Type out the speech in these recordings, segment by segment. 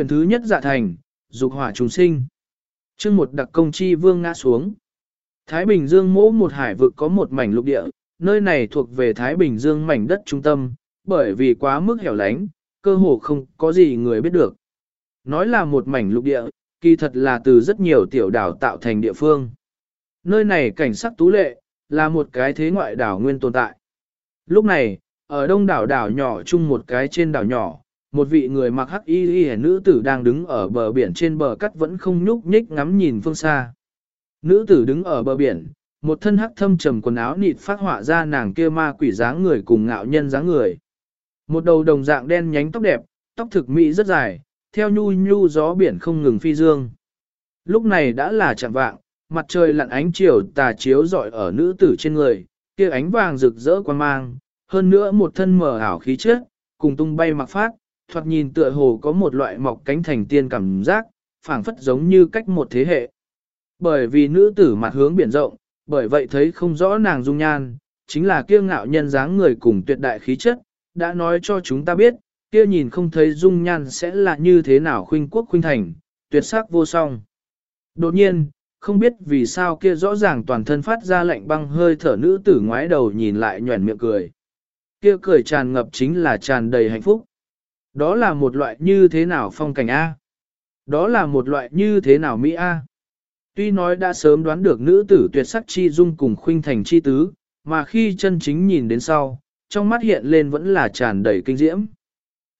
quyển thứ nhất dạ thành, dục hỏa trùng sinh. chương một đặc công chi vương ngã xuống. Thái Bình Dương mỗ một hải vực có một mảnh lục địa, nơi này thuộc về Thái Bình Dương mảnh đất trung tâm, bởi vì quá mức hẻo lánh, cơ hồ không có gì người biết được. Nói là một mảnh lục địa, kỳ thật là từ rất nhiều tiểu đảo tạo thành địa phương. Nơi này cảnh sắc tú lệ, là một cái thế ngoại đảo nguyên tồn tại. Lúc này, ở đông đảo đảo nhỏ chung một cái trên đảo nhỏ, một vị người mặc hắc y y nữ tử đang đứng ở bờ biển trên bờ cắt vẫn không nhúc nhích ngắm nhìn phương xa. Nữ tử đứng ở bờ biển, một thân hắc thâm trầm quần áo nịt phát họa ra nàng kia ma quỷ dáng người cùng ngạo nhân dáng người. Một đầu đồng dạng đen nhánh tóc đẹp, tóc thực mỹ rất dài, theo nhu nhu gió biển không ngừng phi dương. Lúc này đã là chạm vạng, mặt trời lặn ánh chiều tà chiếu rọi ở nữ tử trên người, kia ánh vàng rực rỡ quan mang, hơn nữa một thân mờ ảo khí chất, cùng tung bay mặc phát, thoạt nhìn tựa hồ có một loại mọc cánh thành tiên cảm giác, phảng phất giống như cách một thế hệ. Bởi vì nữ tử mặt hướng biển rộng, bởi vậy thấy không rõ nàng dung nhan, chính là kiêu ngạo nhân dáng người cùng tuyệt đại khí chất, đã nói cho chúng ta biết, kia nhìn không thấy dung nhan sẽ là như thế nào khuynh quốc khuynh thành, tuyệt sắc vô song. Đột nhiên, không biết vì sao kia rõ ràng toàn thân phát ra lạnh băng hơi thở nữ tử ngoái đầu nhìn lại nhuẩn miệng cười. Kia cười tràn ngập chính là tràn đầy hạnh phúc. Đó là một loại như thế nào phong cảnh A? Đó là một loại như thế nào Mỹ A? Tuy nói đã sớm đoán được nữ tử tuyệt sắc chi dung cùng khuynh thành chi tứ, mà khi chân chính nhìn đến sau, trong mắt hiện lên vẫn là tràn đầy kinh diễm.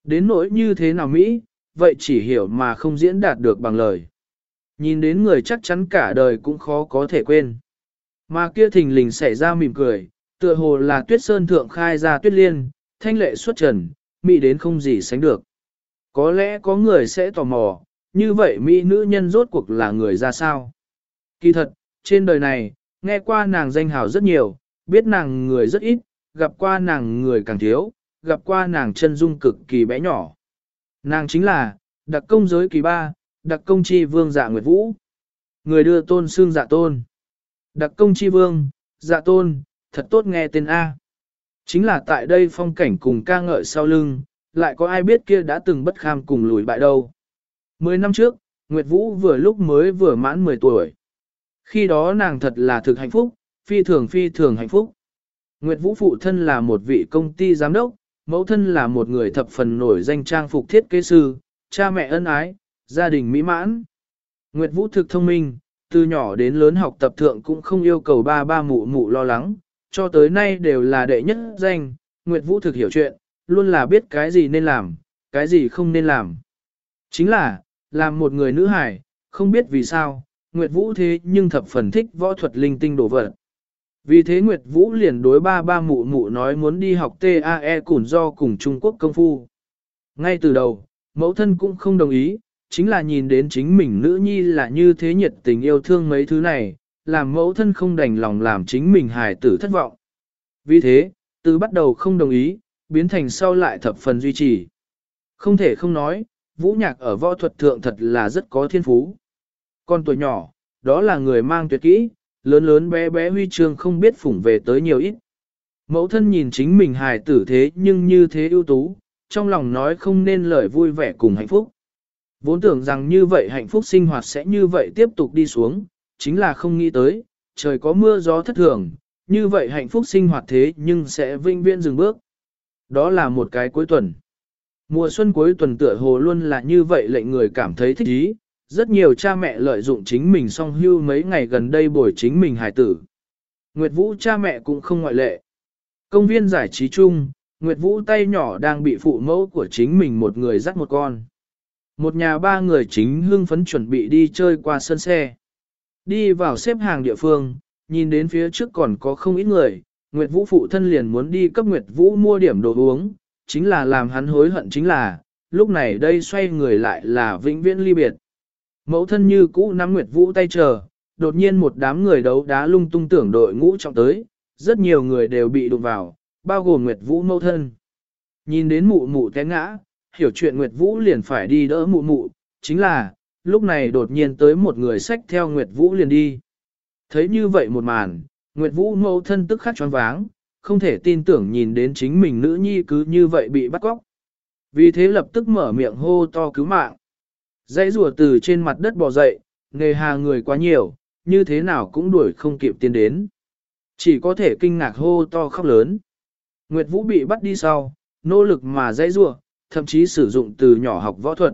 Đến nỗi như thế nào Mỹ, vậy chỉ hiểu mà không diễn đạt được bằng lời. Nhìn đến người chắc chắn cả đời cũng khó có thể quên. Mà kia thình lình xảy ra mỉm cười, tựa hồ là tuyết sơn thượng khai ra tuyết liên, thanh lệ xuất trần, Mỹ đến không gì sánh được. Có lẽ có người sẽ tò mò, như vậy Mỹ nữ nhân rốt cuộc là người ra sao? Kỳ thật, trên đời này, nghe qua nàng danh hào rất nhiều, biết nàng người rất ít, gặp qua nàng người càng thiếu, gặp qua nàng chân dung cực kỳ bé nhỏ. Nàng chính là, đặc công giới kỳ ba, đặc công chi vương dạ nguyệt vũ. Người đưa tôn xương dạ tôn. Đặc công chi vương, dạ tôn, thật tốt nghe tên A. Chính là tại đây phong cảnh cùng ca ngợi sau lưng, lại có ai biết kia đã từng bất kham cùng lùi bại đâu. Mười năm trước, Nguyệt Vũ vừa lúc mới vừa mãn 10 tuổi. Khi đó nàng thật là thực hạnh phúc, phi thường phi thường hạnh phúc. Nguyệt Vũ phụ thân là một vị công ty giám đốc, mẫu thân là một người thập phần nổi danh trang phục thiết kế sư, cha mẹ ân ái, gia đình mỹ mãn. Nguyệt Vũ thực thông minh, từ nhỏ đến lớn học tập thượng cũng không yêu cầu ba ba mụ mụ lo lắng, cho tới nay đều là đệ nhất danh, Nguyệt Vũ thực hiểu chuyện, luôn là biết cái gì nên làm, cái gì không nên làm. Chính là, làm một người nữ hải, không biết vì sao, Nguyệt Vũ thế nhưng thập phần thích võ thuật linh tinh đồ vật. Vì thế Nguyệt Vũ liền đối ba ba mụ mụ nói muốn đi học TAE củn do cùng Trung Quốc công phu. Ngay từ đầu, mẫu thân cũng không đồng ý, chính là nhìn đến chính mình nữ nhi là như thế nhiệt tình yêu thương mấy thứ này, làm mẫu thân không đành lòng làm chính mình hài tử thất vọng. Vì thế, từ bắt đầu không đồng ý, biến thành sau lại thập phần duy trì. Không thể không nói, vũ nhạc ở võ thuật thượng thật là rất có thiên phú. Con tuổi nhỏ, đó là người mang tuyệt kỹ, lớn lớn bé bé huy chương không biết phủng về tới nhiều ít. Mẫu thân nhìn chính mình hài tử thế nhưng như thế ưu tú, trong lòng nói không nên lời vui vẻ cùng hạnh phúc. Vốn tưởng rằng như vậy hạnh phúc sinh hoạt sẽ như vậy tiếp tục đi xuống, chính là không nghĩ tới, trời có mưa gió thất thường, như vậy hạnh phúc sinh hoạt thế nhưng sẽ vinh viễn dừng bước. Đó là một cái cuối tuần. Mùa xuân cuối tuần tựa hồ luôn là như vậy lệnh người cảm thấy thích ý, rất nhiều cha mẹ lợi dụng chính mình song hưu mấy ngày gần đây bồi chính mình hài tử. Nguyệt Vũ cha mẹ cũng không ngoại lệ. Công viên giải trí chung, Nguyệt Vũ tay nhỏ đang bị phụ mẫu của chính mình một người dắt một con. Một nhà ba người chính hưng phấn chuẩn bị đi chơi qua sân xe. Đi vào xếp hàng địa phương, nhìn đến phía trước còn có không ít người, Nguyệt Vũ phụ thân liền muốn đi cấp Nguyệt Vũ mua điểm đồ uống, chính là làm hắn hối hận chính là, lúc này đây xoay người lại là vĩnh viễn ly biệt. Mẫu thân như cũ nắm Nguyệt Vũ tay chờ, đột nhiên một đám người đấu đá lung tung tưởng đội ngũ trọng tới, rất nhiều người đều bị đụng vào, bao gồm Nguyệt Vũ mẫu thân. Nhìn đến mụ mụ té ngã, hiểu chuyện Nguyệt Vũ liền phải đi đỡ mụ mụ, chính là, lúc này đột nhiên tới một người xách theo Nguyệt Vũ liền đi. Thấy như vậy một màn, Nguyệt Vũ mâu thân tức khắc choáng váng, không thể tin tưởng nhìn đến chính mình nữ nhi cứ như vậy bị bắt cóc. Vì thế lập tức mở miệng hô to cứu mạng. Dãy rùa từ trên mặt đất bò dậy, nghề hà người quá nhiều, như thế nào cũng đuổi không kịp tiến đến. Chỉ có thể kinh ngạc hô to khóc lớn. Nguyệt Vũ bị bắt đi sau, nỗ lực mà dãy rùa, thậm chí sử dụng từ nhỏ học võ thuật.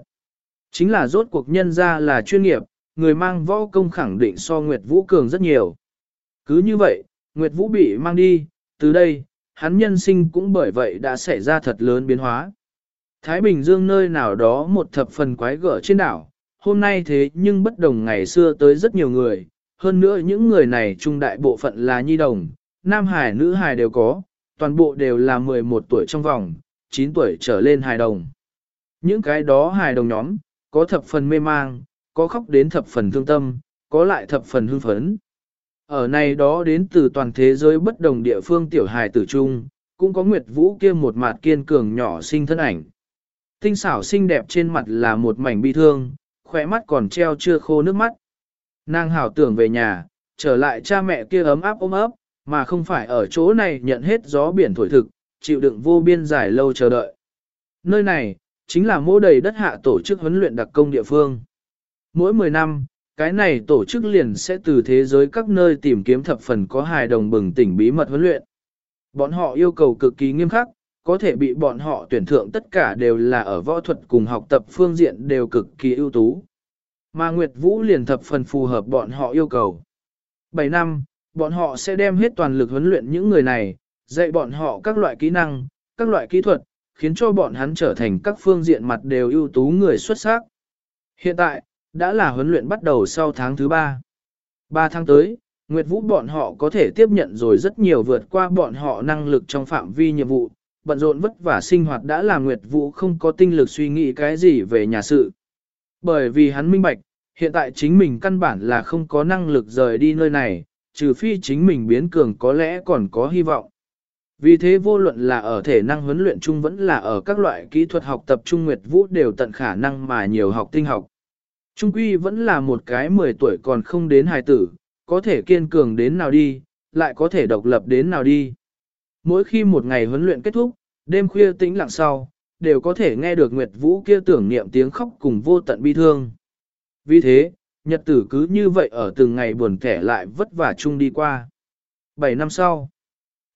Chính là rốt cuộc nhân ra là chuyên nghiệp, người mang võ công khẳng định so Nguyệt Vũ cường rất nhiều. Cứ như vậy, Nguyệt Vũ bị mang đi, từ đây, hắn nhân sinh cũng bởi vậy đã xảy ra thật lớn biến hóa. Thái Bình Dương nơi nào đó một thập phần quái gở trên đảo, hôm nay thế nhưng bất đồng ngày xưa tới rất nhiều người, hơn nữa những người này trung đại bộ phận là nhi đồng, nam hài nữ hài đều có, toàn bộ đều là 11 tuổi trong vòng, 9 tuổi trở lên hài đồng. Những cái đó hài đồng nhóm, có thập phần mê mang, có khóc đến thập phần thương tâm, có lại thập phần hưng phấn. Ở này đó đến từ toàn thế giới bất đồng địa phương tiểu hài tử trung, cũng có Nguyệt Vũ kia một mặt kiên cường nhỏ sinh thân ảnh. Tinh xảo xinh đẹp trên mặt là một mảnh bi thương, khỏe mắt còn treo chưa khô nước mắt. Nàng hảo tưởng về nhà, trở lại cha mẹ kia ấm áp ôm ấp, mà không phải ở chỗ này nhận hết gió biển thổi thực, chịu đựng vô biên dài lâu chờ đợi. Nơi này, chính là mô đầy đất hạ tổ chức huấn luyện đặc công địa phương. Mỗi 10 năm, cái này tổ chức liền sẽ từ thế giới các nơi tìm kiếm thập phần có hài đồng bừng tỉnh bí mật huấn luyện. Bọn họ yêu cầu cực kỳ nghiêm khắc, có thể bị bọn họ tuyển thượng tất cả đều là ở võ thuật cùng học tập phương diện đều cực kỳ ưu tú. Mà Nguyệt Vũ liền thập phần phù hợp bọn họ yêu cầu. 7 năm, bọn họ sẽ đem hết toàn lực huấn luyện những người này, dạy bọn họ các loại kỹ năng, các loại kỹ thuật, khiến cho bọn hắn trở thành các phương diện mặt đều ưu tú người xuất sắc. Hiện tại, đã là huấn luyện bắt đầu sau tháng thứ 3. 3 tháng tới, Nguyệt Vũ bọn họ có thể tiếp nhận rồi rất nhiều vượt qua bọn họ năng lực trong phạm vi nhiệm vụ, bận rộn vất vả sinh hoạt đã làm Nguyệt Vũ không có tinh lực suy nghĩ cái gì về nhà sự. Bởi vì hắn minh bạch, hiện tại chính mình căn bản là không có năng lực rời đi nơi này, trừ phi chính mình biến cường có lẽ còn có hy vọng. Vì thế vô luận là ở thể năng huấn luyện chung vẫn là ở các loại kỹ thuật học tập trung Nguyệt Vũ đều tận khả năng mà nhiều học tinh học. Trung Quy vẫn là một cái 10 tuổi còn không đến hài tử, có thể kiên cường đến nào đi, lại có thể độc lập đến nào đi. Mỗi khi một ngày huấn luyện kết thúc, đêm khuya tĩnh lặng sau, đều có thể nghe được Nguyệt Vũ kia tưởng niệm tiếng khóc cùng vô tận bi thương. Vì thế, nhật tử cứ như vậy ở từng ngày buồn kẻ lại vất vả chung đi qua. 7 năm sau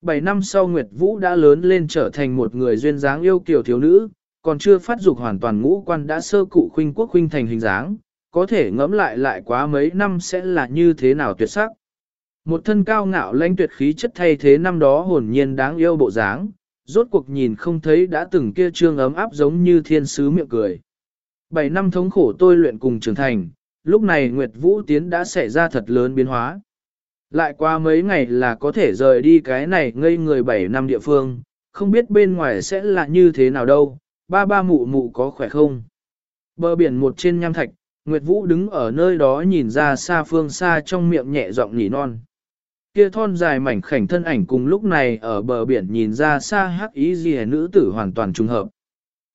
7 năm sau Nguyệt Vũ đã lớn lên trở thành một người duyên dáng yêu kiều thiếu nữ, còn chưa phát dục hoàn toàn ngũ quan đã sơ cụ khuynh quốc khuynh thành hình dáng, có thể ngẫm lại lại quá mấy năm sẽ là như thế nào tuyệt sắc. Một thân cao ngạo lãnh tuyệt khí chất thay thế năm đó hồn nhiên đáng yêu bộ dáng, rốt cuộc nhìn không thấy đã từng kia trương ấm áp giống như thiên sứ miệng cười. Bảy năm thống khổ tôi luyện cùng trưởng thành, lúc này Nguyệt Vũ Tiến đã xảy ra thật lớn biến hóa. Lại qua mấy ngày là có thể rời đi cái này ngây người bảy năm địa phương, không biết bên ngoài sẽ là như thế nào đâu, ba ba mụ mụ có khỏe không. Bờ biển một trên nham thạch, Nguyệt Vũ đứng ở nơi đó nhìn ra xa phương xa trong miệng nhẹ giọng nhỉ non. Kia thon dài mảnh khảnh thân ảnh cùng lúc này ở bờ biển nhìn ra xa hắc ý gì nữ tử hoàn toàn trùng hợp.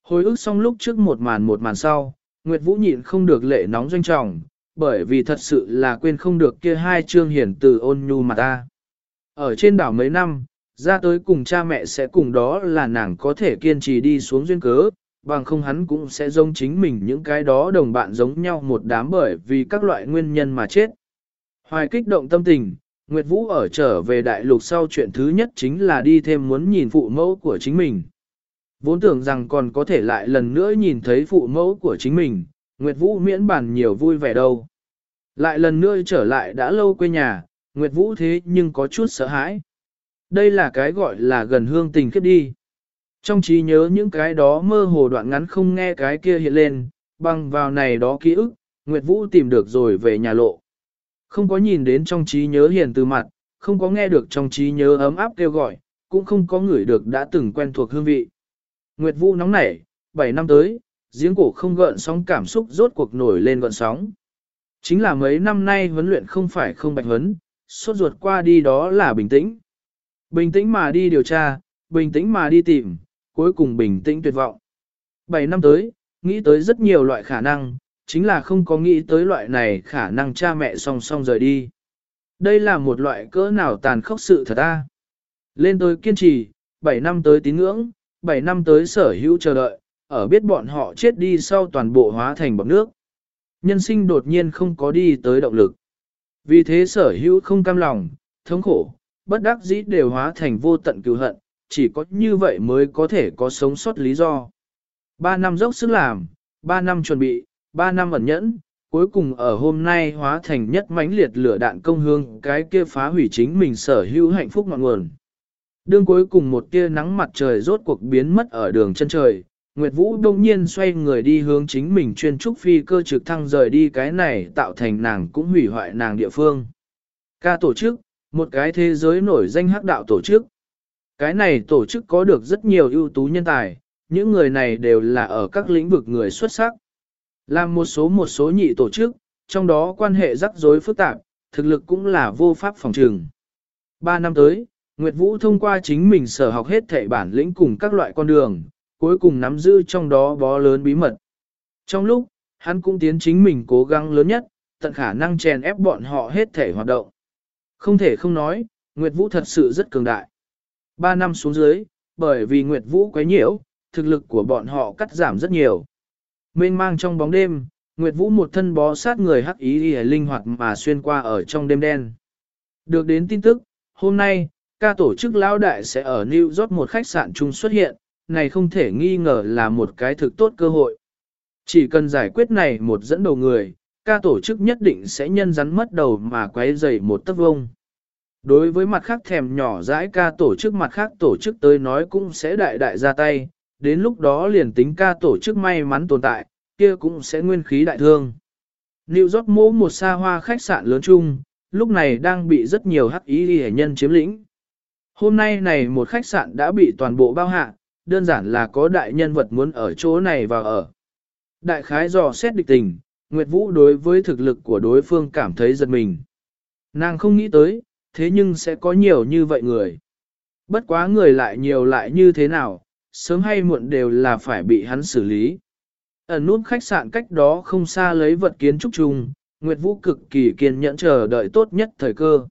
Hồi ức xong lúc trước một màn một màn sau, Nguyệt Vũ nhịn không được lệ nóng doanh trọng, bởi vì thật sự là quên không được kia hai chương hiển từ ôn nhu mà ta. Ở trên đảo mấy năm, ra tới cùng cha mẹ sẽ cùng đó là nàng có thể kiên trì đi xuống duyên cớ, bằng không hắn cũng sẽ giống chính mình những cái đó đồng bạn giống nhau một đám bởi vì các loại nguyên nhân mà chết. Hoài kích động tâm tình, Nguyệt Vũ ở trở về đại lục sau chuyện thứ nhất chính là đi thêm muốn nhìn phụ mẫu của chính mình. Vốn tưởng rằng còn có thể lại lần nữa nhìn thấy phụ mẫu của chính mình, Nguyệt Vũ miễn bản nhiều vui vẻ đâu. Lại lần nữa trở lại đã lâu quê nhà, Nguyệt Vũ thế nhưng có chút sợ hãi. Đây là cái gọi là gần hương tình kiếp đi. Trong trí nhớ những cái đó mơ hồ đoạn ngắn không nghe cái kia hiện lên, băng vào này đó ký ức, Nguyệt Vũ tìm được rồi về nhà lộ. Không có nhìn đến trong trí nhớ hiền từ mặt, không có nghe được trong trí nhớ ấm áp kêu gọi, cũng không có người được đã từng quen thuộc hương vị. Nguyệt Vũ nóng nảy, 7 năm tới, giếng cổ không gợn sóng cảm xúc rốt cuộc nổi lên gợn sóng. Chính là mấy năm nay huấn luyện không phải không bạch huấn, suốt ruột qua đi đó là bình tĩnh. Bình tĩnh mà đi điều tra, bình tĩnh mà đi tìm, cuối cùng bình tĩnh tuyệt vọng. 7 năm tới, nghĩ tới rất nhiều loại khả năng, chính là không có nghĩ tới loại này khả năng cha mẹ song song rời đi. Đây là một loại cỡ nào tàn khốc sự thật ta. Lên tới kiên trì, 7 năm tới tín ngưỡng, 7 năm tới sở hữu chờ đợi, ở biết bọn họ chết đi sau toàn bộ hóa thành bọc nước. nhân sinh đột nhiên không có đi tới động lực. Vì thế sở hữu không cam lòng, thống khổ, bất đắc dĩ đều hóa thành vô tận cứu hận, chỉ có như vậy mới có thể có sống sót lý do. Ba năm dốc sức làm, ba năm chuẩn bị, ba năm ẩn nhẫn, cuối cùng ở hôm nay hóa thành nhất mãnh liệt lửa đạn công hương cái kia phá hủy chính mình sở hữu hạnh phúc ngọn nguồn. Đương cuối cùng một tia nắng mặt trời rốt cuộc biến mất ở đường chân trời, Nguyệt Vũ đông nhiên xoay người đi hướng chính mình chuyên trúc phi cơ trực thăng rời đi cái này tạo thành nàng cũng hủy hoại nàng địa phương. Ca tổ chức, một cái thế giới nổi danh hắc đạo tổ chức. Cái này tổ chức có được rất nhiều ưu tú nhân tài, những người này đều là ở các lĩnh vực người xuất sắc. Làm một số một số nhị tổ chức, trong đó quan hệ rắc rối phức tạp, thực lực cũng là vô pháp phòng trừng. Ba năm tới, Nguyệt Vũ thông qua chính mình sở học hết thể bản lĩnh cùng các loại con đường, cuối cùng nắm giữ trong đó bó lớn bí mật. Trong lúc, hắn cũng tiến chính mình cố gắng lớn nhất, tận khả năng chèn ép bọn họ hết thể hoạt động. Không thể không nói, Nguyệt Vũ thật sự rất cường đại. Ba năm xuống dưới, bởi vì Nguyệt Vũ quấy nhiễu, thực lực của bọn họ cắt giảm rất nhiều. Mênh mang trong bóng đêm, Nguyệt Vũ một thân bó sát người hắc ý y linh hoạt mà xuyên qua ở trong đêm đen. Được đến tin tức, hôm nay, ca tổ chức lão đại sẽ ở New York một khách sạn chung xuất hiện, này không thể nghi ngờ là một cái thực tốt cơ hội. Chỉ cần giải quyết này một dẫn đầu người, ca tổ chức nhất định sẽ nhân rắn mất đầu mà quấy dày một tấc vông. Đối với mặt khác thèm nhỏ dãi ca tổ chức mặt khác tổ chức tới nói cũng sẽ đại đại ra tay, đến lúc đó liền tính ca tổ chức may mắn tồn tại, kia cũng sẽ nguyên khí đại thương. New York mô một xa hoa khách sạn lớn chung, lúc này đang bị rất nhiều hắc ý hệ nhân chiếm lĩnh. Hôm nay này một khách sạn đã bị toàn bộ bao hạ, đơn giản là có đại nhân vật muốn ở chỗ này và ở. Đại khái dò xét địch tình, Nguyệt Vũ đối với thực lực của đối phương cảm thấy giật mình. Nàng không nghĩ tới, thế nhưng sẽ có nhiều như vậy người. Bất quá người lại nhiều lại như thế nào, sớm hay muộn đều là phải bị hắn xử lý. Ở nút khách sạn cách đó không xa lấy vật kiến trúc chung, Nguyệt Vũ cực kỳ kiên nhẫn chờ đợi tốt nhất thời cơ.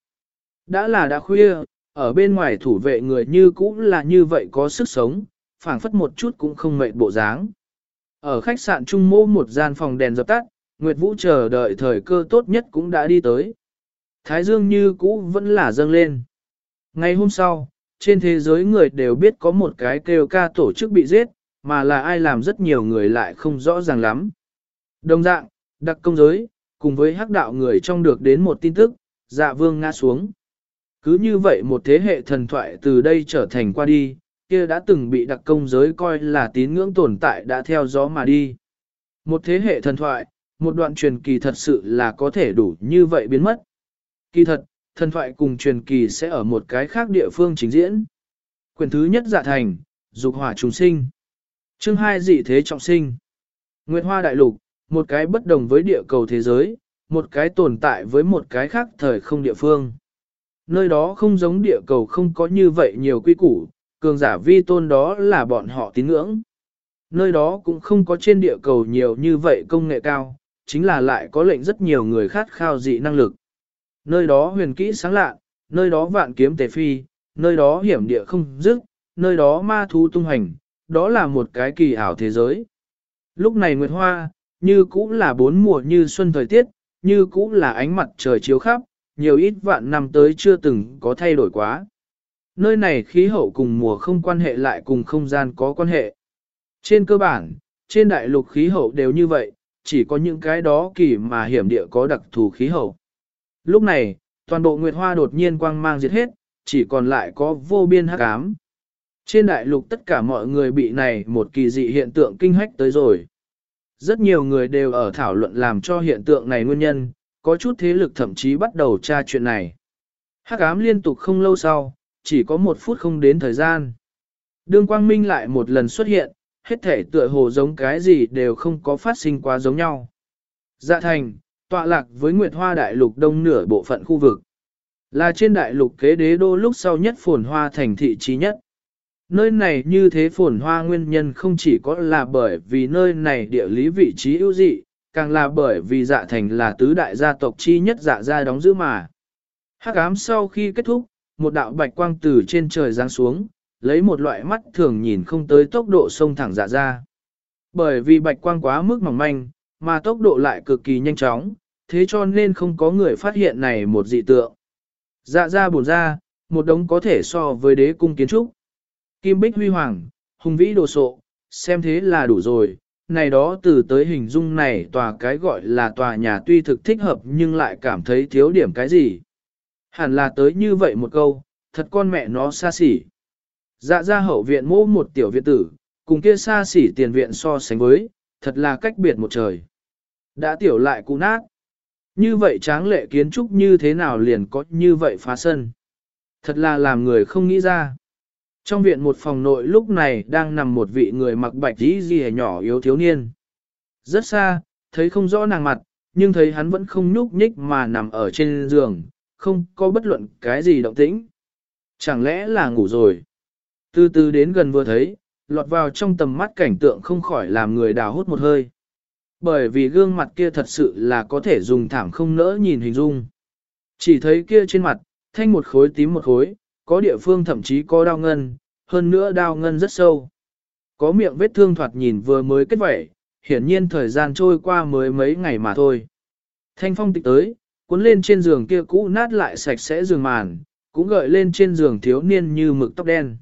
Đã là đã khuya, ở bên ngoài thủ vệ người như cũ là như vậy có sức sống, phảng phất một chút cũng không mệt bộ dáng. Ở khách sạn Trung Mô một gian phòng đèn dập tắt, Nguyệt Vũ chờ đợi thời cơ tốt nhất cũng đã đi tới. Thái dương như cũ vẫn là dâng lên. Ngày hôm sau, trên thế giới người đều biết có một cái kêu ca tổ chức bị giết, mà là ai làm rất nhiều người lại không rõ ràng lắm. Đồng dạng, đặc công giới, cùng với hắc đạo người trong được đến một tin tức, dạ vương ngã xuống. Cứ như vậy một thế hệ thần thoại từ đây trở thành qua đi, kia đã từng bị đặc công giới coi là tín ngưỡng tồn tại đã theo gió mà đi. Một thế hệ thần thoại, một đoạn truyền kỳ thật sự là có thể đủ như vậy biến mất. Kỳ thật, thần thoại cùng truyền kỳ sẽ ở một cái khác địa phương trình diễn. Quyền thứ nhất giả thành, dục hỏa trùng sinh. Chương hai dị thế trọng sinh. Nguyệt Hoa Đại Lục, một cái bất đồng với địa cầu thế giới, một cái tồn tại với một cái khác thời không địa phương. Nơi đó không giống địa cầu không có như vậy nhiều quy củ, cường giả vi tôn đó là bọn họ tín ngưỡng. Nơi đó cũng không có trên địa cầu nhiều như vậy công nghệ cao, chính là lại có lệnh rất nhiều người khát khao dị năng lực. Nơi đó huyền kỹ sáng lạ, nơi đó vạn kiếm tề phi, nơi đó hiểm địa không dứt, nơi đó ma thú tung hành, đó là một cái kỳ ảo thế giới. Lúc này Nguyệt Hoa, như cũng là bốn mùa như xuân thời tiết, như cũng là ánh mặt trời chiếu khắp, nhiều ít vạn năm tới chưa từng có thay đổi quá. Nơi này khí hậu cùng mùa không quan hệ lại cùng không gian có quan hệ. Trên cơ bản, trên đại lục khí hậu đều như vậy, chỉ có những cái đó kỳ mà hiểm địa có đặc thù khí hậu. Lúc này, toàn bộ Nguyệt Hoa đột nhiên quang mang diệt hết, chỉ còn lại có vô biên hắc ám. Trên đại lục tất cả mọi người bị này một kỳ dị hiện tượng kinh hách tới rồi. Rất nhiều người đều ở thảo luận làm cho hiện tượng này nguyên nhân, có chút thế lực thậm chí bắt đầu tra chuyện này. Hắc ám liên tục không lâu sau, chỉ có một phút không đến thời gian. Đương quang minh lại một lần xuất hiện, hết thể tựa hồ giống cái gì đều không có phát sinh quá giống nhau. Dạ thành, tọa lạc với Nguyệt Hoa Đại Lục đông nửa bộ phận khu vực. Là trên đại lục kế đế đô lúc sau nhất phồn hoa thành thị trí nhất. Nơi này như thế phồn hoa nguyên nhân không chỉ có là bởi vì nơi này địa lý vị trí ưu dị, càng là bởi vì dạ thành là tứ đại gia tộc chi nhất dạ gia đóng giữ mà. Hắc ám sau khi kết thúc, một đạo bạch quang từ trên trời giáng xuống, lấy một loại mắt thường nhìn không tới tốc độ sông thẳng dạ ra. Bởi vì bạch quang quá mức mỏng manh, mà tốc độ lại cực kỳ nhanh chóng, thế cho nên không có người phát hiện này một dị tượng. Dạ ra buồn ra, một đống có thể so với đế cung kiến trúc. Kim bích huy hoàng, hùng vĩ đồ sộ, xem thế là đủ rồi. Này đó từ tới hình dung này tòa cái gọi là tòa nhà tuy thực thích hợp nhưng lại cảm thấy thiếu điểm cái gì. Hẳn là tới như vậy một câu, thật con mẹ nó xa xỉ. Dạ ra hậu viện mô một tiểu viện tử, cùng kia xa xỉ tiền viện so sánh với, thật là cách biệt một trời. Đã tiểu lại cụ nát. Như vậy tráng lệ kiến trúc như thế nào liền có như vậy phá sân. Thật là làm người không nghĩ ra. Trong viện một phòng nội lúc này đang nằm một vị người mặc bạch dĩ gì nhỏ yếu thiếu niên. Rất xa, thấy không rõ nàng mặt, nhưng thấy hắn vẫn không nhúc nhích mà nằm ở trên giường, không có bất luận cái gì động tĩnh. Chẳng lẽ là ngủ rồi? Từ từ đến gần vừa thấy, lọt vào trong tầm mắt cảnh tượng không khỏi làm người đào hút một hơi. Bởi vì gương mặt kia thật sự là có thể dùng thảm không nỡ nhìn hình dung. Chỉ thấy kia trên mặt, thanh một khối tím một khối, có địa phương thậm chí có đau ngân, hơn nữa đau ngân rất sâu. Có miệng vết thương thoạt nhìn vừa mới kết vẩy, hiển nhiên thời gian trôi qua mới mấy ngày mà thôi. Thanh phong tịch tới, cuốn lên trên giường kia cũ nát lại sạch sẽ giường màn, cũng gợi lên trên giường thiếu niên như mực tóc đen.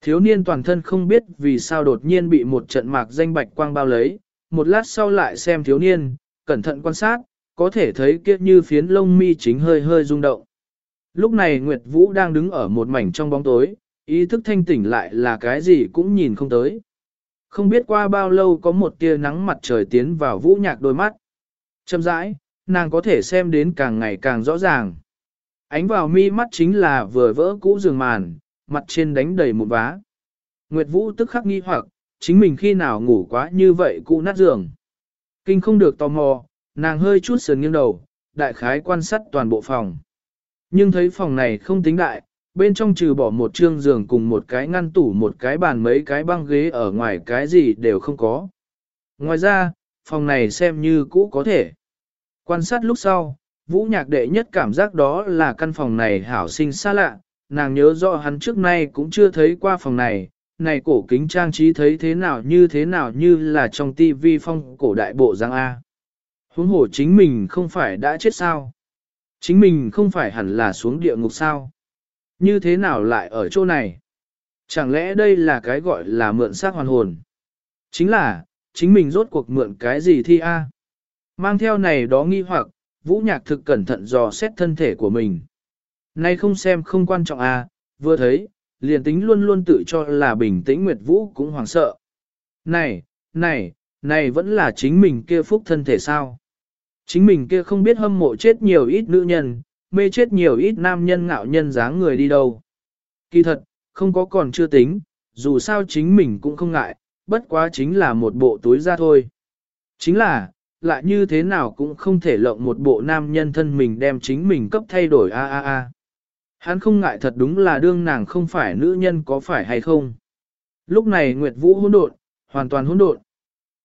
Thiếu niên toàn thân không biết vì sao đột nhiên bị một trận mạc danh bạch quang bao lấy, một lát sau lại xem thiếu niên, cẩn thận quan sát, có thể thấy kia như phiến lông mi chính hơi hơi rung động. Lúc này Nguyệt Vũ đang đứng ở một mảnh trong bóng tối, ý thức thanh tỉnh lại là cái gì cũng nhìn không tới. Không biết qua bao lâu có một tia nắng mặt trời tiến vào Vũ nhạc đôi mắt. Châm rãi, nàng có thể xem đến càng ngày càng rõ ràng. Ánh vào mi mắt chính là vừa vỡ cũ giường màn, mặt trên đánh đầy một vá. Nguyệt Vũ tức khắc nghi hoặc, chính mình khi nào ngủ quá như vậy cũ nát giường. Kinh không được tò mò, nàng hơi chút sườn nghiêng đầu, đại khái quan sát toàn bộ phòng. Nhưng thấy phòng này không tính đại, bên trong trừ bỏ một trương giường cùng một cái ngăn tủ một cái bàn mấy cái băng ghế ở ngoài cái gì đều không có. Ngoài ra, phòng này xem như cũ có thể. Quan sát lúc sau, vũ nhạc đệ nhất cảm giác đó là căn phòng này hảo sinh xa lạ, nàng nhớ rõ hắn trước nay cũng chưa thấy qua phòng này, này cổ kính trang trí thấy thế nào như thế nào như là trong tivi phong cổ đại bộ giang A. Huống hổ chính mình không phải đã chết sao? Chính mình không phải hẳn là xuống địa ngục sao? Như thế nào lại ở chỗ này? Chẳng lẽ đây là cái gọi là mượn xác hoàn hồn? Chính là, chính mình rốt cuộc mượn cái gì thi A? Mang theo này đó nghi hoặc, vũ nhạc thực cẩn thận dò xét thân thể của mình. Nay không xem không quan trọng à vừa thấy, liền tính luôn luôn tự cho là bình tĩnh Nguyệt Vũ cũng hoảng sợ. Này, này, này vẫn là chính mình kia phúc thân thể sao? Chính mình kia không biết hâm mộ chết nhiều ít nữ nhân, mê chết nhiều ít nam nhân ngạo nhân dáng người đi đâu. Kỳ thật, không có còn chưa tính, dù sao chính mình cũng không ngại, bất quá chính là một bộ túi ra thôi. Chính là, lại như thế nào cũng không thể lộng một bộ nam nhân thân mình đem chính mình cấp thay đổi a a a. Hắn không ngại thật đúng là đương nàng không phải nữ nhân có phải hay không. Lúc này Nguyệt Vũ hỗn độn, hoàn toàn hỗn độn.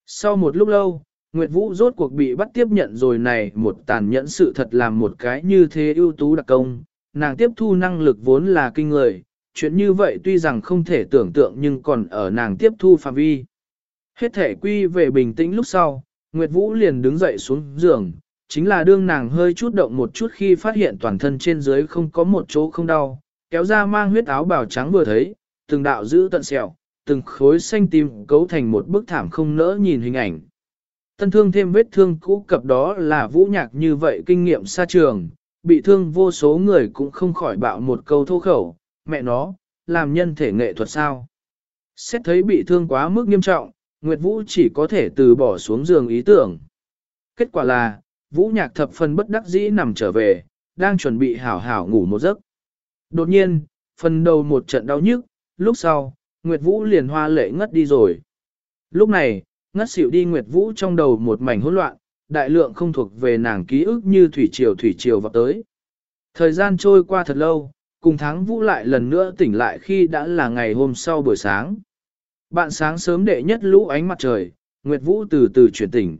Sau một lúc lâu, Nguyệt Vũ rốt cuộc bị bắt tiếp nhận rồi này một tàn nhẫn sự thật làm một cái như thế ưu tú đặc công, nàng tiếp thu năng lực vốn là kinh người, chuyện như vậy tuy rằng không thể tưởng tượng nhưng còn ở nàng tiếp thu phạm vi. Hết thể quy về bình tĩnh lúc sau, Nguyệt Vũ liền đứng dậy xuống giường, chính là đương nàng hơi chút động một chút khi phát hiện toàn thân trên dưới không có một chỗ không đau, kéo ra mang huyết áo bào trắng vừa thấy, từng đạo giữ tận sẹo, từng khối xanh tím cấu thành một bức thảm không nỡ nhìn hình ảnh. Tân thương thêm vết thương cũ cập đó là vũ nhạc như vậy kinh nghiệm xa trường, bị thương vô số người cũng không khỏi bạo một câu thô khẩu, mẹ nó, làm nhân thể nghệ thuật sao. Xét thấy bị thương quá mức nghiêm trọng, Nguyệt Vũ chỉ có thể từ bỏ xuống giường ý tưởng. Kết quả là, Vũ nhạc thập phần bất đắc dĩ nằm trở về, đang chuẩn bị hảo hảo ngủ một giấc. Đột nhiên, phần đầu một trận đau nhức, lúc sau, Nguyệt Vũ liền hoa lệ ngất đi rồi. Lúc này, ngất xỉu đi Nguyệt Vũ trong đầu một mảnh hỗn loạn, đại lượng không thuộc về nàng ký ức như thủy triều thủy triều vào tới. Thời gian trôi qua thật lâu, cùng tháng Vũ lại lần nữa tỉnh lại khi đã là ngày hôm sau buổi sáng. Bạn sáng sớm đệ nhất lũ ánh mặt trời, Nguyệt Vũ từ từ chuyển tỉnh.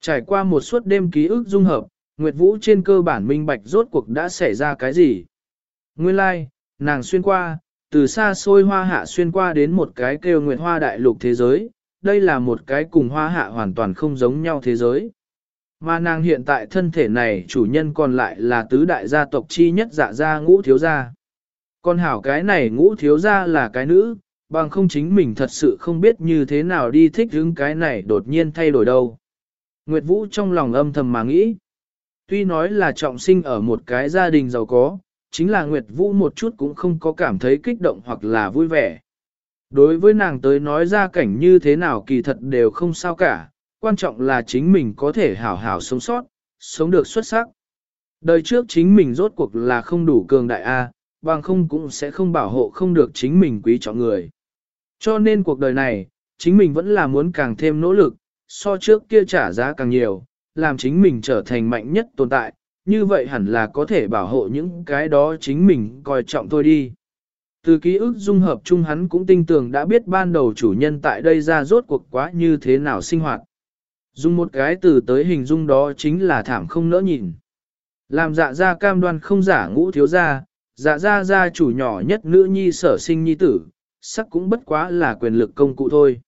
Trải qua một suốt đêm ký ức dung hợp, Nguyệt Vũ trên cơ bản minh bạch rốt cuộc đã xảy ra cái gì. Nguyên lai, like, nàng xuyên qua, từ xa xôi hoa hạ xuyên qua đến một cái kêu Nguyệt Hoa đại lục thế giới, đây là một cái cùng hoa hạ hoàn toàn không giống nhau thế giới. Mà nàng hiện tại thân thể này chủ nhân còn lại là tứ đại gia tộc chi nhất dạ gia ngũ thiếu gia. Con hảo cái này ngũ thiếu gia là cái nữ, bằng không chính mình thật sự không biết như thế nào đi thích hứng cái này đột nhiên thay đổi đâu. Nguyệt Vũ trong lòng âm thầm mà nghĩ. Tuy nói là trọng sinh ở một cái gia đình giàu có, chính là Nguyệt Vũ một chút cũng không có cảm thấy kích động hoặc là vui vẻ. Đối với nàng tới nói ra cảnh như thế nào kỳ thật đều không sao cả, quan trọng là chính mình có thể hảo hảo sống sót, sống được xuất sắc. Đời trước chính mình rốt cuộc là không đủ cường đại A, bằng không cũng sẽ không bảo hộ không được chính mình quý trọng người. Cho nên cuộc đời này, chính mình vẫn là muốn càng thêm nỗ lực, so trước kia trả giá càng nhiều, làm chính mình trở thành mạnh nhất tồn tại, như vậy hẳn là có thể bảo hộ những cái đó chính mình coi trọng thôi đi. Từ ký ức dung hợp chung hắn cũng tinh tường đã biết ban đầu chủ nhân tại đây ra rốt cuộc quá như thế nào sinh hoạt. Dùng một cái từ tới hình dung đó chính là thảm không nỡ nhìn. Làm dạ ra cam đoan không giả ngũ thiếu gia, dạ ra gia chủ nhỏ nhất nữ nhi sở sinh nhi tử, sắc cũng bất quá là quyền lực công cụ thôi.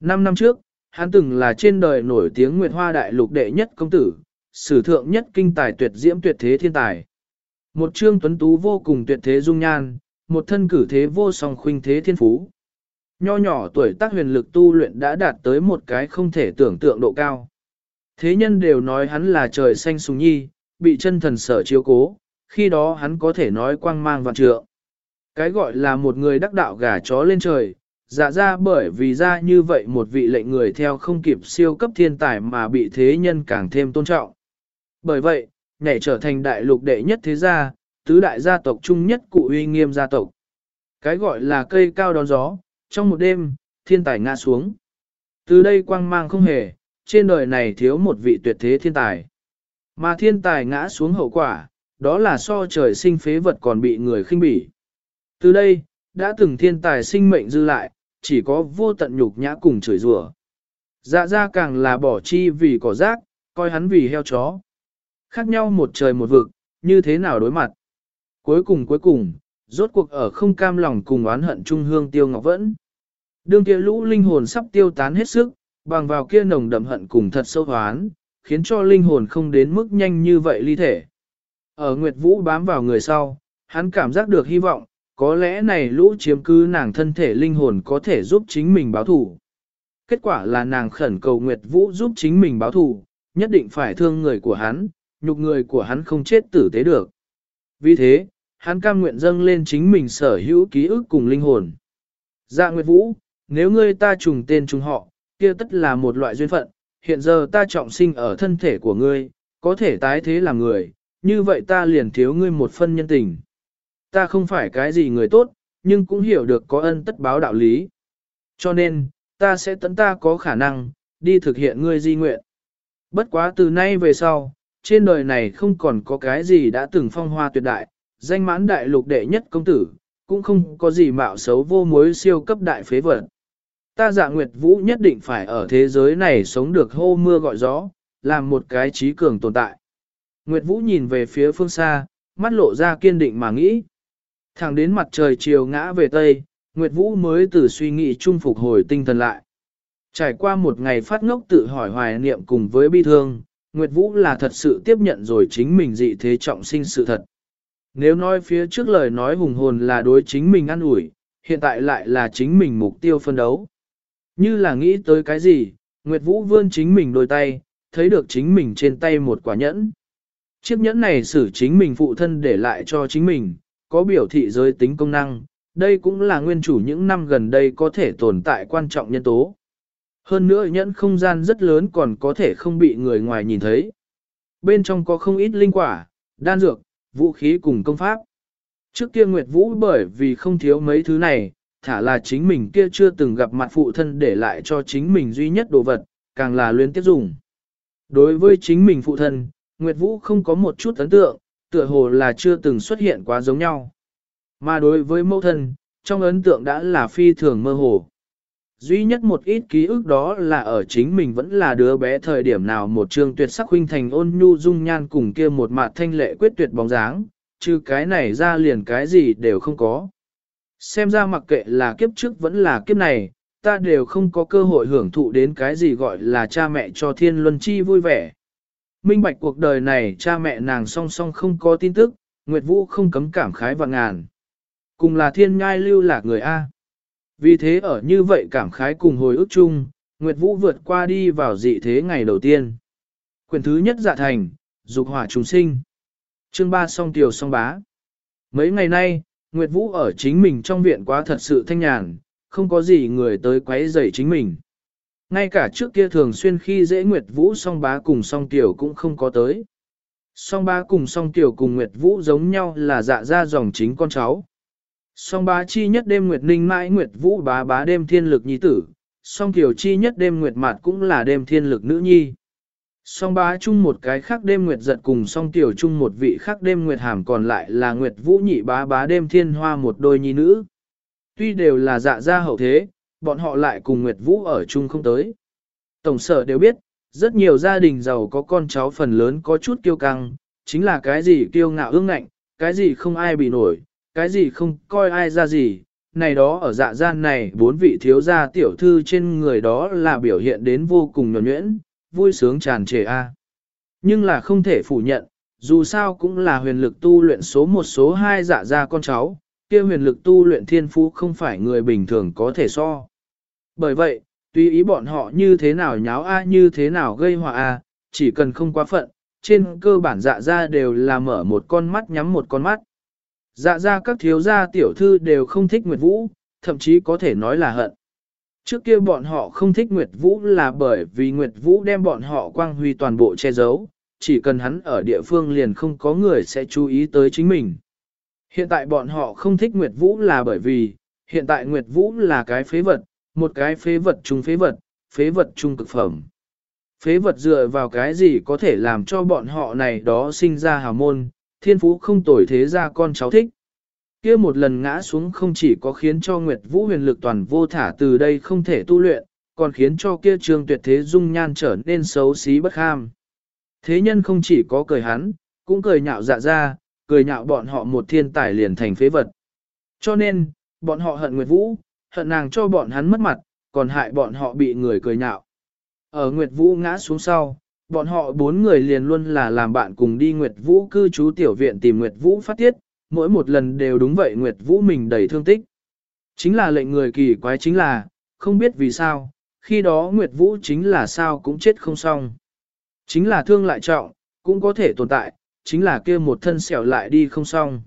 Năm năm trước, hắn từng là trên đời nổi tiếng Nguyệt Hoa Đại Lục đệ nhất công tử, sử thượng nhất kinh tài tuyệt diễm tuyệt thế thiên tài. Một trương tuấn tú vô cùng tuyệt thế dung nhan, một thân cử thế vô song khuynh thế thiên phú. Nho nhỏ tuổi tác huyền lực tu luyện đã đạt tới một cái không thể tưởng tượng độ cao. Thế nhân đều nói hắn là trời xanh sùng nhi, bị chân thần sở chiếu cố, khi đó hắn có thể nói quang mang vạn trượng. Cái gọi là một người đắc đạo gà chó lên trời, dạ ra bởi vì ra như vậy một vị lệnh người theo không kịp siêu cấp thiên tài mà bị thế nhân càng thêm tôn trọng. Bởi vậy, nhảy trở thành đại lục đệ nhất thế gia, tứ đại gia tộc chung nhất cụ uy nghiêm gia tộc. Cái gọi là cây cao đón gió, trong một đêm, thiên tài ngã xuống. Từ đây quang mang không hề, trên đời này thiếu một vị tuyệt thế thiên tài. Mà thiên tài ngã xuống hậu quả, đó là so trời sinh phế vật còn bị người khinh bỉ. Từ đây, đã từng thiên tài sinh mệnh dư lại, chỉ có vô tận nhục nhã cùng chửi rủa. Dạ ra càng là bỏ chi vì cỏ rác, coi hắn vì heo chó. Khác nhau một trời một vực, như thế nào đối mặt. Cuối cùng cuối cùng, rốt cuộc ở không cam lòng cùng oán hận trung hương tiêu ngọc vẫn. Đương kia lũ linh hồn sắp tiêu tán hết sức, bằng vào kia nồng đậm hận cùng thật sâu hoán, khiến cho linh hồn không đến mức nhanh như vậy ly thể. Ở Nguyệt Vũ bám vào người sau, hắn cảm giác được hy vọng, có lẽ này lũ chiếm cứ nàng thân thể linh hồn có thể giúp chính mình báo thù. Kết quả là nàng khẩn cầu Nguyệt Vũ giúp chính mình báo thù, nhất định phải thương người của hắn, nhục người của hắn không chết tử tế được. Vì thế, hắn cam nguyện dâng lên chính mình sở hữu ký ức cùng linh hồn. Dạ Nguyệt Vũ, nếu ngươi ta trùng tên trùng họ, kia tất là một loại duyên phận, hiện giờ ta trọng sinh ở thân thể của ngươi, có thể tái thế làm người, như vậy ta liền thiếu ngươi một phân nhân tình. Ta không phải cái gì người tốt, nhưng cũng hiểu được có ân tất báo đạo lý. Cho nên, ta sẽ tận ta có khả năng, đi thực hiện ngươi di nguyện. Bất quá từ nay về sau, trên đời này không còn có cái gì đã từng phong hoa tuyệt đại, danh mãn đại lục đệ nhất công tử, cũng không có gì mạo xấu vô mối siêu cấp đại phế vật. Ta dạ Nguyệt Vũ nhất định phải ở thế giới này sống được hô mưa gọi gió, làm một cái trí cường tồn tại. Nguyệt Vũ nhìn về phía phương xa, mắt lộ ra kiên định mà nghĩ. Thẳng đến mặt trời chiều ngã về Tây, Nguyệt Vũ mới từ suy nghĩ chung phục hồi tinh thần lại. Trải qua một ngày phát ngốc tự hỏi hoài niệm cùng với bi thương, Nguyệt Vũ là thật sự tiếp nhận rồi chính mình dị thế trọng sinh sự thật. Nếu nói phía trước lời nói hùng hồn là đối chính mình ăn ủi, hiện tại lại là chính mình mục tiêu phân đấu. Như là nghĩ tới cái gì, Nguyệt Vũ vươn chính mình đôi tay, thấy được chính mình trên tay một quả nhẫn. Chiếc nhẫn này xử chính mình phụ thân để lại cho chính mình, có biểu thị giới tính công năng, đây cũng là nguyên chủ những năm gần đây có thể tồn tại quan trọng nhân tố. Hơn nữa nhẫn không gian rất lớn còn có thể không bị người ngoài nhìn thấy. Bên trong có không ít linh quả, đan dược, vũ khí cùng công pháp. Trước kia Nguyệt Vũ bởi vì không thiếu mấy thứ này, thả là chính mình kia chưa từng gặp mặt phụ thân để lại cho chính mình duy nhất đồ vật, càng là luyến tiếp dùng. Đối với chính mình phụ thân, Nguyệt Vũ không có một chút ấn tượng, tựa hồ là chưa từng xuất hiện quá giống nhau. Mà đối với mẫu thân, trong ấn tượng đã là phi thường mơ hồ. Duy nhất một ít ký ức đó là ở chính mình vẫn là đứa bé thời điểm nào một trường tuyệt sắc huynh thành ôn nhu dung nhan cùng kia một mặt thanh lệ quyết tuyệt bóng dáng, chứ cái này ra liền cái gì đều không có. Xem ra mặc kệ là kiếp trước vẫn là kiếp này, ta đều không có cơ hội hưởng thụ đến cái gì gọi là cha mẹ cho thiên luân chi vui vẻ. Minh bạch cuộc đời này cha mẹ nàng song song không có tin tức, Nguyệt Vũ không cấm cảm khái và ngàn. Cùng là thiên ngai lưu lạc người A. Vì thế ở như vậy cảm khái cùng hồi ức chung, Nguyệt Vũ vượt qua đi vào dị thế ngày đầu tiên. Quyển thứ nhất dạ thành, dục hỏa trùng sinh. Chương ba song tiểu song bá. Mấy ngày nay, Nguyệt Vũ ở chính mình trong viện quá thật sự thanh nhàn, không có gì người tới quấy rầy chính mình. Ngay cả trước kia thường xuyên khi dễ Nguyệt Vũ song bá cùng song tiểu cũng không có tới. Song bá cùng song tiểu cùng Nguyệt Vũ giống nhau là dạ ra dòng chính con cháu. Song bá chi nhất đêm Nguyệt Ninh mãi Nguyệt Vũ bá bá đêm thiên lực nhi tử, song tiểu chi nhất đêm Nguyệt Mạt cũng là đêm thiên lực nữ nhi. Song bá chung một cái khác đêm Nguyệt giật cùng song tiểu chung một vị khác đêm Nguyệt hàm còn lại là Nguyệt Vũ nhị bá bá đêm thiên hoa một đôi nhi nữ. Tuy đều là dạ gia hậu thế, bọn họ lại cùng Nguyệt Vũ ở chung không tới. Tổng sở đều biết, rất nhiều gia đình giàu có con cháu phần lớn có chút kiêu căng, chính là cái gì kiêu ngạo ương ngạnh, cái gì không ai bị nổi, cái gì không coi ai ra gì. Này đó ở dạ gian này bốn vị thiếu gia tiểu thư trên người đó là biểu hiện đến vô cùng nhuẩn nhuyễn, vui sướng tràn trề a. Nhưng là không thể phủ nhận, dù sao cũng là huyền lực tu luyện số một số hai dạ gia con cháu, kia huyền lực tu luyện thiên phú không phải người bình thường có thể so. Bởi vậy, tùy ý bọn họ như thế nào nháo a như thế nào gây họa a, chỉ cần không quá phận, trên cơ bản dạ ra đều là mở một con mắt nhắm một con mắt. Dạ ra các thiếu gia tiểu thư đều không thích Nguyệt Vũ, thậm chí có thể nói là hận. Trước kia bọn họ không thích Nguyệt Vũ là bởi vì Nguyệt Vũ đem bọn họ quang huy toàn bộ che giấu, chỉ cần hắn ở địa phương liền không có người sẽ chú ý tới chính mình. Hiện tại bọn họ không thích Nguyệt Vũ là bởi vì, hiện tại Nguyệt Vũ là cái phế vật, một cái phế vật chung phế vật, phế vật chung cực phẩm. Phế vật dựa vào cái gì có thể làm cho bọn họ này đó sinh ra hào môn, thiên phú không tồi thế ra con cháu thích. kia một lần ngã xuống không chỉ có khiến cho Nguyệt Vũ huyền lực toàn vô thả từ đây không thể tu luyện, còn khiến cho kia trường tuyệt thế dung nhan trở nên xấu xí bất ham. Thế nhân không chỉ có cười hắn, cũng cười nhạo dạ ra, cười nhạo bọn họ một thiên tài liền thành phế vật. Cho nên, bọn họ hận Nguyệt Vũ, hận nàng cho bọn hắn mất mặt, còn hại bọn họ bị người cười nhạo. Ở Nguyệt Vũ ngã xuống sau, bọn họ bốn người liền luôn là làm bạn cùng đi Nguyệt Vũ cư trú tiểu viện tìm Nguyệt Vũ phát tiết, mỗi một lần đều đúng vậy Nguyệt Vũ mình đầy thương tích. Chính là lệnh người kỳ quái chính là, không biết vì sao, khi đó Nguyệt Vũ chính là sao cũng chết không xong. Chính là thương lại trọng, cũng có thể tồn tại, chính là kia một thân xẻo lại đi không xong.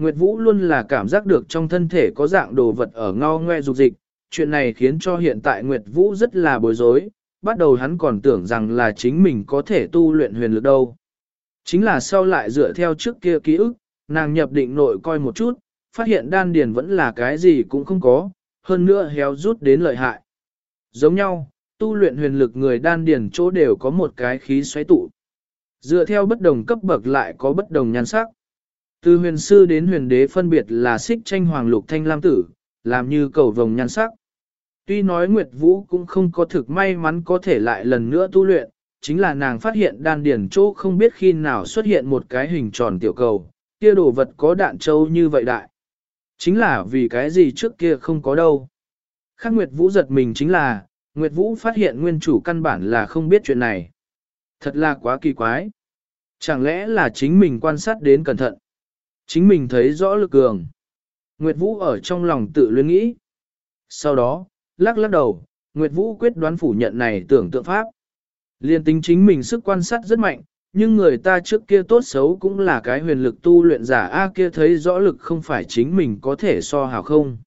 Nguyệt Vũ luôn là cảm giác được trong thân thể có dạng đồ vật ở ngao ngoe dục dịch, chuyện này khiến cho hiện tại Nguyệt Vũ rất là bối rối, bắt đầu hắn còn tưởng rằng là chính mình có thể tu luyện huyền lực đâu. Chính là sau lại dựa theo trước kia ký ức, nàng nhập định nội coi một chút, phát hiện đan điền vẫn là cái gì cũng không có, hơn nữa héo rút đến lợi hại. Giống nhau, tu luyện huyền lực người đan điền chỗ đều có một cái khí xoáy tụ. Dựa theo bất đồng cấp bậc lại có bất đồng nhan sắc. Từ huyền sư đến huyền đế phân biệt là xích tranh hoàng lục thanh lam tử, làm như cầu vồng nhan sắc. Tuy nói Nguyệt Vũ cũng không có thực may mắn có thể lại lần nữa tu luyện, chính là nàng phát hiện đan điển chỗ không biết khi nào xuất hiện một cái hình tròn tiểu cầu, kia đồ vật có đạn châu như vậy đại. Chính là vì cái gì trước kia không có đâu. Khác Nguyệt Vũ giật mình chính là, Nguyệt Vũ phát hiện nguyên chủ căn bản là không biết chuyện này. Thật là quá kỳ quái. Chẳng lẽ là chính mình quan sát đến cẩn thận. Chính mình thấy rõ lực cường. Nguyệt Vũ ở trong lòng tự luyến nghĩ. Sau đó, lắc lắc đầu, Nguyệt Vũ quyết đoán phủ nhận này tưởng tượng pháp. Liên tính chính mình sức quan sát rất mạnh, nhưng người ta trước kia tốt xấu cũng là cái huyền lực tu luyện giả A kia thấy rõ lực không phải chính mình có thể so hào không.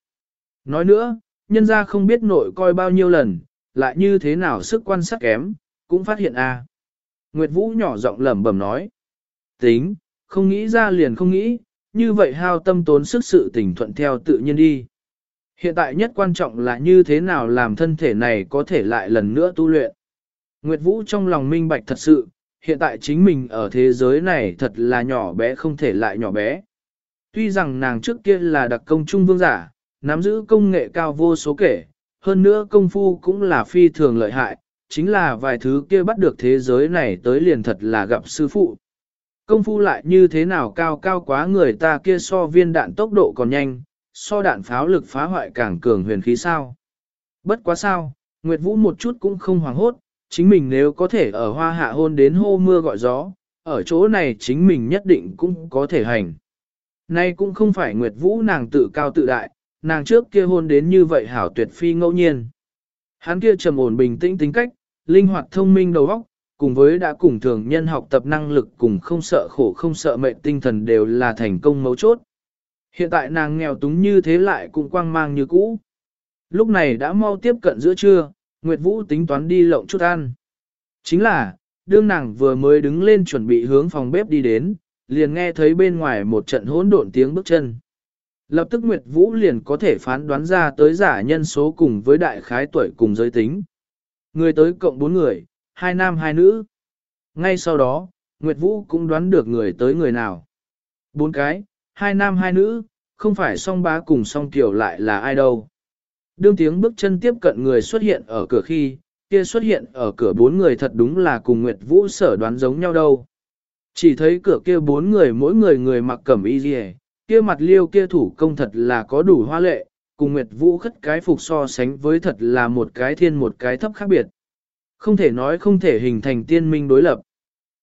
Nói nữa, nhân ra không biết nội coi bao nhiêu lần, lại như thế nào sức quan sát kém, cũng phát hiện A. Nguyệt Vũ nhỏ giọng lẩm bẩm nói. Tính, không nghĩ ra liền không nghĩ, như vậy hao tâm tốn sức sự tình thuận theo tự nhiên đi. Hiện tại nhất quan trọng là như thế nào làm thân thể này có thể lại lần nữa tu luyện. Nguyệt Vũ trong lòng minh bạch thật sự, hiện tại chính mình ở thế giới này thật là nhỏ bé không thể lại nhỏ bé. Tuy rằng nàng trước kia là đặc công trung vương giả, nắm giữ công nghệ cao vô số kể, hơn nữa công phu cũng là phi thường lợi hại, chính là vài thứ kia bắt được thế giới này tới liền thật là gặp sư phụ. Công phu lại như thế nào cao cao quá người ta kia so viên đạn tốc độ còn nhanh, so đạn pháo lực phá hoại càng cường huyền khí sao. Bất quá sao, Nguyệt Vũ một chút cũng không hoảng hốt, chính mình nếu có thể ở hoa hạ hôn đến hô mưa gọi gió, ở chỗ này chính mình nhất định cũng có thể hành. Nay cũng không phải Nguyệt Vũ nàng tự cao tự đại, nàng trước kia hôn đến như vậy hảo tuyệt phi ngẫu nhiên. Hắn kia trầm ổn bình tĩnh tính cách, linh hoạt thông minh đầu óc, cùng với đã cùng thường nhân học tập năng lực cùng không sợ khổ không sợ mệnh tinh thần đều là thành công mấu chốt. Hiện tại nàng nghèo túng như thế lại cũng quang mang như cũ. Lúc này đã mau tiếp cận giữa trưa, Nguyệt Vũ tính toán đi lộng chút ăn. Chính là, đương nàng vừa mới đứng lên chuẩn bị hướng phòng bếp đi đến, liền nghe thấy bên ngoài một trận hỗn độn tiếng bước chân. Lập tức Nguyệt Vũ liền có thể phán đoán ra tới giả nhân số cùng với đại khái tuổi cùng giới tính. Người tới cộng bốn người, hai nam hai nữ. Ngay sau đó, Nguyệt Vũ cũng đoán được người tới người nào. Bốn cái, hai nam hai nữ, không phải song bá cùng song tiểu lại là ai đâu. Đương tiếng bước chân tiếp cận người xuất hiện ở cửa khi, kia xuất hiện ở cửa bốn người thật đúng là cùng Nguyệt Vũ sở đoán giống nhau đâu. Chỉ thấy cửa kia bốn người mỗi người người mặc cẩm y gì, kia mặt liêu kia thủ công thật là có đủ hoa lệ, cùng Nguyệt Vũ khất cái phục so sánh với thật là một cái thiên một cái thấp khác biệt. Không thể nói không thể hình thành tiên minh đối lập.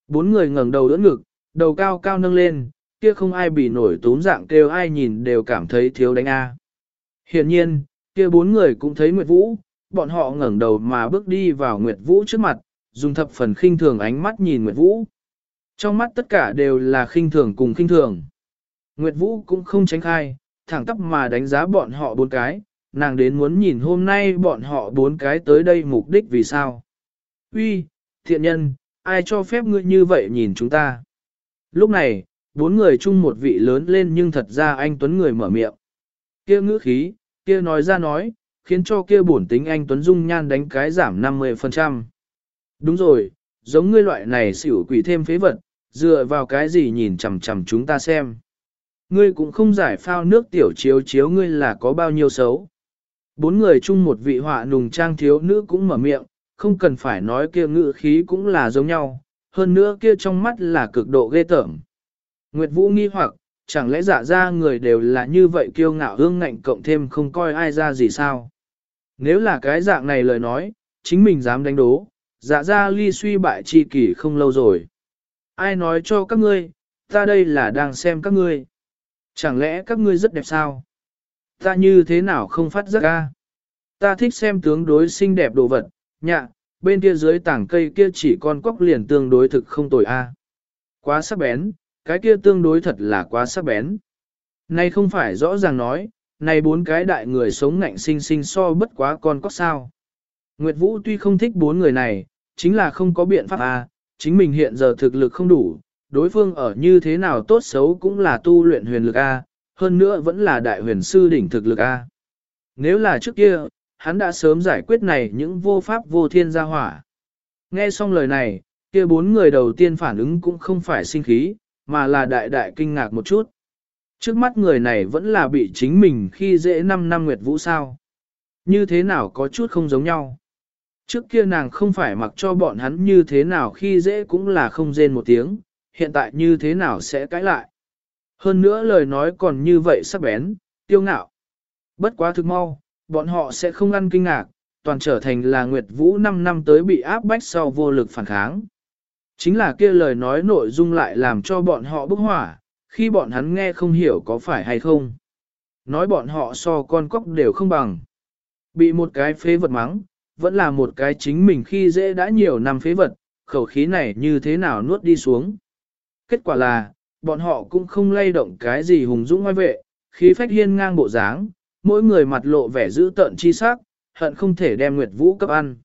Bốn người ngẩng đầu đỡ ngực, đầu cao cao nâng lên, kia không ai bị nổi tốn dạng kêu ai nhìn đều cảm thấy thiếu đánh A. Hiện nhiên, kia bốn người cũng thấy Nguyệt Vũ, bọn họ ngẩng đầu mà bước đi vào Nguyệt Vũ trước mặt, dùng thập phần khinh thường ánh mắt nhìn Nguyệt Vũ. Trong mắt tất cả đều là khinh thường cùng khinh thường. Nguyệt Vũ cũng không tránh khai, thẳng tắp mà đánh giá bọn họ bốn cái, nàng đến muốn nhìn hôm nay bọn họ bốn cái tới đây mục đích vì sao. Uy, thiện nhân, ai cho phép ngươi như vậy nhìn chúng ta? Lúc này, bốn người chung một vị lớn lên nhưng thật ra anh Tuấn người mở miệng. Kia ngữ khí, kia nói ra nói, khiến cho kia bổn tính anh Tuấn Dung nhan đánh cái giảm 50%. Đúng rồi, giống ngươi loại này xỉu quỷ thêm phế vật, dựa vào cái gì nhìn chằm chằm chúng ta xem. Ngươi cũng không giải phao nước tiểu chiếu chiếu ngươi là có bao nhiêu xấu. Bốn người chung một vị họa nùng trang thiếu nữ cũng mở miệng, không cần phải nói kia ngữ khí cũng là giống nhau, hơn nữa kia trong mắt là cực độ ghê tởm. Nguyệt Vũ nghi hoặc, chẳng lẽ dạ ra người đều là như vậy kiêu ngạo hương ngạnh cộng thêm không coi ai ra gì sao? Nếu là cái dạng này lời nói, chính mình dám đánh đố, dạ ra ly suy bại chi kỷ không lâu rồi. Ai nói cho các ngươi, ta đây là đang xem các ngươi. Chẳng lẽ các ngươi rất đẹp sao? Ta như thế nào không phát giác ra? Ta thích xem tướng đối xinh đẹp đồ vật, nhạ, bên kia dưới tảng cây kia chỉ con cóc liền tương đối thực không tồi a. Quá sắc bén, cái kia tương đối thật là quá sắc bén. Này không phải rõ ràng nói, này bốn cái đại người sống ngạnh sinh sinh so bất quá con cóc sao. Nguyệt Vũ tuy không thích bốn người này, chính là không có biện pháp a, chính mình hiện giờ thực lực không đủ, đối phương ở như thế nào tốt xấu cũng là tu luyện huyền lực A, hơn nữa vẫn là đại huyền sư đỉnh thực lực A. Nếu là trước kia, hắn đã sớm giải quyết này những vô pháp vô thiên gia hỏa. Nghe xong lời này, kia bốn người đầu tiên phản ứng cũng không phải sinh khí, mà là đại đại kinh ngạc một chút. Trước mắt người này vẫn là bị chính mình khi dễ năm năm Nguyệt Vũ sao. Như thế nào có chút không giống nhau. Trước kia nàng không phải mặc cho bọn hắn như thế nào khi dễ cũng là không rên một tiếng, hiện tại như thế nào sẽ cãi lại. Hơn nữa lời nói còn như vậy sắc bén, tiêu ngạo. Bất quá thực mau, bọn họ sẽ không ăn kinh ngạc, toàn trở thành là Nguyệt Vũ 5 năm tới bị áp bách sau vô lực phản kháng. Chính là kia lời nói nội dung lại làm cho bọn họ bức hỏa, khi bọn hắn nghe không hiểu có phải hay không. Nói bọn họ so con cóc đều không bằng. Bị một cái phế vật mắng, vẫn là một cái chính mình khi dễ đã nhiều năm phế vật, khẩu khí này như thế nào nuốt đi xuống. Kết quả là, bọn họ cũng không lay động cái gì hùng dũng ngoài vệ, khí phách hiên ngang bộ dáng, mỗi người mặt lộ vẻ dữ tợn chi sắc, hận không thể đem Nguyệt Vũ cấp ăn.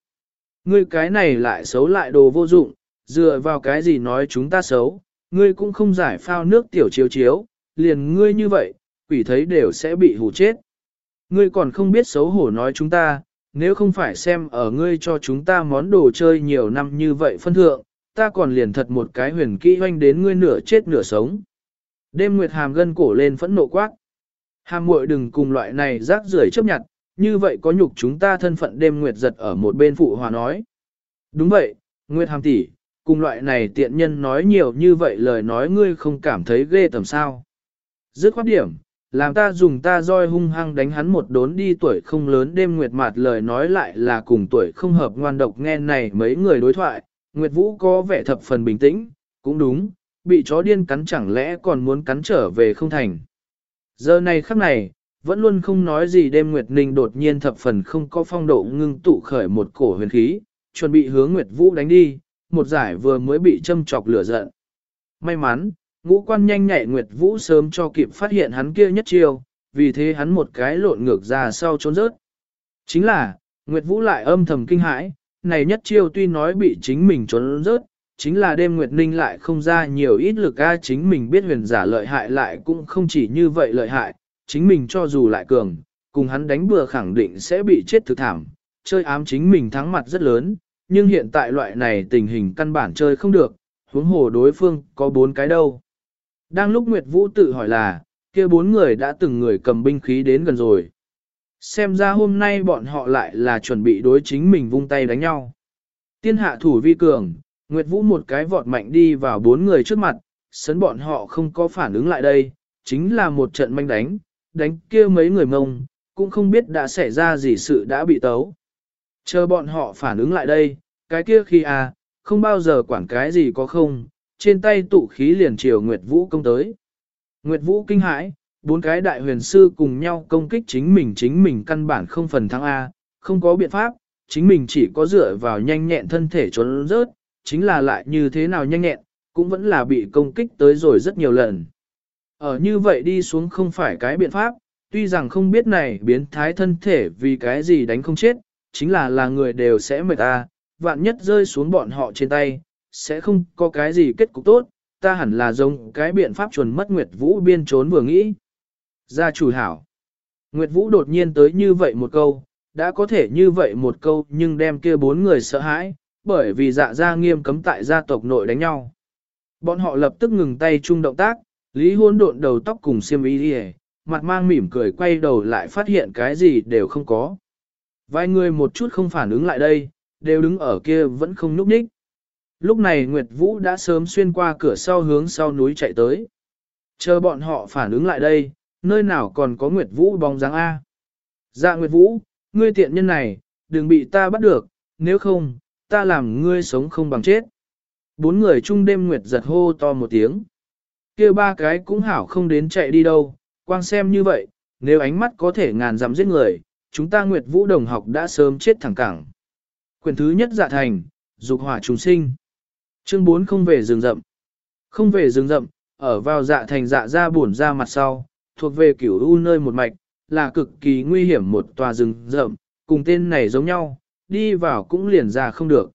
Ngươi cái này lại xấu lại đồ vô dụng, dựa vào cái gì nói chúng ta xấu, ngươi cũng không giải phao nước tiểu chiếu chiếu, liền ngươi như vậy, quỷ thấy đều sẽ bị hù chết. Ngươi còn không biết xấu hổ nói chúng ta, nếu không phải xem ở ngươi cho chúng ta món đồ chơi nhiều năm như vậy phân thượng, ta còn liền thật một cái huyền kỹ hoanh đến ngươi nửa chết nửa sống. Đêm Nguyệt Hàm gân cổ lên phẫn nộ quát. Hàm muội đừng cùng loại này rác rưởi chấp nhận, như vậy có nhục chúng ta thân phận đêm Nguyệt giật ở một bên phụ hòa nói. Đúng vậy, Nguyệt Hàm tỷ, cùng loại này tiện nhân nói nhiều như vậy lời nói ngươi không cảm thấy ghê tầm sao. Dứt khoát điểm, Làm ta dùng ta roi hung hăng đánh hắn một đốn đi tuổi không lớn đêm Nguyệt Mạt lời nói lại là cùng tuổi không hợp ngoan độc nghe này mấy người đối thoại, Nguyệt Vũ có vẻ thập phần bình tĩnh, cũng đúng, bị chó điên cắn chẳng lẽ còn muốn cắn trở về không thành. Giờ này khắc này, vẫn luôn không nói gì đêm Nguyệt Ninh đột nhiên thập phần không có phong độ ngưng tụ khởi một cổ huyền khí, chuẩn bị hướng Nguyệt Vũ đánh đi, một giải vừa mới bị châm chọc lửa giận. May mắn, ngũ quan nhanh nhạy Nguyệt Vũ sớm cho kịp phát hiện hắn kia nhất chiêu, vì thế hắn một cái lộn ngược ra sau trốn rớt. Chính là, Nguyệt Vũ lại âm thầm kinh hãi, này nhất chiêu tuy nói bị chính mình trốn rớt, chính là đêm Nguyệt Ninh lại không ra nhiều ít lực a chính mình biết huyền giả lợi hại lại cũng không chỉ như vậy lợi hại, chính mình cho dù lại cường, cùng hắn đánh bừa khẳng định sẽ bị chết thực thảm, chơi ám chính mình thắng mặt rất lớn, nhưng hiện tại loại này tình hình căn bản chơi không được, huống hồ đối phương có bốn cái đâu. Đang lúc Nguyệt Vũ tự hỏi là, kia bốn người đã từng người cầm binh khí đến gần rồi. Xem ra hôm nay bọn họ lại là chuẩn bị đối chính mình vung tay đánh nhau. Tiên hạ thủ vi cường, Nguyệt Vũ một cái vọt mạnh đi vào bốn người trước mặt, sấn bọn họ không có phản ứng lại đây, chính là một trận manh đánh, đánh kia mấy người mông, cũng không biết đã xảy ra gì sự đã bị tấu. Chờ bọn họ phản ứng lại đây, cái kia khi à, không bao giờ quản cái gì có không, trên tay tụ khí liền chiều Nguyệt Vũ công tới. Nguyệt Vũ kinh hãi, bốn cái đại huyền sư cùng nhau công kích chính mình chính mình căn bản không phần thắng A, không có biện pháp, chính mình chỉ có dựa vào nhanh nhẹn thân thể trốn rớt, chính là lại như thế nào nhanh nhẹn, cũng vẫn là bị công kích tới rồi rất nhiều lần. Ở như vậy đi xuống không phải cái biện pháp, tuy rằng không biết này biến thái thân thể vì cái gì đánh không chết, chính là là người đều sẽ mệt ta, vạn nhất rơi xuống bọn họ trên tay, sẽ không có cái gì kết cục tốt, ta hẳn là giống cái biện pháp chuẩn mất Nguyệt Vũ biên trốn vừa nghĩ. Gia chủ hảo. Nguyệt Vũ đột nhiên tới như vậy một câu, đã có thể như vậy một câu nhưng đem kia bốn người sợ hãi, bởi vì dạ gia nghiêm cấm tại gia tộc nội đánh nhau. Bọn họ lập tức ngừng tay chung động tác, Lý hôn độn đầu tóc cùng xiêm y đi mặt mang mỉm cười quay đầu lại phát hiện cái gì đều không có. Vài người một chút không phản ứng lại đây, đều đứng ở kia vẫn không núp ních. Lúc này Nguyệt Vũ đã sớm xuyên qua cửa sau hướng sau núi chạy tới. Chờ bọn họ phản ứng lại đây, nơi nào còn có Nguyệt Vũ bóng dáng A. Dạ Nguyệt Vũ, ngươi tiện nhân này, đừng bị ta bắt được, nếu không, ta làm ngươi sống không bằng chết. Bốn người chung đêm Nguyệt giật hô to một tiếng. kia ba cái cũng hảo không đến chạy đi đâu, quang xem như vậy, nếu ánh mắt có thể ngàn dặm giết người, chúng ta Nguyệt Vũ đồng học đã sớm chết thẳng cẳng. Quyền thứ nhất dạ thành, dục hỏa trùng sinh. Chương 4 không về rừng rậm. Không về rừng rậm, ở vào dạ thành dạ ra buồn ra mặt sau, thuộc về kiểu u nơi một mạch, là cực kỳ nguy hiểm một tòa rừng rậm, cùng tên này giống nhau, đi vào cũng liền ra không được.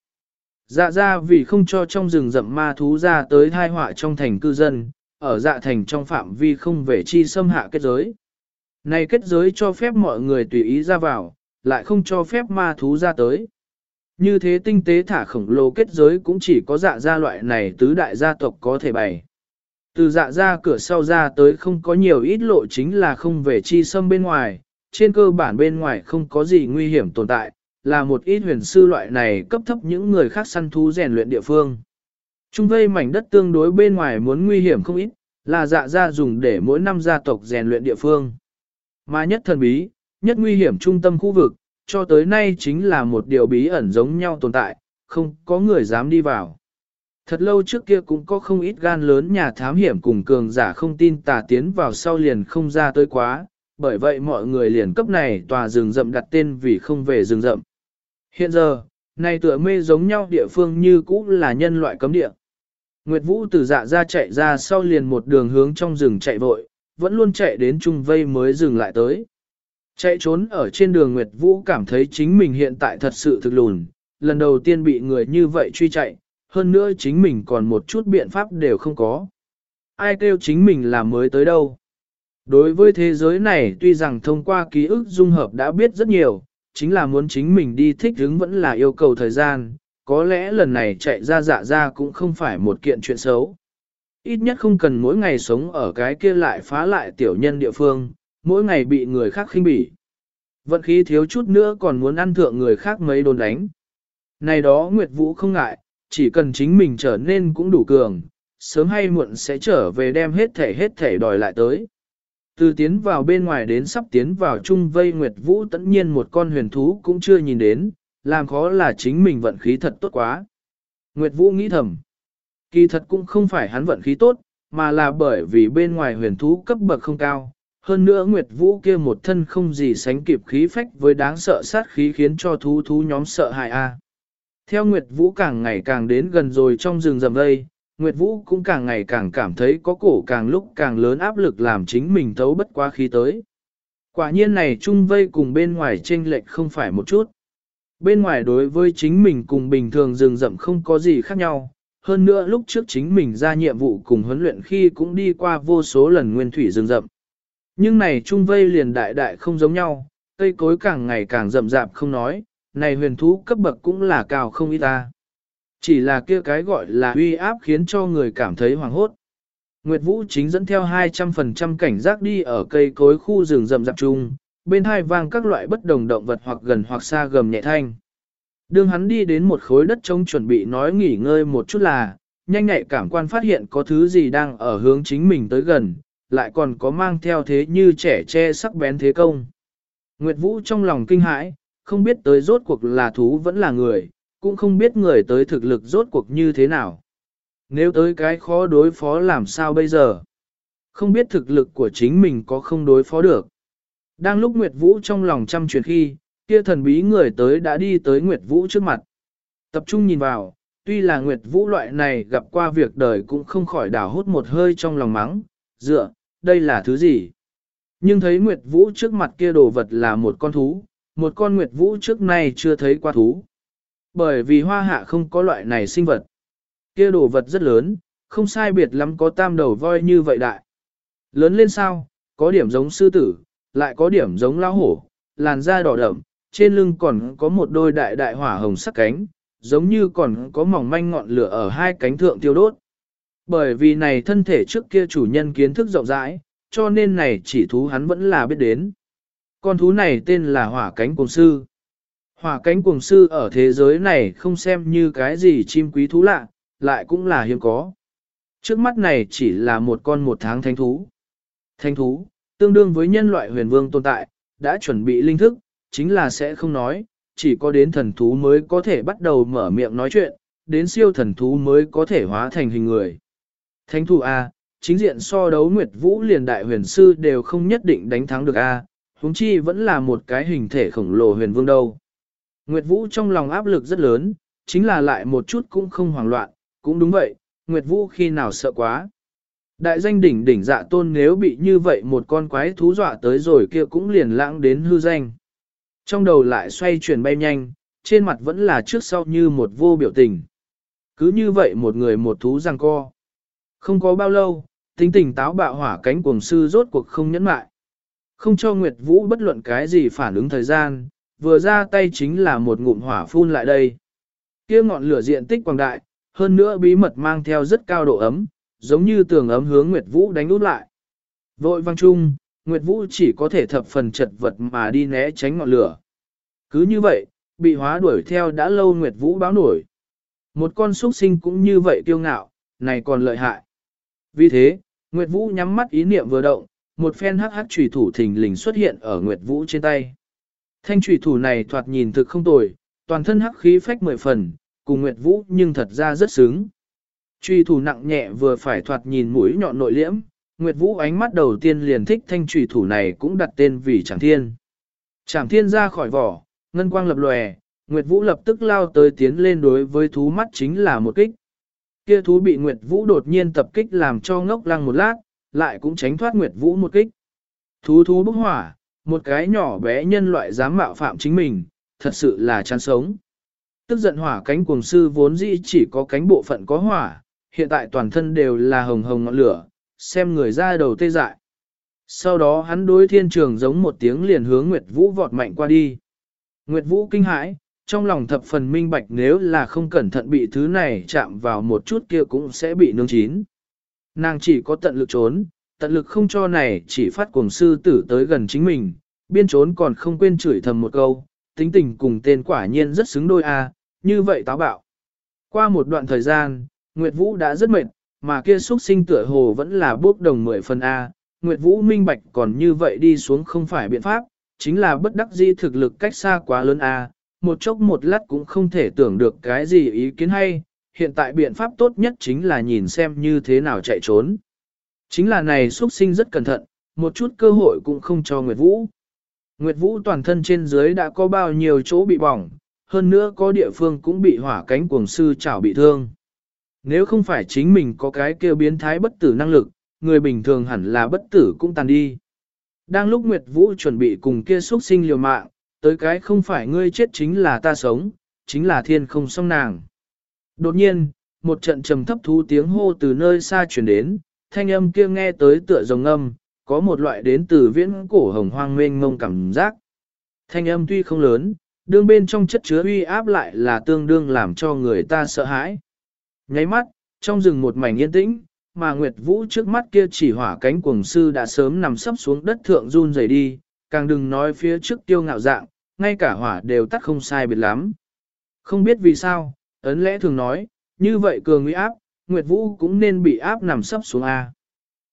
Dạ ra vì không cho trong rừng rậm ma thú ra tới thai họa trong thành cư dân, ở dạ thành trong phạm vi không về chi xâm hạ kết giới. Này kết giới cho phép mọi người tùy ý ra vào, lại không cho phép ma thú ra tới. Như thế tinh tế thả khổng lồ kết giới cũng chỉ có dạ gia loại này tứ đại gia tộc có thể bày. Từ dạ ra cửa sau ra tới không có nhiều ít lộ chính là không về chi xâm bên ngoài, trên cơ bản bên ngoài không có gì nguy hiểm tồn tại, là một ít huyền sư loại này cấp thấp những người khác săn thú rèn luyện địa phương. Trung vây mảnh đất tương đối bên ngoài muốn nguy hiểm không ít, là dạ ra dùng để mỗi năm gia tộc rèn luyện địa phương. Mà nhất thần bí, nhất nguy hiểm trung tâm khu vực, cho tới nay chính là một điều bí ẩn giống nhau tồn tại, không có người dám đi vào. Thật lâu trước kia cũng có không ít gan lớn nhà thám hiểm cùng cường giả không tin tà tiến vào sau liền không ra tới quá, bởi vậy mọi người liền cấp này tòa rừng rậm đặt tên vì không về rừng rậm. Hiện giờ, này tựa mê giống nhau địa phương như cũ là nhân loại cấm địa. Nguyệt Vũ từ dạ ra chạy ra sau liền một đường hướng trong rừng chạy vội, vẫn luôn chạy đến trung vây mới dừng lại tới. Chạy trốn ở trên đường Nguyệt Vũ cảm thấy chính mình hiện tại thật sự thực lùn, lần đầu tiên bị người như vậy truy chạy, hơn nữa chính mình còn một chút biện pháp đều không có. Ai kêu chính mình là mới tới đâu. Đối với thế giới này tuy rằng thông qua ký ức dung hợp đã biết rất nhiều, chính là muốn chính mình đi thích ứng vẫn là yêu cầu thời gian, có lẽ lần này chạy ra dạ ra cũng không phải một kiện chuyện xấu. Ít nhất không cần mỗi ngày sống ở cái kia lại phá lại tiểu nhân địa phương, mỗi ngày bị người khác khinh bỉ. Vận khí thiếu chút nữa còn muốn ăn thượng người khác mấy đồn đánh. Này đó Nguyệt Vũ không ngại, chỉ cần chính mình trở nên cũng đủ cường, sớm hay muộn sẽ trở về đem hết thể hết thể đòi lại tới. Từ tiến vào bên ngoài đến sắp tiến vào chung vây Nguyệt Vũ tất nhiên một con huyền thú cũng chưa nhìn đến, làm khó là chính mình vận khí thật tốt quá. Nguyệt Vũ nghĩ thầm, kỳ thật cũng không phải hắn vận khí tốt, mà là bởi vì bên ngoài huyền thú cấp bậc không cao. Hơn nữa Nguyệt Vũ kia một thân không gì sánh kịp khí phách với đáng sợ sát khí khiến cho thú thú nhóm sợ hại a. Theo Nguyệt Vũ càng ngày càng đến gần rồi trong rừng rầm vây, Nguyệt Vũ cũng càng ngày càng cảm thấy có cổ càng lúc càng lớn áp lực làm chính mình thấu bất quá khí tới. Quả nhiên này chung vây cùng bên ngoài chênh lệch không phải một chút. Bên ngoài đối với chính mình cùng bình thường rừng rậm không có gì khác nhau, hơn nữa lúc trước chính mình ra nhiệm vụ cùng huấn luyện khi cũng đi qua vô số lần nguyên thủy rừng rậm. Nhưng này chung vây liền đại đại không giống nhau, cây cối càng ngày càng rậm rạp không nói, này huyền thú cấp bậc cũng là cao không ít ta. Chỉ là kia cái gọi là uy áp khiến cho người cảm thấy hoàng hốt. Nguyệt Vũ chính dẫn theo 200% cảnh giác đi ở cây cối khu rừng rậm rạp chung, bên hai vang các loại bất đồng động vật hoặc gần hoặc xa gầm nhẹ thanh. Đường hắn đi đến một khối đất trống chuẩn bị nói nghỉ ngơi một chút là, nhanh nhạy cảm quan phát hiện có thứ gì đang ở hướng chính mình tới gần, lại còn có mang theo thế như trẻ che sắc bén thế công. Nguyệt Vũ trong lòng kinh hãi, không biết tới rốt cuộc là thú vẫn là người, cũng không biết người tới thực lực rốt cuộc như thế nào. Nếu tới cái khó đối phó làm sao bây giờ? Không biết thực lực của chính mình có không đối phó được. Đang lúc Nguyệt Vũ trong lòng chăm chuyện khi, kia thần bí người tới đã đi tới Nguyệt Vũ trước mặt. Tập trung nhìn vào, tuy là Nguyệt Vũ loại này gặp qua việc đời cũng không khỏi đảo hốt một hơi trong lòng mắng, dựa, đây là thứ gì? Nhưng thấy Nguyệt Vũ trước mặt kia đồ vật là một con thú, một con Nguyệt Vũ trước nay chưa thấy qua thú. Bởi vì hoa hạ không có loại này sinh vật. Kia đồ vật rất lớn, không sai biệt lắm có tam đầu voi như vậy đại. Lớn lên sao, có điểm giống sư tử, lại có điểm giống lao hổ, làn da đỏ đậm, trên lưng còn có một đôi đại đại hỏa hồng sắc cánh, giống như còn có mỏng manh ngọn lửa ở hai cánh thượng tiêu đốt. Bởi vì này thân thể trước kia chủ nhân kiến thức rộng rãi, cho nên này chỉ thú hắn vẫn là biết đến. Con thú này tên là hỏa cánh cùng sư. Hỏa cánh cuồng sư ở thế giới này không xem như cái gì chim quý thú lạ, lại cũng là hiếm có. Trước mắt này chỉ là một con một tháng thánh thú. Thánh thú, tương đương với nhân loại huyền vương tồn tại, đã chuẩn bị linh thức, chính là sẽ không nói, chỉ có đến thần thú mới có thể bắt đầu mở miệng nói chuyện, đến siêu thần thú mới có thể hóa thành hình người. Thánh thú A, chính diện so đấu Nguyệt Vũ liền đại huyền sư đều không nhất định đánh thắng được A, huống chi vẫn là một cái hình thể khổng lồ huyền vương đâu. Nguyệt Vũ trong lòng áp lực rất lớn, chính là lại một chút cũng không hoảng loạn, cũng đúng vậy, Nguyệt Vũ khi nào sợ quá. Đại danh đỉnh đỉnh dạ tôn nếu bị như vậy một con quái thú dọa tới rồi kia cũng liền lãng đến hư danh. Trong đầu lại xoay chuyển bay nhanh, trên mặt vẫn là trước sau như một vô biểu tình. Cứ như vậy một người một thú răng co. Không có bao lâu, tính tình táo bạo hỏa cánh cuồng sư rốt cuộc không nhẫn mại. Không cho Nguyệt Vũ bất luận cái gì phản ứng thời gian, vừa ra tay chính là một ngụm hỏa phun lại đây. Kia ngọn lửa diện tích quảng đại, hơn nữa bí mật mang theo rất cao độ ấm, giống như tường ấm hướng Nguyệt Vũ đánh út lại. Vội vang chung, Nguyệt Vũ chỉ có thể thập phần chật vật mà đi né tránh ngọn lửa. Cứ như vậy, bị hóa đuổi theo đã lâu Nguyệt Vũ báo nổi. Một con súc sinh cũng như vậy kiêu ngạo, này còn lợi hại. Vì thế, Nguyệt Vũ nhắm mắt ý niệm vừa động, một phen hắc hắc chủy thủ thình lình xuất hiện ở Nguyệt Vũ trên tay. Thanh trùy thủ này thoạt nhìn thực không tồi, toàn thân hắc khí phách mười phần, cùng Nguyệt Vũ nhưng thật ra rất sướng. Trùy thủ nặng nhẹ vừa phải thoạt nhìn mũi nhọn nội liễm, Nguyệt Vũ ánh mắt đầu tiên liền thích thanh trùy thủ này cũng đặt tên vì Trảm Thiên. Trảm Thiên ra khỏi vỏ, ngân quang lập lòe, Nguyệt Vũ lập tức lao tới tiến lên đối với thú mắt chính là một kích. Kia thú bị Nguyệt Vũ đột nhiên tập kích làm cho ngốc lăng một lát, lại cũng tránh thoát Nguyệt Vũ một kích. Thú thú bốc hỏa, một cái nhỏ bé nhân loại dám mạo phạm chính mình, thật sự là chán sống. Tức giận hỏa cánh cuồng sư vốn dĩ chỉ có cánh bộ phận có hỏa, hiện tại toàn thân đều là hồng hồng ngọn lửa, xem người ra đầu tê dại. Sau đó hắn đối thiên trường giống một tiếng liền hướng Nguyệt Vũ vọt mạnh qua đi. Nguyệt Vũ kinh hãi, trong lòng thập phần minh bạch nếu là không cẩn thận bị thứ này chạm vào một chút kia cũng sẽ bị nướng chín. Nàng chỉ có tận lực trốn, tận lực không cho này chỉ phát cuồng sư tử tới gần chính mình, biên trốn còn không quên chửi thầm một câu, tính tình cùng tên quả nhiên rất xứng đôi a, như vậy táo bạo. Qua một đoạn thời gian, Nguyệt Vũ đã rất mệt, mà kia xuất sinh tựa hồ vẫn là bước đồng mười phần A, Nguyệt Vũ minh bạch còn như vậy đi xuống không phải biện pháp, chính là bất đắc dĩ thực lực cách xa quá lớn a, một chốc một lát cũng không thể tưởng được cái gì ý kiến hay, hiện tại biện pháp tốt nhất chính là nhìn xem như thế nào chạy trốn. Chính là này xuất sinh rất cẩn thận, một chút cơ hội cũng không cho Nguyệt Vũ. Nguyệt Vũ toàn thân trên dưới đã có bao nhiêu chỗ bị bỏng, hơn nữa có địa phương cũng bị hỏa cánh cuồng sư chảo bị thương. Nếu không phải chính mình có cái kêu biến thái bất tử năng lực, người bình thường hẳn là bất tử cũng tàn đi. Đang lúc Nguyệt Vũ chuẩn bị cùng kia xuất sinh liều mạng, tới cái không phải ngươi chết chính là ta sống, chính là thiên không song nàng. Đột nhiên, một trận trầm thấp thú tiếng hô từ nơi xa chuyển đến, thanh âm kia nghe tới tựa rồng âm, có một loại đến từ viễn cổ hồng hoang mênh ngông cảm giác. Thanh âm tuy không lớn, đương bên trong chất chứa uy áp lại là tương đương làm cho người ta sợ hãi. Nháy mắt, trong rừng một mảnh yên tĩnh, mà Nguyệt Vũ trước mắt kia chỉ hỏa cánh cuồng sư đã sớm nằm sấp xuống đất thượng run rẩy đi, càng đừng nói phía trước tiêu ngạo dạng, ngay cả hỏa đều tắt không sai biệt lắm. Không biết vì sao, ấn lẽ thường nói, như vậy cường uy áp, Nguyệt Vũ cũng nên bị áp nằm sấp xuống A.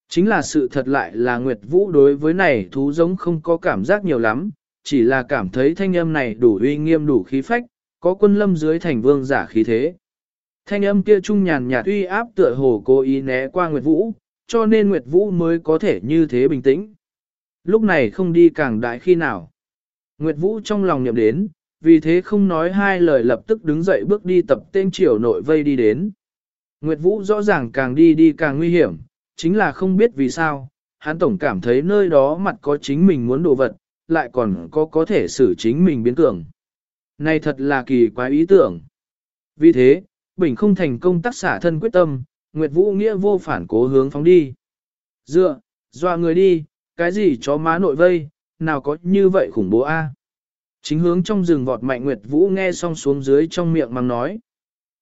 Chính là sự thật lại là Nguyệt Vũ đối với này thú giống không có cảm giác nhiều lắm, chỉ là cảm thấy thanh âm này đủ uy nghiêm đủ khí phách, có quân lâm dưới thành vương giả khí thế. Thanh âm kia trung nhàn nhạt uy áp tựa hồ cố ý né qua Nguyệt Vũ, cho nên Nguyệt Vũ mới có thể như thế bình tĩnh. Lúc này không đi càng đại khi nào. Nguyệt Vũ trong lòng nhậm đến, vì thế không nói hai lời lập tức đứng dậy bước đi tập tên triều nội vây đi đến. Nguyệt Vũ rõ ràng càng đi đi càng nguy hiểm, chính là không biết vì sao, hắn tổng cảm thấy nơi đó mặt có chính mình muốn đồ vật, lại còn có có thể xử chính mình biến tưởng. Này thật là kỳ quái ý tưởng. Vì thế, Bình không thành công tác xả thân quyết tâm, Nguyệt Vũ nghĩa vô phản cố hướng phóng đi. Dựa, dọa người đi, cái gì chó má nội vây, nào có như vậy khủng bố a? Chính hướng trong rừng vọt mạnh Nguyệt Vũ nghe xong xuống dưới trong miệng mang nói.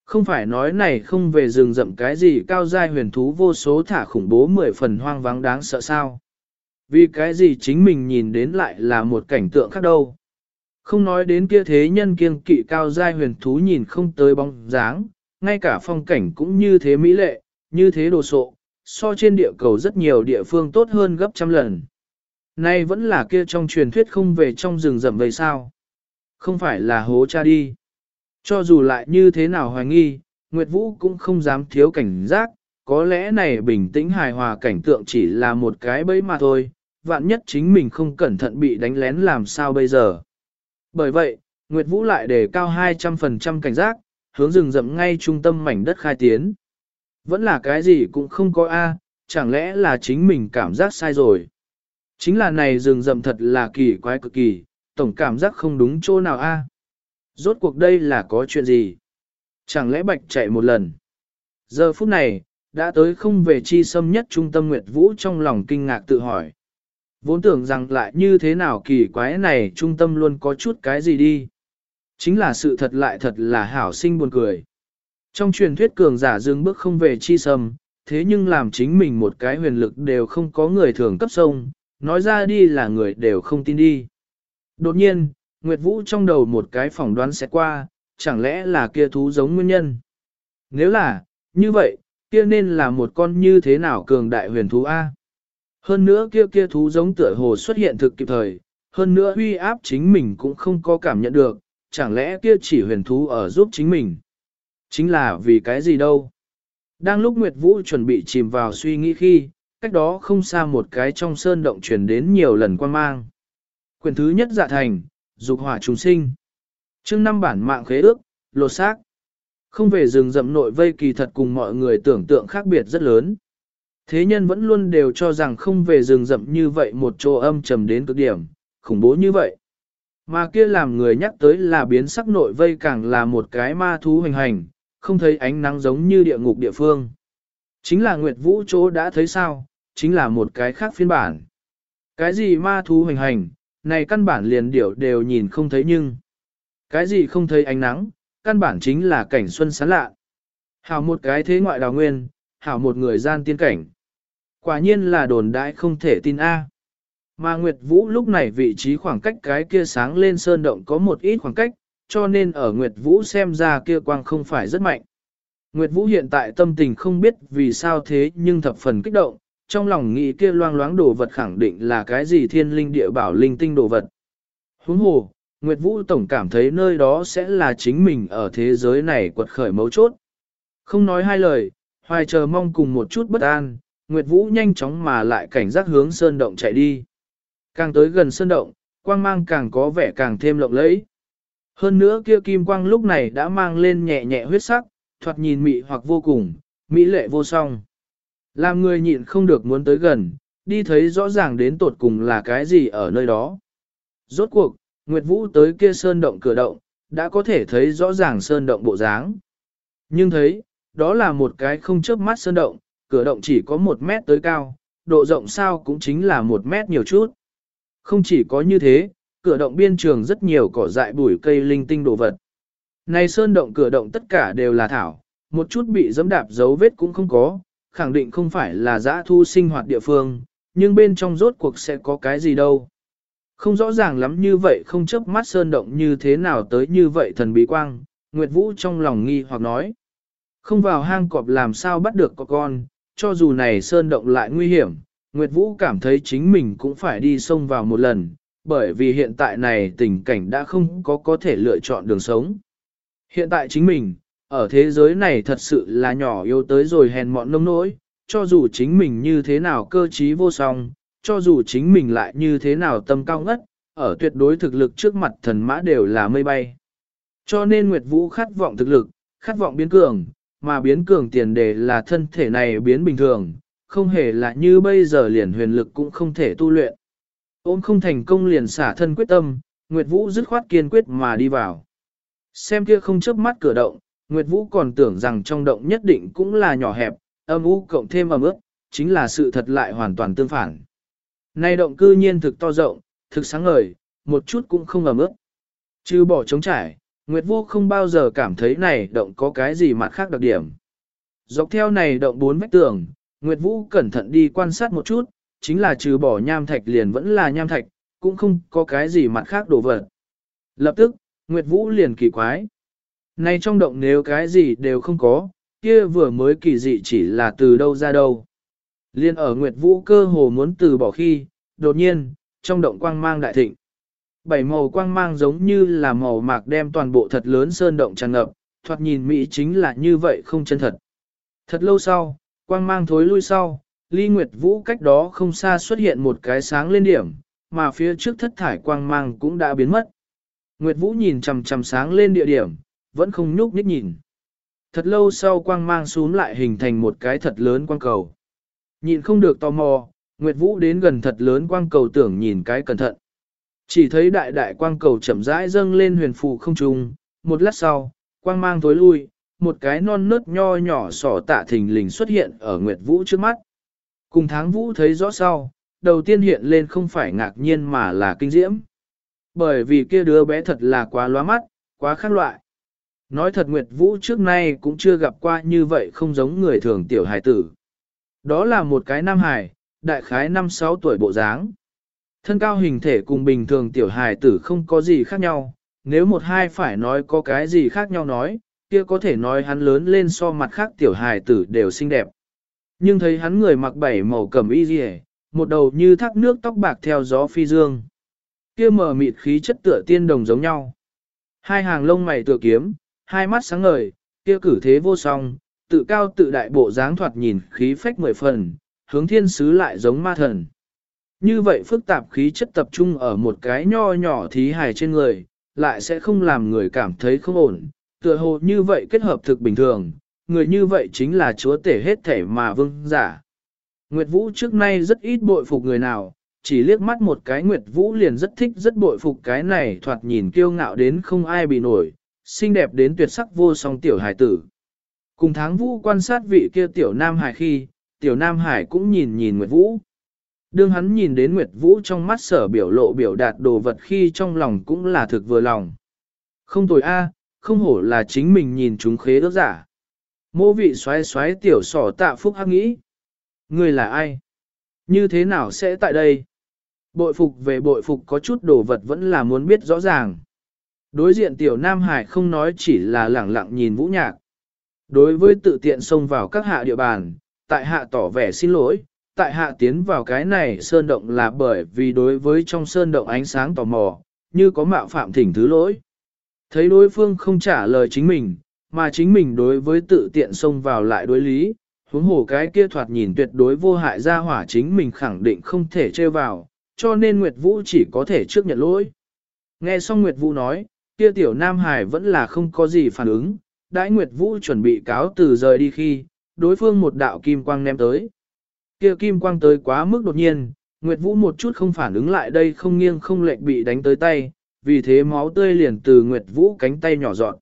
Không phải nói này không về rừng rậm cái gì cao giai huyền thú vô số thả khủng bố mười phần hoang vắng đáng sợ sao. Vì cái gì chính mình nhìn đến lại là một cảnh tượng khác đâu. Không nói đến kia thế nhân kiêng kỵ cao giai huyền thú nhìn không tới bóng dáng, ngay cả phong cảnh cũng như thế mỹ lệ, như thế đồ sộ, so trên địa cầu rất nhiều địa phương tốt hơn gấp trăm lần. Nay vẫn là kia trong truyền thuyết không về trong rừng rậm vậy sao? Không phải là hố cha đi. Cho dù lại như thế nào hoài nghi, Nguyệt Vũ cũng không dám thiếu cảnh giác, có lẽ này bình tĩnh hài hòa cảnh tượng chỉ là một cái bẫy mà thôi, vạn nhất chính mình không cẩn thận bị đánh lén làm sao bây giờ. Bởi vậy, Nguyệt Vũ lại đề cao 200% cảnh giác, hướng rừng rậm ngay trung tâm mảnh đất khai tiến. Vẫn là cái gì cũng không có A, chẳng lẽ là chính mình cảm giác sai rồi. Chính là này rừng rậm thật là kỳ quái cực kỳ, tổng cảm giác không đúng chỗ nào A. Rốt cuộc đây là có chuyện gì? Chẳng lẽ bạch chạy một lần? Giờ phút này, đã tới không về chi sâm nhất trung tâm Nguyệt Vũ trong lòng kinh ngạc tự hỏi. Vốn tưởng rằng lại như thế nào kỳ quái này trung tâm luôn có chút cái gì đi. Chính là sự thật lại thật là hảo sinh buồn cười. Trong truyền thuyết cường giả dương bước không về chi sâm, thế nhưng làm chính mình một cái huyền lực đều không có người thường cấp sông, nói ra đi là người đều không tin đi. Đột nhiên, Nguyệt Vũ trong đầu một cái phỏng đoán sẽ qua, chẳng lẽ là kia thú giống nguyên nhân? Nếu là, như vậy, kia nên là một con như thế nào cường đại huyền thú A? Hơn nữa kia kia thú giống tựa hồ xuất hiện thực kịp thời, hơn nữa uy áp chính mình cũng không có cảm nhận được, chẳng lẽ kia chỉ huyền thú ở giúp chính mình? Chính là vì cái gì đâu? Đang lúc Nguyệt Vũ chuẩn bị chìm vào suy nghĩ khi, cách đó không xa một cái trong sơn động truyền đến nhiều lần quan mang. Quyền thứ nhất dạ thành, dục hỏa trùng sinh. chương năm bản mạng khế ước, lột xác. Không về rừng rậm nội vây kỳ thật cùng mọi người tưởng tượng khác biệt rất lớn. Thế nhân vẫn luôn đều cho rằng không về rừng rậm như vậy một chỗ âm trầm đến cực điểm, khủng bố như vậy. Mà kia làm người nhắc tới là biến sắc nội vây càng là một cái ma thú hình hành, không thấy ánh nắng giống như địa ngục địa phương. Chính là Nguyệt Vũ chỗ đã thấy sao, chính là một cái khác phiên bản. Cái gì ma thú hình hành, này căn bản liền điểu đều nhìn không thấy nhưng. Cái gì không thấy ánh nắng, căn bản chính là cảnh xuân sáng lạ. Hảo một cái thế ngoại đào nguyên, hảo một người gian tiên cảnh. Quả nhiên là đồn đại không thể tin A. Mà Nguyệt Vũ lúc này vị trí khoảng cách cái kia sáng lên sơn động có một ít khoảng cách, cho nên ở Nguyệt Vũ xem ra kia quang không phải rất mạnh. Nguyệt Vũ hiện tại tâm tình không biết vì sao thế nhưng thập phần kích động, trong lòng nghĩ kia loang loáng đồ vật khẳng định là cái gì thiên linh địa bảo linh tinh đồ vật. Huống hồ, Nguyệt Vũ Tổng cảm thấy nơi đó sẽ là chính mình ở thế giới này quật khởi mấu chốt. Không nói hai lời, hoài chờ mong cùng một chút bất an, Nguyệt Vũ nhanh chóng mà lại cảnh giác hướng sơn động chạy đi. Càng tới gần sơn động, quang mang càng có vẻ càng thêm lộng lẫy. Hơn nữa kia kim quang lúc này đã mang lên nhẹ nhẹ huyết sắc, thoạt nhìn mị hoặc vô cùng, mỹ lệ vô song. Làm người nhịn không được muốn tới gần, đi thấy rõ ràng đến tột cùng là cái gì ở nơi đó. Rốt cuộc, Nguyệt Vũ tới kia sơn động cửa động, đã có thể thấy rõ ràng sơn động bộ dáng. Nhưng thấy, đó là một cái không chớp mắt sơn động, cửa động chỉ có một mét tới cao, độ rộng sao cũng chính là một mét nhiều chút. Không chỉ có như thế, cửa động biên trường rất nhiều cỏ dại bụi cây linh tinh đồ vật. Này sơn động cửa động tất cả đều là thảo, một chút bị dẫm đạp dấu vết cũng không có, khẳng định không phải là dã thu sinh hoạt địa phương, nhưng bên trong rốt cuộc sẽ có cái gì đâu. Không rõ ràng lắm như vậy không chấp mắt sơn động như thế nào tới như vậy thần bí quang, Nguyệt Vũ trong lòng nghi hoặc nói. Không vào hang cọp làm sao bắt được có con, cho dù này sơn động lại nguy hiểm, Nguyệt Vũ cảm thấy chính mình cũng phải đi sông vào một lần, bởi vì hiện tại này tình cảnh đã không có có thể lựa chọn đường sống. Hiện tại chính mình, ở thế giới này thật sự là nhỏ yếu tới rồi hèn mọn nông nỗi, cho dù chính mình như thế nào cơ trí vô song, cho dù chính mình lại như thế nào tâm cao ngất, ở tuyệt đối thực lực trước mặt thần mã đều là mây bay. Cho nên Nguyệt Vũ khát vọng thực lực, khát vọng biến cường, mà biến cường tiền đề là thân thể này biến bình thường, không hề là như bây giờ liền huyền lực cũng không thể tu luyện. Ôm không thành công liền xả thân quyết tâm, Nguyệt Vũ dứt khoát kiên quyết mà đi vào. Xem kia không chớp mắt cửa động, Nguyệt Vũ còn tưởng rằng trong động nhất định cũng là nhỏ hẹp, âm u cộng thêm âm ướt, chính là sự thật lại hoàn toàn tương phản. Nay động cư nhiên thực to rộng, thực sáng ngời, một chút cũng không ẩm ướt. Chứ bỏ trống trải, Nguyệt Vũ không bao giờ cảm thấy này động có cái gì mặt khác đặc điểm. Dọc theo này động bốn vách tường, Nguyệt Vũ cẩn thận đi quan sát một chút, chính là trừ bỏ nham thạch liền vẫn là nham thạch, cũng không có cái gì mặt khác đổ vật. Lập tức, Nguyệt Vũ liền kỳ quái nay trong động nếu cái gì đều không có, kia vừa mới kỳ dị chỉ là từ đâu ra đâu. Liên ở Nguyệt Vũ cơ hồ muốn từ bỏ khi, đột nhiên, trong động quang mang đại thịnh. Bảy màu quang mang giống như là màu mạc đem toàn bộ thật lớn sơn động tràn ngập, thoạt nhìn Mỹ chính là như vậy không chân thật. Thật lâu sau, quang mang thối lui sau, Ly Nguyệt Vũ cách đó không xa xuất hiện một cái sáng lên điểm, mà phía trước thất thải quang mang cũng đã biến mất. Nguyệt Vũ nhìn chằm chằm sáng lên địa điểm, vẫn không nhúc nhích nhìn. Thật lâu sau quang mang xuống lại hình thành một cái thật lớn quang cầu. Nhìn không được tò mò, Nguyệt Vũ đến gần thật lớn quang cầu tưởng nhìn cái cẩn thận. Chỉ thấy đại đại quang cầu chậm rãi dâng lên huyền phù không trung, một lát sau, quang mang tối lui, một cái non nớt nho nhỏ sỏ tạ thình lình xuất hiện ở Nguyệt Vũ trước mắt. Cùng tháng Vũ thấy rõ sau, đầu tiên hiện lên không phải ngạc nhiên mà là kinh diễm. Bởi vì kia đứa bé thật là quá loa mắt, quá khác loại. Nói thật Nguyệt Vũ trước nay cũng chưa gặp qua như vậy không giống người thường tiểu hài tử. Đó là một cái nam hài, đại khái 5-6 tuổi bộ dáng. Thân cao hình thể cùng bình thường tiểu hài tử không có gì khác nhau, nếu một hai phải nói có cái gì khác nhau nói, kia có thể nói hắn lớn lên so mặt khác tiểu hài tử đều xinh đẹp. Nhưng thấy hắn người mặc bảy màu cẩm y dì một đầu như thác nước tóc bạc theo gió phi dương. Kia mờ mịt khí chất tựa tiên đồng giống nhau. Hai hàng lông mày tựa kiếm, hai mắt sáng ngời, kia cử thế vô song, tự cao tự đại bộ dáng thoạt nhìn khí phách mười phần, hướng thiên sứ lại giống ma thần. Như vậy phức tạp khí chất tập trung ở một cái nho nhỏ thí hài trên người, lại sẽ không làm người cảm thấy không ổn, tựa hồ như vậy kết hợp thực bình thường, người như vậy chính là chúa tể hết thể mà vương giả. Nguyệt Vũ trước nay rất ít bội phục người nào, chỉ liếc mắt một cái Nguyệt Vũ liền rất thích rất bội phục cái này thoạt nhìn kiêu ngạo đến không ai bị nổi, xinh đẹp đến tuyệt sắc vô song tiểu hải tử. Cùng tháng Vũ quan sát vị kia tiểu Nam Hải khi, tiểu Nam Hải cũng nhìn nhìn Nguyệt Vũ. Đương hắn nhìn đến Nguyệt Vũ trong mắt sở biểu lộ biểu đạt đồ vật khi trong lòng cũng là thực vừa lòng. Không tồi a, không hổ là chính mình nhìn chúng khế ước giả. Mô vị xoáy xoáy tiểu sỏ tạ phúc hắc nghĩ. Người là ai? Như thế nào sẽ tại đây? Bội phục về bội phục có chút đồ vật vẫn là muốn biết rõ ràng. Đối diện tiểu Nam Hải không nói chỉ là lẳng lặng nhìn vũ nhạc. Đối với tự tiện xông vào các hạ địa bàn, tại hạ tỏ vẻ xin lỗi, tại hạ tiến vào cái này sơn động là bởi vì đối với trong sơn động ánh sáng tò mò, như có mạo phạm thỉnh thứ lỗi. Thấy đối phương không trả lời chính mình, mà chính mình đối với tự tiện xông vào lại đối lý, huống hồ cái kia thoạt nhìn tuyệt đối vô hại ra hỏa chính mình khẳng định không thể trêu vào, cho nên Nguyệt Vũ chỉ có thể trước nhận lỗi. Nghe xong Nguyệt Vũ nói, kia tiểu Nam Hải vẫn là không có gì phản ứng, đãi Nguyệt Vũ chuẩn bị cáo từ rời đi khi, đối phương một đạo kim quang ném tới. Kia kim quang tới quá mức đột nhiên, Nguyệt Vũ một chút không phản ứng lại đây không nghiêng không lệch bị đánh tới tay, vì thế máu tươi liền từ Nguyệt Vũ cánh tay nhỏ dọn.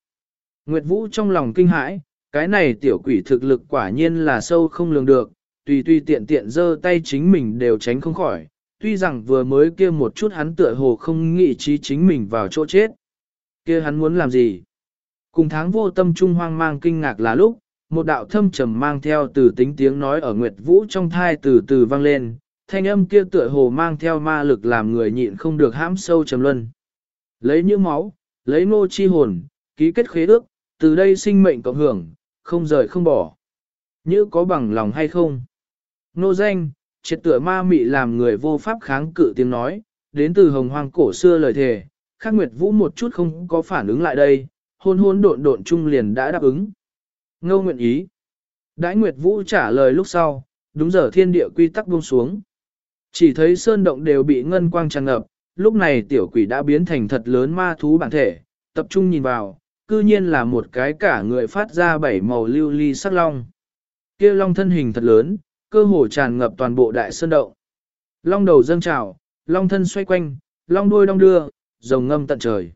Nguyệt Vũ trong lòng kinh hãi, cái này tiểu quỷ thực lực quả nhiên là sâu không lường được, tùy tùy tiện tiện giơ tay chính mình đều tránh không khỏi, tuy rằng vừa mới kia một chút hắn tựa hồ không nghĩ trí chính mình vào chỗ chết. Kia hắn muốn làm gì? Cùng tháng vô tâm trung hoang mang kinh ngạc là lúc, một đạo thâm trầm mang theo từ tính tiếng nói ở Nguyệt Vũ trong thai từ từ vang lên, thanh âm kia tựa hồ mang theo ma lực làm người nhịn không được hãm sâu trầm luân. Lấy như máu, lấy nô chi hồn, ký kết khế ước, từ đây sinh mệnh cộng hưởng, không rời không bỏ. Như có bằng lòng hay không? Nô danh, triệt tựa ma mị làm người vô pháp kháng cự tiếng nói, đến từ hồng hoang cổ xưa lời thề, khắc nguyệt vũ một chút không có phản ứng lại đây, hôn hôn độn độn chung liền đã đáp ứng. Ngô nguyện ý. Đãi nguyệt vũ trả lời lúc sau, đúng giờ thiên địa quy tắc buông xuống. Chỉ thấy sơn động đều bị ngân quang tràn ngập, lúc này tiểu quỷ đã biến thành thật lớn ma thú bản thể, tập trung nhìn vào, cư nhiên là một cái cả người phát ra bảy màu lưu ly sắc long. kia long thân hình thật lớn, cơ hồ tràn ngập toàn bộ đại sơn động. Long đầu dâng trào, long thân xoay quanh, long đuôi đong đưa, rồng ngâm tận trời.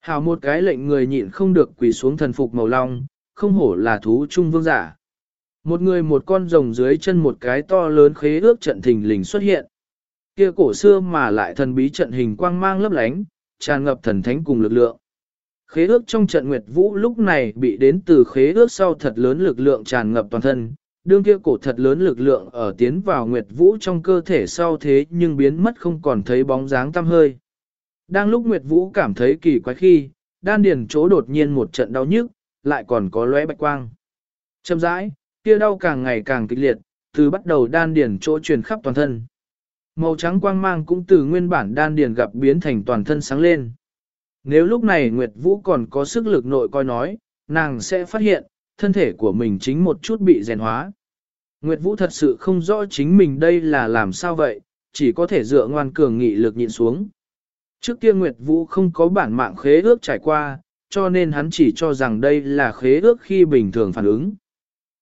Hào một cái lệnh người nhịn không được quỳ xuống thần phục màu long, không hổ là thú trung vương giả. Một người một con rồng dưới chân một cái to lớn khế ước trận thình lình xuất hiện. Kia cổ xưa mà lại thần bí trận hình quang mang lấp lánh, tràn ngập thần thánh cùng lực lượng. Khế ước trong trận Nguyệt Vũ lúc này bị đến từ khế ước sau thật lớn lực lượng tràn ngập toàn thân, đương kia cổ thật lớn lực lượng ở tiến vào Nguyệt Vũ trong cơ thể sau thế nhưng biến mất không còn thấy bóng dáng tăm hơi. Đang lúc Nguyệt Vũ cảm thấy kỳ quái khi, đan điền chỗ đột nhiên một trận đau nhức, lại còn có lóe bạch quang. Châm rãi, kia đau càng ngày càng kịch liệt, từ bắt đầu đan điền chỗ truyền khắp toàn thân. Màu trắng quang mang cũng từ nguyên bản đan điền gặp biến thành toàn thân sáng lên. Nếu lúc này Nguyệt Vũ còn có sức lực nội coi nói, nàng sẽ phát hiện, thân thể của mình chính một chút bị rèn hóa. Nguyệt Vũ thật sự không rõ chính mình đây là làm sao vậy, chỉ có thể dựa ngoan cường nghị lực nhịn xuống. Trước kia Nguyệt Vũ không có bản mạng khế ước trải qua, cho nên hắn chỉ cho rằng đây là khế ước khi bình thường phản ứng.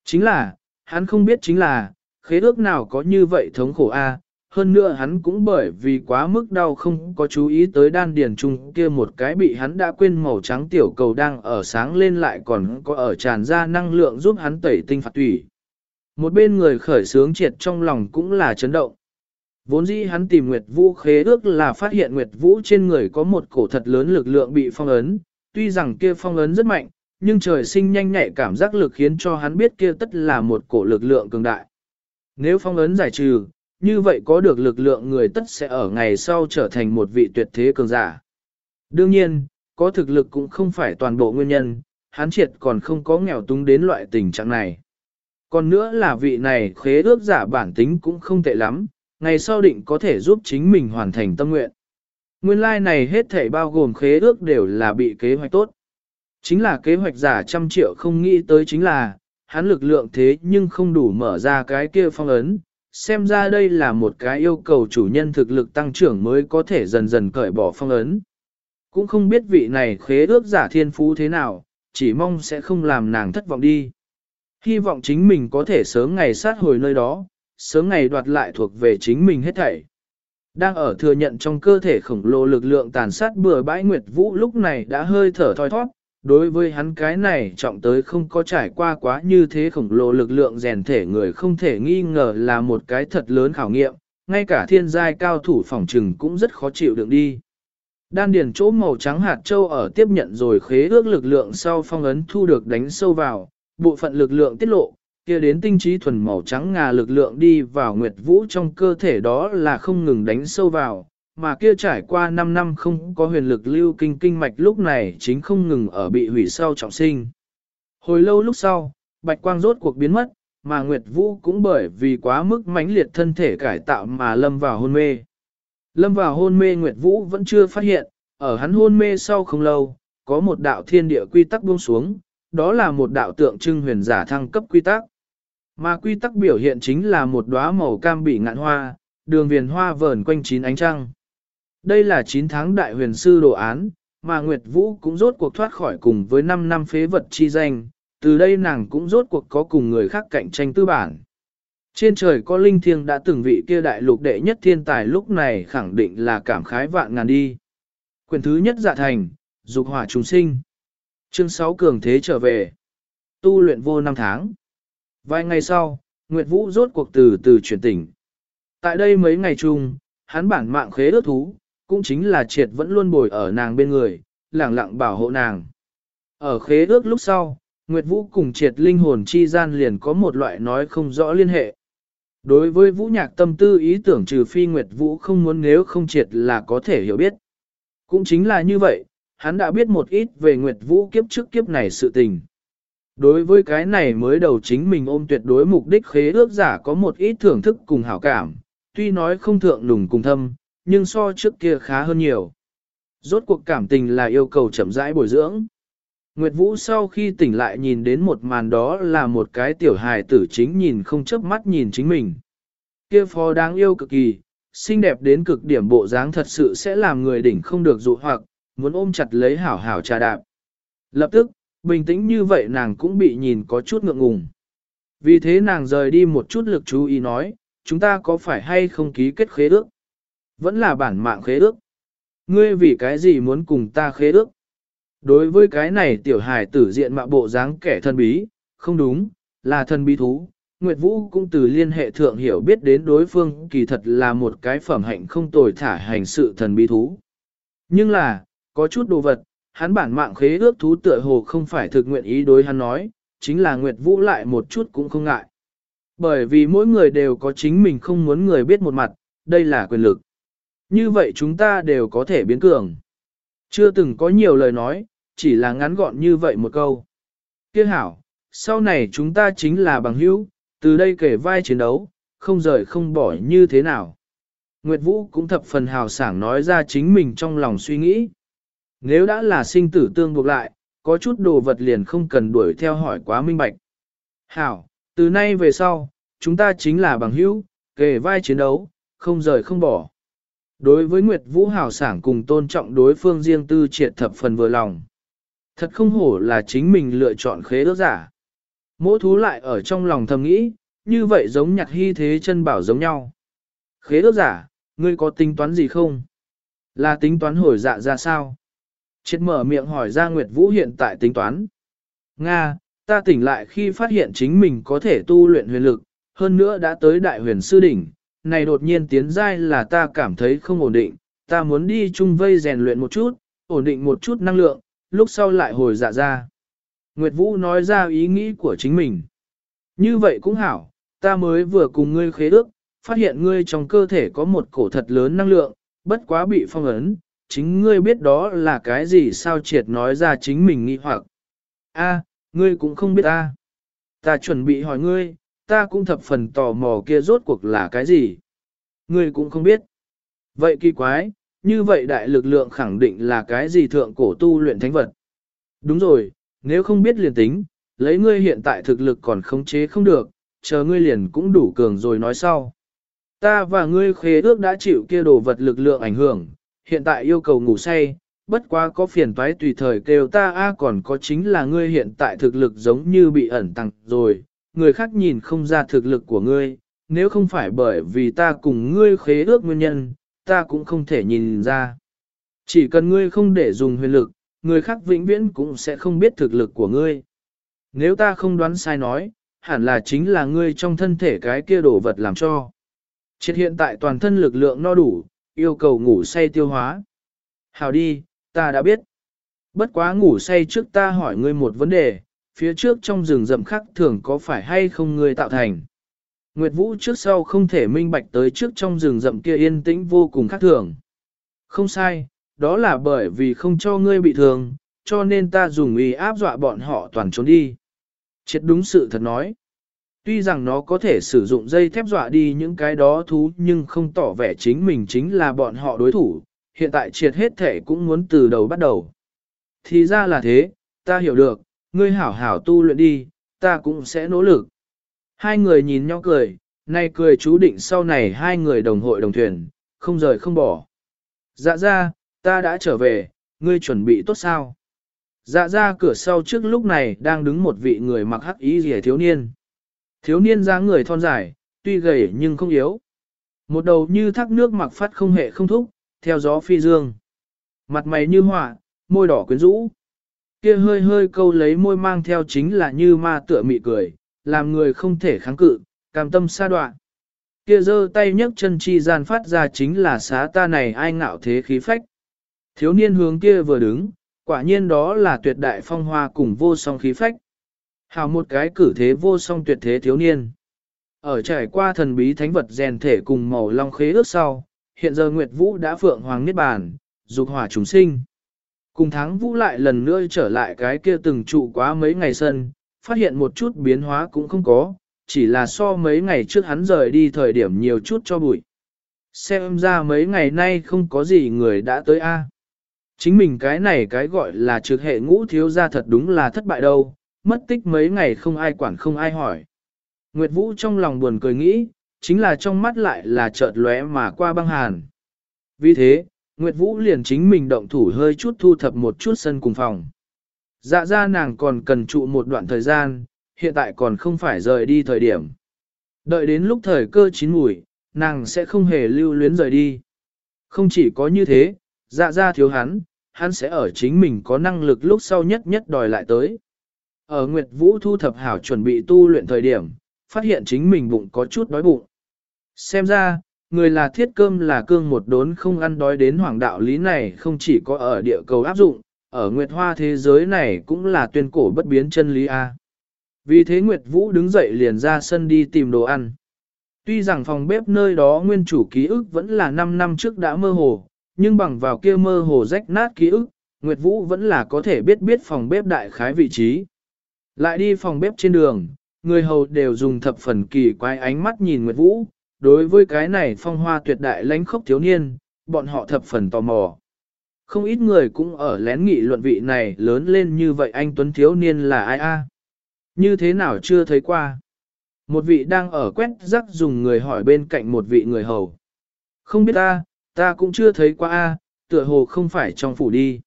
Chính là, hắn không biết chính là, khế ước nào có như vậy thống khổ a hơn nữa hắn cũng bởi vì quá mức đau không có chú ý tới đan điền trung kia một cái bị hắn đã quên màu trắng tiểu cầu đang ở sáng lên lại còn có ở tràn ra năng lượng giúp hắn tẩy tinh phạt tủy. Một bên người khởi sướng triệt trong lòng cũng là chấn động. Vốn dĩ hắn tìm Nguyệt Vũ khế ước là phát hiện Nguyệt Vũ trên người có một cổ thật lớn lực lượng bị phong ấn, tuy rằng kia phong ấn rất mạnh, nhưng trời sinh nhanh nhạy cảm giác lực khiến cho hắn biết kia tất là một cổ lực lượng cường đại. Nếu phong ấn giải trừ, như vậy có được lực lượng người tất sẽ ở ngày sau trở thành một vị tuyệt thế cường giả. Đương nhiên, có thực lực cũng không phải toàn bộ nguyên nhân, hắn triệt còn không có nghèo túng đến loại tình trạng này. Còn nữa là vị này khế ước giả bản tính cũng không tệ lắm, ngày sau định có thể giúp chính mình hoàn thành tâm nguyện. Nguyên lai like này hết thể bao gồm khế ước đều là bị kế hoạch tốt. Chính là kế hoạch giả trăm triệu không nghĩ tới chính là, hắn lực lượng thế nhưng không đủ mở ra cái kia phong ấn, xem ra đây là một cái yêu cầu chủ nhân thực lực tăng trưởng mới có thể dần dần cởi bỏ phong ấn. Cũng không biết vị này khế ước giả thiên phú thế nào, chỉ mong sẽ không làm nàng thất vọng đi. Hy vọng chính mình có thể sớm ngày sát hồi nơi đó, sớm ngày đoạt lại thuộc về chính mình hết thảy. Đang ở thừa nhận trong cơ thể khổng lồ lực lượng tàn sát bừa bãi Nguyệt Vũ lúc này đã hơi thở thoi thoát, đối với hắn cái này trọng tới không có trải qua quá như thế khổng lồ lực lượng rèn thể người không thể nghi ngờ là một cái thật lớn khảo nghiệm, ngay cả thiên giai cao thủ phòng trừng cũng rất khó chịu đựng đi. Đan điền chỗ màu trắng hạt châu ở tiếp nhận rồi khế ước lực lượng sau phong ấn thu được đánh sâu vào, bộ phận lực lượng tiết lộ, kia đến tinh trí thuần màu trắng ngà lực lượng đi vào nguyệt vũ trong cơ thể đó là không ngừng đánh sâu vào, mà kia trải qua 5 năm không có huyền lực lưu kinh kinh mạch lúc này chính không ngừng ở bị hủy sau trọng sinh. Hồi lâu lúc sau, bạch quang rốt cuộc biến mất, mà Nguyệt Vũ cũng bởi vì quá mức mãnh liệt thân thể cải tạo mà lâm vào hôn mê. Lâm vào hôn mê Nguyệt Vũ vẫn chưa phát hiện, ở hắn hôn mê sau không lâu, có một đạo thiên địa quy tắc buông xuống, đó là một đạo tượng trưng huyền giả thăng cấp quy tắc. Mà quy tắc biểu hiện chính là một đóa màu cam bị ngạn hoa, đường viền hoa vờn quanh chín ánh trăng. Đây là 9 tháng đại huyền sư đồ án, mà Nguyệt Vũ cũng rốt cuộc thoát khỏi cùng với 5 năm phế vật chi danh, từ đây nàng cũng rốt cuộc có cùng người khác cạnh tranh tư bản. Trên trời có linh thiêng đã từng vị kia đại lục đệ nhất thiên tài lúc này khẳng định là cảm khái vạn ngàn đi. Quyền thứ nhất dạ thành, dục hỏa trùng sinh. Chương 6 cường thế trở về. Tu luyện vô năm tháng. Vài ngày sau, Nguyệt Vũ rốt cuộc từ từ chuyển tỉnh. Tại đây mấy ngày chung, hắn bản mạng khế ước thú, cũng chính là triệt vẫn luôn bồi ở nàng bên người, lẳng lặng bảo hộ nàng. Ở khế ước lúc sau, Nguyệt Vũ cùng triệt linh hồn chi gian liền có một loại nói không rõ liên hệ. Đối với Vũ Nhạc tâm tư ý tưởng trừ phi Nguyệt Vũ không muốn nếu không triệt là có thể hiểu biết. Cũng chính là như vậy, hắn đã biết một ít về Nguyệt Vũ kiếp trước kiếp này sự tình. Đối với cái này mới đầu chính mình ôm tuyệt đối mục đích khế ước giả có một ít thưởng thức cùng hảo cảm, tuy nói không thượng lùng cùng thâm, nhưng so trước kia khá hơn nhiều. Rốt cuộc cảm tình là yêu cầu chậm rãi bồi dưỡng. Nguyệt Vũ sau khi tỉnh lại nhìn đến một màn đó là một cái tiểu hài tử chính nhìn không chớp mắt nhìn chính mình. Kia phó đáng yêu cực kỳ, xinh đẹp đến cực điểm bộ dáng thật sự sẽ làm người đỉnh không được dụ hoặc, muốn ôm chặt lấy hảo hảo trà đạp. Lập tức, bình tĩnh như vậy nàng cũng bị nhìn có chút ngượng ngùng. Vì thế nàng rời đi một chút lực chú ý nói, chúng ta có phải hay không ký kết khế ước? Vẫn là bản mạng khế ước. Ngươi vì cái gì muốn cùng ta khế ước? Đối với cái này tiểu hài tử diện mạo bộ dáng kẻ thân bí, không đúng, là thân bí thú. Nguyệt Vũ cũng từ liên hệ thượng hiểu biết đến đối phương kỳ thật là một cái phẩm hạnh không tồi thả hành sự thần bí thú. Nhưng là, có chút đồ vật, hắn bản mạng khế ước thú tựa hồ không phải thực nguyện ý đối hắn nói, chính là Nguyệt Vũ lại một chút cũng không ngại. Bởi vì mỗi người đều có chính mình không muốn người biết một mặt, đây là quyền lực. Như vậy chúng ta đều có thể biến cường. Chưa từng có nhiều lời nói, chỉ là ngắn gọn như vậy một câu. Kia hảo, sau này chúng ta chính là bằng hữu, từ đây kể vai chiến đấu, không rời không bỏ như thế nào. Nguyệt Vũ cũng thập phần hào sảng nói ra chính mình trong lòng suy nghĩ. Nếu đã là sinh tử tương buộc lại, có chút đồ vật liền không cần đuổi theo hỏi quá minh bạch. Hảo, từ nay về sau, chúng ta chính là bằng hữu, kề vai chiến đấu, không rời không bỏ. Đối với Nguyệt Vũ hào sảng cùng tôn trọng đối phương riêng tư triệt thập phần vừa lòng. Thật không hổ là chính mình lựa chọn khế ước giả. Mỗi thú lại ở trong lòng thầm nghĩ, như vậy giống nhặt hy thế chân bảo giống nhau. Khế ước giả, ngươi có tính toán gì không? Là tính toán hồi dạ ra sao? Chết mở miệng hỏi ra Nguyệt Vũ hiện tại tính toán. Nga, ta tỉnh lại khi phát hiện chính mình có thể tu luyện huyền lực, hơn nữa đã tới đại huyền sư đỉnh, này đột nhiên tiến giai là ta cảm thấy không ổn định, ta muốn đi chung vây rèn luyện một chút, ổn định một chút năng lượng, lúc sau lại hồi dạ ra. Nguyệt Vũ nói ra ý nghĩ của chính mình. Như vậy cũng hảo, ta mới vừa cùng ngươi khế ước, phát hiện ngươi trong cơ thể có một cổ thật lớn năng lượng, bất quá bị phong ấn, chính ngươi biết đó là cái gì sao triệt nói ra chính mình nghi hoặc. A, ngươi cũng không biết ta. Ta chuẩn bị hỏi ngươi, ta cũng thập phần tò mò kia rốt cuộc là cái gì. Ngươi cũng không biết. Vậy kỳ quái, như vậy đại lực lượng khẳng định là cái gì thượng cổ tu luyện thánh vật. Đúng rồi, nếu không biết liền tính, lấy ngươi hiện tại thực lực còn khống chế không được, chờ ngươi liền cũng đủ cường rồi nói sau. Ta và ngươi khế ước đã chịu kia đồ vật lực lượng ảnh hưởng, hiện tại yêu cầu ngủ say, bất quá có phiền toái tùy thời kêu ta a còn có chính là ngươi hiện tại thực lực giống như bị ẩn tặng rồi, người khác nhìn không ra thực lực của ngươi, nếu không phải bởi vì ta cùng ngươi khế ước nguyên nhân, ta cũng không thể nhìn ra. Chỉ cần ngươi không để dùng huyền lực, người khác vĩnh viễn cũng sẽ không biết thực lực của ngươi. Nếu ta không đoán sai nói, hẳn là chính là ngươi trong thân thể cái kia đổ vật làm cho. Triệt hiện tại toàn thân lực lượng no đủ, yêu cầu ngủ say tiêu hóa. Hào đi, ta đã biết. Bất quá ngủ say trước ta hỏi ngươi một vấn đề, phía trước trong rừng rậm khác thường có phải hay không ngươi tạo thành. Nguyệt Vũ trước sau không thể minh bạch tới trước trong rừng rậm kia yên tĩnh vô cùng khác thường. Không sai, đó là bởi vì không cho ngươi bị thương, cho nên ta dùng ý áp dọa bọn họ toàn trốn đi. Chết đúng sự thật nói. Tuy rằng nó có thể sử dụng dây thép dọa đi những cái đó thú nhưng không tỏ vẻ chính mình chính là bọn họ đối thủ, hiện tại triệt hết thể cũng muốn từ đầu bắt đầu. Thì ra là thế, ta hiểu được, ngươi hảo hảo tu luyện đi, ta cũng sẽ nỗ lực. Hai người nhìn nhau cười, nay cười chú định sau này hai người đồng hội đồng thuyền, không rời không bỏ. Dạ ra, ta đã trở về, ngươi chuẩn bị tốt sao? Dạ ra cửa sau trước lúc này đang đứng một vị người mặc hắc ý rìa thiếu niên. Thiếu niên dáng người thon dài, tuy gầy nhưng không yếu. Một đầu như thác nước mặc phát không hề không thúc, theo gió phi dương. Mặt mày như họa, môi đỏ quyến rũ. Kia hơi hơi câu lấy môi mang theo chính là như ma tựa mị cười, làm người không thể kháng cự, cam tâm xa đoạn. Kia giơ tay nhấc chân chi gian phát ra chính là xá ta này ai ngạo thế khí phách. Thiếu niên hướng kia vừa đứng, quả nhiên đó là tuyệt đại phong hoa cùng vô song khí phách. Hào một cái cử thế vô song tuyệt thế thiếu niên. Ở trải qua thần bí thánh vật rèn thể cùng màu long khế ước sau, hiện giờ Nguyệt Vũ đã phượng hoàng niết bàn, dục hỏa chúng sinh. Cùng tháng Vũ lại lần nữa trở lại cái kia từng trụ quá mấy ngày sân, phát hiện một chút biến hóa cũng không có, chỉ là so mấy ngày trước hắn rời đi thời điểm nhiều chút cho bụi. Xem ra mấy ngày nay không có gì người đã tới a. Chính mình cái này cái gọi là trực hệ ngũ thiếu ra thật đúng là thất bại đâu, mất tích mấy ngày không ai quản không ai hỏi. Nguyệt Vũ trong lòng buồn cười nghĩ, chính là trong mắt lại là chợt lóe mà qua băng hàn. Vì thế, Nguyệt Vũ liền chính mình động thủ hơi chút thu thập một chút sân cùng phòng. Dạ ra nàng còn cần trụ một đoạn thời gian, hiện tại còn không phải rời đi thời điểm. Đợi đến lúc thời cơ chín mùi, nàng sẽ không hề lưu luyến rời đi. Không chỉ có như thế, dạ ra thiếu hắn, hắn sẽ ở chính mình có năng lực lúc sau nhất nhất đòi lại tới. Ở Nguyệt Vũ thu thập hảo chuẩn bị tu luyện thời điểm, phát hiện chính mình bụng có chút đói bụng. Xem ra, người là thiết cơm là cương một đốn không ăn đói đến hoàng đạo lý này không chỉ có ở địa cầu áp dụng, ở Nguyệt Hoa thế giới này cũng là tuyên cổ bất biến chân lý A. Vì thế Nguyệt Vũ đứng dậy liền ra sân đi tìm đồ ăn. Tuy rằng phòng bếp nơi đó nguyên chủ ký ức vẫn là 5 năm trước đã mơ hồ, nhưng bằng vào kia mơ hồ rách nát ký ức, Nguyệt Vũ vẫn là có thể biết biết phòng bếp đại khái vị trí. Lại đi phòng bếp trên đường, người hầu đều dùng thập phần kỳ quái ánh mắt nhìn Nguyệt Vũ, đối với cái này phong hoa tuyệt đại lãnh khốc thiếu niên, bọn họ thập phần tò mò. Không ít người cũng ở lén nghị luận vị này lớn lên như vậy anh Tuấn thiếu niên là ai a? Như thế nào chưa thấy qua? Một vị đang ở quét rắc dùng người hỏi bên cạnh một vị người hầu. Không biết ta, ta cũng chưa thấy qua a, tựa hồ không phải trong phủ đi.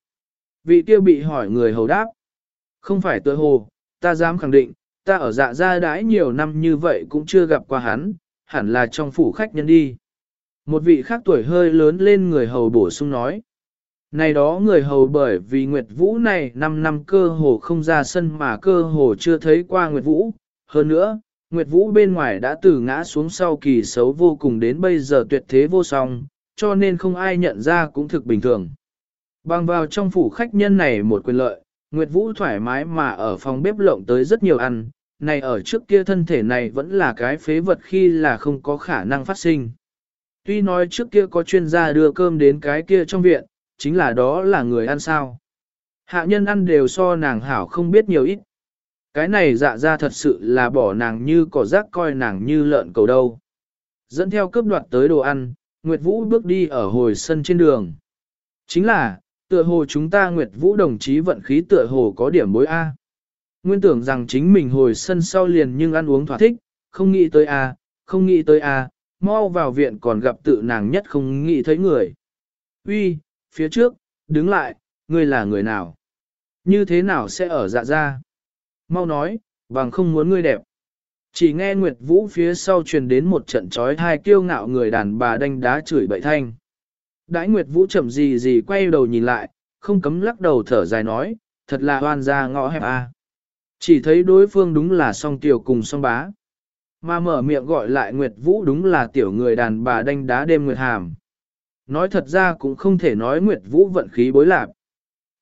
Vị kia bị hỏi người hầu đáp. Không phải tựa hồ, ta dám khẳng định, ta ở dạ gia đãi nhiều năm như vậy cũng chưa gặp qua hắn, hẳn là trong phủ khách nhân đi. Một vị khác tuổi hơi lớn lên người hầu bổ sung nói. Này đó người hầu bởi vì Nguyệt Vũ này 5 năm cơ hồ không ra sân mà cơ hồ chưa thấy qua Nguyệt Vũ. Hơn nữa, Nguyệt Vũ bên ngoài đã từ ngã xuống sau kỳ xấu vô cùng đến bây giờ tuyệt thế vô song, cho nên không ai nhận ra cũng thực bình thường. Bằng vào trong phủ khách nhân này một quyền lợi, Nguyệt Vũ thoải mái mà ở phòng bếp lộng tới rất nhiều ăn, này ở trước kia thân thể này vẫn là cái phế vật khi là không có khả năng phát sinh. Tuy nói trước kia có chuyên gia đưa cơm đến cái kia trong viện, chính là đó là người ăn sao. Hạ nhân ăn đều so nàng hảo không biết nhiều ít. Cái này dạ ra thật sự là bỏ nàng như cỏ rác coi nàng như lợn cầu đâu. Dẫn theo cướp đoạt tới đồ ăn, Nguyệt Vũ bước đi ở hồi sân trên đường. Chính là, tựa hồ chúng ta Nguyệt Vũ đồng chí vận khí tựa hồ có điểm bối A. Nguyên tưởng rằng chính mình hồi sân sau liền nhưng ăn uống thỏa thích, không nghĩ tới A, không nghĩ tới A, mau vào viện còn gặp tự nàng nhất không nghĩ thấy người. Uy, phía trước, đứng lại, ngươi là người nào? Như thế nào sẽ ở dạ ra? Mau nói, bằng không muốn ngươi đẹp. Chỉ nghe Nguyệt Vũ phía sau truyền đến một trận trói hai kiêu ngạo người đàn bà đanh đá chửi bậy thanh. Đãi Nguyệt Vũ chậm gì gì quay đầu nhìn lại, không cấm lắc đầu thở dài nói, thật là hoan ra ngõ hẹp a. Chỉ thấy đối phương đúng là song tiểu cùng song bá. Mà mở miệng gọi lại Nguyệt Vũ đúng là tiểu người đàn bà đanh đá đêm Nguyệt Hàm. Nói thật ra cũng không thể nói Nguyệt Vũ vận khí bối lạc.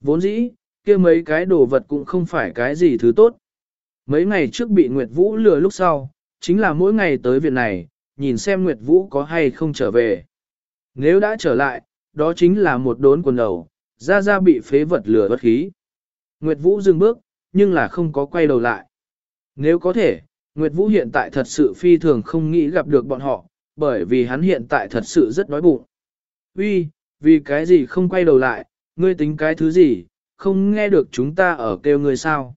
Vốn dĩ, kia mấy cái đồ vật cũng không phải cái gì thứ tốt. Mấy ngày trước bị Nguyệt Vũ lừa lúc sau, chính là mỗi ngày tới viện này, nhìn xem Nguyệt Vũ có hay không trở về. Nếu đã trở lại, đó chính là một đốn quần đầu, ra ra bị phế vật lừa bất khí. Nguyệt Vũ dừng bước, nhưng là không có quay đầu lại. Nếu có thể, Nguyệt Vũ hiện tại thật sự phi thường không nghĩ gặp được bọn họ, bởi vì hắn hiện tại thật sự rất đói bụng. Uy, vì cái gì không quay đầu lại, ngươi tính cái thứ gì, không nghe được chúng ta ở kêu ngươi sao.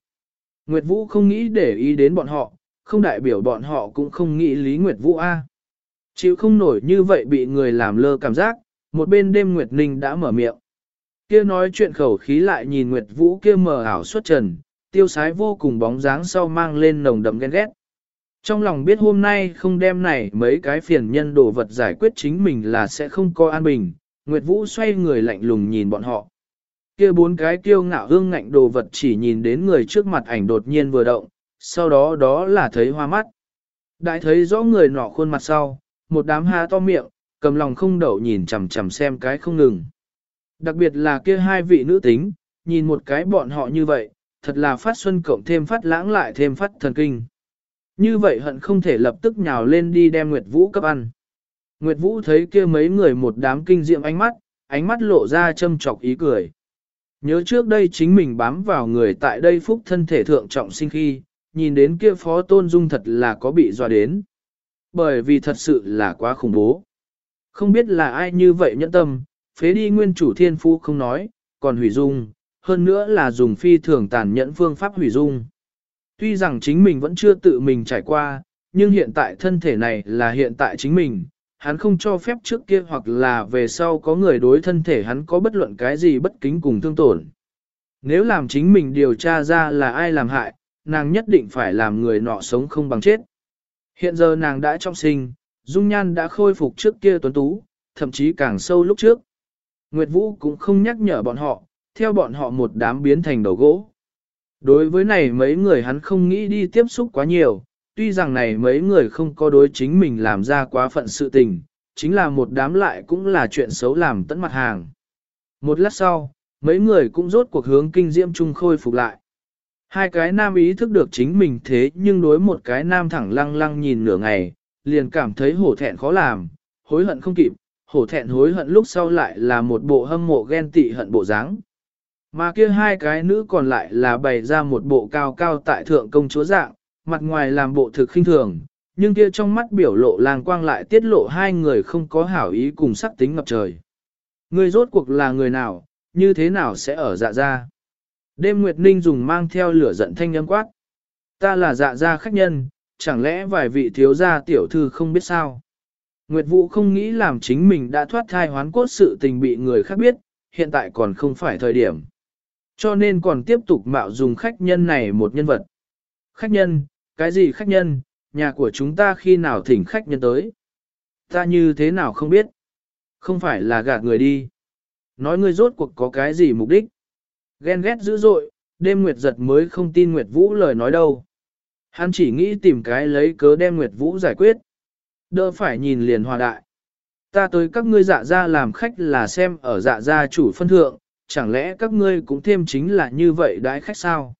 Nguyệt Vũ không nghĩ để ý đến bọn họ, không đại biểu bọn họ cũng không nghĩ Lý Nguyệt Vũ A. Chịu không nổi như vậy bị người làm lơ cảm giác, một bên đêm Nguyệt Ninh đã mở miệng. Kia nói chuyện khẩu khí lại nhìn Nguyệt Vũ kia mờ ảo xuất trần, tiêu sái vô cùng bóng dáng sau mang lên nồng đậm ghen ghét. Trong lòng biết hôm nay không đem này mấy cái phiền nhân đồ vật giải quyết chính mình là sẽ không có an bình, Nguyệt Vũ xoay người lạnh lùng nhìn bọn họ. Kia bốn cái kiêu ngạo hương ngạnh đồ vật chỉ nhìn đến người trước mặt ảnh đột nhiên vừa động, sau đó đó là thấy hoa mắt. Đại thấy rõ người nọ khuôn mặt sau, một đám ha to miệng, cầm lòng không đậu nhìn chằm chằm xem cái không ngừng. Đặc biệt là kia hai vị nữ tính, nhìn một cái bọn họ như vậy, thật là phát xuân cộng thêm phát lãng lại thêm phát thần kinh. Như vậy hận không thể lập tức nhào lên đi đem Nguyệt Vũ cấp ăn. Nguyệt Vũ thấy kia mấy người một đám kinh diệm ánh mắt, ánh mắt lộ ra châm chọc ý cười. Nhớ trước đây chính mình bám vào người tại đây phúc thân thể thượng trọng sinh khi, nhìn đến kia phó tôn dung thật là có bị dọa đến. Bởi vì thật sự là quá khủng bố. Không biết là ai như vậy nhẫn tâm, phế đi nguyên chủ thiên phu không nói, còn hủy dung, hơn nữa là dùng phi thường tàn nhẫn phương pháp hủy dung. Tuy rằng chính mình vẫn chưa tự mình trải qua, nhưng hiện tại thân thể này là hiện tại chính mình, hắn không cho phép trước kia hoặc là về sau có người đối thân thể hắn có bất luận cái gì bất kính cùng thương tổn. Nếu làm chính mình điều tra ra là ai làm hại, nàng nhất định phải làm người nọ sống không bằng chết. Hiện giờ nàng đã trong sinh, dung nhan đã khôi phục trước kia tuấn tú, thậm chí càng sâu lúc trước. Nguyệt Vũ cũng không nhắc nhở bọn họ, theo bọn họ một đám biến thành đầu gỗ. Đối với này mấy người hắn không nghĩ đi tiếp xúc quá nhiều, tuy rằng này mấy người không có đối chính mình làm ra quá phận sự tình, chính là một đám lại cũng là chuyện xấu làm tận mặt hàng. Một lát sau, mấy người cũng rốt cuộc hướng kinh diễm trung khôi phục lại. Hai cái nam ý thức được chính mình thế nhưng đối một cái nam thẳng lăng lăng nhìn nửa ngày, liền cảm thấy hổ thẹn khó làm, hối hận không kịp, hổ thẹn hối hận lúc sau lại là một bộ hâm mộ ghen tị hận bộ dáng. Mà kia hai cái nữ còn lại là bày ra một bộ cao cao tại thượng công chúa dạng, mặt ngoài làm bộ thực khinh thường, nhưng kia trong mắt biểu lộ làng quang lại tiết lộ hai người không có hảo ý cùng sắc tính ngập trời. Người rốt cuộc là người nào, như thế nào sẽ ở dạ ra Đêm Nguyệt Ninh dùng mang theo lửa giận thanh âm quát. Ta là dạ gia khách nhân, chẳng lẽ vài vị thiếu gia tiểu thư không biết sao? Nguyệt Vũ không nghĩ làm chính mình đã thoát thai hoán cốt sự tình bị người khác biết, hiện tại còn không phải thời điểm. Cho nên còn tiếp tục mạo dùng khách nhân này một nhân vật. Khách nhân, cái gì khách nhân, nhà của chúng ta khi nào thỉnh khách nhân tới? Ta như thế nào không biết? Không phải là gạt người đi. Nói ngươi rốt cuộc có cái gì mục đích? Ghen ghét dữ dội, đêm Nguyệt giật mới không tin Nguyệt Vũ lời nói đâu. Hắn chỉ nghĩ tìm cái lấy cớ đem Nguyệt Vũ giải quyết. Đỡ phải nhìn liền hòa đại. Ta tới các ngươi dạ ra làm khách là xem ở dạ gia chủ phân thượng, chẳng lẽ các ngươi cũng thêm chính là như vậy đãi khách sao?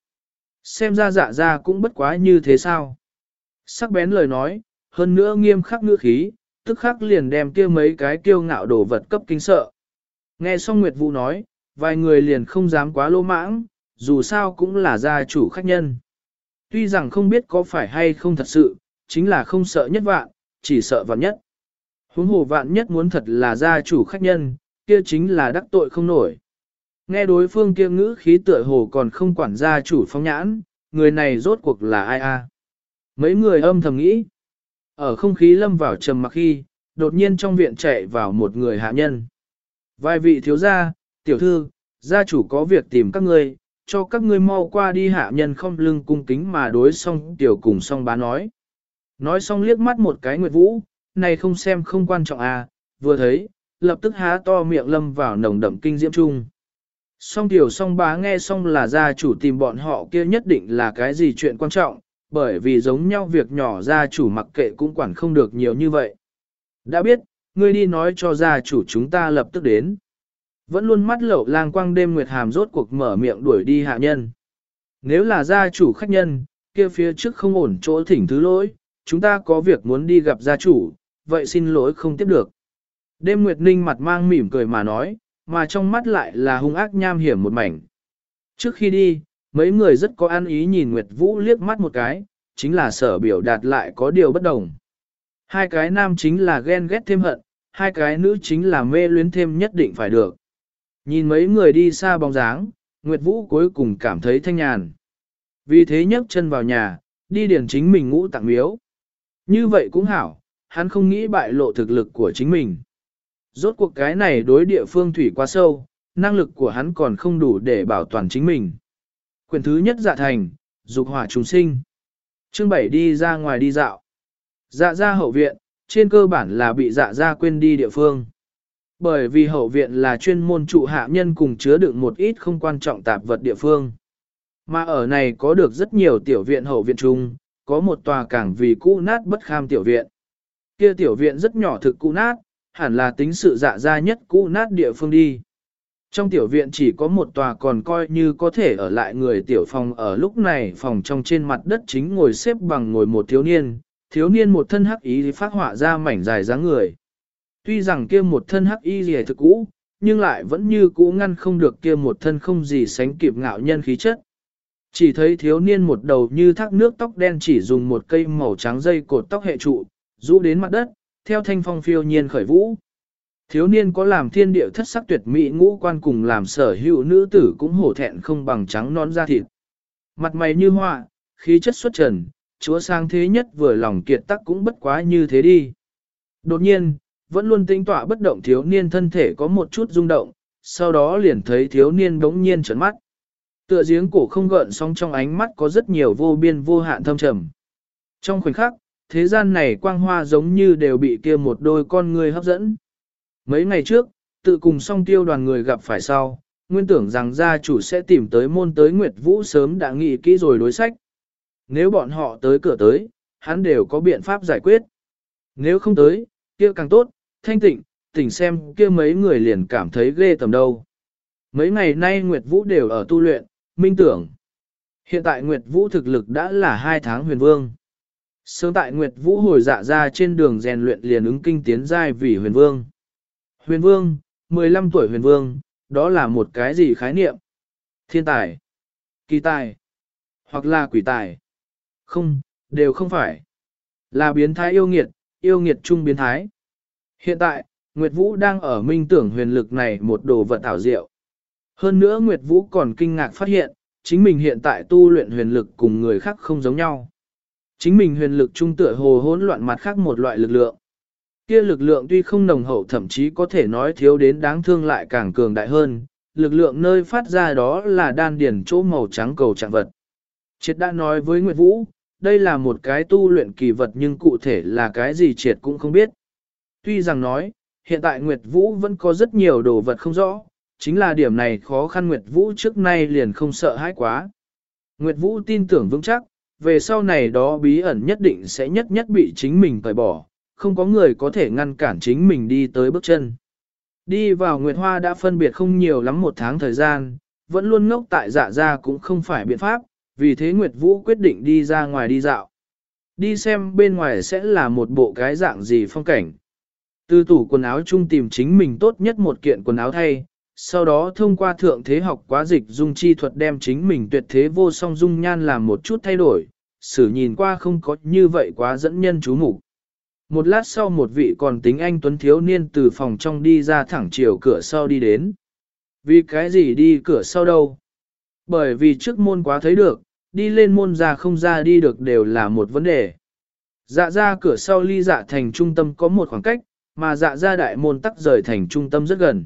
Xem ra dạ ra cũng bất quá như thế sao? Sắc bén lời nói, hơn nữa nghiêm khắc ngữ khí, tức khắc liền đem kia mấy cái kiêu ngạo đồ vật cấp kinh sợ. Nghe xong Nguyệt Vũ nói, vài người liền không dám quá lô mãng, dù sao cũng là gia chủ khách nhân. Tuy rằng không biết có phải hay không thật sự, chính là không sợ nhất vạn, chỉ sợ vạn nhất. Huống hồ vạn nhất muốn thật là gia chủ khách nhân, kia chính là đắc tội không nổi. Nghe đối phương kia ngữ khí tựa hồ còn không quản gia chủ phong nhãn, người này rốt cuộc là ai a? Mấy người âm thầm nghĩ. Ở không khí lâm vào trầm mặc khi, đột nhiên trong viện chạy vào một người hạ nhân. Vài vị thiếu gia, tiểu thư, gia chủ có việc tìm các ngươi, cho các ngươi mau qua đi hạ nhân không lưng cung kính mà đối xong tiểu cùng song bá nói. Nói xong liếc mắt một cái nguyệt vũ, này không xem không quan trọng à, vừa thấy, lập tức há to miệng lâm vào nồng đậm kinh diễm trung. Song tiểu song bá nghe xong là gia chủ tìm bọn họ kia nhất định là cái gì chuyện quan trọng, bởi vì giống nhau việc nhỏ gia chủ mặc kệ cũng quản không được nhiều như vậy. Đã biết, ngươi đi nói cho gia chủ chúng ta lập tức đến. Vẫn luôn mắt lậu lang quang đêm nguyệt hàm rốt cuộc mở miệng đuổi đi hạ nhân. Nếu là gia chủ khách nhân, kia phía trước không ổn chỗ thỉnh thứ lỗi, chúng ta có việc muốn đi gặp gia chủ, vậy xin lỗi không tiếp được. Đêm nguyệt ninh mặt mang mỉm cười mà nói, mà trong mắt lại là hung ác nham hiểm một mảnh. Trước khi đi, mấy người rất có an ý nhìn Nguyệt Vũ liếc mắt một cái, chính là sở biểu đạt lại có điều bất đồng. Hai cái nam chính là ghen ghét thêm hận, hai cái nữ chính là mê luyến thêm nhất định phải được. Nhìn mấy người đi xa bóng dáng, Nguyệt Vũ cuối cùng cảm thấy thanh nhàn. Vì thế nhấc chân vào nhà, đi điển chính mình ngũ tặng miếu. Như vậy cũng hảo, hắn không nghĩ bại lộ thực lực của chính mình. Rốt cuộc cái này đối địa phương thủy quá sâu, năng lực của hắn còn không đủ để bảo toàn chính mình. Quyền thứ nhất dạ thành, dục hỏa trùng sinh. Chương 7 đi ra ngoài đi dạo. Dạ ra hậu viện, trên cơ bản là bị dạ ra quên đi địa phương. Bởi vì hậu viện là chuyên môn trụ hạ nhân cùng chứa đựng một ít không quan trọng tạp vật địa phương. Mà ở này có được rất nhiều tiểu viện hậu viện chung, có một tòa cảng vì cũ nát bất kham tiểu viện. Kia tiểu viện rất nhỏ thực cũ nát, hẳn là tính sự dạ ra nhất cũ nát địa phương đi. Trong tiểu viện chỉ có một tòa còn coi như có thể ở lại người tiểu phòng ở lúc này phòng trong trên mặt đất chính ngồi xếp bằng ngồi một thiếu niên, thiếu niên một thân hắc ý phát họa ra mảnh dài dáng người. Tuy rằng kia một thân hắc y rìa thực cũ, nhưng lại vẫn như cũ ngăn không được kia một thân không gì sánh kịp ngạo nhân khí chất. Chỉ thấy thiếu niên một đầu như thác nước tóc đen chỉ dùng một cây màu trắng dây cột tóc hệ trụ, rũ đến mặt đất, theo thanh phong phiêu nhiên khởi vũ. Thiếu niên có làm thiên địa thất sắc tuyệt mỹ ngũ quan cùng làm sở hữu nữ tử cũng hổ thẹn không bằng trắng non da thịt. Mặt mày như họa, khí chất xuất trần, chúa sang thế nhất vừa lòng kiệt tắc cũng bất quá như thế đi. Đột nhiên, vẫn luôn tinh tỏa bất động thiếu niên thân thể có một chút rung động, sau đó liền thấy thiếu niên đống nhiên trấn mắt. Tựa giếng cổ không gợn song trong ánh mắt có rất nhiều vô biên vô hạn thâm trầm. Trong khoảnh khắc, thế gian này quang hoa giống như đều bị kia một đôi con người hấp dẫn. Mấy ngày trước, tự cùng song tiêu đoàn người gặp phải sau, nguyên tưởng rằng gia chủ sẽ tìm tới môn tới Nguyệt Vũ sớm đã nghĩ kỹ rồi đối sách. Nếu bọn họ tới cửa tới, hắn đều có biện pháp giải quyết. Nếu không tới, kia càng tốt, thanh tịnh, tỉnh xem kia mấy người liền cảm thấy ghê tầm đâu. Mấy ngày nay Nguyệt Vũ đều ở tu luyện, minh tưởng. Hiện tại Nguyệt Vũ thực lực đã là hai tháng huyền vương. Sớm tại Nguyệt Vũ hồi dạ ra trên đường rèn luyện liền ứng kinh tiến giai vì huyền vương. Huyền vương, 15 tuổi huyền vương, đó là một cái gì khái niệm? Thiên tài, kỳ tài, hoặc là quỷ tài. Không, đều không phải. Là biến thái yêu nghiệt, yêu nghiệt trung biến thái. Hiện tại, Nguyệt Vũ đang ở minh tưởng huyền lực này một đồ vật ảo diệu. Hơn nữa Nguyệt Vũ còn kinh ngạc phát hiện, chính mình hiện tại tu luyện huyền lực cùng người khác không giống nhau. Chính mình huyền lực trung tựa hồ hỗn loạn mặt khác một loại lực lượng. Kia lực lượng tuy không nồng hậu thậm chí có thể nói thiếu đến đáng thương lại càng cường đại hơn, lực lượng nơi phát ra đó là đan điển chỗ màu trắng cầu trạng vật. Triệt đã nói với Nguyệt Vũ, đây là một cái tu luyện kỳ vật nhưng cụ thể là cái gì triệt cũng không biết. Tuy rằng nói, hiện tại Nguyệt Vũ vẫn có rất nhiều đồ vật không rõ, chính là điểm này khó khăn Nguyệt Vũ trước nay liền không sợ hãi quá. Nguyệt Vũ tin tưởng vững chắc, về sau này đó bí ẩn nhất định sẽ nhất nhất bị chính mình cởi bỏ, không có người có thể ngăn cản chính mình đi tới bước chân. Đi vào Nguyệt Hoa đã phân biệt không nhiều lắm một tháng thời gian, vẫn luôn ngốc tại dạ ra cũng không phải biện pháp, vì thế Nguyệt Vũ quyết định đi ra ngoài đi dạo. Đi xem bên ngoài sẽ là một bộ cái dạng gì phong cảnh. Từ tủ quần áo chung tìm chính mình tốt nhất một kiện quần áo thay, sau đó thông qua thượng thế học quá dịch dung chi thuật đem chính mình tuyệt thế vô song dung nhan làm một chút thay đổi, sử nhìn qua không có như vậy quá dẫn nhân chú mục một lát sau một vị còn tính anh tuấn thiếu niên từ phòng trong đi ra thẳng chiều cửa sau đi đến. Vì cái gì đi cửa sau đâu? Bởi vì trước môn quá thấy được, đi lên môn ra không ra đi được đều là một vấn đề. Dạ ra cửa sau ly dạ thành trung tâm có một khoảng cách, mà dạ ra đại môn tắc rời thành trung tâm rất gần.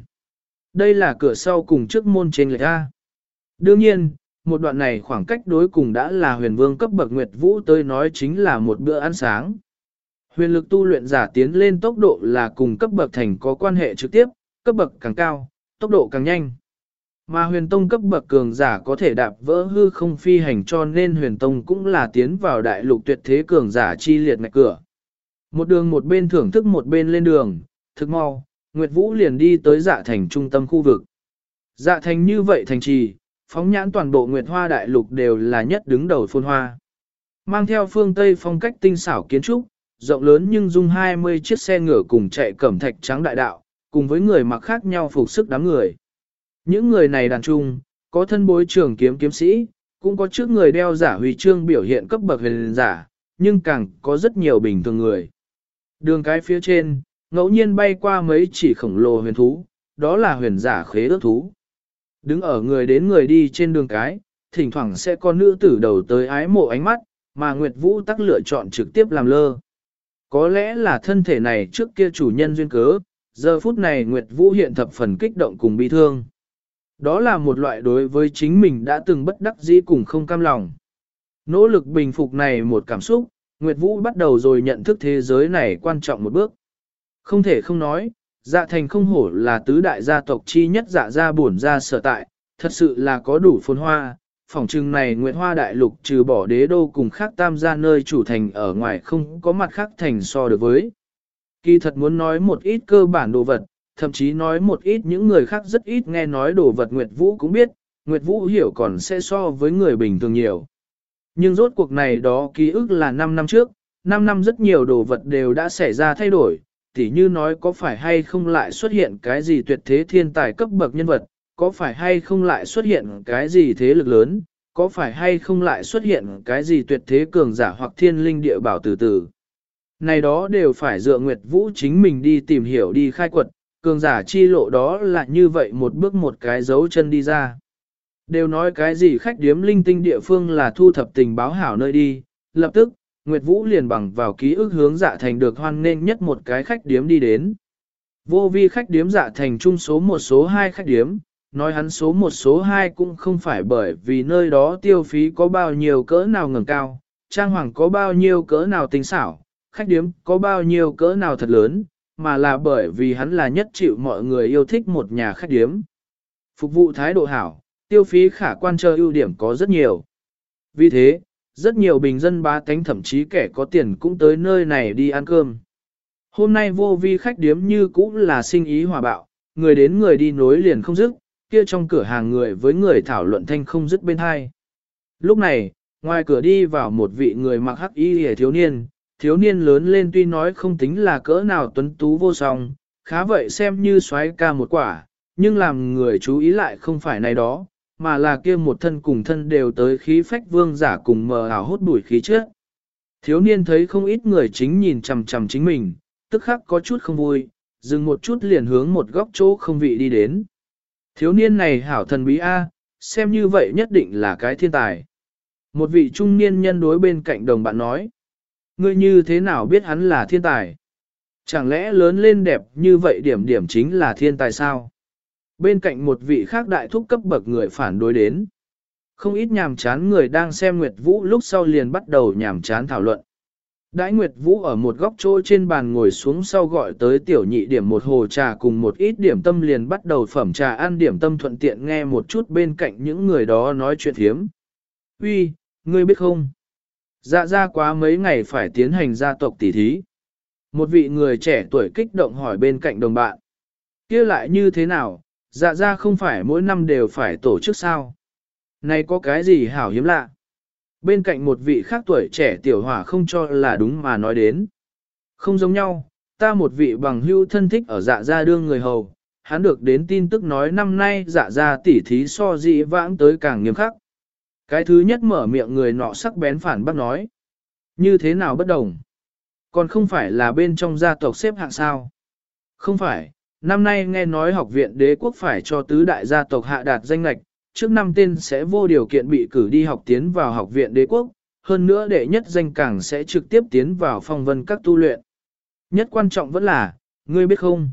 Đây là cửa sau cùng trước môn trên lệch A. Đương nhiên, một đoạn này khoảng cách đối cùng đã là huyền vương cấp bậc Nguyệt Vũ tới nói chính là một bữa ăn sáng. Huyền lực tu luyện giả tiến lên tốc độ là cùng cấp bậc thành có quan hệ trực tiếp, cấp bậc càng cao, tốc độ càng nhanh. Mà huyền tông cấp bậc cường giả có thể đạp vỡ hư không phi hành cho nên huyền tông cũng là tiến vào đại lục tuyệt thế cường giả chi liệt ngạch cửa. Một đường một bên thưởng thức một bên lên đường, thực mau, Nguyệt Vũ liền đi tới dạ thành trung tâm khu vực. Dạ thành như vậy thành trì, phóng nhãn toàn bộ Nguyệt Hoa đại lục đều là nhất đứng đầu phôn hoa. Mang theo phương Tây phong cách tinh xảo kiến trúc, rộng lớn nhưng dung 20 chiếc xe ngựa cùng chạy cẩm thạch trắng đại đạo, cùng với người mặc khác nhau phục sức đám người. Những người này đàn trung, có thân bối trưởng kiếm kiếm sĩ, cũng có trước người đeo giả huy chương biểu hiện cấp bậc huyền giả, nhưng càng có rất nhiều bình thường người. Đường cái phía trên, ngẫu nhiên bay qua mấy chỉ khổng lồ huyền thú, đó là huyền giả khế ước thú. Đứng ở người đến người đi trên đường cái, thỉnh thoảng sẽ có nữ tử đầu tới ái mộ ánh mắt, mà Nguyệt Vũ tắc lựa chọn trực tiếp làm lơ. Có lẽ là thân thể này trước kia chủ nhân duyên cớ, giờ phút này Nguyệt Vũ hiện thập phần kích động cùng bi thương. Đó là một loại đối với chính mình đã từng bất đắc dĩ cùng không cam lòng. Nỗ lực bình phục này một cảm xúc, Nguyệt Vũ bắt đầu rồi nhận thức thế giới này quan trọng một bước. Không thể không nói, dạ thành không hổ là tứ đại gia tộc chi nhất dạ gia buồn gia sở tại, thật sự là có đủ phồn hoa. Phỏng trừng này Nguyệt Hoa Đại Lục trừ bỏ đế đô cùng khác tam gia nơi chủ thành ở ngoài không có mặt khác thành so được với. Kỳ thật muốn nói một ít cơ bản đồ vật, thậm chí nói một ít những người khác rất ít nghe nói đồ vật Nguyệt Vũ cũng biết, Nguyệt Vũ hiểu còn sẽ so với người bình thường nhiều. Nhưng rốt cuộc này đó ký ức là 5 năm trước, 5 năm rất nhiều đồ vật đều đã xảy ra thay đổi, tỉ như nói có phải hay không lại xuất hiện cái gì tuyệt thế thiên tài cấp bậc nhân vật, có phải hay không lại xuất hiện cái gì thế lực lớn, có phải hay không lại xuất hiện cái gì tuyệt thế cường giả hoặc thiên linh địa bảo từ từ. Này đó đều phải dựa Nguyệt Vũ chính mình đi tìm hiểu đi khai quật, cường giả chi lộ đó là như vậy một bước một cái dấu chân đi ra. Đều nói cái gì khách điếm linh tinh địa phương là thu thập tình báo hảo nơi đi, lập tức, Nguyệt Vũ liền bằng vào ký ức hướng dạ thành được hoan nên nhất một cái khách điếm đi đến. Vô vi khách điếm dạ thành chung số một số hai khách điếm, nói hắn số một số hai cũng không phải bởi vì nơi đó tiêu phí có bao nhiêu cỡ nào ngẩng cao, trang hoàng có bao nhiêu cỡ nào tinh xảo, khách điếm có bao nhiêu cỡ nào thật lớn, mà là bởi vì hắn là nhất chịu mọi người yêu thích một nhà khách điếm. Phục vụ thái độ hảo, tiêu phí khả quan chờ ưu điểm có rất nhiều. Vì thế, rất nhiều bình dân ba tánh thậm chí kẻ có tiền cũng tới nơi này đi ăn cơm. Hôm nay vô vi khách điếm như cũng là sinh ý hòa bạo, người đến người đi nối liền không dứt, kia trong cửa hàng người với người thảo luận thanh không dứt bên hai. Lúc này, ngoài cửa đi vào một vị người mặc hắc y hề thiếu niên, thiếu niên lớn lên tuy nói không tính là cỡ nào tuấn tú vô song, khá vậy xem như xoáy ca một quả, nhưng làm người chú ý lại không phải này đó, mà là kia một thân cùng thân đều tới khí phách vương giả cùng mờ ảo hốt bụi khí trước. Thiếu niên thấy không ít người chính nhìn chằm chằm chính mình, tức khắc có chút không vui, dừng một chút liền hướng một góc chỗ không vị đi đến. Thiếu niên này hảo thần bí A, xem như vậy nhất định là cái thiên tài. Một vị trung niên nhân đối bên cạnh đồng bạn nói. Ngươi như thế nào biết hắn là thiên tài? Chẳng lẽ lớn lên đẹp như vậy điểm điểm chính là thiên tài sao? Bên cạnh một vị khác đại thúc cấp bậc người phản đối đến. Không ít nhàm chán người đang xem Nguyệt Vũ lúc sau liền bắt đầu nhàm chán thảo luận. Đãi Nguyệt Vũ ở một góc chỗ trên bàn ngồi xuống sau gọi tới tiểu nhị điểm một hồ trà cùng một ít điểm tâm liền bắt đầu phẩm trà ăn điểm tâm thuận tiện nghe một chút bên cạnh những người đó nói chuyện thiếm. Uy, ngươi biết không? Dạ ra quá mấy ngày phải tiến hành gia tộc tỷ thí. Một vị người trẻ tuổi kích động hỏi bên cạnh đồng bạn. kia lại như thế nào, dạ ra không phải mỗi năm đều phải tổ chức sao? Này có cái gì hảo hiếm lạ? Bên cạnh một vị khác tuổi trẻ tiểu hỏa không cho là đúng mà nói đến. Không giống nhau, ta một vị bằng hưu thân thích ở dạ gia đương người hầu, hắn được đến tin tức nói năm nay dạ gia tỉ thí so dị vãng tới càng nghiêm khắc. Cái thứ nhất mở miệng người nọ sắc bén phản bác nói. Như thế nào bất đồng? Còn không phải là bên trong gia tộc xếp hạng sao? Không phải, năm nay nghe nói học viện đế quốc phải cho tứ đại gia tộc hạ đạt danh lạch, trước năm tên sẽ vô điều kiện bị cử đi học tiến vào học viện đế quốc, hơn nữa đệ nhất danh càng sẽ trực tiếp tiến vào phong vân các tu luyện. Nhất quan trọng vẫn là, ngươi biết không?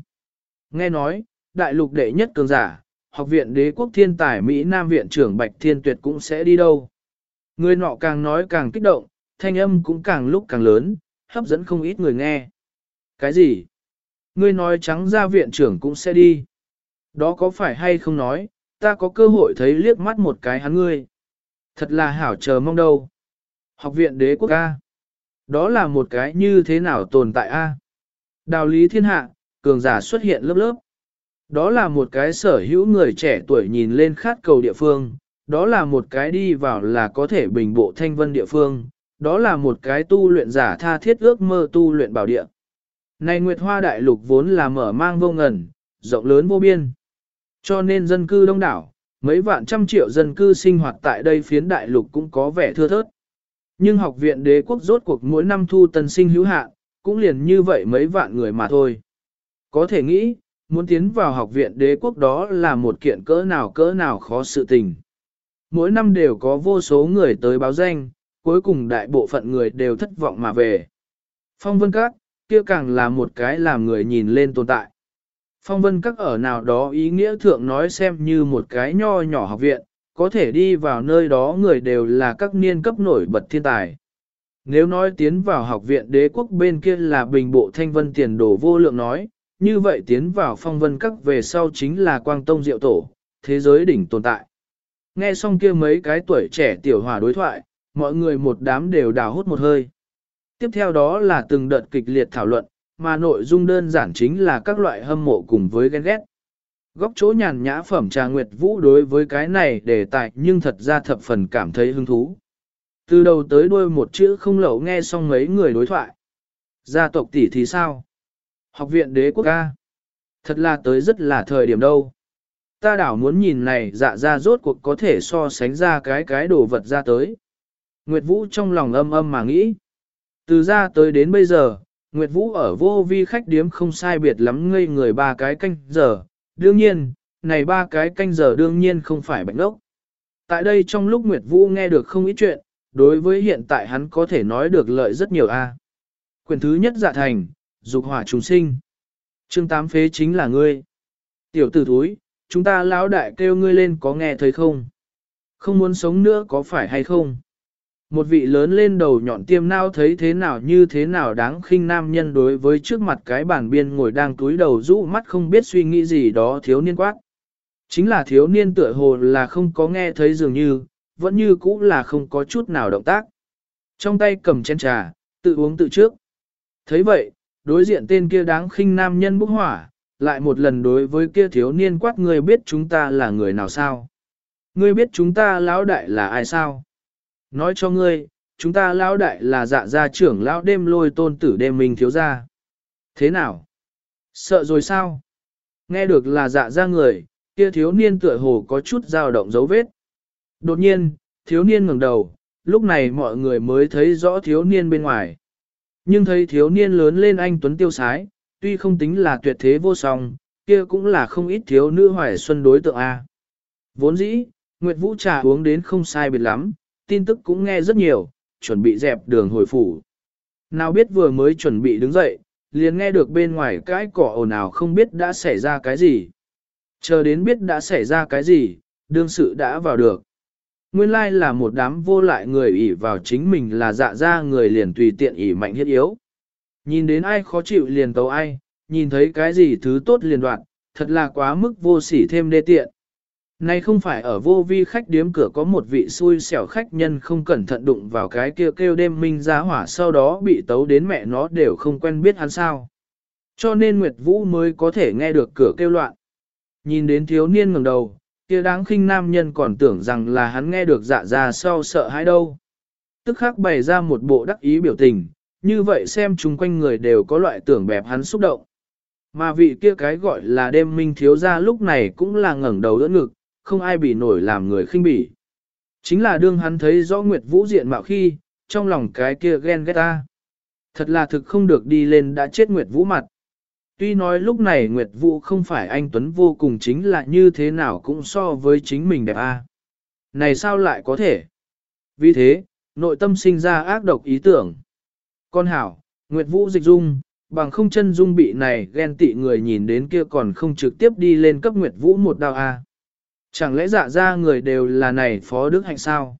Nghe nói, đại lục đệ nhất cường giả, học viện đế quốc thiên tài Mỹ Nam viện trưởng Bạch Thiên Tuyệt cũng sẽ đi đâu. Người nọ càng nói càng kích động, thanh âm cũng càng lúc càng lớn, hấp dẫn không ít người nghe. Cái gì? Ngươi nói trắng ra viện trưởng cũng sẽ đi. Đó có phải hay không nói, ta có cơ hội thấy liếc mắt một cái hắn ngươi. Thật là hảo chờ mong đâu. Học viện đế quốc A. Đó là một cái như thế nào tồn tại A. Đào lý thiên hạ, cường giả xuất hiện lớp lớp. Đó là một cái sở hữu người trẻ tuổi nhìn lên khát cầu địa phương, đó là một cái đi vào là có thể bình bộ thanh vân địa phương, đó là một cái tu luyện giả tha thiết ước mơ tu luyện bảo địa. Này Nguyệt Hoa Đại Lục vốn là mở mang vô ngần, rộng lớn vô biên. Cho nên dân cư đông đảo, Mấy vạn trăm triệu dân cư sinh hoạt tại đây phiến đại lục cũng có vẻ thưa thớt. Nhưng học viện đế quốc rốt cuộc mỗi năm thu tân sinh hữu hạn, cũng liền như vậy mấy vạn người mà thôi. Có thể nghĩ, muốn tiến vào học viện đế quốc đó là một kiện cỡ nào cỡ nào khó sự tình. Mỗi năm đều có vô số người tới báo danh, cuối cùng đại bộ phận người đều thất vọng mà về. Phong vân các, kia càng là một cái làm người nhìn lên tồn tại. Phong vân các ở nào đó ý nghĩa thượng nói xem như một cái nho nhỏ học viện, có thể đi vào nơi đó người đều là các niên cấp nổi bật thiên tài. Nếu nói tiến vào học viện đế quốc bên kia là bình bộ thanh vân tiền đồ vô lượng nói, như vậy tiến vào phong vân các về sau chính là quang tông diệu tổ, thế giới đỉnh tồn tại. Nghe xong kia mấy cái tuổi trẻ tiểu hòa đối thoại, mọi người một đám đều đào hút một hơi. Tiếp theo đó là từng đợt kịch liệt thảo luận, mà nội dung đơn giản chính là các loại hâm mộ cùng với ghen ghét. Góc chỗ nhàn nhã phẩm trà nguyệt vũ đối với cái này đề tài nhưng thật ra thập phần cảm thấy hứng thú. Từ đầu tới đuôi một chữ không lẩu nghe xong mấy người đối thoại. Gia tộc tỷ thì sao? Học viện đế quốc ca. Thật là tới rất là thời điểm đâu. Ta đảo muốn nhìn này dạ ra rốt cuộc có thể so sánh ra cái cái đồ vật ra tới. Nguyệt Vũ trong lòng âm âm mà nghĩ. Từ ra tới đến bây giờ, Nguyệt Vũ ở vô vi khách điếm không sai biệt lắm ngây người ba cái canh giờ. Đương nhiên, này ba cái canh giờ đương nhiên không phải bệnh ốc. Tại đây trong lúc Nguyệt Vũ nghe được không ít chuyện, đối với hiện tại hắn có thể nói được lợi rất nhiều a. À. Quyền thứ nhất dạ thành, dục hỏa trùng sinh. Chương tám phế chính là ngươi. Tiểu tử thúi, chúng ta lão đại kêu ngươi lên có nghe thấy không? Không muốn sống nữa có phải hay không? Một vị lớn lên đầu nhọn tiêm nao thấy thế nào như thế nào đáng khinh nam nhân đối với trước mặt cái bàn biên ngồi đang túi đầu rũ mắt không biết suy nghĩ gì đó thiếu niên quát. Chính là thiếu niên tựa hồ là không có nghe thấy dường như, vẫn như cũ là không có chút nào động tác. Trong tay cầm chén trà, tự uống tự trước. thấy vậy, đối diện tên kia đáng khinh nam nhân bốc hỏa, lại một lần đối với kia thiếu niên quát người biết chúng ta là người nào sao? Ngươi biết chúng ta lão đại là ai sao? Nói cho ngươi, chúng ta lão đại là dạ gia trưởng lão đêm lôi tôn tử đêm mình thiếu gia. Thế nào? Sợ rồi sao? Nghe được là dạ gia người, kia thiếu niên tựa hồ có chút dao động dấu vết. Đột nhiên, thiếu niên ngẩng đầu, lúc này mọi người mới thấy rõ thiếu niên bên ngoài. Nhưng thấy thiếu niên lớn lên anh Tuấn Tiêu Sái, tuy không tính là tuyệt thế vô song, kia cũng là không ít thiếu nữ hoài xuân đối tượng A. Vốn dĩ, Nguyệt Vũ trà uống đến không sai biệt lắm, tin tức cũng nghe rất nhiều, chuẩn bị dẹp đường hồi phủ. Nào biết vừa mới chuẩn bị đứng dậy, liền nghe được bên ngoài cái cỏ ồn ào không biết đã xảy ra cái gì. Chờ đến biết đã xảy ra cái gì, đương sự đã vào được. Nguyên lai là một đám vô lại người ỷ vào chính mình là dạ ra người liền tùy tiện ỷ mạnh thiết yếu. Nhìn đến ai khó chịu liền tấu ai, nhìn thấy cái gì thứ tốt liền đoạn, thật là quá mức vô sỉ thêm đê tiện. Này không phải ở vô vi khách điếm cửa có một vị xui xẻo khách nhân không cẩn thận đụng vào cái kêu kêu đêm minh ra hỏa sau đó bị tấu đến mẹ nó đều không quen biết hắn sao. Cho nên Nguyệt Vũ mới có thể nghe được cửa kêu loạn. Nhìn đến thiếu niên ngẩng đầu, kia đáng khinh nam nhân còn tưởng rằng là hắn nghe được dạ ra sau sợ hãi đâu. Tức khắc bày ra một bộ đắc ý biểu tình, như vậy xem chung quanh người đều có loại tưởng bẹp hắn xúc động. Mà vị kia cái gọi là đêm minh thiếu ra lúc này cũng là ngẩng đầu đỡ ngực, không ai bị nổi làm người khinh bỉ. Chính là đương hắn thấy rõ Nguyệt Vũ diện mạo khi, trong lòng cái kia ghen ghét ta. Thật là thực không được đi lên đã chết Nguyệt Vũ mặt. Tuy nói lúc này Nguyệt Vũ không phải anh Tuấn vô cùng chính là như thế nào cũng so với chính mình đẹp a. Này sao lại có thể? Vì thế, nội tâm sinh ra ác độc ý tưởng. Con hảo, Nguyệt Vũ dịch dung, bằng không chân dung bị này ghen tị người nhìn đến kia còn không trực tiếp đi lên cấp Nguyệt Vũ một đao a. Chẳng lẽ dạ ra người đều là này phó đức hạnh sao?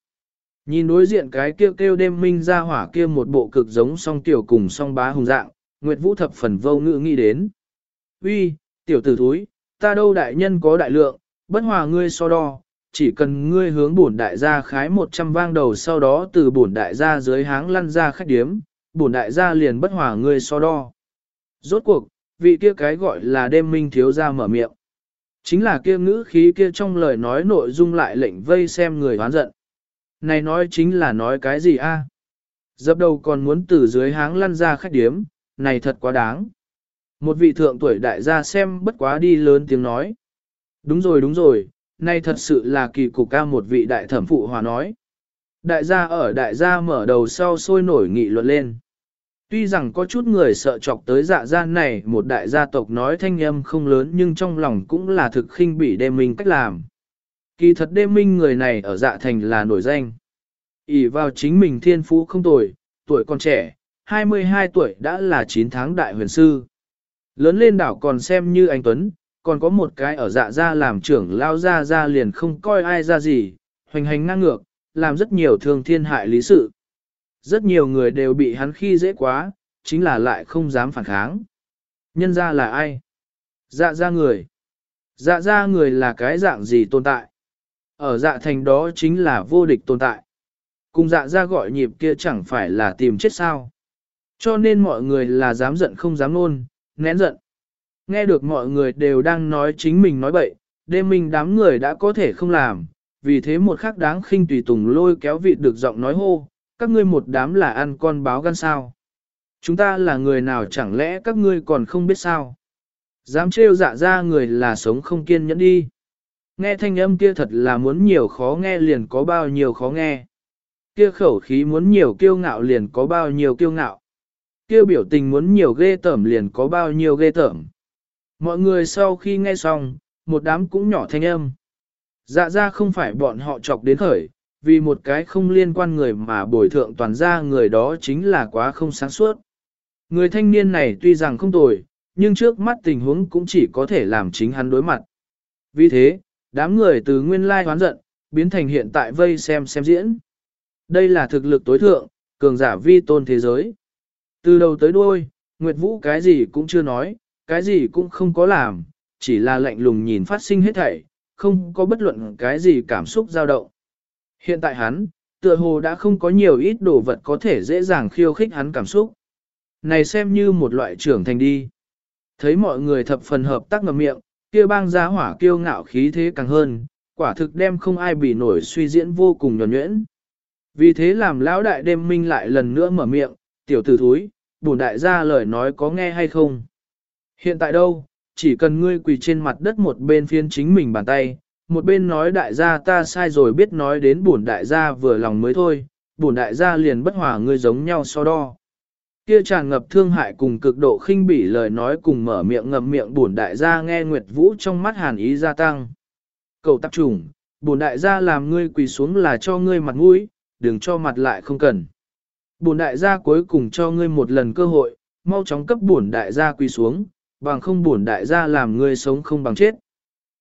Nhìn đối diện cái kêu kêu đêm minh ra hỏa kia một bộ cực giống song tiểu cùng song bá hùng dạng, Nguyệt Vũ thập phần vô ngữ nghĩ đến. Uy, tiểu tử thúi, ta đâu đại nhân có đại lượng, bất hòa ngươi so đo, chỉ cần ngươi hướng bổn đại gia khái 100 vang đầu sau đó từ bổn đại gia dưới háng lăn ra khách điếm, bổn đại gia liền bất hòa ngươi so đo. Rốt cuộc, vị kia cái gọi là đêm minh thiếu ra mở miệng. Chính là kia ngữ khí kia trong lời nói nội dung lại lệnh vây xem người hoán giận. Này nói chính là nói cái gì a? Dập đầu còn muốn từ dưới háng lăn ra khách điếm, này thật quá đáng. Một vị thượng tuổi đại gia xem bất quá đi lớn tiếng nói. Đúng rồi đúng rồi, nay thật sự là kỳ cục ca một vị đại thẩm phụ hòa nói. Đại gia ở đại gia mở đầu sau sôi nổi nghị luận lên. Tuy rằng có chút người sợ chọc tới dạ gia này một đại gia tộc nói thanh âm không lớn nhưng trong lòng cũng là thực khinh bỉ đêm minh cách làm. Kỳ thật đêm minh người này ở dạ thành là nổi danh. ỉ vào chính mình thiên phú không tồi, tuổi còn trẻ, 22 tuổi đã là 9 tháng đại huyền sư. Lớn lên đảo còn xem như anh Tuấn, còn có một cái ở dạ gia làm trưởng lao ra ra liền không coi ai ra gì, hoành hành ngang ngược, làm rất nhiều thương thiên hại lý sự. Rất nhiều người đều bị hắn khi dễ quá, chính là lại không dám phản kháng. Nhân ra là ai? Dạ ra người. Dạ ra người là cái dạng gì tồn tại? Ở dạ thành đó chính là vô địch tồn tại. Cùng dạ ra gọi nhịp kia chẳng phải là tìm chết sao. Cho nên mọi người là dám giận không dám nôn, nén giận. Nghe được mọi người đều đang nói chính mình nói bậy, đêm mình đám người đã có thể không làm, vì thế một khắc đáng khinh tùy tùng lôi kéo vị được giọng nói hô, các ngươi một đám là ăn con báo gan sao. Chúng ta là người nào chẳng lẽ các ngươi còn không biết sao. Dám trêu dạ ra người là sống không kiên nhẫn đi. Nghe thanh âm kia thật là muốn nhiều khó nghe liền có bao nhiêu khó nghe. Kia khẩu khí muốn nhiều kiêu ngạo liền có bao nhiêu kiêu ngạo. Kia biểu tình muốn nhiều ghê tởm liền có bao nhiêu ghê tởm. Mọi người sau khi nghe xong, một đám cũng nhỏ thanh âm. Dạ ra không phải bọn họ chọc đến khởi, vì một cái không liên quan người mà bồi thượng toàn ra người đó chính là quá không sáng suốt. Người thanh niên này tuy rằng không tồi, nhưng trước mắt tình huống cũng chỉ có thể làm chính hắn đối mặt. Vì thế, đám người từ nguyên lai hoán giận, biến thành hiện tại vây xem xem diễn. Đây là thực lực tối thượng, cường giả vi tôn thế giới. Từ đầu tới đuôi, Nguyệt Vũ cái gì cũng chưa nói, cái gì cũng không có làm, chỉ là lạnh lùng nhìn phát sinh hết thảy, không có bất luận cái gì cảm xúc dao động. Hiện tại hắn, tựa hồ đã không có nhiều ít đồ vật có thể dễ dàng khiêu khích hắn cảm xúc. Này xem như một loại trưởng thành đi. Thấy mọi người thập phần hợp tác ngầm miệng, kia bang giá hỏa kiêu ngạo khí thế càng hơn, quả thực đem không ai bị nổi suy diễn vô cùng nhuẩn nhuyễn. Vì thế làm lão đại đêm minh lại lần nữa mở miệng, tiểu tử thúi, bổn đại gia lời nói có nghe hay không? Hiện tại đâu, chỉ cần ngươi quỳ trên mặt đất một bên phiên chính mình bàn tay, một bên nói đại gia ta sai rồi biết nói đến bổn đại gia vừa lòng mới thôi, bổn đại gia liền bất hòa ngươi giống nhau so đo. Kia tràn ngập thương hại cùng cực độ khinh bỉ lời nói cùng mở miệng ngậm miệng bổn đại gia nghe Nguyệt Vũ trong mắt hàn ý gia tăng. Cầu tập trùng, bổn đại gia làm ngươi quỳ xuống là cho ngươi mặt mũi, đừng cho mặt lại không cần. Bổn đại gia cuối cùng cho ngươi một lần cơ hội, mau chóng cấp bổn đại gia quỳ xuống, bằng không bổn đại gia làm ngươi sống không bằng chết.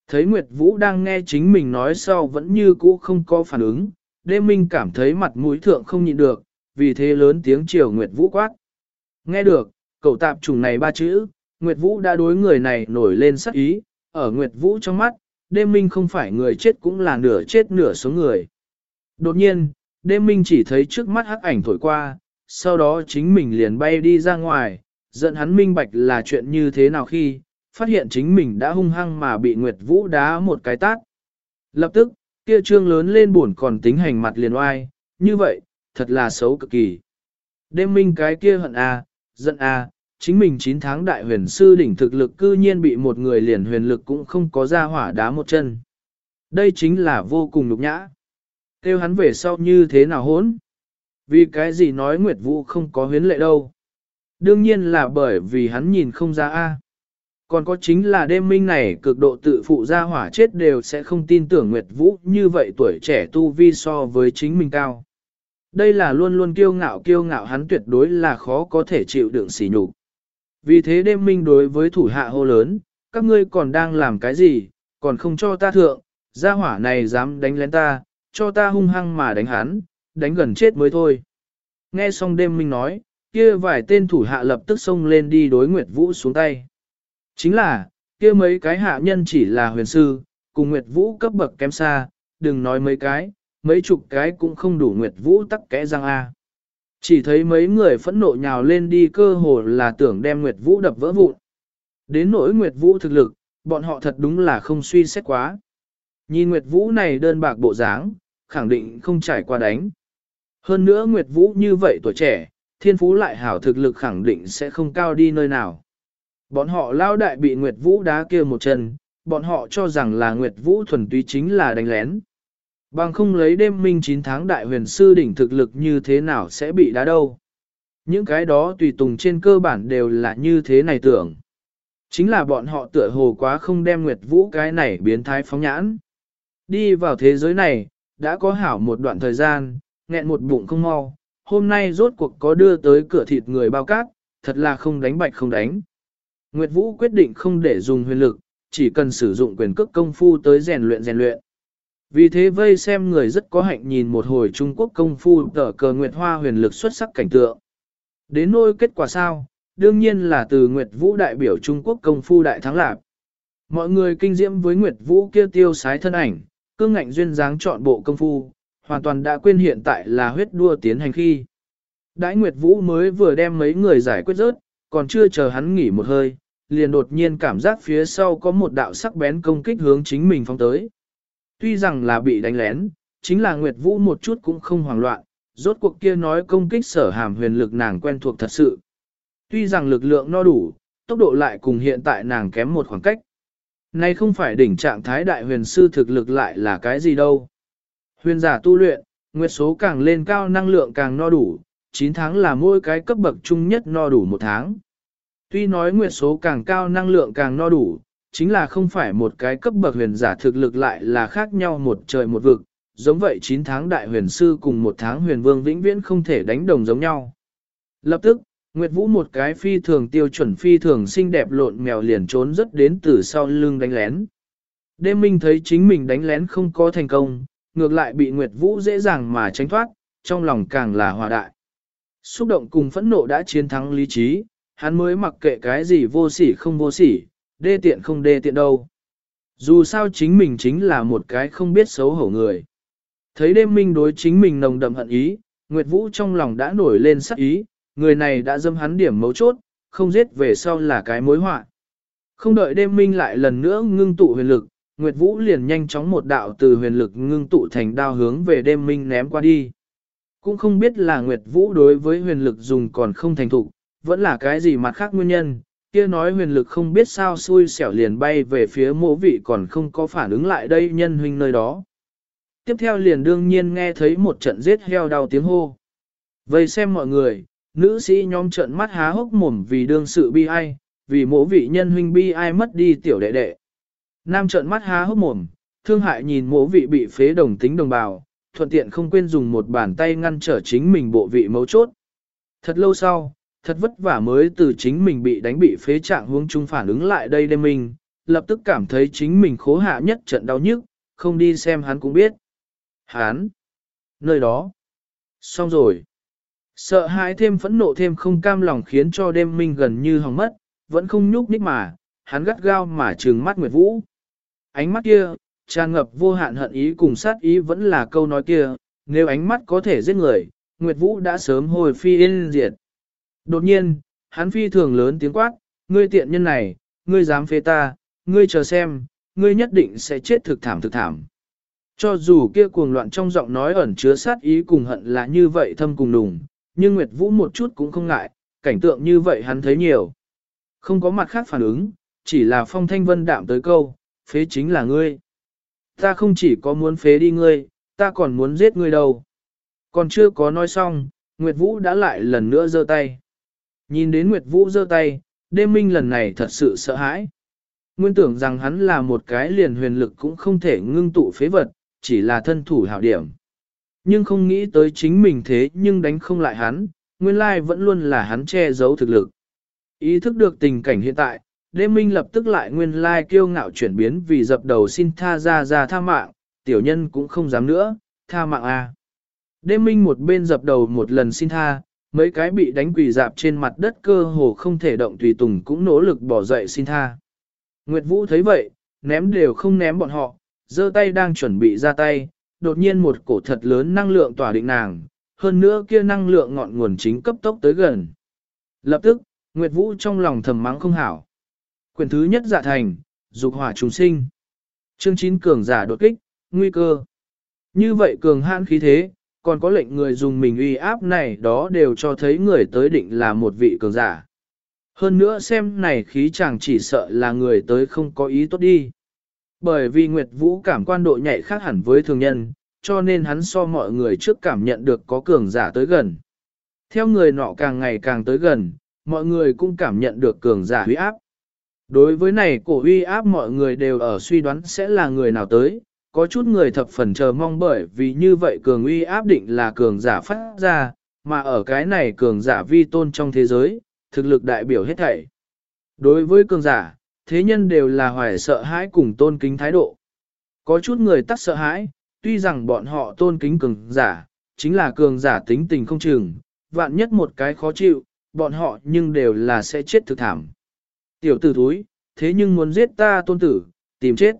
Thấy Nguyệt Vũ đang nghe chính mình nói sau vẫn như cũ không có phản ứng, đêm minh cảm thấy mặt mũi thượng không nhịn được, vì thế lớn tiếng chiều Nguyệt Vũ quát. Nghe được, cậu tạp trùng này ba chữ, Nguyệt Vũ đã đối người này nổi lên sắc ý, ở Nguyệt Vũ trong mắt, đêm minh không phải người chết cũng là nửa chết nửa sống người. Đột nhiên, đêm minh chỉ thấy trước mắt hắc ảnh thổi qua, sau đó chính mình liền bay đi ra ngoài, giận hắn minh bạch là chuyện như thế nào khi, phát hiện chính mình đã hung hăng mà bị Nguyệt Vũ đá một cái tát. Lập tức, kia trương lớn lên buồn còn tính hành mặt liền oai, như vậy, thật là xấu cực kỳ. Đêm minh cái kia hận a, giận a, chính mình 9 tháng đại huyền sư đỉnh thực lực cư nhiên bị một người liền huyền lực cũng không có ra hỏa đá một chân. Đây chính là vô cùng nhục nhã. Kêu hắn về sau như thế nào hốn? Vì cái gì nói Nguyệt Vũ không có huyến lệ đâu? Đương nhiên là bởi vì hắn nhìn không ra a. Còn có chính là đêm minh này cực độ tự phụ ra hỏa chết đều sẽ không tin tưởng Nguyệt Vũ như vậy tuổi trẻ tu vi so với chính mình cao. Đây là luôn luôn kiêu ngạo kiêu ngạo hắn tuyệt đối là khó có thể chịu đựng sỉ nhục. Vì thế đêm minh đối với thủ hạ hô lớn, các ngươi còn đang làm cái gì, còn không cho ta thượng, gia hỏa này dám đánh lén ta, cho ta hung hăng mà đánh hắn, đánh gần chết mới thôi. Nghe xong đêm minh nói, kia vài tên thủ hạ lập tức xông lên đi đối Nguyệt Vũ xuống tay. Chính là, kia mấy cái hạ nhân chỉ là huyền sư, cùng Nguyệt Vũ cấp bậc kém xa, đừng nói mấy cái, mấy chục cái cũng không đủ Nguyệt Vũ tắc kẽ răng A. Chỉ thấy mấy người phẫn nộ nhào lên đi cơ hồ là tưởng đem Nguyệt Vũ đập vỡ vụn. Đến nỗi Nguyệt Vũ thực lực, bọn họ thật đúng là không suy xét quá. Nhìn Nguyệt Vũ này đơn bạc bộ dáng, khẳng định không trải qua đánh. Hơn nữa Nguyệt Vũ như vậy tuổi trẻ, thiên phú lại hảo thực lực khẳng định sẽ không cao đi nơi nào. Bọn họ lao đại bị Nguyệt Vũ đá kia một chân, bọn họ cho rằng là Nguyệt Vũ thuần túy chính là đánh lén. Bằng không lấy đêm minh 9 tháng đại huyền sư đỉnh thực lực như thế nào sẽ bị đá đâu. Những cái đó tùy tùng trên cơ bản đều là như thế này tưởng. Chính là bọn họ tựa hồ quá không đem Nguyệt Vũ cái này biến thái phóng nhãn. Đi vào thế giới này, đã có hảo một đoạn thời gian, nghẹn một bụng không mau, hôm nay rốt cuộc có đưa tới cửa thịt người bao cát, thật là không đánh bạch không đánh. Nguyệt Vũ quyết định không để dùng huyền lực, chỉ cần sử dụng quyền cước công phu tới rèn luyện rèn luyện. Vì thế vây xem người rất có hạnh nhìn một hồi Trung Quốc công phu tở cờ Nguyệt Hoa huyền lực xuất sắc cảnh tượng. Đến nôi kết quả sao, đương nhiên là từ Nguyệt Vũ đại biểu Trung Quốc công phu đại thắng lạc. Mọi người kinh diễm với Nguyệt Vũ kia tiêu sái thân ảnh, cương ngạnh duyên dáng chọn bộ công phu, hoàn toàn đã quên hiện tại là huyết đua tiến hành khi. Đãi Nguyệt Vũ mới vừa đem mấy người giải quyết rớt, còn chưa chờ hắn nghỉ một hơi, liền đột nhiên cảm giác phía sau có một đạo sắc bén công kích hướng chính mình phong tới. Tuy rằng là bị đánh lén, chính là Nguyệt Vũ một chút cũng không hoảng loạn, rốt cuộc kia nói công kích sở hàm huyền lực nàng quen thuộc thật sự. Tuy rằng lực lượng no đủ, tốc độ lại cùng hiện tại nàng kém một khoảng cách. Nay không phải đỉnh trạng thái đại huyền sư thực lực lại là cái gì đâu. Huyền giả tu luyện, nguyệt số càng lên cao năng lượng càng no đủ, 9 tháng là mỗi cái cấp bậc chung nhất no đủ một tháng. Tuy nói nguyệt số càng cao năng lượng càng no đủ, chính là không phải một cái cấp bậc huyền giả thực lực lại là khác nhau một trời một vực, giống vậy 9 tháng đại huyền sư cùng một tháng huyền vương vĩnh viễn không thể đánh đồng giống nhau. Lập tức, Nguyệt Vũ một cái phi thường tiêu chuẩn phi thường xinh đẹp lộn mèo liền trốn rất đến từ sau lưng đánh lén. Đêm minh thấy chính mình đánh lén không có thành công, ngược lại bị Nguyệt Vũ dễ dàng mà tránh thoát, trong lòng càng là hòa đại. Xúc động cùng phẫn nộ đã chiến thắng lý trí, hắn mới mặc kệ cái gì vô sỉ không vô sỉ, đê tiện không đê tiện đâu. Dù sao chính mình chính là một cái không biết xấu hổ người. Thấy đêm minh đối chính mình nồng đậm hận ý, Nguyệt Vũ trong lòng đã nổi lên sắc ý, người này đã dâm hắn điểm mấu chốt, không giết về sau là cái mối họa. Không đợi đêm minh lại lần nữa ngưng tụ huyền lực, Nguyệt Vũ liền nhanh chóng một đạo từ huyền lực ngưng tụ thành đao hướng về đêm minh ném qua đi. Cũng không biết là Nguyệt Vũ đối với huyền lực dùng còn không thành thục, vẫn là cái gì mặt khác nguyên nhân, kia nói huyền lực không biết sao xui xẻo liền bay về phía mộ vị còn không có phản ứng lại đây nhân huynh nơi đó. Tiếp theo liền đương nhiên nghe thấy một trận giết heo đau tiếng hô. Vây xem mọi người, nữ sĩ nhóm trận mắt há hốc mồm vì đương sự bi ai, vì mộ vị nhân huynh bi ai mất đi tiểu đệ đệ. Nam trận mắt há hốc mồm, thương hại nhìn mộ vị bị phế đồng tính đồng bào, thuận tiện không quên dùng một bàn tay ngăn trở chính mình bộ vị mấu chốt. Thật lâu sau, thật vất vả mới từ chính mình bị đánh bị phế trạng huống chung phản ứng lại đây đêm mình, lập tức cảm thấy chính mình khố hạ nhất trận đau nhức, không đi xem hắn cũng biết. Hắn, nơi đó, xong rồi. Sợ hãi thêm phẫn nộ thêm không cam lòng khiến cho đêm minh gần như hỏng mất, vẫn không nhúc nhích mà, hắn gắt gao mà trừng mắt Nguyệt Vũ. Ánh mắt kia, tràn ngập vô hạn hận ý cùng sát ý vẫn là câu nói kia, nếu ánh mắt có thể giết người, Nguyệt Vũ đã sớm hồi phi yên diệt. Đột nhiên, hắn phi thường lớn tiếng quát, ngươi tiện nhân này, ngươi dám phê ta, ngươi chờ xem, ngươi nhất định sẽ chết thực thảm thực thảm. Cho dù kia cuồng loạn trong giọng nói ẩn chứa sát ý cùng hận là như vậy thâm cùng đùng, nhưng Nguyệt Vũ một chút cũng không ngại, cảnh tượng như vậy hắn thấy nhiều. Không có mặt khác phản ứng, chỉ là phong thanh vân đạm tới câu, phế chính là ngươi. Ta không chỉ có muốn phế đi ngươi, ta còn muốn giết ngươi đâu. Còn chưa có nói xong, Nguyệt Vũ đã lại lần nữa giơ tay. Nhìn đến Nguyệt Vũ giơ tay, đêm minh lần này thật sự sợ hãi. Nguyên tưởng rằng hắn là một cái liền huyền lực cũng không thể ngưng tụ phế vật, chỉ là thân thủ hảo điểm. Nhưng không nghĩ tới chính mình thế nhưng đánh không lại hắn, nguyên lai vẫn luôn là hắn che giấu thực lực. Ý thức được tình cảnh hiện tại, đêm minh lập tức lại nguyên lai kiêu ngạo chuyển biến vì dập đầu xin tha ra ra tha mạng, tiểu nhân cũng không dám nữa, tha mạng a. À. Đêm minh một bên dập đầu một lần xin tha, mấy cái bị đánh quỳ dạp trên mặt đất cơ hồ không thể động tùy tùng cũng nỗ lực bỏ dậy xin tha. Nguyệt Vũ thấy vậy, ném đều không ném bọn họ, giơ tay đang chuẩn bị ra tay, đột nhiên một cổ thật lớn năng lượng tỏa định nàng, hơn nữa kia năng lượng ngọn nguồn chính cấp tốc tới gần. Lập tức, Nguyệt Vũ trong lòng thầm mắng không hảo. Quyền thứ nhất giả thành, dục hỏa trùng sinh. Chương 9 cường giả đột kích, nguy cơ. Như vậy cường hãn khí thế, còn có lệnh người dùng mình uy áp này đó đều cho thấy người tới định là một vị cường giả. Hơn nữa xem này khí chàng chỉ sợ là người tới không có ý tốt đi. Bởi vì Nguyệt Vũ cảm quan độ nhạy khác hẳn với thường nhân, cho nên hắn so mọi người trước cảm nhận được có cường giả tới gần. Theo người nọ càng ngày càng tới gần, mọi người cũng cảm nhận được cường giả huy áp. Đối với này cổ uy áp mọi người đều ở suy đoán sẽ là người nào tới, có chút người thập phần chờ mong bởi vì như vậy cường uy áp định là cường giả phát ra, mà ở cái này cường giả vi tôn trong thế giới, thực lực đại biểu hết thảy. Đối với cường giả, thế nhân đều là hoài sợ hãi cùng tôn kính thái độ. Có chút người tắc sợ hãi, tuy rằng bọn họ tôn kính cường giả, chính là cường giả tính tình không chừng, vạn nhất một cái khó chịu, bọn họ nhưng đều là sẽ chết thực thảm. Tiểu tử thúi, thế nhưng muốn giết ta tôn tử, tìm chết.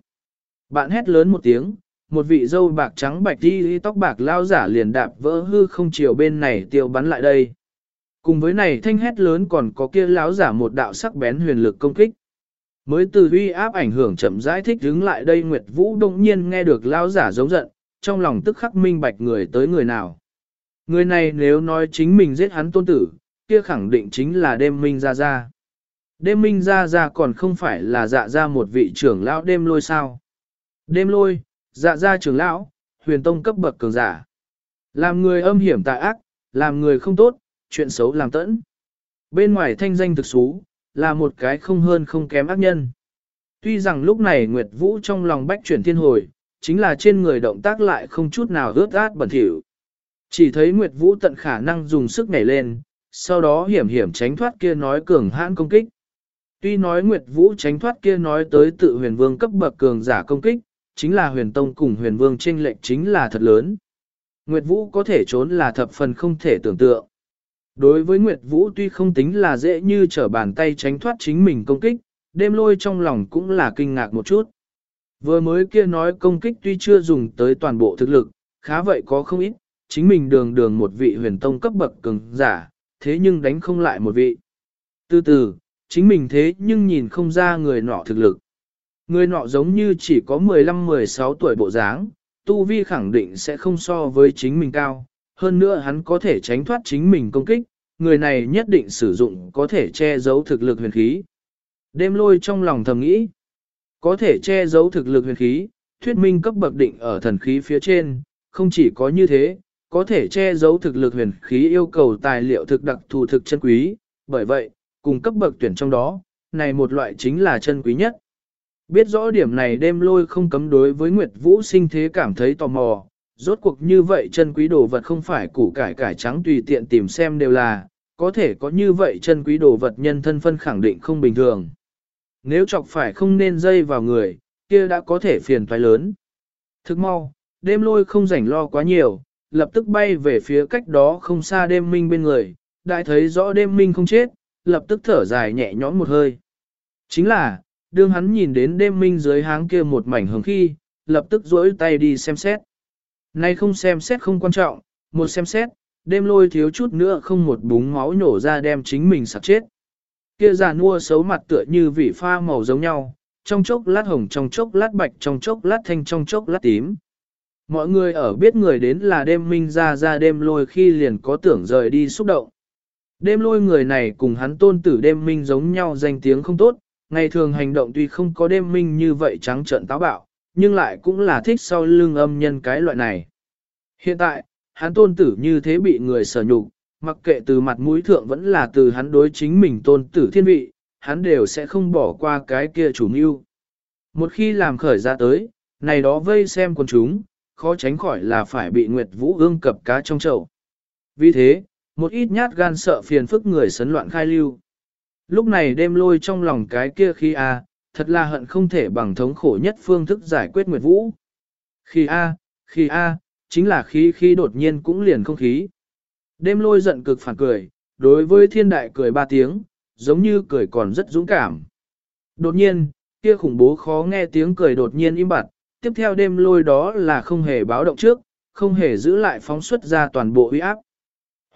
Bạn hét lớn một tiếng, một vị dâu bạc trắng bạch đi tóc bạc lao giả liền đạp vỡ hư không chiều bên này tiêu bắn lại đây. Cùng với này thanh hét lớn còn có kia lão giả một đạo sắc bén huyền lực công kích. Mới từ huy áp ảnh hưởng chậm giải thích đứng lại đây Nguyệt Vũ đông nhiên nghe được lão giả giống giận, trong lòng tức khắc minh bạch người tới người nào. Người này nếu nói chính mình giết hắn tôn tử, kia khẳng định chính là đêm minh ra ra. Đêm minh ra ra còn không phải là dạ ra một vị trưởng lão đêm lôi sao. Đêm lôi, dạ ra trưởng lão, huyền tông cấp bậc cường giả. Làm người âm hiểm tà ác, làm người không tốt, chuyện xấu làm tẫn. Bên ngoài thanh danh thực xú, là một cái không hơn không kém ác nhân. Tuy rằng lúc này Nguyệt Vũ trong lòng bách chuyển thiên hồi, chính là trên người động tác lại không chút nào ướt át bẩn thỉu. Chỉ thấy Nguyệt Vũ tận khả năng dùng sức nhảy lên, sau đó hiểm hiểm tránh thoát kia nói cường hãn công kích. Tuy nói Nguyệt Vũ tránh thoát kia nói tới tự huyền vương cấp bậc cường giả công kích, chính là huyền tông cùng huyền vương tranh lệnh chính là thật lớn. Nguyệt Vũ có thể trốn là thập phần không thể tưởng tượng. Đối với Nguyệt Vũ tuy không tính là dễ như trở bàn tay tránh thoát chính mình công kích, đêm lôi trong lòng cũng là kinh ngạc một chút. Vừa mới kia nói công kích tuy chưa dùng tới toàn bộ thực lực, khá vậy có không ít, chính mình đường đường một vị huyền tông cấp bậc cường giả, thế nhưng đánh không lại một vị. Từ từ, chính mình thế nhưng nhìn không ra người nọ thực lực. Người nọ giống như chỉ có 15-16 tuổi bộ dáng, tu vi khẳng định sẽ không so với chính mình cao, hơn nữa hắn có thể tránh thoát chính mình công kích, người này nhất định sử dụng có thể che giấu thực lực huyền khí. Đêm lôi trong lòng thầm nghĩ, có thể che giấu thực lực huyền khí, thuyết minh cấp bậc định ở thần khí phía trên, không chỉ có như thế, có thể che giấu thực lực huyền khí yêu cầu tài liệu thực đặc thù thực chân quý, bởi vậy, cùng cấp bậc tuyển trong đó, này một loại chính là chân quý nhất. Biết rõ điểm này đêm lôi không cấm đối với Nguyệt Vũ sinh thế cảm thấy tò mò, rốt cuộc như vậy chân quý đồ vật không phải củ cải cải trắng tùy tiện tìm xem đều là, có thể có như vậy chân quý đồ vật nhân thân phân khẳng định không bình thường. Nếu chọc phải không nên dây vào người, kia đã có thể phiền toái lớn. Thức mau, đêm lôi không rảnh lo quá nhiều, lập tức bay về phía cách đó không xa đêm minh bên người, đại thấy rõ đêm minh không chết, lập tức thở dài nhẹ nhõm một hơi. Chính là, đương hắn nhìn đến đêm minh dưới háng kia một mảnh hồng khi, lập tức duỗi tay đi xem xét. Nay không xem xét không quan trọng, một xem xét, đêm lôi thiếu chút nữa không một búng máu nhổ ra đem chính mình sạc chết. Kia già nua xấu mặt tựa như vị pha màu giống nhau, trong chốc lát hồng trong chốc lát bạch trong chốc lát thanh trong chốc lát tím. Mọi người ở biết người đến là đêm minh ra ra đêm lôi khi liền có tưởng rời đi xúc động. Đêm lôi người này cùng hắn tôn tử đêm minh giống nhau danh tiếng không tốt, ngày thường hành động tuy không có đêm minh như vậy trắng trợn táo bạo, nhưng lại cũng là thích sau lưng âm nhân cái loại này. Hiện tại, hắn tôn tử như thế bị người sở nhục, mặc kệ từ mặt mũi thượng vẫn là từ hắn đối chính mình tôn tử thiên vị, hắn đều sẽ không bỏ qua cái kia chủ mưu. Một khi làm khởi ra tới, này đó vây xem quần chúng, khó tránh khỏi là phải bị Nguyệt Vũ ương cập cá trong chậu. Vì thế, một ít nhát gan sợ phiền phức người sấn loạn khai lưu. Lúc này đêm lôi trong lòng cái kia khi a, thật là hận không thể bằng thống khổ nhất phương thức giải quyết Nguyệt Vũ. Khi a, khi a, chính là khí khí đột nhiên cũng liền không khí. Đêm lôi giận cực phản cười, đối với thiên đại cười ba tiếng, giống như cười còn rất dũng cảm. Đột nhiên, kia khủng bố khó nghe tiếng cười đột nhiên im bặt, tiếp theo đêm lôi đó là không hề báo động trước, không hề giữ lại phóng xuất ra toàn bộ uy áp.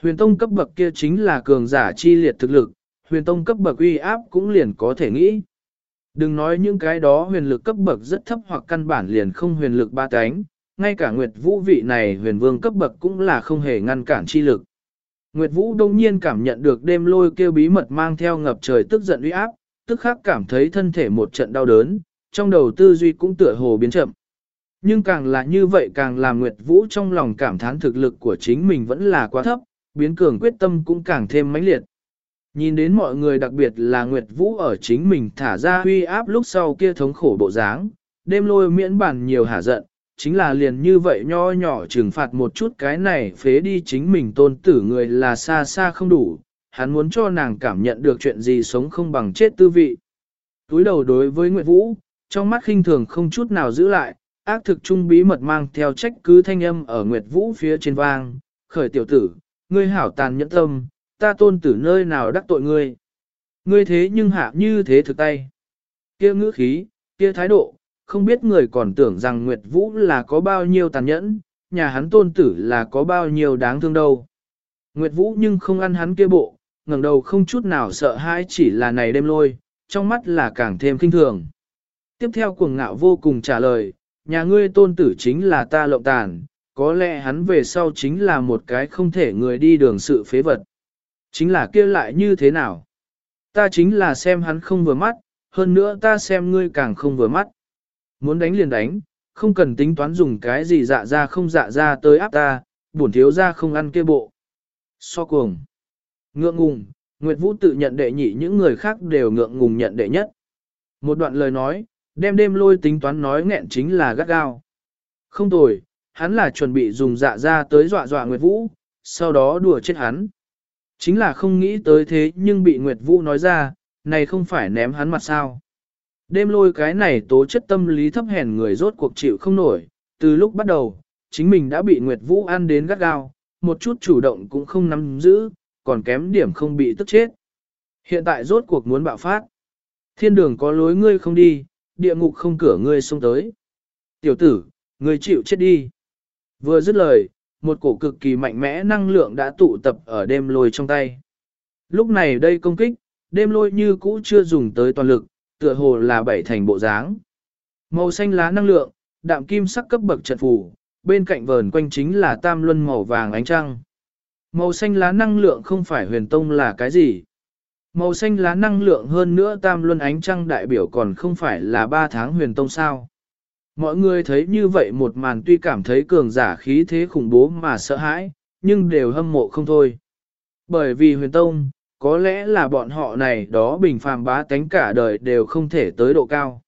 Huyền tông cấp bậc kia chính là cường giả chi liệt thực lực, huyền tông cấp bậc uy áp cũng liền có thể nghĩ. Đừng nói những cái đó huyền lực cấp bậc rất thấp hoặc căn bản liền không huyền lực ba cánh, ngay cả Nguyệt Vũ vị này huyền vương cấp bậc cũng là không hề ngăn cản chi lực. Nguyệt Vũ đông nhiên cảm nhận được đêm lôi kêu bí mật mang theo ngập trời tức giận uy áp, tức khắc cảm thấy thân thể một trận đau đớn, trong đầu tư duy cũng tựa hồ biến chậm. Nhưng càng là như vậy càng làm Nguyệt Vũ trong lòng cảm thán thực lực của chính mình vẫn là quá thấp, biến cường quyết tâm cũng càng thêm mãnh liệt. Nhìn đến mọi người đặc biệt là Nguyệt Vũ ở chính mình thả ra huy áp lúc sau kia thống khổ bộ dáng, đêm lôi miễn bản nhiều hả giận, chính là liền như vậy nho nhỏ trừng phạt một chút cái này phế đi chính mình tôn tử người là xa xa không đủ, hắn muốn cho nàng cảm nhận được chuyện gì sống không bằng chết tư vị. Túi đầu đối với Nguyệt Vũ, trong mắt khinh thường không chút nào giữ lại, ác thực trung bí mật mang theo trách cứ thanh âm ở Nguyệt Vũ phía trên vang, khởi tiểu tử, ngươi hảo tàn nhẫn tâm, ta tôn tử nơi nào đắc tội ngươi. Ngươi thế nhưng hạ như thế thực tay. Kia ngữ khí, kia thái độ, không biết người còn tưởng rằng Nguyệt Vũ là có bao nhiêu tàn nhẫn, nhà hắn tôn tử là có bao nhiêu đáng thương đâu. Nguyệt Vũ nhưng không ăn hắn kia bộ, ngẩng đầu không chút nào sợ hãi chỉ là này đêm lôi, trong mắt là càng thêm kinh thường. Tiếp theo cuồng ngạo vô cùng trả lời, nhà ngươi tôn tử chính là ta lộng tàn, có lẽ hắn về sau chính là một cái không thể người đi đường sự phế vật. Chính là kia lại như thế nào? Ta chính là xem hắn không vừa mắt, hơn nữa ta xem ngươi càng không vừa mắt. Muốn đánh liền đánh, không cần tính toán dùng cái gì dạ ra không dạ ra tới áp ta, bổn thiếu ra không ăn kia bộ. So cuồng. Ngượng ngùng, Nguyệt Vũ tự nhận đệ nhị những người khác đều ngượng ngùng nhận đệ nhất. Một đoạn lời nói, đem đêm lôi tính toán nói nghẹn chính là gắt gao. Không tồi, hắn là chuẩn bị dùng dạ ra tới dọa dọa Nguyệt Vũ, sau đó đùa chết hắn. Chính là không nghĩ tới thế nhưng bị Nguyệt Vũ nói ra, này không phải ném hắn mặt sao. Đêm lôi cái này tố chất tâm lý thấp hèn người rốt cuộc chịu không nổi, từ lúc bắt đầu, chính mình đã bị Nguyệt Vũ ăn đến gắt gao, một chút chủ động cũng không nắm giữ, còn kém điểm không bị tức chết. Hiện tại rốt cuộc muốn bạo phát. Thiên đường có lối ngươi không đi, địa ngục không cửa ngươi xông tới. Tiểu tử, ngươi chịu chết đi. Vừa dứt lời, một cổ cực kỳ mạnh mẽ năng lượng đã tụ tập ở đêm lôi trong tay. Lúc này đây công kích, đêm lôi như cũ chưa dùng tới toàn lực, tựa hồ là bảy thành bộ dáng. Màu xanh lá năng lượng, đạm kim sắc cấp bậc trận phù, bên cạnh vờn quanh chính là tam luân màu vàng ánh trăng. Màu xanh lá năng lượng không phải huyền tông là cái gì. Màu xanh lá năng lượng hơn nữa tam luân ánh trăng đại biểu còn không phải là ba tháng huyền tông sao. Mọi người thấy như vậy một màn tuy cảm thấy cường giả khí thế khủng bố mà sợ hãi, nhưng đều hâm mộ không thôi. Bởi vì huyền tông, có lẽ là bọn họ này đó bình phàm bá tánh cả đời đều không thể tới độ cao.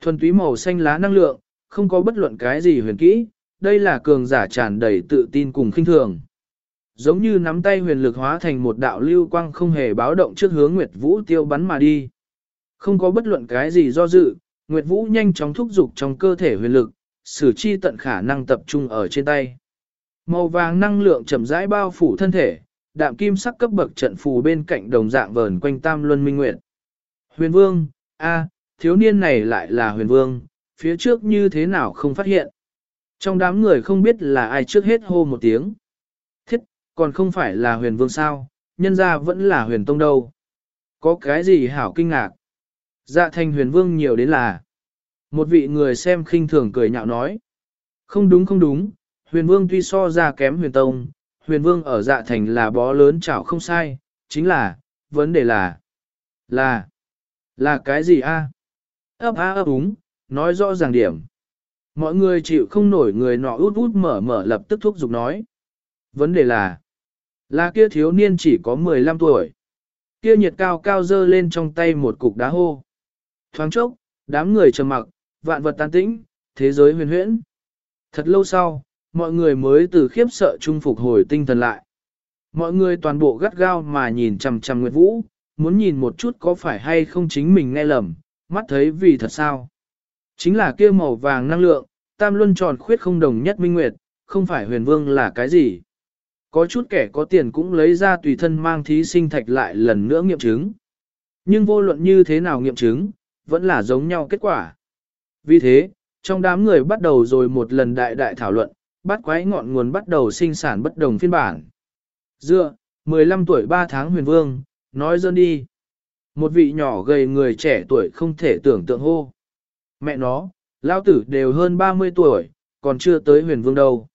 Thuần túy màu xanh lá năng lượng, không có bất luận cái gì huyền kỹ, đây là cường giả tràn đầy tự tin cùng khinh thường. Giống như nắm tay huyền lực hóa thành một đạo lưu quang không hề báo động trước hướng Nguyệt Vũ tiêu bắn mà đi. Không có bất luận cái gì do dự, Nguyệt Vũ nhanh chóng thúc dục trong cơ thể huyền lực, sử chi tận khả năng tập trung ở trên tay. Màu vàng năng lượng chậm rãi bao phủ thân thể, đạm kim sắc cấp bậc trận phù bên cạnh đồng dạng vờn quanh Tam Luân Minh Nguyệt. Huyền Vương, a, thiếu niên này lại là Huyền Vương, phía trước như thế nào không phát hiện. Trong đám người không biết là ai trước hết hô một tiếng. Thiết, còn không phải là Huyền Vương sao, nhân ra vẫn là Huyền Tông đâu. Có cái gì hảo kinh ngạc? Dạ thành Huyền Vương nhiều đến là. Một vị người xem khinh thường cười nhạo nói. Không đúng không đúng, Huyền Vương tuy so ra kém Huyền Tông, huyền vương ở dạ thành là bó lớn chảo không sai, chính là, vấn đề là, là, là cái gì a? ấp á ấp úng, nói rõ ràng điểm. Mọi người chịu không nổi người nọ út út mở mở lập tức thúc giục nói. Vấn đề là, là kia thiếu niên chỉ có 15 tuổi. Kia nhiệt cao cao dơ lên trong tay một cục đá hô. Thoáng chốc, đám người trầm mặc, vạn vật tan tĩnh, thế giới huyền huyễn. Thật lâu sau, mọi người mới từ khiếp sợ trung phục hồi tinh thần lại. Mọi người toàn bộ gắt gao mà nhìn chằm chằm Nguyệt Vũ, muốn nhìn một chút có phải hay không chính mình nghe lầm, mắt thấy vì thật sao. Chính là kia màu vàng năng lượng, tam luân tròn khuyết không đồng nhất minh nguyệt, không phải huyền vương là cái gì. Có chút kẻ có tiền cũng lấy ra tùy thân mang thí sinh thạch lại lần nữa nghiệm chứng. Nhưng vô luận như thế nào nghiệm chứng, vẫn là giống nhau kết quả. Vì thế, trong đám người bắt đầu rồi một lần đại đại thảo luận, bắt quái ngọn nguồn bắt đầu sinh sản bất đồng phiên bản. Dựa, 15 tuổi 3 tháng huyền vương, nói dân đi. Một vị nhỏ gầy người trẻ tuổi không thể tưởng tượng hô. Mẹ nó, lao tử đều hơn 30 tuổi, còn chưa tới huyền vương đâu.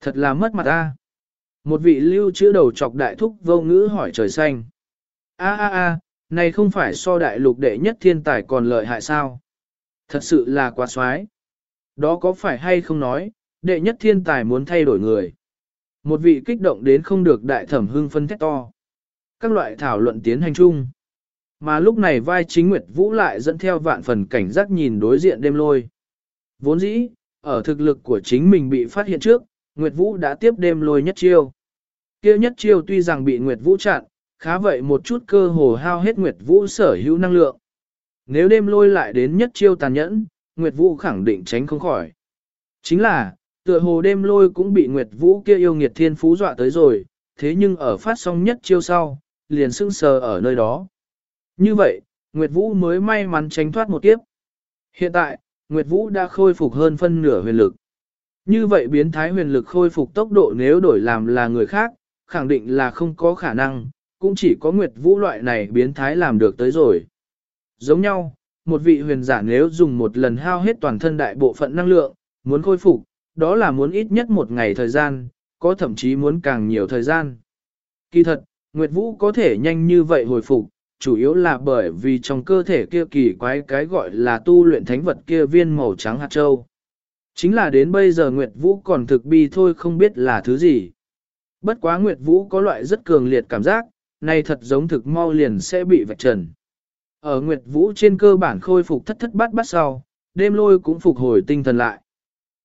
Thật là mất mặt ta. Một vị lưu chữ đầu chọc đại thúc vô ngữ hỏi trời xanh. A a a, này không phải so đại lục đệ nhất thiên tài còn lợi hại sao? Thật sự là quá xoái. Đó có phải hay không nói, đệ nhất thiên tài muốn thay đổi người. Một vị kích động đến không được đại thẩm hưng phân thét to. Các loại thảo luận tiến hành chung. Mà lúc này vai chính Nguyệt Vũ lại dẫn theo vạn phần cảnh giác nhìn đối diện đêm lôi. Vốn dĩ, ở thực lực của chính mình bị phát hiện trước, Nguyệt Vũ đã tiếp đêm lôi nhất chiêu. Kia nhất chiêu tuy rằng bị Nguyệt Vũ chặn, khá vậy một chút cơ hồ hao hết Nguyệt Vũ sở hữu năng lượng. Nếu đêm lôi lại đến nhất chiêu tàn nhẫn, Nguyệt Vũ khẳng định tránh không khỏi. Chính là, tựa hồ đêm lôi cũng bị Nguyệt Vũ kia yêu nghiệt thiên phú dọa tới rồi, thế nhưng ở phát xong nhất chiêu sau, liền sưng sờ ở nơi đó. Như vậy, Nguyệt Vũ mới may mắn tránh thoát một kiếp. Hiện tại, Nguyệt Vũ đã khôi phục hơn phân nửa huyền lực. Như vậy biến thái huyền lực khôi phục tốc độ nếu đổi làm là người khác, khẳng định là không có khả năng, cũng chỉ có Nguyệt Vũ loại này biến thái làm được tới rồi. Giống nhau, một vị huyền giả nếu dùng một lần hao hết toàn thân đại bộ phận năng lượng, muốn khôi phục, đó là muốn ít nhất một ngày thời gian, có thậm chí muốn càng nhiều thời gian. Kỳ thật, Nguyệt Vũ có thể nhanh như vậy hồi phục, chủ yếu là bởi vì trong cơ thể kia kỳ quái cái gọi là tu luyện thánh vật kia viên màu trắng hạt châu. Chính là đến bây giờ Nguyệt Vũ còn thực bi thôi không biết là thứ gì. Bất quá Nguyệt Vũ có loại rất cường liệt cảm giác, này thật giống thực mau liền sẽ bị vạch trần. Ở Nguyệt Vũ trên cơ bản khôi phục thất thất bát bát sau, đêm lôi cũng phục hồi tinh thần lại.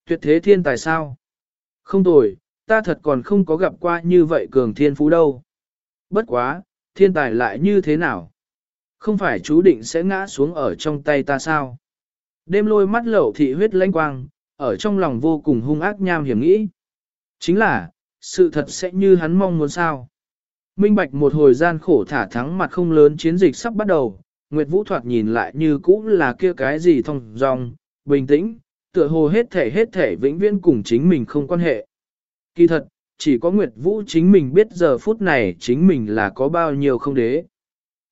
Tuyệt thế thiên tài sao? Không tồi, ta thật còn không có gặp qua như vậy cường thiên phú đâu. Bất quá, thiên tài lại như thế nào? Không phải chú định sẽ ngã xuống ở trong tay ta sao? Đêm lôi mắt lẩu thị huyết lãnh quang, ở trong lòng vô cùng hung ác nham hiểm nghĩ. Chính là, sự thật sẽ như hắn mong muốn sao. Minh Bạch một hồi gian khổ thả thắng mặt không lớn chiến dịch sắp bắt đầu, Nguyệt Vũ thoạt nhìn lại như cũ là kia cái gì thông dong, bình tĩnh, tựa hồ hết thể hết thể vĩnh viễn cùng chính mình không quan hệ. Kỳ thật, chỉ có Nguyệt Vũ chính mình biết giờ phút này chính mình là có bao nhiêu không đế.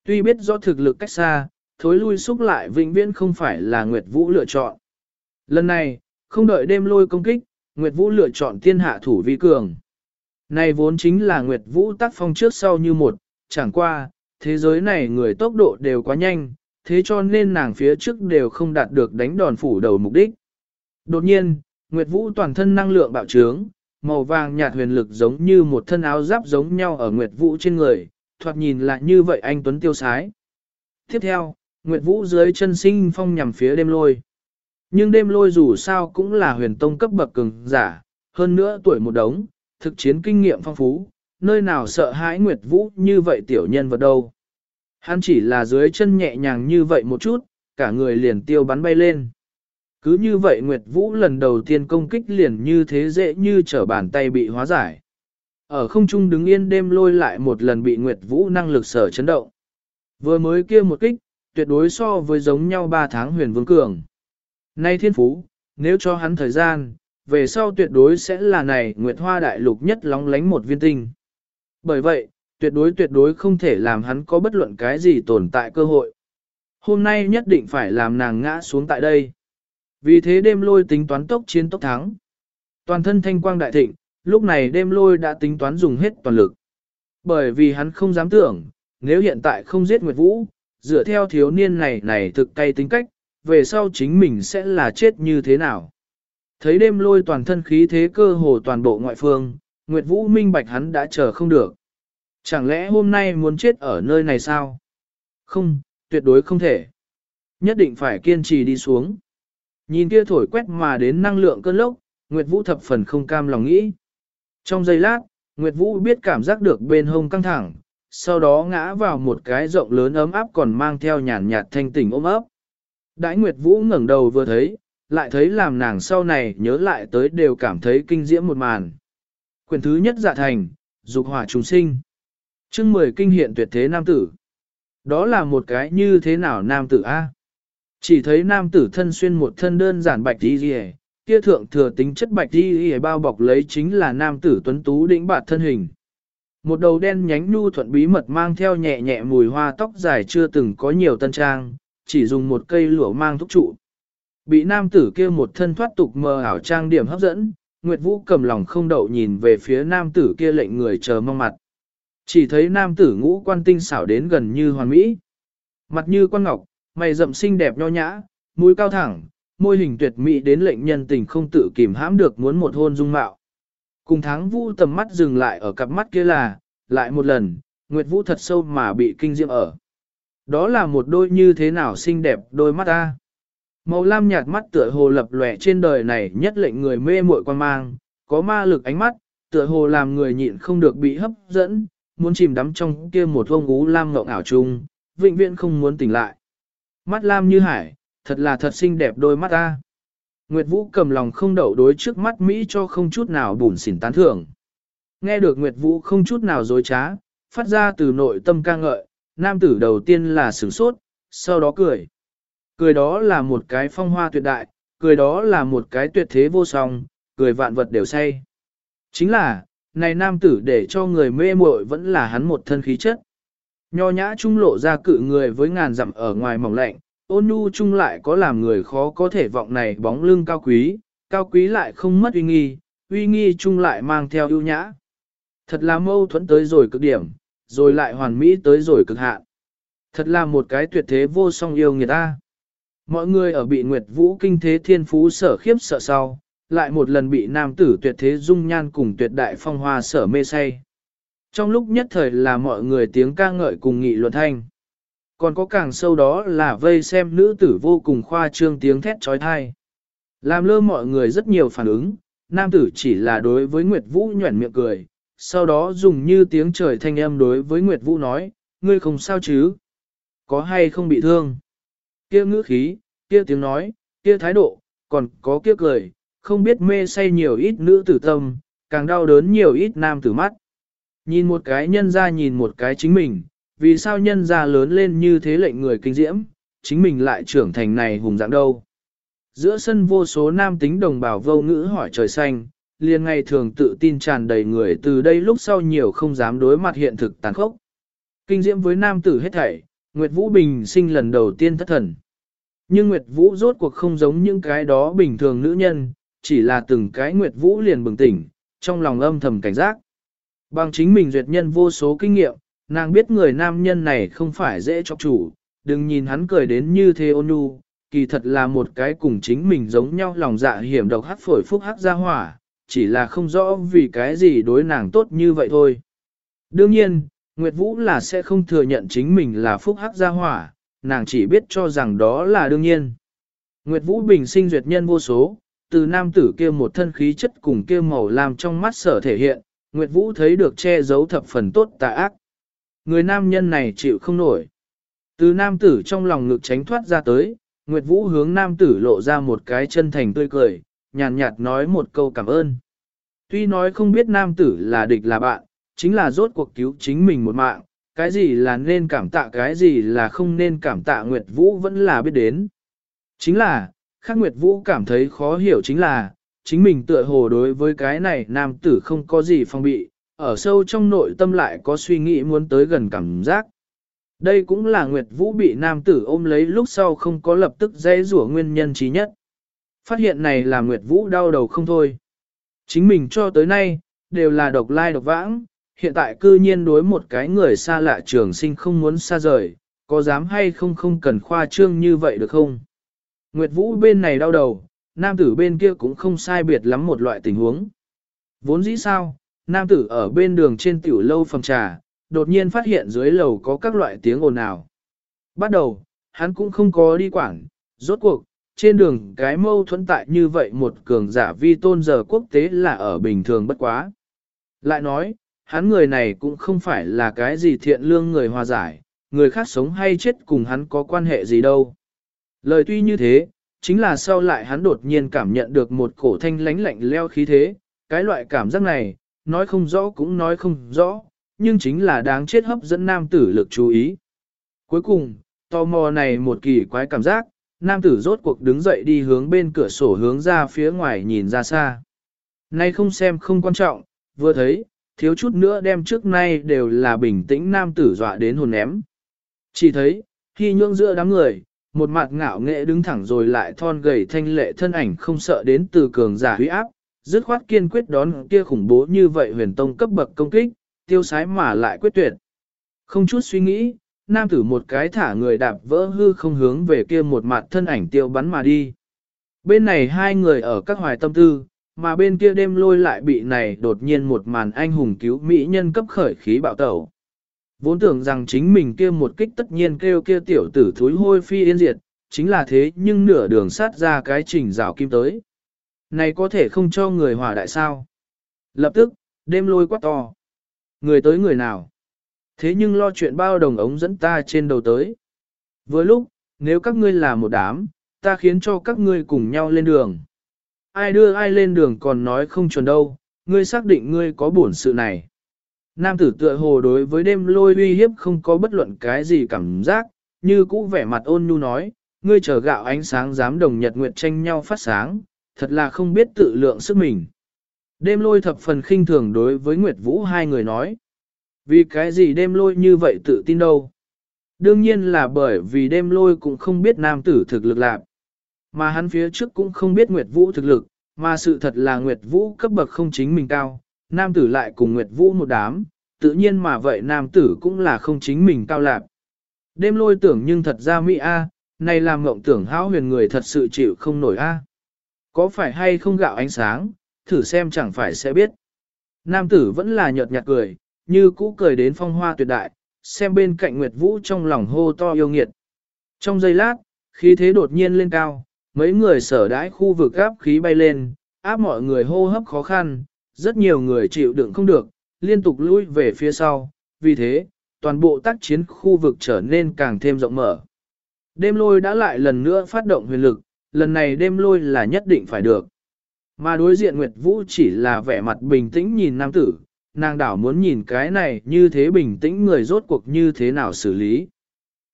Tuy biết do thực lực cách xa, thối lui xúc lại vĩnh viễn không phải là Nguyệt Vũ lựa chọn. Lần này, không đợi đêm lôi công kích, Nguyệt Vũ lựa chọn tiên hạ thủ vi cường. Này vốn chính là Nguyệt Vũ tác phong trước sau như một, chẳng qua, thế giới này người tốc độ đều quá nhanh, thế cho nên nàng phía trước đều không đạt được đánh đòn phủ đầu mục đích. Đột nhiên, Nguyệt Vũ toàn thân năng lượng bạo trướng, màu vàng nhạt huyền lực giống như một thân áo giáp giống nhau ở Nguyệt Vũ trên người, thoạt nhìn lại như vậy anh Tuấn tiêu sái. Tiếp theo, Nguyệt Vũ dưới chân sinh phong nhằm phía đêm lôi. Nhưng đêm lôi dù sao cũng là huyền tông cấp bậc cường giả, hơn nữa tuổi một đống, thực chiến kinh nghiệm phong phú, nơi nào sợ hãi Nguyệt Vũ như vậy tiểu nhân vật đâu. Hắn chỉ là dưới chân nhẹ nhàng như vậy một chút, cả người liền tiêu bắn bay lên. Cứ như vậy Nguyệt Vũ lần đầu tiên công kích liền như thế dễ như trở bàn tay bị hóa giải. Ở không trung đứng yên đêm lôi lại một lần bị Nguyệt Vũ năng lực sở chấn động. Vừa mới kia một kích, tuyệt đối so với giống nhau 3 tháng huyền vương cường. Nay thiên phú, nếu cho hắn thời gian, về sau tuyệt đối sẽ là này Nguyệt Hoa Đại Lục nhất lóng lánh một viên tinh. Bởi vậy, tuyệt đối tuyệt đối không thể làm hắn có bất luận cái gì tồn tại cơ hội. Hôm nay nhất định phải làm nàng ngã xuống tại đây. Vì thế đêm lôi tính toán tốc chiến tốc thắng. Toàn thân thanh quang đại thịnh, lúc này đêm lôi đã tính toán dùng hết toàn lực. Bởi vì hắn không dám tưởng, nếu hiện tại không giết Nguyệt Vũ, dựa theo thiếu niên này này thực cay tính cách, về sau chính mình sẽ là chết như thế nào. Thấy đêm lôi toàn thân khí thế cơ hồ toàn bộ ngoại phương, Nguyệt Vũ minh bạch hắn đã chờ không được. Chẳng lẽ hôm nay muốn chết ở nơi này sao? Không, tuyệt đối không thể. Nhất định phải kiên trì đi xuống. Nhìn kia thổi quét mà đến năng lượng cơn lốc, Nguyệt Vũ thập phần không cam lòng nghĩ. Trong giây lát, Nguyệt Vũ biết cảm giác được bên hông căng thẳng, sau đó ngã vào một cái rộng lớn ấm áp còn mang theo nhàn nhạt thanh tỉnh ôm ấp. Đãi Nguyệt Vũ ngẩng đầu vừa thấy, lại thấy làm nàng sau này nhớ lại tới đều cảm thấy kinh diễm một màn. Quyền thứ nhất dạ thành, dục hỏa trùng sinh. chương mười kinh hiện tuyệt thế nam tử. Đó là một cái như thế nào nam tử A? Chỉ thấy nam tử thân xuyên một thân đơn giản bạch đi rìa, kia thượng thừa tính chất bạch đi rìa bao bọc lấy chính là nam tử tuấn tú đĩnh bạt thân hình. Một đầu đen nhánh nhu thuận bí mật mang theo nhẹ nhẹ mùi hoa tóc dài chưa từng có nhiều tân trang, chỉ dùng một cây lửa mang thúc trụ. Bị nam tử kia một thân thoát tục mờ ảo trang điểm hấp dẫn, Nguyệt Vũ cầm lòng không đậu nhìn về phía nam tử kia lệnh người chờ mong mặt. Chỉ thấy nam tử ngũ quan tinh xảo đến gần như hoàn mỹ. Mặt như quan ngọc, mày rậm xinh đẹp nho nhã, mũi cao thẳng, môi hình tuyệt mỹ đến lệnh nhân tình không tự kìm hãm được muốn một hôn dung mạo. Cùng tháng vũ tầm mắt dừng lại ở cặp mắt kia là, lại một lần, Nguyệt Vũ thật sâu mà bị kinh diệm ở. Đó là một đôi như thế nào xinh đẹp đôi mắt ta. Màu lam nhạt mắt tựa hồ lập lòe trên đời này nhất lệnh người mê muội quan mang, có ma lực ánh mắt, tựa hồ làm người nhịn không được bị hấp dẫn, muốn chìm đắm trong kia một vông ú lam ngộng ảo chung, vĩnh viễn không muốn tỉnh lại. Mắt lam như hải, thật là thật xinh đẹp đôi mắt ta. Nguyệt Vũ cầm lòng không đậu đối trước mắt Mỹ cho không chút nào bùn xỉn tán thưởng. Nghe được Nguyệt Vũ không chút nào dối trá, phát ra từ nội tâm ca ngợi, nam tử đầu tiên là sửng sốt, sau đó cười. Cười đó là một cái phong hoa tuyệt đại, cười đó là một cái tuyệt thế vô song, cười vạn vật đều say. Chính là, này nam tử để cho người mê muội vẫn là hắn một thân khí chất. Nho nhã trung lộ ra cự người với ngàn dặm ở ngoài mỏng lạnh, ôn nhu trung lại có làm người khó có thể vọng này bóng lưng cao quý, cao quý lại không mất uy nghi, uy nghi trung lại mang theo ưu nhã. Thật là mâu thuẫn tới rồi cực điểm, rồi lại hoàn mỹ tới rồi cực hạn. Thật là một cái tuyệt thế vô song yêu người ta. Mọi người ở bị Nguyệt Vũ kinh thế thiên phú sở khiếp sợ sau, lại một lần bị nam tử tuyệt thế dung nhan cùng tuyệt đại phong hoa sở mê say. Trong lúc nhất thời là mọi người tiếng ca ngợi cùng nghị luận thanh. Còn có càng sâu đó là vây xem nữ tử vô cùng khoa trương tiếng thét trói thai. Làm lơ mọi người rất nhiều phản ứng, nam tử chỉ là đối với Nguyệt Vũ nhuẩn miệng cười, sau đó dùng như tiếng trời thanh âm đối với Nguyệt Vũ nói, ngươi không sao chứ? Có hay không bị thương? Kia ngữ khí, kia tiếng nói, kia thái độ, còn có kia cười, không biết mê say nhiều ít nữ tử tâm, càng đau đớn nhiều ít nam tử mắt. Nhìn một cái nhân ra nhìn một cái chính mình, vì sao nhân ra lớn lên như thế lệnh người kinh diễm, chính mình lại trưởng thành này hùng dạng đâu. Giữa sân vô số nam tính đồng bào vô ngữ hỏi trời xanh, liền ngày thường tự tin tràn đầy người từ đây lúc sau nhiều không dám đối mặt hiện thực tàn khốc. Kinh diễm với nam tử hết thảy, Nguyệt Vũ Bình sinh lần đầu tiên thất thần. Nhưng Nguyệt Vũ rốt cuộc không giống những cái đó bình thường nữ nhân, chỉ là từng cái Nguyệt Vũ liền bừng tỉnh, trong lòng âm thầm cảnh giác. Bằng chính mình duyệt nhân vô số kinh nghiệm, nàng biết người nam nhân này không phải dễ cho chủ, đừng nhìn hắn cười đến như thế ôn nhu, kỳ thật là một cái cùng chính mình giống nhau lòng dạ hiểm độc hắc phổi phúc hắc ra hỏa, chỉ là không rõ vì cái gì đối nàng tốt như vậy thôi. Đương nhiên, Nguyệt Vũ là sẽ không thừa nhận chính mình là phúc hắc gia hỏa, nàng chỉ biết cho rằng đó là đương nhiên. Nguyệt Vũ bình sinh duyệt nhân vô số, từ nam tử kia một thân khí chất cùng kia màu làm trong mắt sở thể hiện, Nguyệt Vũ thấy được che giấu thập phần tốt tà ác. Người nam nhân này chịu không nổi. Từ nam tử trong lòng ngực tránh thoát ra tới, Nguyệt Vũ hướng nam tử lộ ra một cái chân thành tươi cười, nhàn nhạt, nhạt nói một câu cảm ơn. Tuy nói không biết nam tử là địch là bạn, chính là rốt cuộc cứu chính mình một mạng, cái gì là nên cảm tạ cái gì là không nên cảm tạ Nguyệt Vũ vẫn là biết đến. Chính là, khác Nguyệt Vũ cảm thấy khó hiểu chính là, chính mình tựa hồ đối với cái này nam tử không có gì phong bị, ở sâu trong nội tâm lại có suy nghĩ muốn tới gần cảm giác. Đây cũng là Nguyệt Vũ bị nam tử ôm lấy lúc sau không có lập tức dây rủa nguyên nhân trí nhất. Phát hiện này là Nguyệt Vũ đau đầu không thôi. Chính mình cho tới nay, đều là độc lai độc vãng, hiện tại cư nhiên đối một cái người xa lạ trường sinh không muốn xa rời, có dám hay không không cần khoa trương như vậy được không? Nguyệt Vũ bên này đau đầu, nam tử bên kia cũng không sai biệt lắm một loại tình huống. Vốn dĩ sao, nam tử ở bên đường trên tiểu lâu phòng trà, đột nhiên phát hiện dưới lầu có các loại tiếng ồn ào. Bắt đầu, hắn cũng không có đi quảng, rốt cuộc, trên đường cái mâu thuẫn tại như vậy một cường giả vi tôn giờ quốc tế là ở bình thường bất quá. Lại nói, hắn người này cũng không phải là cái gì thiện lương người hòa giải, người khác sống hay chết cùng hắn có quan hệ gì đâu. Lời tuy như thế, chính là sau lại hắn đột nhiên cảm nhận được một cổ thanh lánh lạnh leo khí thế, cái loại cảm giác này, nói không rõ cũng nói không rõ, nhưng chính là đáng chết hấp dẫn nam tử lực chú ý. Cuối cùng, tò mò này một kỳ quái cảm giác, nam tử rốt cuộc đứng dậy đi hướng bên cửa sổ hướng ra phía ngoài nhìn ra xa. Nay không xem không quan trọng, vừa thấy, thiếu chút nữa đem trước nay đều là bình tĩnh nam tử dọa đến hồn ném. Chỉ thấy, khi nhượng giữa đám người, một mặt ngạo nghệ đứng thẳng rồi lại thon gầy thanh lệ thân ảnh không sợ đến từ cường giả huy áp, dứt khoát kiên quyết đón kia khủng bố như vậy huyền tông cấp bậc công kích, tiêu sái mà lại quyết tuyệt. Không chút suy nghĩ, nam tử một cái thả người đạp vỡ hư không hướng về kia một mặt thân ảnh tiêu bắn mà đi. Bên này hai người ở các hoài tâm tư, mà bên kia đêm lôi lại bị này đột nhiên một màn anh hùng cứu mỹ nhân cấp khởi khí bạo tẩu. Vốn tưởng rằng chính mình kia một kích tất nhiên kêu kia tiểu tử thúi hôi phi yên diệt, chính là thế nhưng nửa đường sát ra cái trình rào kim tới. Này có thể không cho người hòa đại sao? Lập tức, đêm lôi quát to. Người tới người nào? Thế nhưng lo chuyện bao đồng ống dẫn ta trên đầu tới. Với lúc, nếu các ngươi là một đám, ta khiến cho các ngươi cùng nhau lên đường. Ai đưa ai lên đường còn nói không chuẩn đâu, ngươi xác định ngươi có bổn sự này. Nam tử tựa hồ đối với đêm lôi uy hiếp không có bất luận cái gì cảm giác, như cũ vẻ mặt ôn nhu nói, ngươi chờ gạo ánh sáng dám đồng nhật nguyệt tranh nhau phát sáng, thật là không biết tự lượng sức mình. Đêm lôi thập phần khinh thường đối với Nguyệt Vũ hai người nói. Vì cái gì đêm lôi như vậy tự tin đâu? Đương nhiên là bởi vì đêm lôi cũng không biết nam tử thực lực lạc. Mà hắn phía trước cũng không biết Nguyệt Vũ thực lực, mà sự thật là Nguyệt Vũ cấp bậc không chính mình cao, nam tử lại cùng Nguyệt Vũ một đám, tự nhiên mà vậy nam tử cũng là không chính mình cao lạc. Đêm lôi tưởng nhưng thật ra Mỹ A, này làm mộng tưởng háo huyền người thật sự chịu không nổi A. Có phải hay không gạo ánh sáng, thử xem chẳng phải sẽ biết. Nam tử vẫn là nhợt nhạt cười, như cũ cười đến phong hoa tuyệt đại, xem bên cạnh Nguyệt Vũ trong lòng hô to yêu nghiệt. Trong giây lát, khí thế đột nhiên lên cao, mấy người sở đãi khu vực áp khí bay lên, áp mọi người hô hấp khó khăn, rất nhiều người chịu đựng không được, liên tục lui về phía sau, vì thế, toàn bộ tác chiến khu vực trở nên càng thêm rộng mở. Đêm lôi đã lại lần nữa phát động huyền lực, lần này đêm lôi là nhất định phải được. Mà đối diện Nguyệt Vũ chỉ là vẻ mặt bình tĩnh nhìn nam tử, nàng đảo muốn nhìn cái này như thế bình tĩnh người rốt cuộc như thế nào xử lý.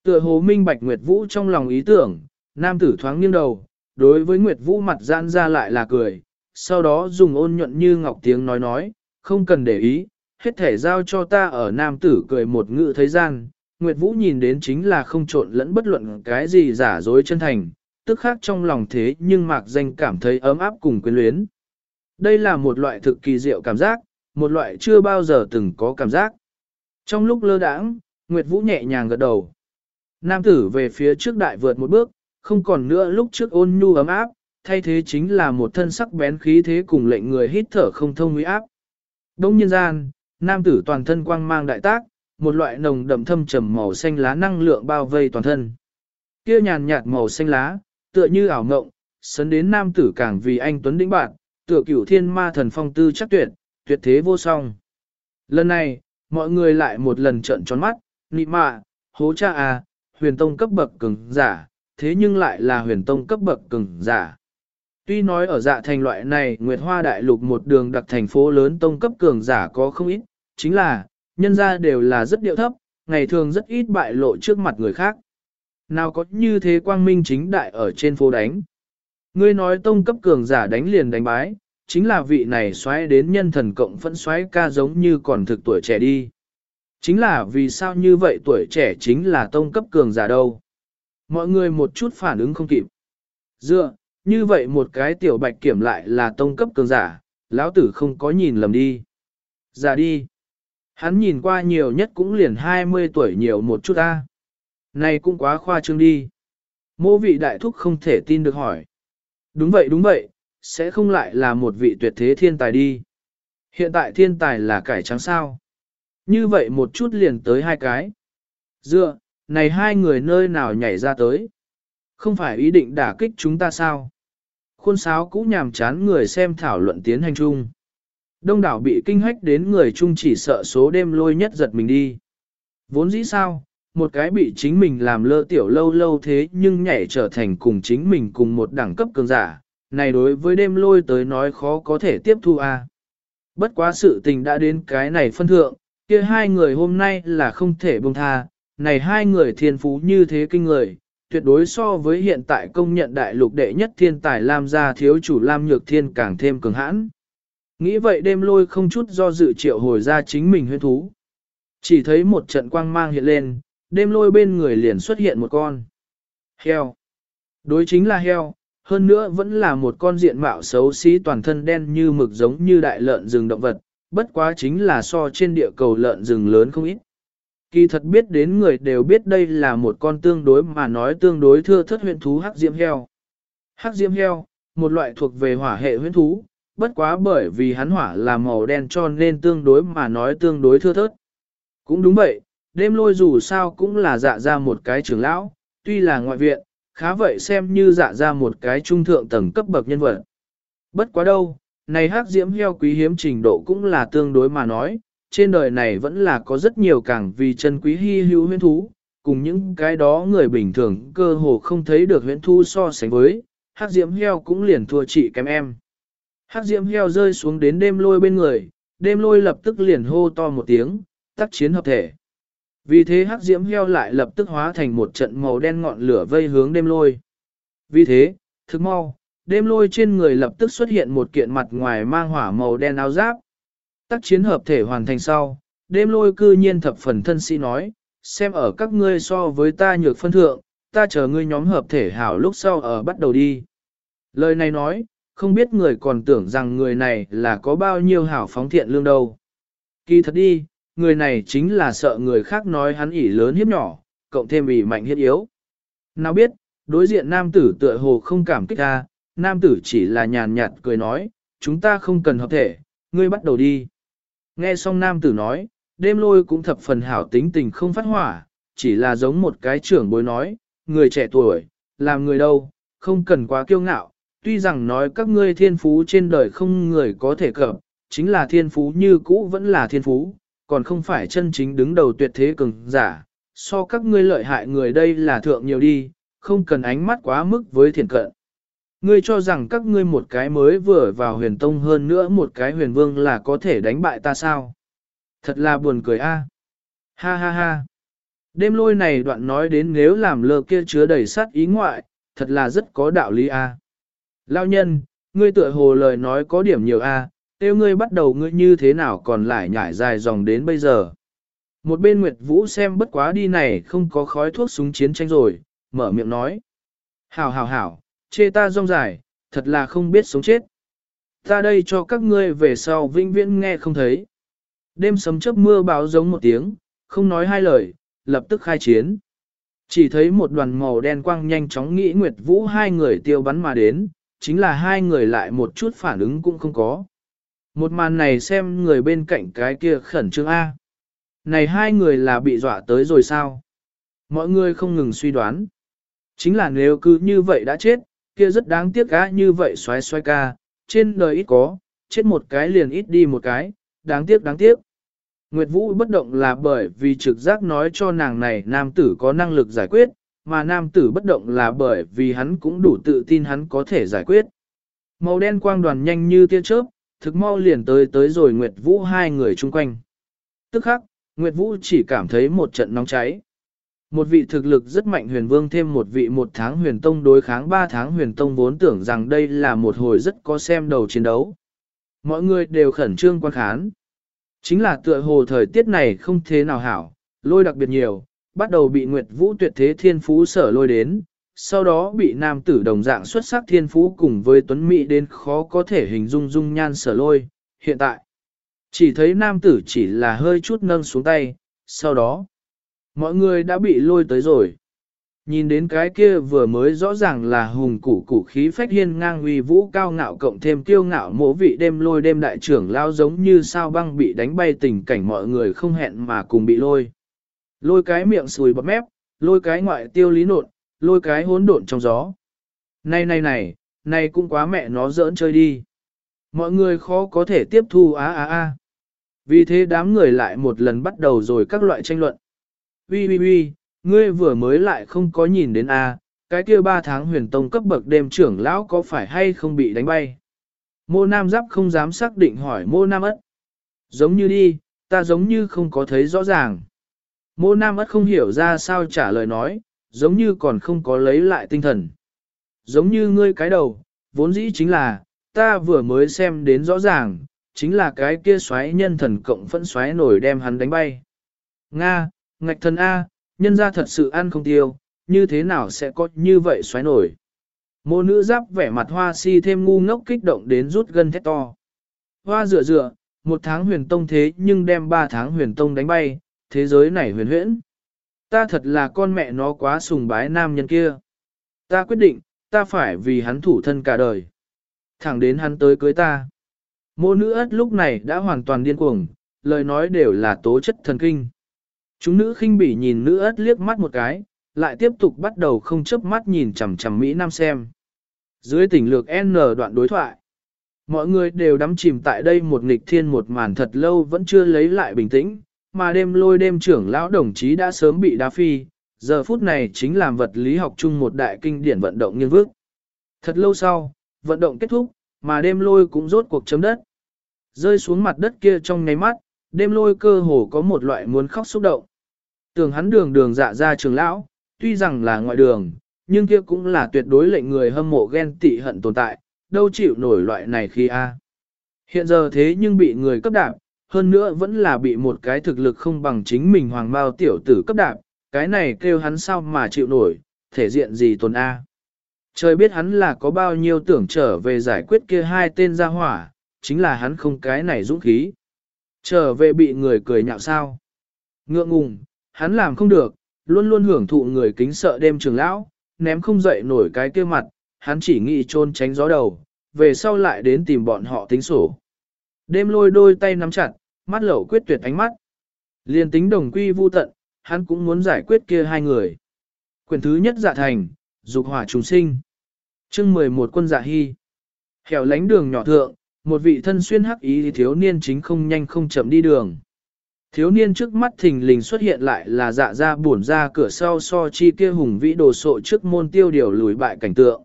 Tựa hồ minh bạch Nguyệt Vũ trong lòng ý tưởng, nam tử thoáng nghiêng đầu, đối với Nguyệt Vũ mặt giãn ra lại là cười, sau đó dùng ôn nhuận như ngọc tiếng nói nói, không cần để ý, hết thể giao cho ta ở nam tử cười một ngự thế gian. Nguyệt Vũ nhìn đến chính là không trộn lẫn bất luận cái gì giả dối chân thành, tức khác trong lòng thế nhưng mạc danh cảm thấy ấm áp cùng quyến luyến. Đây là một loại thực kỳ diệu cảm giác, một loại chưa bao giờ từng có cảm giác. Trong lúc lơ đãng, Nguyệt Vũ nhẹ nhàng gật đầu. Nam tử về phía trước đại vượt một bước, không còn nữa lúc trước ôn nhu ấm áp, thay thế chính là một thân sắc bén khí thế cùng lệnh người hít thở không thông uy áp. Đông nhân gian, nam tử toàn thân quang mang đại tác, một loại nồng đậm thâm trầm màu xanh lá năng lượng bao vây toàn thân. Kia nhàn nhạt màu xanh lá, tựa như ảo ngộng, sấn đến nam tử càng vì anh tuấn đĩnh bạn, tựa cửu thiên ma thần phong tư chắc tuyệt, tuyệt thế vô song. Lần này, mọi người lại một lần trợn tròn mắt, nị mạ, hố cha à, huyền tông cấp bậc cường giả, thế nhưng lại là huyền tông cấp bậc cường giả. Tuy nói ở dạ thành loại này Nguyệt Hoa Đại Lục một đường đặc thành phố lớn tông cấp cường giả có không ít, chính là, nhân ra đều là rất điệu thấp, ngày thường rất ít bại lộ trước mặt người khác. Nào có như thế quang minh chính đại ở trên phố đánh. Ngươi nói tông cấp cường giả đánh liền đánh bái, chính là vị này xoáy đến nhân thần cộng phẫn xoáy ca giống như còn thực tuổi trẻ đi. Chính là vì sao như vậy tuổi trẻ chính là tông cấp cường giả đâu. Mọi người một chút phản ứng không kịp. Dựa, như vậy một cái tiểu bạch kiểm lại là tông cấp cường giả, lão tử không có nhìn lầm đi. Giả đi. Hắn nhìn qua nhiều nhất cũng liền 20 tuổi nhiều một chút ta. Này cũng quá khoa trương đi. Mô vị đại thúc không thể tin được hỏi. Đúng vậy đúng vậy, sẽ không lại là một vị tuyệt thế thiên tài đi. Hiện tại thiên tài là cải trắng sao. Như vậy một chút liền tới hai cái. Dựa, này hai người nơi nào nhảy ra tới. Không phải ý định đả kích chúng ta sao? Khuôn sáo cũng nhàm chán người xem thảo luận tiến hành chung. Đông đảo bị kinh hách đến người chung chỉ sợ số đêm lôi nhất giật mình đi. Vốn dĩ sao, một cái bị chính mình làm lơ tiểu lâu lâu thế nhưng nhảy trở thành cùng chính mình cùng một đẳng cấp cường giả, này đối với đêm lôi tới nói khó có thể tiếp thu a. À. Bất quá sự tình đã đến cái này phân thượng, kia hai người hôm nay là không thể buông tha, này hai người thiên phú như thế kinh người, tuyệt đối so với hiện tại công nhận đại lục đệ nhất thiên tài Lam gia thiếu chủ Lam Nhược Thiên càng thêm cường hãn. Nghĩ vậy đêm lôi không chút do dự triệu hồi ra chính mình huyên thú. Chỉ thấy một trận quang mang hiện lên, đêm lôi bên người liền xuất hiện một con. Heo. Đối chính là heo, hơn nữa vẫn là một con diện mạo xấu xí toàn thân đen như mực giống như đại lợn rừng động vật, bất quá chính là so trên địa cầu lợn rừng lớn không ít. Kỳ thật biết đến người đều biết đây là một con tương đối mà nói tương đối thưa thất huyện thú hắc diễm heo. Hắc diễm heo, một loại thuộc về hỏa hệ huyễn thú, bất quá bởi vì hắn hỏa là màu đen cho nên tương đối mà nói tương đối thưa thớt. Cũng đúng vậy, đêm lôi dù sao cũng là dạ ra một cái trưởng lão, tuy là ngoại viện, khá vậy xem như dạ ra một cái trung thượng tầng cấp bậc nhân vật. Bất quá đâu, này hắc diễm heo quý hiếm trình độ cũng là tương đối mà nói, trên đời này vẫn là có rất nhiều càng vì chân quý hy hữu huyễn thú, cùng những cái đó người bình thường cơ hồ không thấy được huyễn thú so sánh với, hắc diễm heo cũng liền thua chị kém em. Hắc diễm heo rơi xuống đến đêm lôi bên người, đêm lôi lập tức liền hô to một tiếng, tác chiến hợp thể. Vì thế hắc diễm heo lại lập tức hóa thành một trận màu đen ngọn lửa vây hướng đêm lôi. Vì thế, thức mau, đêm lôi trên người lập tức xuất hiện một kiện mặt ngoài mang hỏa màu đen áo giáp. Tác chiến hợp thể hoàn thành sau, đêm lôi cư nhiên thập phần thân sĩ nói, xem ở các ngươi so với ta nhược phân thượng, ta chờ ngươi nhóm hợp thể hảo lúc sau ở bắt đầu đi. Lời này nói, không biết người còn tưởng rằng người này là có bao nhiêu hảo phóng thiện lương đâu. Kỳ thật đi, người này chính là sợ người khác nói hắn ỉ lớn hiếp nhỏ, cộng thêm ỉ mạnh hiếp yếu. Nào biết, đối diện nam tử tựa hồ không cảm kích ta, nam tử chỉ là nhàn nhạt cười nói, chúng ta không cần hợp thể, ngươi bắt đầu đi. Nghe xong nam tử nói, đêm lôi cũng thập phần hảo tính tình không phát hỏa, chỉ là giống một cái trưởng bối nói, người trẻ tuổi, làm người đâu, không cần quá kiêu ngạo, tuy rằng nói các ngươi thiên phú trên đời không người có thể cập, chính là thiên phú như cũ vẫn là thiên phú, còn không phải chân chính đứng đầu tuyệt thế cường giả, so các ngươi lợi hại người đây là thượng nhiều đi, không cần ánh mắt quá mức với thiền cận. Ngươi cho rằng các ngươi một cái mới vừa vào huyền tông hơn nữa một cái huyền vương là có thể đánh bại ta sao? Thật là buồn cười a. Ha ha ha. Đêm lôi này đoạn nói đến nếu làm lơ kia chứa đầy sát ý ngoại, thật là rất có đạo lý a. Lao nhân, ngươi tựa hồ lời nói có điểm nhiều a, tiêu ngươi bắt đầu ngươi như thế nào còn lại nhảy dài dòng đến bây giờ. Một bên Nguyệt Vũ xem bất quá đi này không có khói thuốc súng chiến tranh rồi, mở miệng nói. Hảo hảo hảo, chê ta rong dài, thật là không biết sống chết. Ta đây cho các ngươi về sau vinh viễn nghe không thấy. Đêm sấm chớp mưa báo giống một tiếng, không nói hai lời, lập tức khai chiến. Chỉ thấy một đoàn màu đen quang nhanh chóng nghĩ Nguyệt Vũ hai người tiêu bắn mà đến, chính là hai người lại một chút phản ứng cũng không có. Một màn này xem người bên cạnh cái kia khẩn trương A. Này hai người là bị dọa tới rồi sao? Mọi người không ngừng suy đoán. Chính là nếu cứ như vậy đã chết, kia rất đáng tiếc gã như vậy xoái xoái ca, trên đời ít có, chết một cái liền ít đi một cái, đáng tiếc đáng tiếc. Nguyệt Vũ bất động là bởi vì trực giác nói cho nàng này nam tử có năng lực giải quyết, mà nam tử bất động là bởi vì hắn cũng đủ tự tin hắn có thể giải quyết. Màu đen quang đoàn nhanh như tia chớp, thực mau liền tới tới rồi Nguyệt Vũ hai người chung quanh. Tức khắc, Nguyệt Vũ chỉ cảm thấy một trận nóng cháy. Một vị thực lực rất mạnh huyền vương thêm một vị một tháng huyền tông đối kháng ba tháng huyền tông vốn tưởng rằng đây là một hồi rất có xem đầu chiến đấu. Mọi người đều khẩn trương quan khán. Chính là tựa hồ thời tiết này không thế nào hảo, lôi đặc biệt nhiều, bắt đầu bị Nguyệt Vũ tuyệt thế thiên phú sở lôi đến, sau đó bị nam tử đồng dạng xuất sắc thiên phú cùng với tuấn mỹ đến khó có thể hình dung dung nhan sở lôi, hiện tại. Chỉ thấy nam tử chỉ là hơi chút nâng xuống tay, sau đó, mọi người đã bị lôi tới rồi. Nhìn đến cái kia vừa mới rõ ràng là hùng củ củ khí phách hiên ngang uy vũ cao ngạo cộng thêm kiêu ngạo mỗ vị đêm lôi đêm đại trưởng lao giống như sao băng bị đánh bay tình cảnh mọi người không hẹn mà cùng bị lôi. Lôi cái miệng sùi bọt mép, lôi cái ngoại tiêu lý nộn, lôi cái hỗn độn trong gió. Này này này, này cũng quá mẹ nó giỡn chơi đi. Mọi người khó có thể tiếp thu á á á. Vì thế đám người lại một lần bắt đầu rồi các loại tranh luận uy uy uy, ngươi vừa mới lại không có nhìn đến a, cái kia ba tháng huyền tông cấp bậc đêm trưởng lão có phải hay không bị đánh bay. Mô Nam Giáp không dám xác định hỏi Mô Nam ất. Giống như đi, ta giống như không có thấy rõ ràng. Mô Nam ất không hiểu ra sao trả lời nói, giống như còn không có lấy lại tinh thần. Giống như ngươi cái đầu, vốn dĩ chính là, ta vừa mới xem đến rõ ràng, chính là cái kia xoáy nhân thần cộng phẫn xoáy nổi đem hắn đánh bay. Nga, ngạch thần A, nhân ra thật sự ăn không tiêu, như thế nào sẽ có như vậy xoáy nổi. Mô nữ giáp vẻ mặt hoa si thêm ngu ngốc kích động đến rút gân thét to. Hoa dựa dựa, một tháng huyền tông thế nhưng đem ba tháng huyền tông đánh bay, thế giới này huyền huyễn. Ta thật là con mẹ nó quá sùng bái nam nhân kia. Ta quyết định, ta phải vì hắn thủ thân cả đời. Thẳng đến hắn tới cưới ta. Mô nữ ất lúc này đã hoàn toàn điên cuồng, lời nói đều là tố chất thần kinh. Chúng nữ khinh bỉ nhìn nữ ất liếc mắt một cái, lại tiếp tục bắt đầu không chớp mắt nhìn chằm chằm Mỹ Nam xem. Dưới tỉnh lược N đoạn đối thoại, mọi người đều đắm chìm tại đây một nghịch thiên một màn thật lâu vẫn chưa lấy lại bình tĩnh, mà đêm lôi đêm trưởng lão đồng chí đã sớm bị đá phi, giờ phút này chính làm vật lý học chung một đại kinh điển vận động nghiên vước. Thật lâu sau, vận động kết thúc, mà đêm lôi cũng rốt cuộc chấm đất. Rơi xuống mặt đất kia trong nháy mắt, đêm lôi cơ hồ có một loại muốn khóc xúc động. Tưởng hắn đường đường dạ ra trường lão, tuy rằng là ngoại đường, nhưng kia cũng là tuyệt đối lệnh người hâm mộ ghen tị hận tồn tại, đâu chịu nổi loại này khi a. Hiện giờ thế nhưng bị người cấp đạp, hơn nữa vẫn là bị một cái thực lực không bằng chính mình hoàng bao tiểu tử cấp đạp, cái này kêu hắn sao mà chịu nổi, thể diện gì tồn A. Trời biết hắn là có bao nhiêu tưởng trở về giải quyết kia hai tên gia hỏa, chính là hắn không cái này dũng khí. Trở về bị người cười nhạo sao. Ngượng ngùng, hắn làm không được, luôn luôn hưởng thụ người kính sợ đêm trường lão, ném không dậy nổi cái kia mặt, hắn chỉ nghĩ trôn tránh gió đầu, về sau lại đến tìm bọn họ tính sổ. Đêm lôi đôi tay nắm chặt, mắt lẩu quyết tuyệt ánh mắt. Liên tính đồng quy vu tận, hắn cũng muốn giải quyết kia hai người. Quyền thứ nhất dạ thành, dục hỏa trùng sinh. chương 11 quân dạ hy. Hẻo lánh đường nhỏ thượng, một vị thân xuyên hắc ý thiếu niên chính không nhanh không chậm đi đường. Thiếu niên trước mắt thình lình xuất hiện lại là dạ ra buồn ra cửa sau so chi kia hùng vĩ đồ sộ trước môn tiêu điều lùi bại cảnh tượng.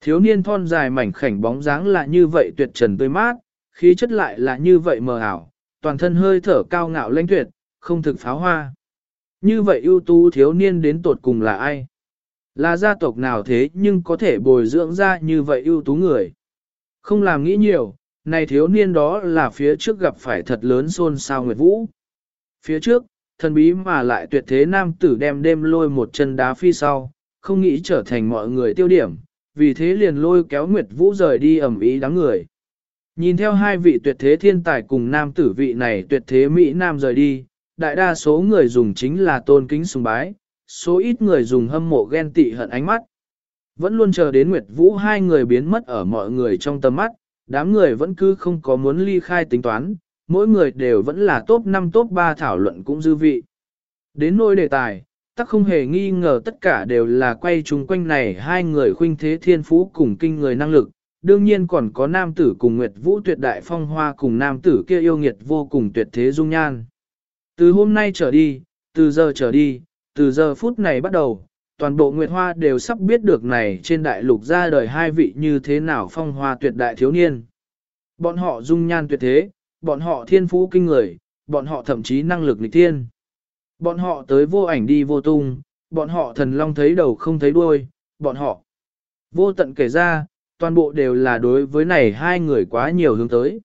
Thiếu niên thon dài mảnh khảnh bóng dáng là như vậy tuyệt trần tươi mát, khí chất lại là như vậy mờ ảo, toàn thân hơi thở cao ngạo lãnh tuyệt, không thực pháo hoa. Như vậy ưu tú thiếu niên đến tột cùng là ai? Là gia tộc nào thế nhưng có thể bồi dưỡng ra như vậy ưu tú người? Không làm nghĩ nhiều, này thiếu niên đó là phía trước gặp phải thật lớn xôn xao Nguyệt Vũ. Phía trước, thần bí mà lại tuyệt thế nam tử đem đêm lôi một chân đá phi sau, không nghĩ trở thành mọi người tiêu điểm, vì thế liền lôi kéo Nguyệt Vũ rời đi ẩm ý đáng người. Nhìn theo hai vị tuyệt thế thiên tài cùng nam tử vị này tuyệt thế Mỹ Nam rời đi, đại đa số người dùng chính là tôn kính sùng bái, số ít người dùng hâm mộ ghen tị hận ánh mắt. Vẫn luôn chờ đến Nguyệt Vũ hai người biến mất ở mọi người trong tầm mắt, đám người vẫn cứ không có muốn ly khai tính toán, mỗi người đều vẫn là top 5 top 3 thảo luận cũng dư vị. Đến nỗi đề tài, tắc không hề nghi ngờ tất cả đều là quay chung quanh này hai người khuynh thế thiên phú cùng kinh người năng lực, đương nhiên còn có nam tử cùng Nguyệt Vũ tuyệt đại phong hoa cùng nam tử kia yêu nghiệt vô cùng tuyệt thế dung nhan. Từ hôm nay trở đi, từ giờ trở đi, từ giờ phút này bắt đầu, toàn bộ Nguyệt Hoa đều sắp biết được này trên đại lục ra đời hai vị như thế nào phong hoa tuyệt đại thiếu niên. Bọn họ dung nhan tuyệt thế, bọn họ thiên phú kinh người, bọn họ thậm chí năng lực nghịch thiên. Bọn họ tới vô ảnh đi vô tung, bọn họ thần long thấy đầu không thấy đuôi, bọn họ vô tận kể ra, toàn bộ đều là đối với này hai người quá nhiều hướng tới.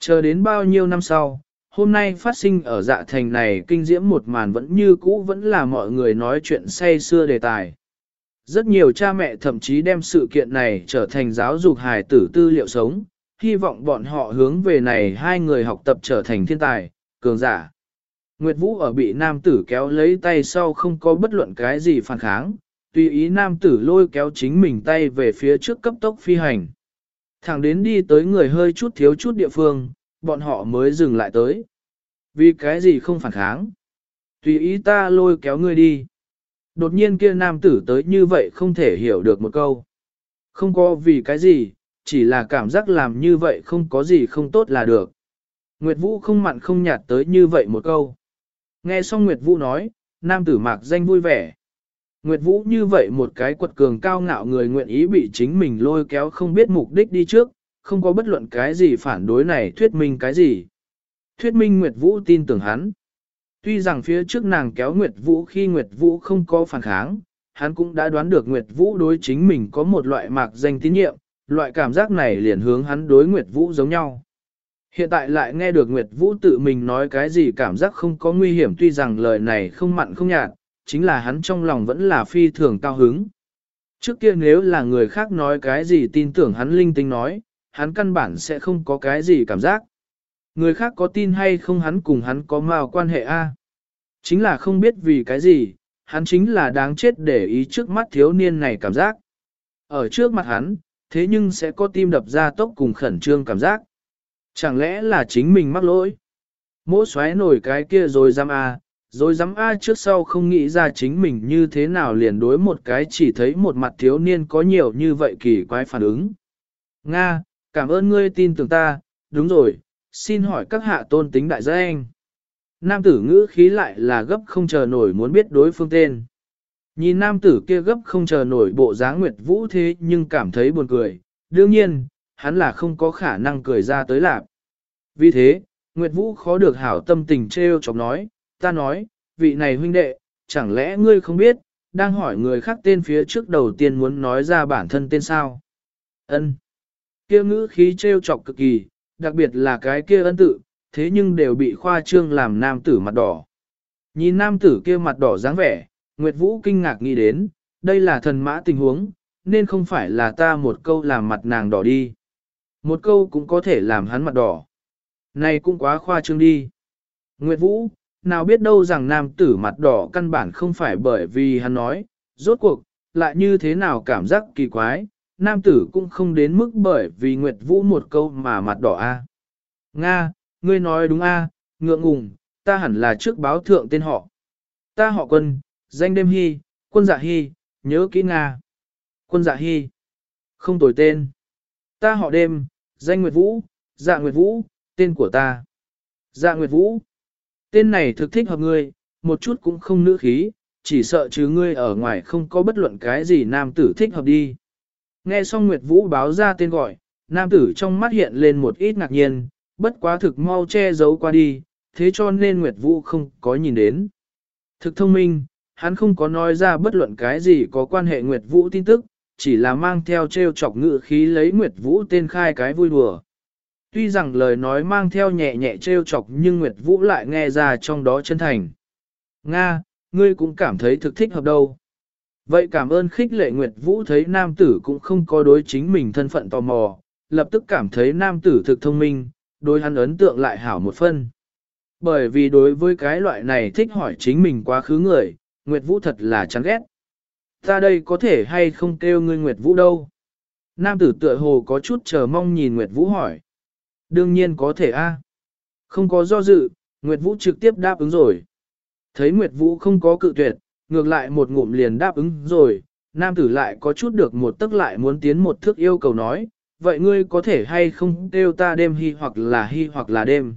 Chờ đến bao nhiêu năm sau, hôm nay phát sinh ở dạ thành này kinh diễm một màn vẫn như cũ vẫn là mọi người nói chuyện say xưa đề tài. Rất nhiều cha mẹ thậm chí đem sự kiện này trở thành giáo dục hài tử tư liệu sống, hy vọng bọn họ hướng về này hai người học tập trở thành thiên tài, cường giả. Nguyệt Vũ ở bị nam tử kéo lấy tay sau không có bất luận cái gì phản kháng, tùy ý nam tử lôi kéo chính mình tay về phía trước cấp tốc phi hành. Thẳng đến đi tới người hơi chút thiếu chút địa phương, bọn họ mới dừng lại tới. Vì cái gì không phản kháng? Tùy ý ta lôi kéo ngươi đi. Đột nhiên kia nam tử tới như vậy không thể hiểu được một câu. Không có vì cái gì, chỉ là cảm giác làm như vậy không có gì không tốt là được. Nguyệt Vũ không mặn không nhạt tới như vậy một câu. Nghe xong Nguyệt Vũ nói, nam tử mạc danh vui vẻ. Nguyệt Vũ như vậy một cái quật cường cao ngạo người nguyện ý bị chính mình lôi kéo không biết mục đích đi trước, không có bất luận cái gì phản đối này thuyết minh cái gì. Thuyết minh Nguyệt Vũ tin tưởng hắn. Tuy rằng phía trước nàng kéo Nguyệt Vũ khi Nguyệt Vũ không có phản kháng, hắn cũng đã đoán được Nguyệt Vũ đối chính mình có một loại mạc danh tín nhiệm, loại cảm giác này liền hướng hắn đối Nguyệt Vũ giống nhau. Hiện tại lại nghe được Nguyệt Vũ tự mình nói cái gì cảm giác không có nguy hiểm tuy rằng lời này không mặn không nhạt, chính là hắn trong lòng vẫn là phi thường cao hứng. Trước kia nếu là người khác nói cái gì tin tưởng hắn linh tinh nói, hắn căn bản sẽ không có cái gì cảm giác. Người khác có tin hay không hắn cùng hắn có mào quan hệ A. Chính là không biết vì cái gì, hắn chính là đáng chết để ý trước mắt thiếu niên này cảm giác. Ở trước mặt hắn, thế nhưng sẽ có tim đập ra tốc cùng khẩn trương cảm giác. Chẳng lẽ là chính mình mắc lỗi? Mỗ xoáy nổi cái kia rồi dám a, rồi dám a trước sau không nghĩ ra chính mình như thế nào liền đối một cái chỉ thấy một mặt thiếu niên có nhiều như vậy kỳ quái phản ứng. Nga, cảm ơn ngươi tin tưởng ta, đúng rồi, xin hỏi các hạ tôn tính đại gia anh. Nam tử ngữ khí lại là gấp không chờ nổi muốn biết đối phương tên. Nhìn nam tử kia gấp không chờ nổi bộ dáng Nguyệt Vũ thế nhưng cảm thấy buồn cười, đương nhiên, hắn là không có khả năng cười ra tới lạc. Vì thế, Nguyệt Vũ khó được hảo tâm tình treo chọc nói, ta nói, vị này huynh đệ, chẳng lẽ ngươi không biết, đang hỏi người khác tên phía trước đầu tiên muốn nói ra bản thân tên sao? Ân. Kia ngữ khí treo chọc cực kỳ, đặc biệt là cái kia ân tự, thế nhưng đều bị khoa trương làm nam tử mặt đỏ. Nhìn nam tử kia mặt đỏ dáng vẻ, Nguyệt Vũ kinh ngạc nghĩ đến, đây là thần mã tình huống, nên không phải là ta một câu làm mặt nàng đỏ đi. Một câu cũng có thể làm hắn mặt đỏ. Này cũng quá khoa trương đi. Nguyệt Vũ, nào biết đâu rằng nam tử mặt đỏ căn bản không phải bởi vì hắn nói, rốt cuộc, lại như thế nào cảm giác kỳ quái, nam tử cũng không đến mức bởi vì Nguyệt Vũ một câu mà mặt đỏ a. À? Nga, ngươi nói đúng a, ngượng ngùng, ta hẳn là trước báo thượng tên họ. Ta họ quân, danh đêm hy, quân dạ hy, nhớ kỹ Nga. Quân dạ hy. Không tồi tên. Ta họ đêm, danh Nguyệt Vũ, dạ Nguyệt Vũ, tên của ta. Dạ Nguyệt Vũ. Tên này thực thích hợp ngươi, một chút cũng không nữ khí, chỉ sợ chứ ngươi ở ngoài không có bất luận cái gì nam tử thích hợp đi. Nghe xong Nguyệt Vũ báo ra tên gọi, nam tử trong mắt hiện lên một ít ngạc nhiên, bất quá thực mau che giấu qua đi, thế cho nên Nguyệt Vũ không có nhìn đến. Thực thông minh, hắn không có nói ra bất luận cái gì có quan hệ Nguyệt Vũ tin tức, chỉ là mang theo treo chọc ngự khí lấy Nguyệt Vũ tên khai cái vui đùa. Tuy rằng lời nói mang theo nhẹ nhẹ treo chọc nhưng Nguyệt Vũ lại nghe ra trong đó chân thành. Nga, ngươi cũng cảm thấy thực thích hợp đâu. Vậy cảm ơn khích lệ Nguyệt Vũ thấy nam tử cũng không có đối chính mình thân phận tò mò, lập tức cảm thấy nam tử thực thông minh, đối hắn ấn tượng lại hảo một phân. Bởi vì đối với cái loại này thích hỏi chính mình quá khứ người, Nguyệt Vũ thật là chán ghét. Ta đây có thể hay không kêu ngươi Nguyệt Vũ đâu? Nam tử tựa hồ có chút chờ mong nhìn Nguyệt Vũ hỏi. Đương nhiên có thể a. Không có do dự, Nguyệt Vũ trực tiếp đáp ứng rồi. Thấy Nguyệt Vũ không có cự tuyệt, ngược lại một ngụm liền đáp ứng rồi, nam tử lại có chút được một tức lại muốn tiến một thước yêu cầu nói, vậy ngươi có thể hay không kêu ta đêm hy hoặc là hy hoặc là đêm.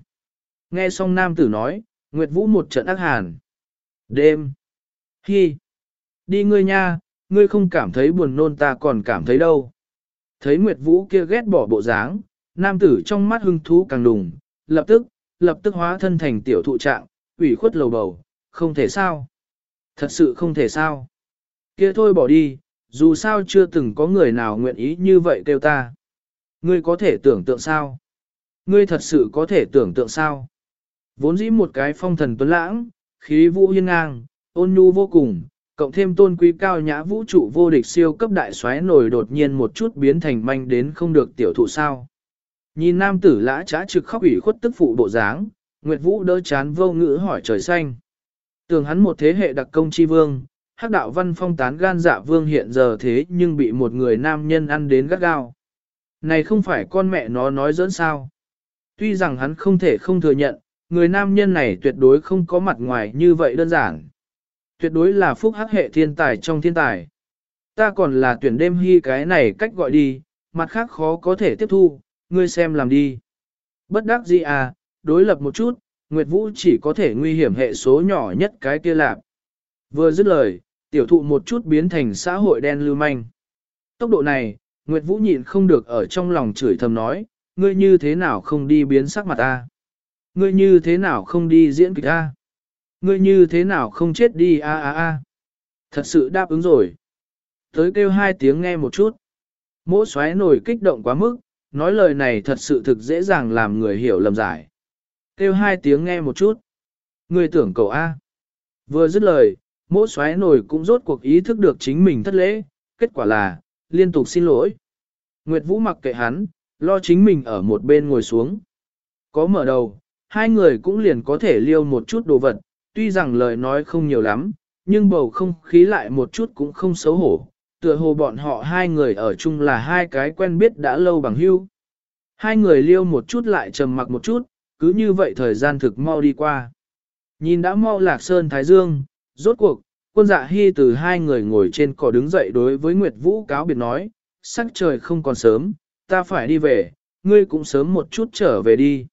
Nghe xong nam tử nói, Nguyệt Vũ một trận ác hàn. Đêm. Hi! Đi ngươi nha, ngươi không cảm thấy buồn nôn ta còn cảm thấy đâu. Thấy Nguyệt Vũ kia ghét bỏ bộ dáng, nam tử trong mắt hưng thú càng đùng, lập tức, lập tức hóa thân thành tiểu thụ trạng, ủy khuất lầu bầu, không thể sao. Thật sự không thể sao. Kia thôi bỏ đi, dù sao chưa từng có người nào nguyện ý như vậy kêu ta. Ngươi có thể tưởng tượng sao? Ngươi thật sự có thể tưởng tượng sao? Vốn dĩ một cái phong thần tuấn lãng, khí vũ hiên ngang, ôn nhu vô cùng, cộng thêm tôn quý cao nhã vũ trụ vô địch siêu cấp đại xoáy nổi đột nhiên một chút biến thành manh đến không được tiểu thụ sao. Nhìn nam tử lã trá trực khóc ủy khuất tức phụ bộ dáng, Nguyệt Vũ đỡ chán vô ngữ hỏi trời xanh. Tưởng hắn một thế hệ đặc công chi vương, hắc đạo văn phong tán gan dạ vương hiện giờ thế nhưng bị một người nam nhân ăn đến gắt gao. Này không phải con mẹ nó nói dẫn sao. Tuy rằng hắn không thể không thừa nhận, người nam nhân này tuyệt đối không có mặt ngoài như vậy đơn giản. Tuyệt đối là phúc hắc hệ thiên tài trong thiên tài. Ta còn là tuyển đêm hy cái này cách gọi đi, mặt khác khó có thể tiếp thu, ngươi xem làm đi. Bất đắc dĩ à, đối lập một chút, Nguyệt Vũ chỉ có thể nguy hiểm hệ số nhỏ nhất cái kia lạc. Vừa dứt lời, tiểu thụ một chút biến thành xã hội đen lưu manh. Tốc độ này, Nguyệt Vũ nhịn không được ở trong lòng chửi thầm nói, ngươi như thế nào không đi biến sắc mặt ta? Ngươi như thế nào không đi diễn kịch ta? Ngươi như thế nào không chết đi a a a? Thật sự đáp ứng rồi. Tới kêu hai tiếng nghe một chút. Mỗ xoáy nổi kích động quá mức, nói lời này thật sự thực dễ dàng làm người hiểu lầm giải. Kêu hai tiếng nghe một chút. Ngươi tưởng cậu A. Vừa dứt lời, mỗ xoáy nổi cũng rốt cuộc ý thức được chính mình thất lễ, kết quả là, liên tục xin lỗi. Nguyệt Vũ mặc kệ hắn, lo chính mình ở một bên ngồi xuống. Có mở đầu, hai người cũng liền có thể liêu một chút đồ vật, tuy rằng lời nói không nhiều lắm, nhưng bầu không khí lại một chút cũng không xấu hổ, tựa hồ bọn họ hai người ở chung là hai cái quen biết đã lâu bằng hữu. Hai người liêu một chút lại trầm mặc một chút, cứ như vậy thời gian thực mau đi qua. Nhìn đã mau lạc sơn thái dương, rốt cuộc, quân dạ hy từ hai người ngồi trên cỏ đứng dậy đối với Nguyệt Vũ cáo biệt nói, sắc trời không còn sớm, ta phải đi về, ngươi cũng sớm một chút trở về đi.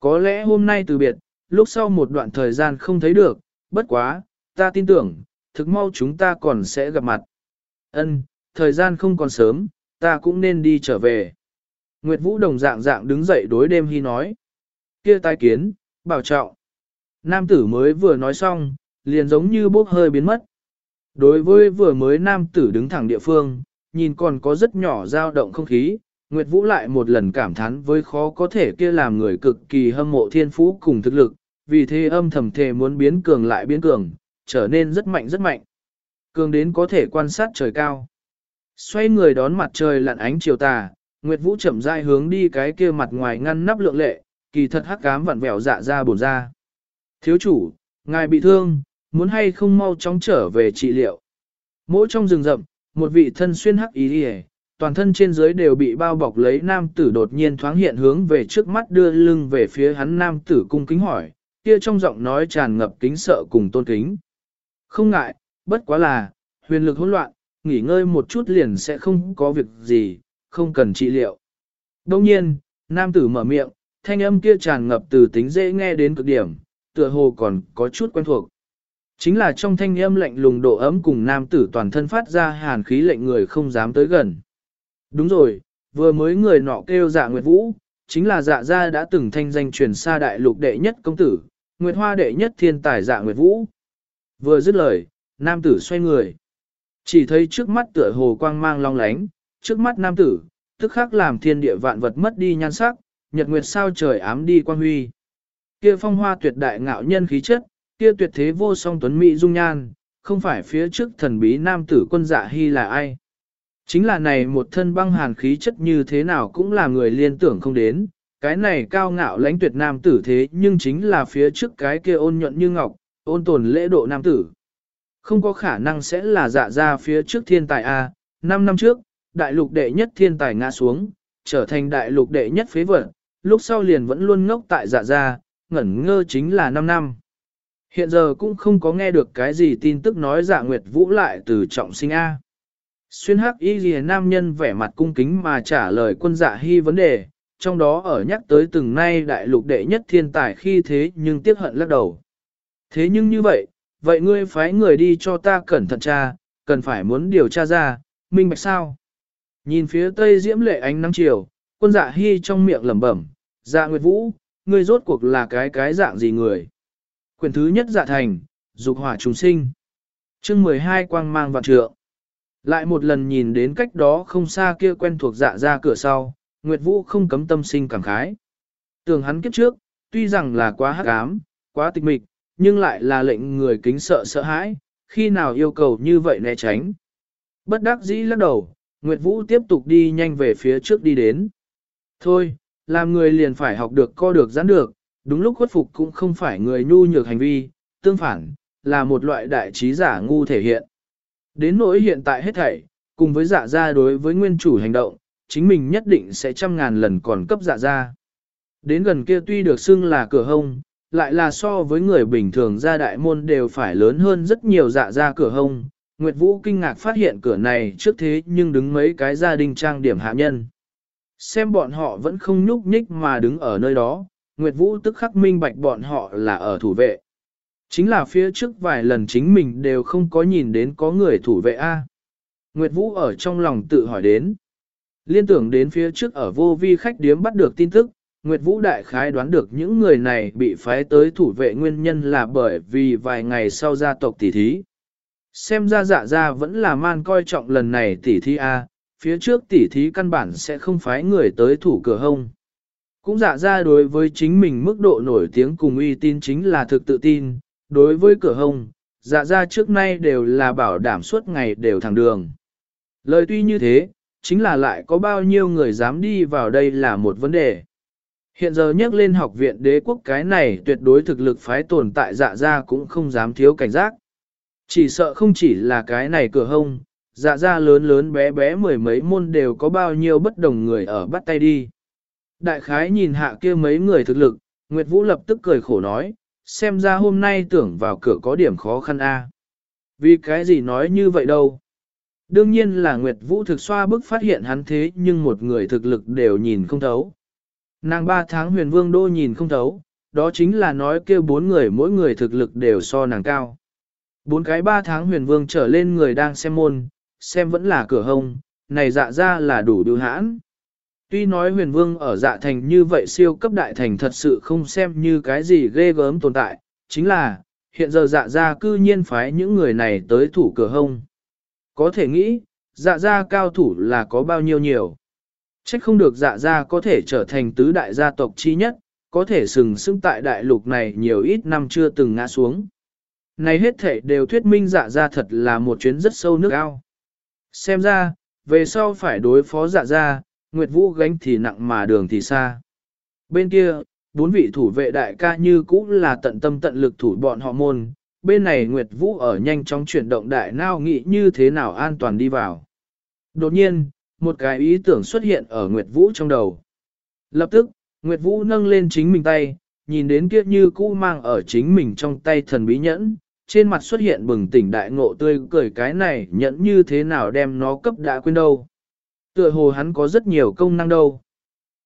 Có lẽ hôm nay từ biệt, lúc sau một đoạn thời gian không thấy được, bất quá, ta tin tưởng, thực mau chúng ta còn sẽ gặp mặt. Ân, thời gian không còn sớm, ta cũng nên đi trở về. Nguyệt Vũ đồng dạng dạng đứng dậy đối đêm hy nói. Kia tai kiến, bảo trọng. Nam tử mới vừa nói xong, liền giống như bốc hơi biến mất. Đối với vừa mới nam tử đứng thẳng địa phương, nhìn còn có rất nhỏ dao động không khí, Nguyệt Vũ lại một lần cảm thán với khó có thể kia làm người cực kỳ hâm mộ thiên phú cùng thực lực, vì thế âm thầm thề muốn biến cường lại biến cường, trở nên rất mạnh rất mạnh. Cường đến có thể quan sát trời cao. Xoay người đón mặt trời lặn ánh chiều tà, Nguyệt Vũ chậm rãi hướng đi cái kia mặt ngoài ngăn nắp lượng lệ, kỳ thật hắc cám vặn vẹo dạ ra bổn ra. Thiếu chủ, ngài bị thương, muốn hay không mau chóng trở về trị liệu. Mỗi trong rừng rậm, một vị thân xuyên hắc ý đi toàn thân trên dưới đều bị bao bọc lấy nam tử đột nhiên thoáng hiện hướng về trước mắt đưa lưng về phía hắn nam tử cung kính hỏi, kia trong giọng nói tràn ngập kính sợ cùng tôn kính. Không ngại, bất quá là, huyền lực hỗn loạn, nghỉ ngơi một chút liền sẽ không có việc gì, không cần trị liệu. Đồng nhiên, nam tử mở miệng, thanh âm kia tràn ngập từ tính dễ nghe đến cực điểm, tựa hồ còn có chút quen thuộc. Chính là trong thanh âm lạnh lùng độ ấm cùng nam tử toàn thân phát ra hàn khí lệnh người không dám tới gần. Đúng rồi, vừa mới người nọ kêu dạ Nguyệt Vũ, chính là dạ gia đã từng thanh danh truyền xa đại lục đệ nhất công tử, Nguyệt Hoa đệ nhất thiên tài dạ Nguyệt Vũ. Vừa dứt lời, nam tử xoay người. Chỉ thấy trước mắt tựa hồ quang mang long lánh, trước mắt nam tử, tức khắc làm thiên địa vạn vật mất đi nhan sắc, nhật nguyệt sao trời ám đi quang huy. Kia phong hoa tuyệt đại ngạo nhân khí chất, kia tuyệt thế vô song tuấn mỹ dung nhan, không phải phía trước thần bí nam tử quân dạ hy là ai. Chính là này một thân băng hàn khí chất như thế nào cũng là người liên tưởng không đến, cái này cao ngạo lãnh tuyệt nam tử thế nhưng chính là phía trước cái kia ôn nhuận như ngọc, ôn tồn lễ độ nam tử. Không có khả năng sẽ là dạ ra phía trước thiên tài A, 5 năm trước, đại lục đệ nhất thiên tài ngã xuống, trở thành đại lục đệ nhất phế vật, lúc sau liền vẫn luôn ngốc tại dạ ra, ngẩn ngơ chính là 5 năm. Hiện giờ cũng không có nghe được cái gì tin tức nói dạ nguyệt vũ lại từ trọng sinh A. Xuyên hắc y ghi nam nhân vẻ mặt cung kính mà trả lời quân dạ hy vấn đề, trong đó ở nhắc tới từng nay đại lục đệ nhất thiên tài khi thế nhưng tiếc hận lắc đầu. Thế nhưng như vậy, vậy ngươi phái người đi cho ta cẩn thận tra, cần phải muốn điều tra ra, minh bạch sao? Nhìn phía tây diễm lệ ánh nắng chiều, quân dạ hy trong miệng lẩm bẩm, dạ nguyệt vũ, ngươi rốt cuộc là cái cái dạng gì người? Quyền thứ nhất dạ thành, dục hỏa trùng sinh. chương 12 quang mang vạn trượng. Lại một lần nhìn đến cách đó không xa kia quen thuộc dạ ra cửa sau, Nguyệt Vũ không cấm tâm sinh cảm khái. Tưởng hắn kiếp trước, tuy rằng là quá hắc ám, quá tịch mịch, nhưng lại là lệnh người kính sợ sợ hãi, khi nào yêu cầu như vậy né tránh. Bất đắc dĩ lắc đầu, Nguyệt Vũ tiếp tục đi nhanh về phía trước đi đến. Thôi, làm người liền phải học được co được giãn được, đúng lúc khuất phục cũng không phải người nhu nhược hành vi, tương phản, là một loại đại trí giả ngu thể hiện. Đến nỗi hiện tại hết thảy, cùng với dạ gia đối với nguyên chủ hành động, chính mình nhất định sẽ trăm ngàn lần còn cấp dạ gia. Đến gần kia tuy được xưng là cửa hông, lại là so với người bình thường ra đại môn đều phải lớn hơn rất nhiều dạ gia cửa hông. Nguyệt Vũ kinh ngạc phát hiện cửa này trước thế nhưng đứng mấy cái gia đình trang điểm hạ nhân. Xem bọn họ vẫn không nhúc nhích mà đứng ở nơi đó, Nguyệt Vũ tức khắc minh bạch bọn họ là ở thủ vệ. Chính là phía trước vài lần chính mình đều không có nhìn đến có người thủ vệ A. Nguyệt Vũ ở trong lòng tự hỏi đến. Liên tưởng đến phía trước ở vô vi khách điếm bắt được tin tức, Nguyệt Vũ đại khái đoán được những người này bị phái tới thủ vệ nguyên nhân là bởi vì vài ngày sau gia tộc tỷ thí. Xem ra dạ ra vẫn là man coi trọng lần này tỷ thí A, phía trước tỷ thí căn bản sẽ không phái người tới thủ cửa hông. Cũng dạ ra đối với chính mình mức độ nổi tiếng cùng uy tín chính là thực tự tin, đối với cửa hông, dạ ra trước nay đều là bảo đảm suốt ngày đều thẳng đường. Lời tuy như thế, chính là lại có bao nhiêu người dám đi vào đây là một vấn đề. Hiện giờ nhắc lên học viện đế quốc cái này tuyệt đối thực lực phái tồn tại dạ ra cũng không dám thiếu cảnh giác. Chỉ sợ không chỉ là cái này cửa hông, dạ ra lớn lớn bé bé mười mấy môn đều có bao nhiêu bất đồng người ở bắt tay đi. Đại khái nhìn hạ kia mấy người thực lực, Nguyệt Vũ lập tức cười khổ nói, xem ra hôm nay tưởng vào cửa có điểm khó khăn a. Vì cái gì nói như vậy đâu? Đương nhiên là Nguyệt Vũ thực xoa bức phát hiện hắn thế nhưng một người thực lực đều nhìn không thấu. Nàng ba tháng huyền vương đô nhìn không thấu, đó chính là nói kêu bốn người mỗi người thực lực đều so nàng cao. Bốn cái ba tháng huyền vương trở lên người đang xem môn, xem vẫn là cửa hông, này dạ ra là đủ điều hãn. Tuy nói huyền vương ở dạ thành như vậy siêu cấp đại thành thật sự không xem như cái gì ghê gớm tồn tại, chính là, hiện giờ dạ ra cư nhiên phái những người này tới thủ cửa hông. Có thể nghĩ, dạ ra cao thủ là có bao nhiêu nhiều. Trách không được dạ ra có thể trở thành tứ đại gia tộc chi nhất, có thể sừng sững tại đại lục này nhiều ít năm chưa từng ngã xuống. Này hết thể đều thuyết minh dạ ra thật là một chuyến rất sâu nước ao. Xem ra, về sau phải đối phó dạ ra, Nguyệt Vũ gánh thì nặng mà đường thì xa. Bên kia, bốn vị thủ vệ đại ca như cũ là tận tâm tận lực thủ bọn họ môn, bên này Nguyệt Vũ ở nhanh chóng chuyển động đại nao nghĩ như thế nào an toàn đi vào. Đột nhiên, một cái ý tưởng xuất hiện ở Nguyệt Vũ trong đầu. Lập tức, Nguyệt Vũ nâng lên chính mình tay, nhìn đến kia như cũ mang ở chính mình trong tay thần bí nhẫn, trên mặt xuất hiện bừng tỉnh đại ngộ tươi cười cái này nhẫn như thế nào đem nó cấp đã quên đâu. Tựa hồ hắn có rất nhiều công năng đâu.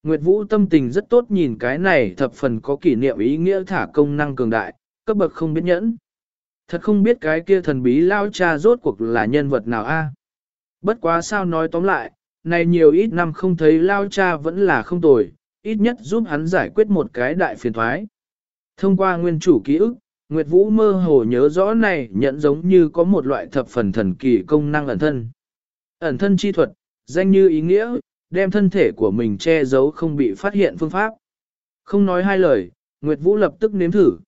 Nguyệt Vũ tâm tình rất tốt nhìn cái này thập phần có kỷ niệm ý nghĩa thả công năng cường đại, cấp bậc không biết nhẫn. Thật không biết cái kia thần bí lao cha rốt cuộc là nhân vật nào a. Bất quá sao nói tóm lại, này nhiều ít năm không thấy lao cha vẫn là không tồi, ít nhất giúp hắn giải quyết một cái đại phiền thoái. Thông qua nguyên chủ ký ức, Nguyệt Vũ mơ hồ nhớ rõ này nhận giống như có một loại thập phần thần kỳ công năng ẩn thân. Ẩn thân chi thuật, danh như ý nghĩa, đem thân thể của mình che giấu không bị phát hiện phương pháp. Không nói hai lời, Nguyệt Vũ lập tức nếm thử.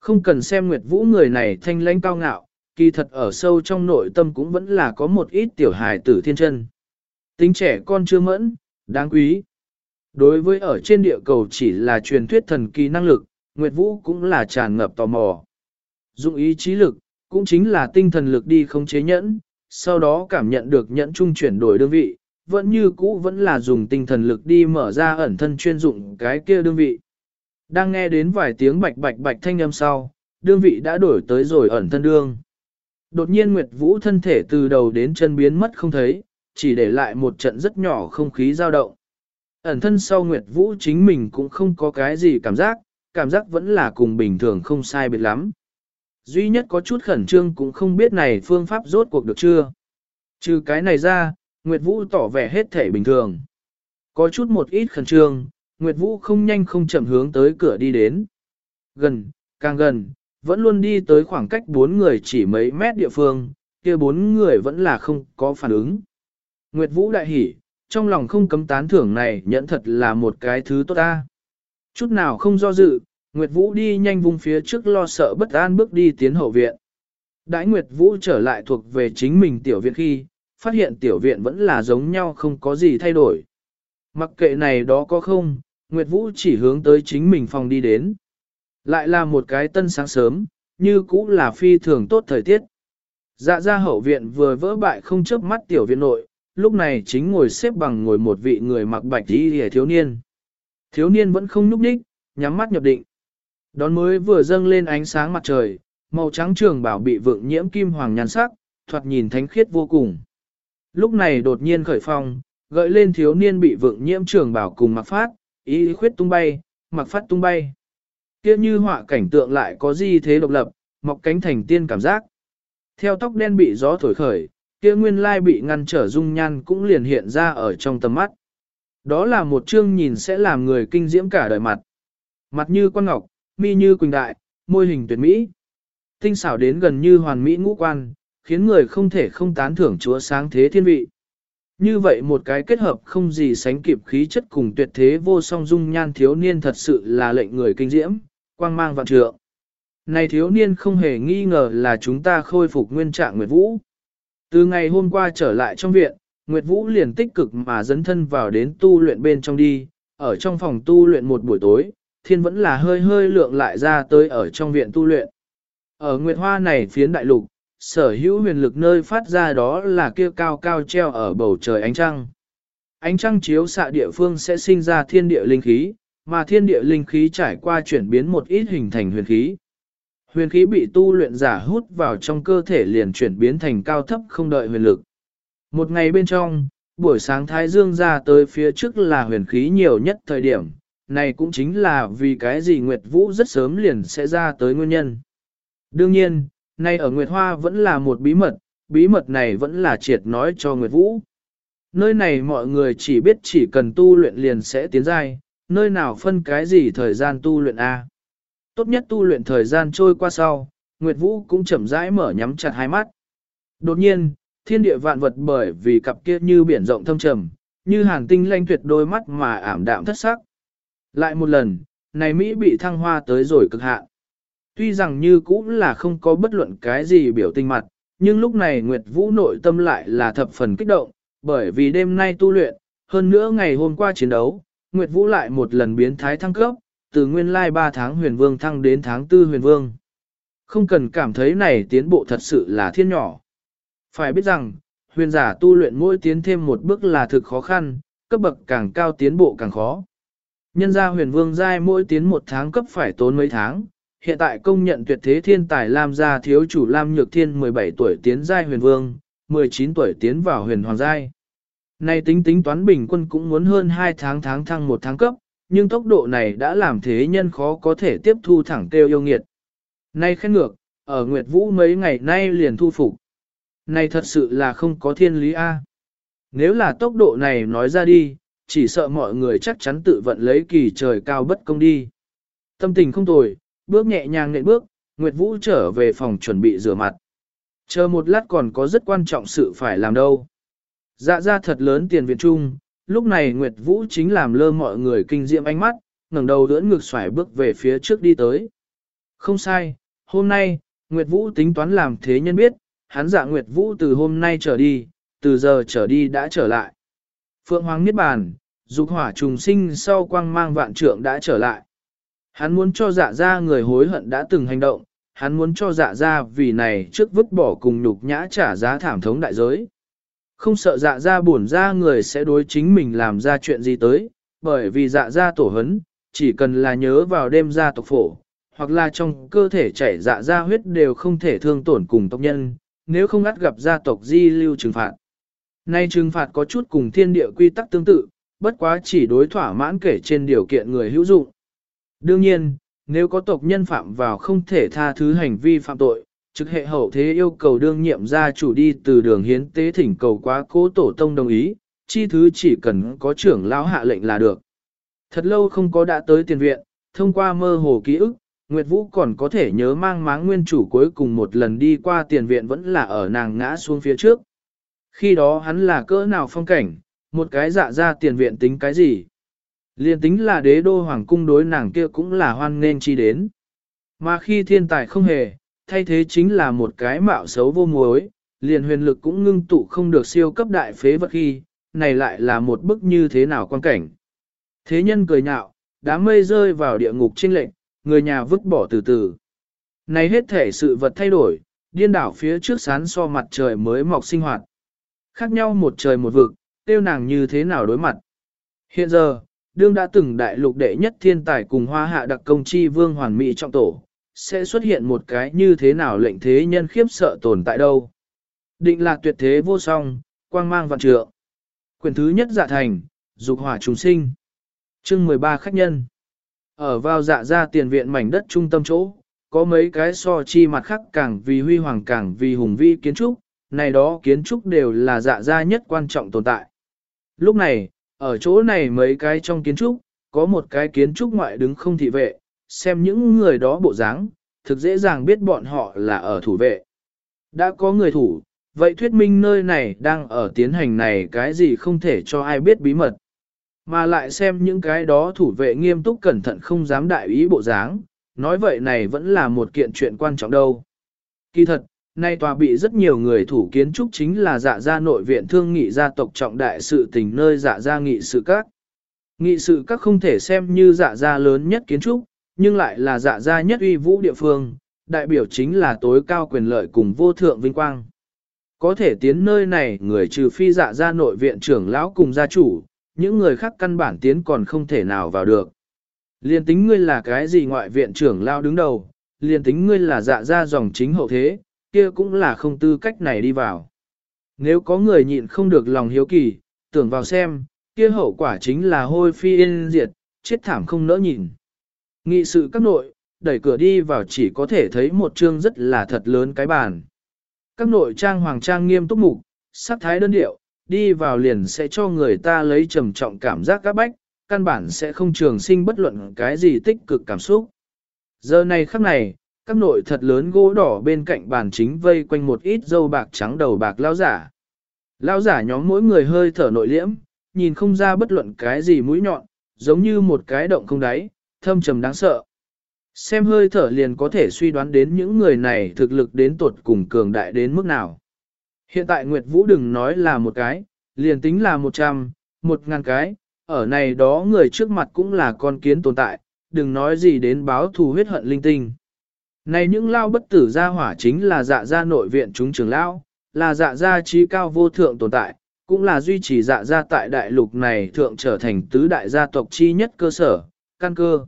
Không cần xem Nguyệt Vũ người này thanh lãnh cao ngạo, kỳ thật ở sâu trong nội tâm cũng vẫn là có một ít tiểu hài tử thiên chân. Tính trẻ con chưa mẫn, đáng quý. Đối với ở trên địa cầu chỉ là truyền thuyết thần kỳ năng lực, Nguyệt Vũ cũng là tràn ngập tò mò. Dụng ý chí lực, cũng chính là tinh thần lực đi không chế nhẫn, sau đó cảm nhận được nhẫn trung chuyển đổi đơn vị, vẫn như cũ vẫn là dùng tinh thần lực đi mở ra ẩn thân chuyên dụng cái kia đơn vị. Đang nghe đến vài tiếng bạch bạch bạch thanh âm sau, đơn vị đã đổi tới rồi ẩn thân đương. Đột nhiên Nguyệt Vũ thân thể từ đầu đến chân biến mất không thấy, chỉ để lại một trận rất nhỏ không khí dao động. Ẩn thân sau Nguyệt Vũ chính mình cũng không có cái gì cảm giác, cảm giác vẫn là cùng bình thường không sai biệt lắm. Duy nhất có chút khẩn trương cũng không biết này phương pháp rốt cuộc được chưa. Trừ cái này ra, Nguyệt Vũ tỏ vẻ hết thể bình thường. Có chút một ít khẩn trương, Nguyệt Vũ không nhanh không chậm hướng tới cửa đi đến. Gần, càng gần, vẫn luôn đi tới khoảng cách bốn người chỉ mấy mét địa phương, kia bốn người vẫn là không có phản ứng. Nguyệt Vũ đại hỉ, trong lòng không cấm tán thưởng này nhẫn thật là một cái thứ tốt ta. Chút nào không do dự, Nguyệt Vũ đi nhanh vùng phía trước lo sợ bất an bước đi tiến hậu viện. Đãi Nguyệt Vũ trở lại thuộc về chính mình tiểu viện khi, phát hiện tiểu viện vẫn là giống nhau không có gì thay đổi. Mặc kệ này đó có không, Nguyệt Vũ chỉ hướng tới chính mình phòng đi đến. Lại là một cái tân sáng sớm, như cũ là phi thường tốt thời tiết. Dạ ra hậu viện vừa vỡ bại không chớp mắt tiểu viện nội, lúc này chính ngồi xếp bằng ngồi một vị người mặc bạch y hề thiếu niên. Thiếu niên vẫn không nhúc đích, nhắm mắt nhập định. Đón mới vừa dâng lên ánh sáng mặt trời, màu trắng trường bảo bị vượng nhiễm kim hoàng nhan sắc, thoạt nhìn thánh khiết vô cùng. Lúc này đột nhiên khởi phong, gợi lên thiếu niên bị vượng nhiễm trường bảo cùng mặc phát, ý khuyết tung bay, mặc phát tung bay. Kia như họa cảnh tượng lại có gì thế độc lập, mọc cánh thành tiên cảm giác. Theo tóc đen bị gió thổi khởi, kia nguyên lai bị ngăn trở dung nhan cũng liền hiện ra ở trong tầm mắt. Đó là một chương nhìn sẽ làm người kinh diễm cả đời mặt. Mặt như quan ngọc, mi như quỳnh đại, môi hình tuyệt mỹ. Tinh xảo đến gần như hoàn mỹ ngũ quan, khiến người không thể không tán thưởng chúa sáng thế thiên vị. Như vậy một cái kết hợp không gì sánh kịp khí chất cùng tuyệt thế vô song dung nhan thiếu niên thật sự là lệnh người kinh diễm, quang mang vạn trượng. Này thiếu niên không hề nghi ngờ là chúng ta khôi phục nguyên trạng Nguyệt Vũ. Từ ngày hôm qua trở lại trong viện, Nguyệt Vũ liền tích cực mà dấn thân vào đến tu luyện bên trong đi, ở trong phòng tu luyện một buổi tối, thiên vẫn là hơi hơi lượng lại ra tới ở trong viện tu luyện. Ở Nguyệt Hoa này phiến đại lục, sở hữu huyền lực nơi phát ra đó là kia cao cao treo ở bầu trời ánh trăng. Ánh trăng chiếu xạ địa phương sẽ sinh ra thiên địa linh khí, mà thiên địa linh khí trải qua chuyển biến một ít hình thành huyền khí. Huyền khí bị tu luyện giả hút vào trong cơ thể liền chuyển biến thành cao thấp không đợi huyền lực. Một ngày bên trong, buổi sáng Thái Dương ra tới phía trước là huyền khí nhiều nhất thời điểm, này cũng chính là vì cái gì Nguyệt Vũ rất sớm liền sẽ ra tới nguyên nhân. Đương nhiên, nay ở Nguyệt Hoa vẫn là một bí mật, bí mật này vẫn là triệt nói cho Nguyệt Vũ. Nơi này mọi người chỉ biết chỉ cần tu luyện liền sẽ tiến giai, nơi nào phân cái gì thời gian tu luyện A. Tốt nhất tu luyện thời gian trôi qua sau, Nguyệt Vũ cũng chậm rãi mở nhắm chặt hai mắt. Đột nhiên, thiên địa vạn vật bởi vì cặp kia như biển rộng thâm trầm, như hàng tinh lanh tuyệt đôi mắt mà ảm đạm thất sắc. Lại một lần, này Mỹ bị thăng hoa tới rồi cực hạn. Tuy rằng như cũng là không có bất luận cái gì biểu tình mặt, nhưng lúc này Nguyệt Vũ nội tâm lại là thập phần kích động, bởi vì đêm nay tu luyện, hơn nữa ngày hôm qua chiến đấu, Nguyệt Vũ lại một lần biến thái thăng cấp, từ nguyên lai 3 tháng huyền vương thăng đến tháng 4 huyền vương. Không cần cảm thấy này tiến bộ thật sự là thiên nhỏ. Phải biết rằng, huyền giả tu luyện mỗi tiến thêm một bước là thực khó khăn, cấp bậc càng cao tiến bộ càng khó. Nhân gia huyền vương giai mỗi tiến một tháng cấp phải tốn mấy tháng, hiện tại công nhận tuyệt thế thiên tài Lam gia thiếu chủ Lam Nhược Thiên 17 tuổi tiến giai huyền vương, 19 tuổi tiến vào huyền hoàng giai. nay tính tính toán bình quân cũng muốn hơn 2 tháng tháng thăng một tháng cấp, nhưng tốc độ này đã làm thế nhân khó có thể tiếp thu thẳng tiêu yêu nghiệt. Nay khen ngược, ở Nguyệt Vũ mấy ngày nay liền thu phục. Này thật sự là không có thiên lý A. Nếu là tốc độ này nói ra đi, chỉ sợ mọi người chắc chắn tự vận lấy kỳ trời cao bất công đi. Tâm tình không tồi, bước nhẹ nhàng nện bước, Nguyệt Vũ trở về phòng chuẩn bị rửa mặt. Chờ một lát còn có rất quan trọng sự phải làm đâu. Dạ ra thật lớn tiền viện trung, lúc này Nguyệt Vũ chính làm lơ mọi người kinh diệm ánh mắt, ngẩng đầu đỡ ngược xoải bước về phía trước đi tới. Không sai, hôm nay, Nguyệt Vũ tính toán làm thế nhân biết, hắn dạ Nguyệt Vũ từ hôm nay trở đi, từ giờ trở đi đã trở lại. Phượng Hoàng Niết Bàn, dục hỏa trùng sinh sau quang mang vạn trượng đã trở lại. Hắn muốn cho dạ ra người hối hận đã từng hành động, hắn muốn cho dạ ra vì này trước vứt bỏ cùng nhục nhã trả giá thảm thống đại giới. Không sợ dạ ra buồn ra người sẽ đối chính mình làm ra chuyện gì tới, bởi vì dạ ra tổ hấn, chỉ cần là nhớ vào đêm ra tộc phổ, hoặc là trong cơ thể chảy dạ ra huyết đều không thể thương tổn cùng tộc nhân, nếu không ngắt gặp gia tộc di lưu trừng phạt. Nay trừng phạt có chút cùng thiên địa quy tắc tương tự, bất quá chỉ đối thỏa mãn kể trên điều kiện người hữu dụng. Đương nhiên, nếu có tộc nhân phạm vào không thể tha thứ hành vi phạm tội, trực hệ hậu thế yêu cầu đương nhiệm gia chủ đi từ đường hiến tế thỉnh cầu quá cố tổ tông đồng ý, chi thứ chỉ cần có trưởng lão hạ lệnh là được. Thật lâu không có đã tới tiền viện, thông qua mơ hồ ký ức, Nguyệt Vũ còn có thể nhớ mang máng nguyên chủ cuối cùng một lần đi qua tiền viện vẫn là ở nàng ngã xuống phía trước. Khi đó hắn là cỡ nào phong cảnh, một cái dạ ra tiền viện tính cái gì. Liên tính là đế đô hoàng cung đối nàng kia cũng là hoan nên chi đến. Mà khi thiên tài không hề, thay thế chính là một cái mạo xấu vô muối, liền huyền lực cũng ngưng tụ không được siêu cấp đại phế vật khi, này lại là một bức như thế nào quan cảnh. Thế nhân cười nhạo, đám mây rơi vào địa ngục trinh lệnh, người nhà vứt bỏ từ từ. Này hết thể sự vật thay đổi, điên đảo phía trước sán so mặt trời mới mọc sinh hoạt. Khác nhau một trời một vực, tiêu nàng như thế nào đối mặt. Hiện giờ, đương đã từng đại lục đệ nhất thiên tài cùng hoa hạ đặc công chi vương hoàn mỹ trọng tổ, sẽ xuất hiện một cái như thế nào lệnh thế nhân khiếp sợ tồn tại đâu. Định là tuyệt thế vô song, quang mang vạn trượng. Quyền thứ nhất dạ thành, dục hỏa trùng sinh. chương 13 khách nhân. Ở vào dạ ra tiền viện mảnh đất trung tâm chỗ, có mấy cái so chi mặt khác càng vì huy hoàng càng vì hùng vi kiến trúc, này đó kiến trúc đều là dạ ra nhất quan trọng tồn tại. Lúc này, ở chỗ này mấy cái trong kiến trúc, có một cái kiến trúc ngoại đứng không thị vệ, xem những người đó bộ dáng, thực dễ dàng biết bọn họ là ở thủ vệ. Đã có người thủ, vậy thuyết minh nơi này đang ở tiến hành này cái gì không thể cho ai biết bí mật. Mà lại xem những cái đó thủ vệ nghiêm túc cẩn thận không dám đại ý bộ dáng, nói vậy này vẫn là một kiện chuyện quan trọng đâu. Kỳ thật, nay tòa bị rất nhiều người thủ kiến trúc chính là dạ gia nội viện thương nghị gia tộc trọng đại sự tình nơi dạ gia nghị sự các. Nghị sự các không thể xem như dạ gia lớn nhất kiến trúc, nhưng lại là dạ gia nhất uy vũ địa phương, đại biểu chính là tối cao quyền lợi cùng vô thượng vinh quang. Có thể tiến nơi này người trừ phi dạ gia nội viện trưởng lão cùng gia chủ, những người khác căn bản tiến còn không thể nào vào được. Liên tính ngươi là cái gì ngoại viện trưởng lão đứng đầu, liên tính ngươi là dạ gia dòng chính hậu thế, kia cũng là không tư cách này đi vào. Nếu có người nhịn không được lòng hiếu kỳ, tưởng vào xem, kia hậu quả chính là hôi phi yên diệt, chết thảm không nỡ nhìn. Nghị sự các nội, đẩy cửa đi vào chỉ có thể thấy một chương rất là thật lớn cái bàn. Các nội trang hoàng trang nghiêm túc mục, sắc thái đơn điệu, đi vào liền sẽ cho người ta lấy trầm trọng cảm giác các bách, căn bản sẽ không trường sinh bất luận cái gì tích cực cảm xúc. Giờ này khắc này, các nội thật lớn gỗ đỏ bên cạnh bàn chính vây quanh một ít dâu bạc trắng đầu bạc lao giả. Lao giả nhóm mỗi người hơi thở nội liễm, nhìn không ra bất luận cái gì mũi nhọn, giống như một cái động không đáy, thâm trầm đáng sợ. Xem hơi thở liền có thể suy đoán đến những người này thực lực đến tuột cùng cường đại đến mức nào. Hiện tại Nguyệt Vũ đừng nói là một cái, liền tính là một trăm, một ngàn cái, ở này đó người trước mặt cũng là con kiến tồn tại, đừng nói gì đến báo thù huyết hận linh tinh. Này những lao bất tử gia hỏa chính là dạ gia nội viện chúng trường lão, là dạ gia trí cao vô thượng tồn tại, cũng là duy trì dạ gia tại đại lục này thượng trở thành tứ đại gia tộc chi nhất cơ sở, căn cơ.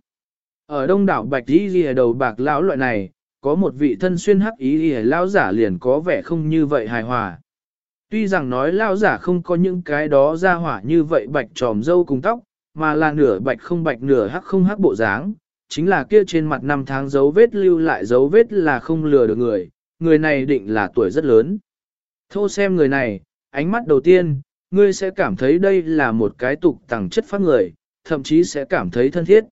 Ở đông đảo bạch y lìa đầu bạc lão loại này, có một vị thân xuyên hắc ý lìa lão giả liền có vẻ không như vậy hài hòa. Tuy rằng nói lão giả không có những cái đó gia hỏa như vậy bạch tròm dâu cùng tóc, mà là nửa bạch không bạch nửa hắc không hắc bộ dáng, chính là kia trên mặt năm tháng dấu vết lưu lại dấu vết là không lừa được người, người này định là tuổi rất lớn. Thô xem người này, ánh mắt đầu tiên, ngươi sẽ cảm thấy đây là một cái tục tẳng chất phát người, thậm chí sẽ cảm thấy thân thiết.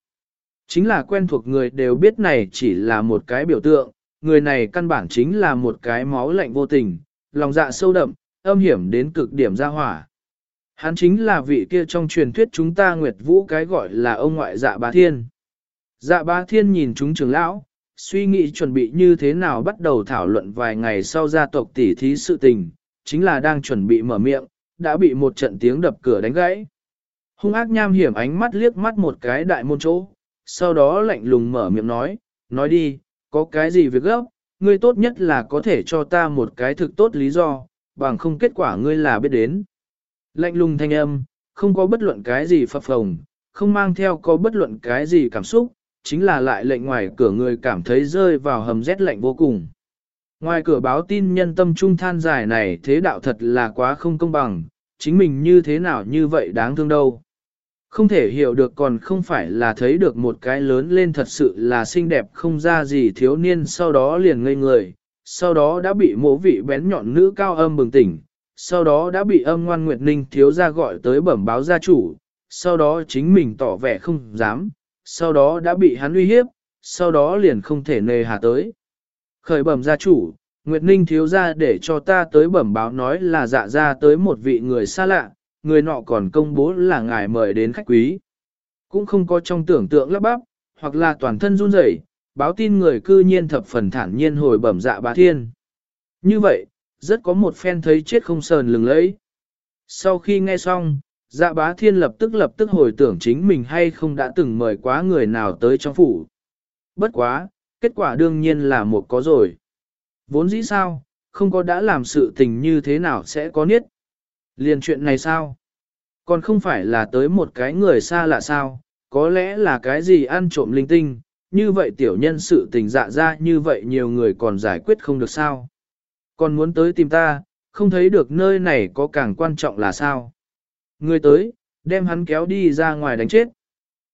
Chính là quen thuộc người đều biết này chỉ là một cái biểu tượng, người này căn bản chính là một cái máu lạnh vô tình, lòng dạ sâu đậm, âm hiểm đến cực điểm ra hỏa. Hắn chính là vị kia trong truyền thuyết chúng ta Nguyệt Vũ cái gọi là ông ngoại dạ bá thiên. Dạ bá thiên nhìn chúng trưởng lão, suy nghĩ chuẩn bị như thế nào bắt đầu thảo luận vài ngày sau gia tộc tỉ thí sự tình, chính là đang chuẩn bị mở miệng, đã bị một trận tiếng đập cửa đánh gãy. Hung ác nham hiểm ánh mắt liếc mắt một cái đại môn chỗ, sau đó lạnh lùng mở miệng nói, nói đi, có cái gì việc gấp, ngươi tốt nhất là có thể cho ta một cái thực tốt lý do, bằng không kết quả ngươi là biết đến. Lạnh lùng thanh âm, không có bất luận cái gì phập phồng, không mang theo có bất luận cái gì cảm xúc, chính là lại lệnh ngoài cửa người cảm thấy rơi vào hầm rét lạnh vô cùng. Ngoài cửa báo tin nhân tâm trung than dài này thế đạo thật là quá không công bằng, chính mình như thế nào như vậy đáng thương đâu. Không thể hiểu được còn không phải là thấy được một cái lớn lên thật sự là xinh đẹp không ra gì thiếu niên sau đó liền ngây người, sau đó đã bị mộ vị bén nhọn nữ cao âm bừng tỉnh, sau đó đã bị âm ngoan Nguyệt Ninh thiếu ra gọi tới bẩm báo gia chủ, sau đó chính mình tỏ vẻ không dám, sau đó đã bị hắn uy hiếp, sau đó liền không thể nề hà tới. Khởi bẩm gia chủ, Nguyệt Ninh thiếu ra để cho ta tới bẩm báo nói là dạ ra tới một vị người xa lạ, người nọ còn công bố là ngài mời đến khách quý. Cũng không có trong tưởng tượng lắp bắp, hoặc là toàn thân run rẩy, báo tin người cư nhiên thập phần thản nhiên hồi bẩm dạ bá thiên. Như vậy, rất có một phen thấy chết không sờn lừng lẫy. Sau khi nghe xong, dạ bá thiên lập tức lập tức hồi tưởng chính mình hay không đã từng mời quá người nào tới trong phủ. Bất quá, kết quả đương nhiên là một có rồi. Vốn dĩ sao, không có đã làm sự tình như thế nào sẽ có niết. Liền chuyện này sao? Còn không phải là tới một cái người xa lạ sao? Có lẽ là cái gì ăn trộm linh tinh, như vậy tiểu nhân sự tình dạ ra như vậy nhiều người còn giải quyết không được sao? Còn muốn tới tìm ta, không thấy được nơi này có càng quan trọng là sao? Người tới, đem hắn kéo đi ra ngoài đánh chết.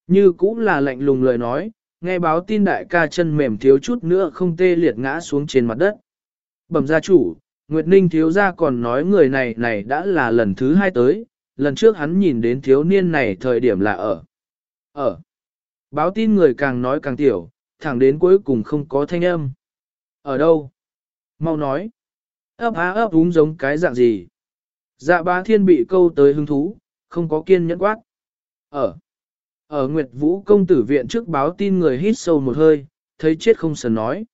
Như cũng là lạnh lùng lời nói, nghe báo tin đại ca chân mềm thiếu chút nữa không tê liệt ngã xuống trên mặt đất. Bẩm gia chủ, Nguyệt Ninh thiếu gia còn nói người này này đã là lần thứ hai tới, lần trước hắn nhìn đến thiếu niên này thời điểm là ở. Ở. Báo tin người càng nói càng tiểu, thẳng đến cuối cùng không có thanh âm. Ở đâu? Mau nói. Ấp á ấp úng giống cái dạng gì? Dạ bá thiên bị câu tới hứng thú, không có kiên nhẫn quát. Ở. Ở Nguyệt Vũ công tử viện trước báo tin người hít sâu một hơi, thấy chết không sờn nói.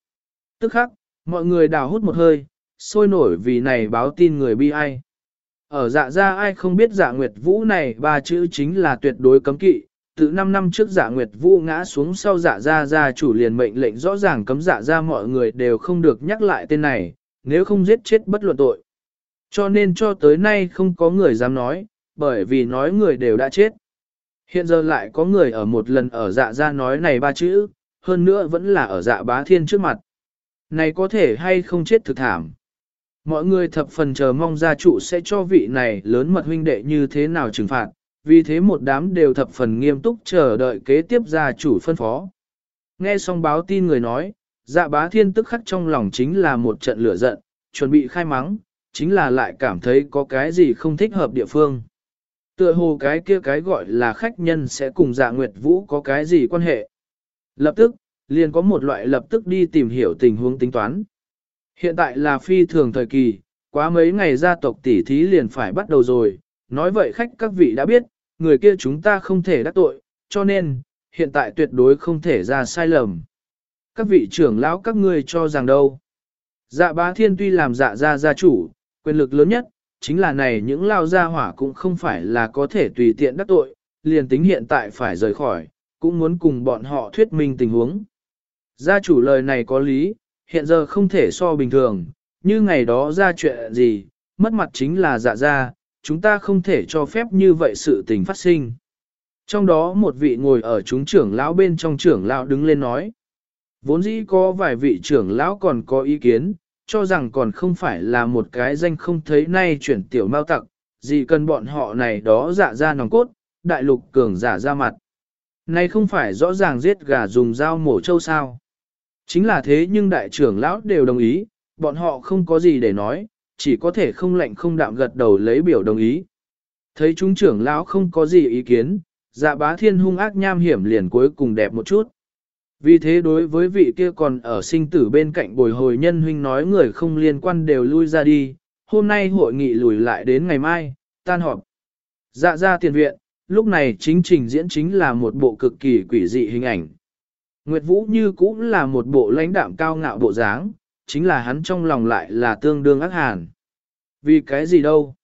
Tức khắc, mọi người đào hút một hơi, sôi nổi vì này báo tin người bi ai. Ở dạ gia ai không biết dạ Nguyệt Vũ này ba chữ chính là tuyệt đối cấm kỵ, từ 5 năm trước dạ Nguyệt Vũ ngã xuống sau dạ gia gia chủ liền mệnh lệnh rõ ràng cấm dạ gia mọi người đều không được nhắc lại tên này, nếu không giết chết bất luận tội. Cho nên cho tới nay không có người dám nói, bởi vì nói người đều đã chết. Hiện giờ lại có người ở một lần ở dạ gia nói này ba chữ, hơn nữa vẫn là ở dạ bá thiên trước mặt. Này có thể hay không chết thực thảm. Mọi người thập phần chờ mong gia chủ sẽ cho vị này lớn mật huynh đệ như thế nào trừng phạt, vì thế một đám đều thập phần nghiêm túc chờ đợi kế tiếp gia chủ phân phó. Nghe xong báo tin người nói, dạ bá thiên tức khắc trong lòng chính là một trận lửa giận, chuẩn bị khai mắng, chính là lại cảm thấy có cái gì không thích hợp địa phương. Tựa hồ cái kia cái gọi là khách nhân sẽ cùng dạ nguyệt vũ có cái gì quan hệ. Lập tức, liền có một loại lập tức đi tìm hiểu tình huống tính toán. Hiện tại là phi thường thời kỳ, quá mấy ngày gia tộc tỷ thí liền phải bắt đầu rồi, nói vậy khách các vị đã biết, người kia chúng ta không thể đắc tội, cho nên, hiện tại tuyệt đối không thể ra sai lầm. Các vị trưởng lão các ngươi cho rằng đâu? Dạ bá thiên tuy làm dạ gia gia chủ, quyền lực lớn nhất, chính là này những lao gia hỏa cũng không phải là có thể tùy tiện đắc tội, liền tính hiện tại phải rời khỏi, cũng muốn cùng bọn họ thuyết minh tình huống. Gia chủ lời này có lý, hiện giờ không thể so bình thường, như ngày đó ra chuyện gì, mất mặt chính là dạ gia, chúng ta không thể cho phép như vậy sự tình phát sinh. Trong đó một vị ngồi ở chúng trưởng lão bên trong trưởng lão đứng lên nói. Vốn dĩ có vài vị trưởng lão còn có ý kiến, cho rằng còn không phải là một cái danh không thấy nay chuyển tiểu mao tặc, gì cần bọn họ này đó dạ ra nòng cốt, đại lục cường giả ra mặt. Này không phải rõ ràng giết gà dùng dao mổ trâu sao. Chính là thế nhưng đại trưởng lão đều đồng ý, bọn họ không có gì để nói, chỉ có thể không lệnh không đạm gật đầu lấy biểu đồng ý. Thấy chúng trưởng lão không có gì ý kiến, dạ bá thiên hung ác nham hiểm liền cuối cùng đẹp một chút. Vì thế đối với vị kia còn ở sinh tử bên cạnh bồi hồi nhân huynh nói người không liên quan đều lui ra đi, hôm nay hội nghị lùi lại đến ngày mai, tan họp. Dạ ra tiền viện, lúc này chính trình diễn chính là một bộ cực kỳ quỷ dị hình ảnh. Nguyệt Vũ như cũng là một bộ lãnh đạm cao ngạo bộ dáng, chính là hắn trong lòng lại là tương đương ác hàn. Vì cái gì đâu?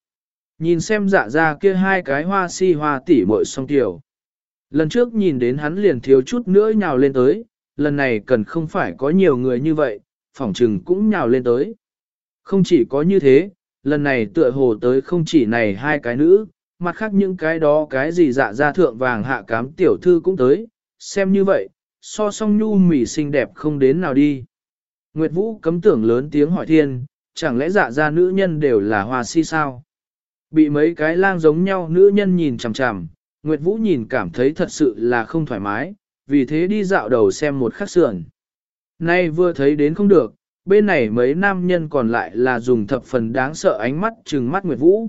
Nhìn xem dạ ra kia hai cái hoa si hoa tỉ mội song tiểu. Lần trước nhìn đến hắn liền thiếu chút nữa nhào lên tới, lần này cần không phải có nhiều người như vậy, phỏng trừng cũng nhào lên tới. Không chỉ có như thế, lần này tựa hồ tới không chỉ này hai cái nữ, mặt khác những cái đó cái gì dạ ra thượng vàng hạ cám tiểu thư cũng tới, xem như vậy, so song nhu mỉ xinh đẹp không đến nào đi. Nguyệt Vũ cấm tưởng lớn tiếng hỏi thiên, chẳng lẽ dạ ra nữ nhân đều là hoa si sao? Bị mấy cái lang giống nhau nữ nhân nhìn chằm chằm, Nguyệt Vũ nhìn cảm thấy thật sự là không thoải mái, vì thế đi dạo đầu xem một khắc sườn. Nay vừa thấy đến không được, bên này mấy nam nhân còn lại là dùng thập phần đáng sợ ánh mắt trừng mắt Nguyệt Vũ.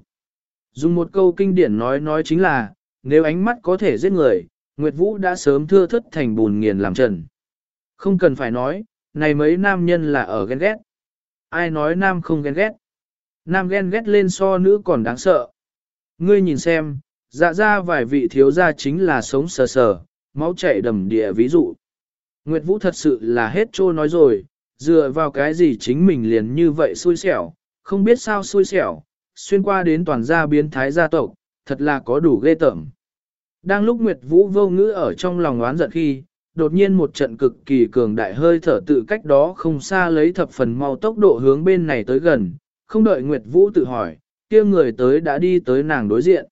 Dùng một câu kinh điển nói nói chính là, nếu ánh mắt có thể giết người, Nguyệt Vũ đã sớm thưa thất thành bùn nghiền làm trần. Không cần phải nói, này mấy nam nhân là ở ghen ghét. Ai nói nam không ghen ghét? Nam ghen ghét lên so nữ còn đáng sợ. Ngươi nhìn xem, dạ ra vài vị thiếu gia chính là sống sờ sờ, máu chảy đầm địa ví dụ. Nguyệt Vũ thật sự là hết trô nói rồi, dựa vào cái gì chính mình liền như vậy xui xẻo, không biết sao xui xẻo, xuyên qua đến toàn gia biến thái gia tộc, thật là có đủ ghê tởm. Đang lúc Nguyệt Vũ vô ngữ ở trong lòng oán giận khi, đột nhiên một trận cực kỳ cường đại hơi thở tự cách đó không xa lấy thập phần mau tốc độ hướng bên này tới gần, không đợi Nguyệt Vũ tự hỏi, kia người tới đã đi tới nàng đối diện.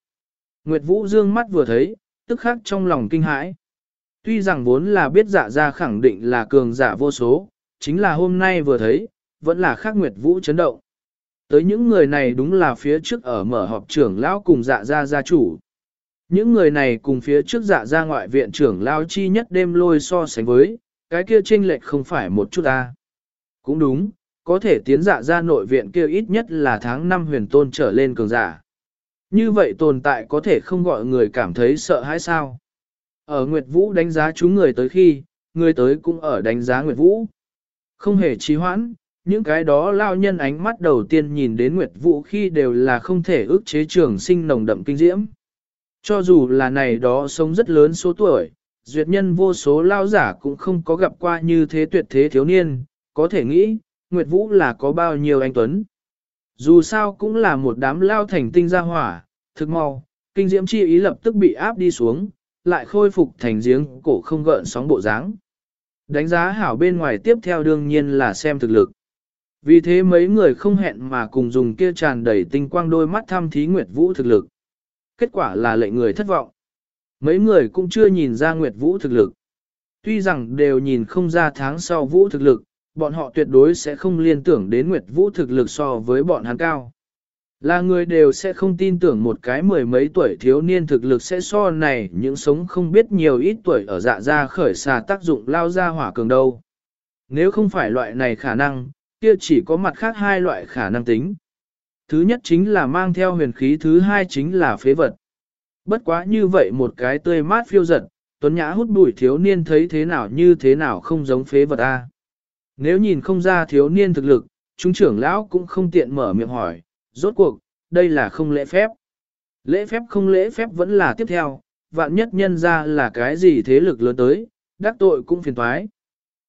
Nguyệt Vũ dương mắt vừa thấy, tức khắc trong lòng kinh hãi. Tuy rằng vốn là biết dạ ra khẳng định là cường giả vô số, chính là hôm nay vừa thấy, vẫn là khác Nguyệt Vũ chấn động. Tới những người này đúng là phía trước ở mở họp trưởng lão cùng dạ ra gia chủ. Những người này cùng phía trước dạ ra ngoại viện trưởng lão chi nhất đêm lôi so sánh với, cái kia chênh lệch không phải một chút ta. Cũng đúng, có thể tiến dạ ra nội viện kia ít nhất là tháng 5 huyền tôn trở lên cường giả. Như vậy tồn tại có thể không gọi người cảm thấy sợ hãi sao. Ở Nguyệt Vũ đánh giá chúng người tới khi, người tới cũng ở đánh giá Nguyệt Vũ. Không hề trì hoãn, những cái đó lao nhân ánh mắt đầu tiên nhìn đến Nguyệt Vũ khi đều là không thể ước chế trường sinh nồng đậm kinh diễm. Cho dù là này đó sống rất lớn số tuổi, duyệt nhân vô số lao giả cũng không có gặp qua như thế tuyệt thế thiếu niên, có thể nghĩ, Nguyệt Vũ là có bao nhiêu anh Tuấn. Dù sao cũng là một đám lao thành tinh ra hỏa, thực mau, kinh diễm chi ý lập tức bị áp đi xuống, lại khôi phục thành giếng cổ không gợn sóng bộ dáng. Đánh giá hảo bên ngoài tiếp theo đương nhiên là xem thực lực. Vì thế mấy người không hẹn mà cùng dùng kia tràn đầy tinh quang đôi mắt thăm thí Nguyệt Vũ thực lực. Kết quả là lệnh người thất vọng. Mấy người cũng chưa nhìn ra Nguyệt Vũ thực lực. Tuy rằng đều nhìn không ra tháng sau Vũ thực lực, bọn họ tuyệt đối sẽ không liên tưởng đến Nguyệt Vũ thực lực so với bọn hắn cao. Là người đều sẽ không tin tưởng một cái mười mấy tuổi thiếu niên thực lực sẽ so này những sống không biết nhiều ít tuổi ở dạ ra khởi xà tác dụng lao ra hỏa cường đâu. Nếu không phải loại này khả năng, kia chỉ có mặt khác hai loại khả năng tính. Thứ nhất chính là mang theo huyền khí, thứ hai chính là phế vật. Bất quá như vậy một cái tươi mát phiêu giật, tuấn nhã hút bụi thiếu niên thấy thế nào như thế nào không giống phế vật a. Nếu nhìn không ra thiếu niên thực lực, chúng trưởng lão cũng không tiện mở miệng hỏi, rốt cuộc, đây là không lễ phép. Lễ phép không lễ phép vẫn là tiếp theo, vạn nhất nhân ra là cái gì thế lực lớn tới, đắc tội cũng phiền thoái.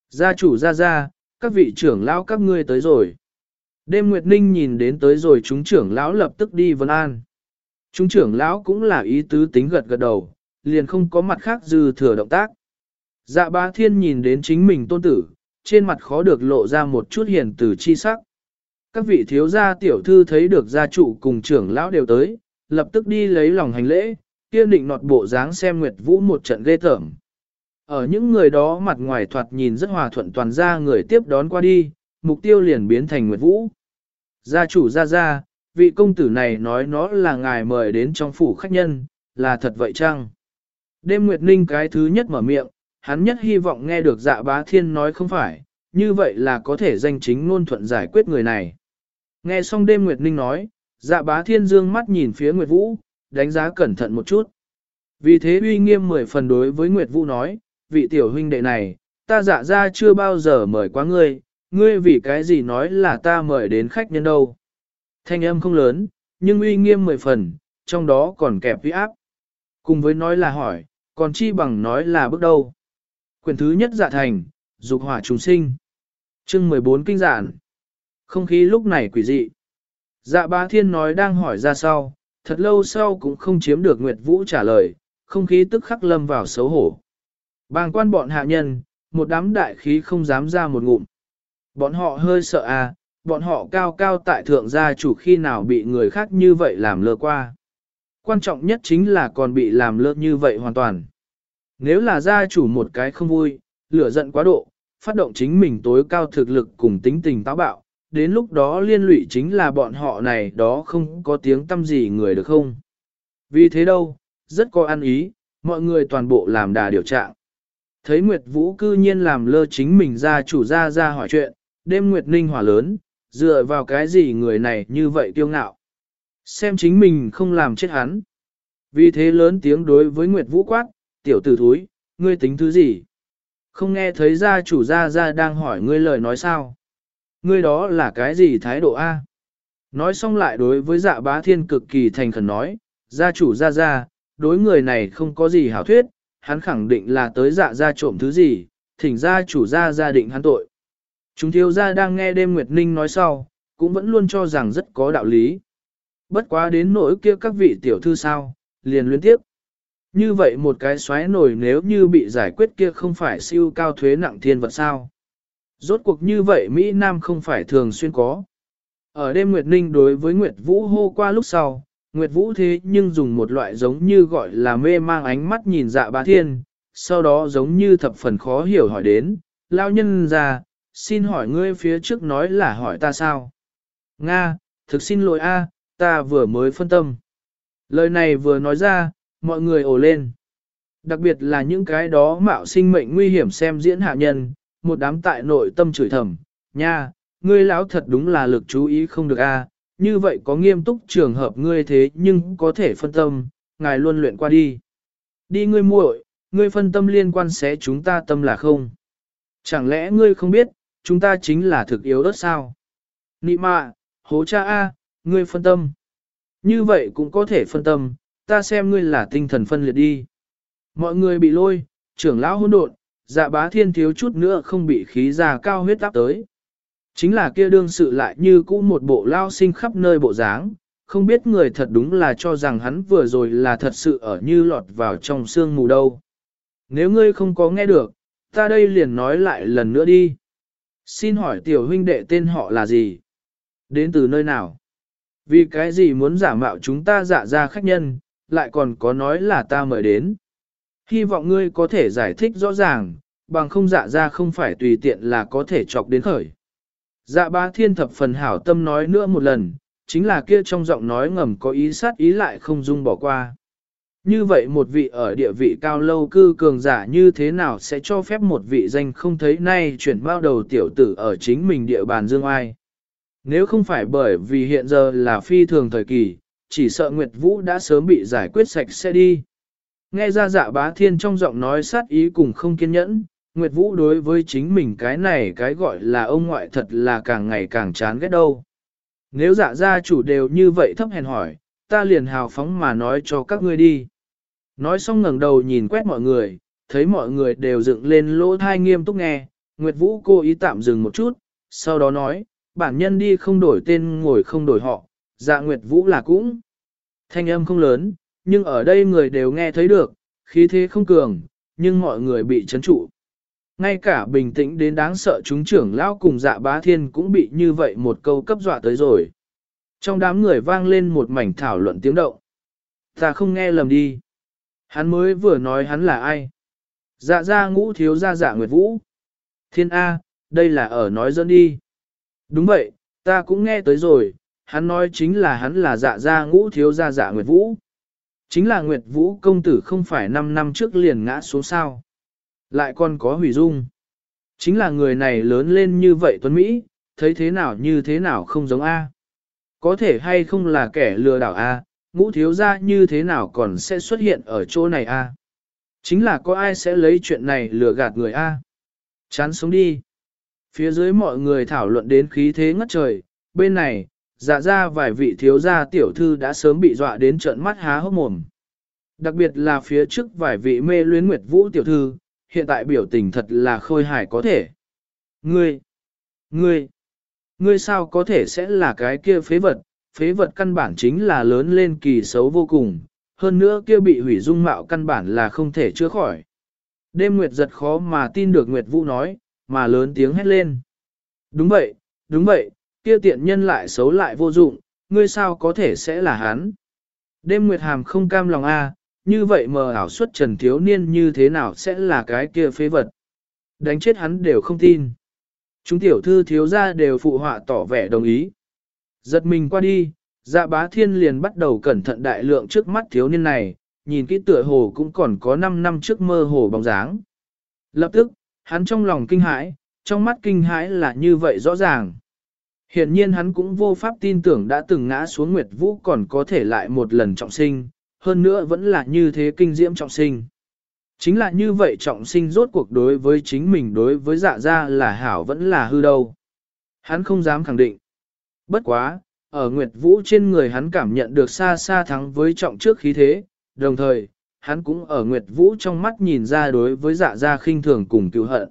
Gia chủ ra ra, các vị trưởng lão các ngươi tới rồi. Đêm Nguyệt Ninh nhìn đến tới rồi chúng trưởng lão lập tức đi vân an. Chúng trưởng lão cũng là ý tứ tính gật gật đầu, liền không có mặt khác dư thừa động tác. Dạ ba thiên nhìn đến chính mình tôn tử, trên mặt khó được lộ ra một chút hiền từ chi sắc. Các vị thiếu gia tiểu thư thấy được gia chủ cùng trưởng lão đều tới, lập tức đi lấy lòng hành lễ, kia định nọt bộ dáng xem Nguyệt Vũ một trận ghê tởm. Ở những người đó mặt ngoài thoạt nhìn rất hòa thuận toàn ra người tiếp đón qua đi, mục tiêu liền biến thành Nguyệt Vũ. Gia chủ gia gia, vị công tử này nói nó là ngài mời đến trong phủ khách nhân, là thật vậy chăng? Đêm Nguyệt Ninh cái thứ nhất mở miệng, hắn nhất hy vọng nghe được dạ bá thiên nói không phải, như vậy là có thể danh chính ngôn thuận giải quyết người này. Nghe xong đêm Nguyệt Ninh nói, dạ bá thiên dương mắt nhìn phía Nguyệt Vũ, đánh giá cẩn thận một chút. Vì thế uy nghiêm mười phần đối với Nguyệt Vũ nói, vị tiểu huynh đệ này, ta dạ ra chưa bao giờ mời quá ngươi, ngươi vì cái gì nói là ta mời đến khách nhân đâu. Thanh âm không lớn, nhưng uy nghiêm mười phần, trong đó còn kẹp uy áp. Cùng với nói là hỏi, còn chi bằng nói là bước đâu. Quyền thứ nhất dạ thành, dục hỏa trùng sinh. chương 14 kinh giản. Không khí lúc này quỷ dị. Dạ bá thiên nói đang hỏi ra sau, thật lâu sau cũng không chiếm được Nguyệt Vũ trả lời, không khí tức khắc lâm vào xấu hổ. Bàng quan bọn hạ nhân, một đám đại khí không dám ra một ngụm. Bọn họ hơi sợ à, bọn họ cao cao tại thượng gia chủ khi nào bị người khác như vậy làm lơ qua. Quan trọng nhất chính là còn bị làm lơ như vậy hoàn toàn. Nếu là gia chủ một cái không vui, lửa giận quá độ, phát động chính mình tối cao thực lực cùng tính tình táo bạo, đến lúc đó liên lụy chính là bọn họ này đó không có tiếng tâm gì người được không. Vì thế đâu, rất có ăn ý, mọi người toàn bộ làm đà điều trạng. Thấy Nguyệt Vũ cư nhiên làm lơ chính mình ra chủ ra ra hỏi chuyện, đêm Nguyệt Ninh hỏa lớn, dựa vào cái gì người này như vậy tiêu ngạo. Xem chính mình không làm chết hắn. Vì thế lớn tiếng đối với Nguyệt Vũ quát, tiểu tử thúi, ngươi tính thứ gì? Không nghe thấy gia chủ gia gia đang hỏi ngươi lời nói sao? Ngươi đó là cái gì thái độ A? Nói xong lại đối với dạ bá thiên cực kỳ thành khẩn nói, gia chủ gia gia, đối người này không có gì hảo thuyết, hắn khẳng định là tới dạ gia trộm thứ gì, thỉnh gia chủ gia gia định hắn tội. Chúng thiếu gia đang nghe đêm Nguyệt Ninh nói sau, cũng vẫn luôn cho rằng rất có đạo lý. Bất quá đến nỗi kia các vị tiểu thư sao, liền liên tiếp. Như vậy một cái xoáy nổi nếu như bị giải quyết kia không phải siêu cao thuế nặng thiên vật sao. Rốt cuộc như vậy Mỹ Nam không phải thường xuyên có. Ở đêm Nguyệt Ninh đối với Nguyệt Vũ hô qua lúc sau, Nguyệt Vũ thế nhưng dùng một loại giống như gọi là mê mang ánh mắt nhìn dạ bá thiên, sau đó giống như thập phần khó hiểu hỏi đến, lao nhân ra, xin hỏi ngươi phía trước nói là hỏi ta sao? Nga, thực xin lỗi a, ta vừa mới phân tâm. Lời này vừa nói ra, mọi người ồ lên. Đặc biệt là những cái đó mạo sinh mệnh nguy hiểm xem diễn hạ nhân, một đám tại nội tâm chửi thầm, nha, ngươi lão thật đúng là lực chú ý không được a, như vậy có nghiêm túc trường hợp ngươi thế nhưng có thể phân tâm, ngài luôn luyện qua đi. Đi ngươi muội, ngươi phân tâm liên quan sẽ chúng ta tâm là không? Chẳng lẽ ngươi không biết, chúng ta chính là thực yếu đất sao? Nị mạ, hố cha A, ngươi phân tâm. Như vậy cũng có thể phân tâm, ta xem ngươi là tinh thần phân liệt đi. Mọi người bị lôi, trưởng lão hỗn độn, dạ bá thiên thiếu chút nữa không bị khí già cao huyết áp tới. Chính là kia đương sự lại như cũ một bộ lao sinh khắp nơi bộ dáng, không biết người thật đúng là cho rằng hắn vừa rồi là thật sự ở như lọt vào trong sương mù đâu. Nếu ngươi không có nghe được, ta đây liền nói lại lần nữa đi. Xin hỏi tiểu huynh đệ tên họ là gì? Đến từ nơi nào? Vì cái gì muốn giả mạo chúng ta dạ giả ra khách nhân, lại còn có nói là ta mời đến. Hy vọng ngươi có thể giải thích rõ ràng, bằng không dạ ra không phải tùy tiện là có thể chọc đến khởi. Dạ ba thiên thập phần hảo tâm nói nữa một lần, chính là kia trong giọng nói ngầm có ý sát ý lại không dung bỏ qua. Như vậy một vị ở địa vị cao lâu cư cường giả như thế nào sẽ cho phép một vị danh không thấy nay chuyển bao đầu tiểu tử ở chính mình địa bàn dương ai. Nếu không phải bởi vì hiện giờ là phi thường thời kỳ, chỉ sợ Nguyệt Vũ đã sớm bị giải quyết sạch sẽ đi. Nghe ra dạ bá thiên trong giọng nói sát ý cùng không kiên nhẫn, Nguyệt Vũ đối với chính mình cái này cái gọi là ông ngoại thật là càng ngày càng chán ghét đâu. Nếu dạ gia chủ đều như vậy thấp hèn hỏi, ta liền hào phóng mà nói cho các ngươi đi. Nói xong ngẩng đầu nhìn quét mọi người, thấy mọi người đều dựng lên lỗ thai nghiêm túc nghe, Nguyệt Vũ cố ý tạm dừng một chút, sau đó nói, bản nhân đi không đổi tên ngồi không đổi họ, dạ Nguyệt Vũ là cũng. Thanh âm không lớn, nhưng ở đây người đều nghe thấy được, khí thế không cường, nhưng mọi người bị chấn trụ. Ngay cả bình tĩnh đến đáng sợ chúng trưởng lão cùng dạ bá thiên cũng bị như vậy một câu cấp dọa tới rồi. Trong đám người vang lên một mảnh thảo luận tiếng động. Ta không nghe lầm đi. Hắn mới vừa nói hắn là ai. Dạ ra ngũ thiếu ra dạ nguyệt vũ. Thiên A, đây là ở nói dẫn đi. Đúng vậy, ta cũng nghe tới rồi, hắn nói chính là hắn là dạ gia ngũ thiếu gia dạ nguyệt vũ. Chính là nguyệt vũ công tử không phải 5 năm trước liền ngã xuống sao. Lại còn có hủy dung. Chính là người này lớn lên như vậy tuấn Mỹ, thấy thế nào như thế nào không giống A. Có thể hay không là kẻ lừa đảo A, ngũ thiếu gia như thế nào còn sẽ xuất hiện ở chỗ này A. Chính là có ai sẽ lấy chuyện này lừa gạt người A. Chán sống đi. Phía dưới mọi người thảo luận đến khí thế ngất trời, bên này, dạ ra vài vị thiếu gia tiểu thư đã sớm bị dọa đến trợn mắt há hốc mồm. Đặc biệt là phía trước vài vị mê luyến nguyệt vũ tiểu thư, hiện tại biểu tình thật là khôi hài có thể. Ngươi, ngươi, ngươi sao có thể sẽ là cái kia phế vật, phế vật căn bản chính là lớn lên kỳ xấu vô cùng, hơn nữa kia bị hủy dung mạo căn bản là không thể chữa khỏi. Đêm Nguyệt giật khó mà tin được Nguyệt Vũ nói, mà lớn tiếng hét lên. Đúng vậy, đúng vậy, kia tiện nhân lại xấu lại vô dụng, ngươi sao có thể sẽ là hắn. Đêm Nguyệt Hàm không cam lòng a, như vậy mờ ảo xuất trần thiếu niên như thế nào sẽ là cái kia phế vật. Đánh chết hắn đều không tin. Chúng tiểu thư thiếu ra đều phụ họa tỏ vẻ đồng ý. Giật mình qua đi, dạ bá thiên liền bắt đầu cẩn thận đại lượng trước mắt thiếu niên này, nhìn kỹ tựa hồ cũng còn có 5 năm trước mơ hồ bóng dáng. Lập tức, hắn trong lòng kinh hãi, trong mắt kinh hãi là như vậy rõ ràng. Hiện nhiên hắn cũng vô pháp tin tưởng đã từng ngã xuống Nguyệt Vũ còn có thể lại một lần trọng sinh, hơn nữa vẫn là như thế kinh diễm trọng sinh. Chính là như vậy trọng sinh rốt cuộc đối với chính mình đối với dạ gia là hảo vẫn là hư đâu. Hắn không dám khẳng định. Bất quá, ở Nguyệt Vũ trên người hắn cảm nhận được xa xa thắng với trọng trước khí thế, đồng thời, hắn cũng ở Nguyệt Vũ trong mắt nhìn ra đối với dạ gia khinh thường cùng cứu hận.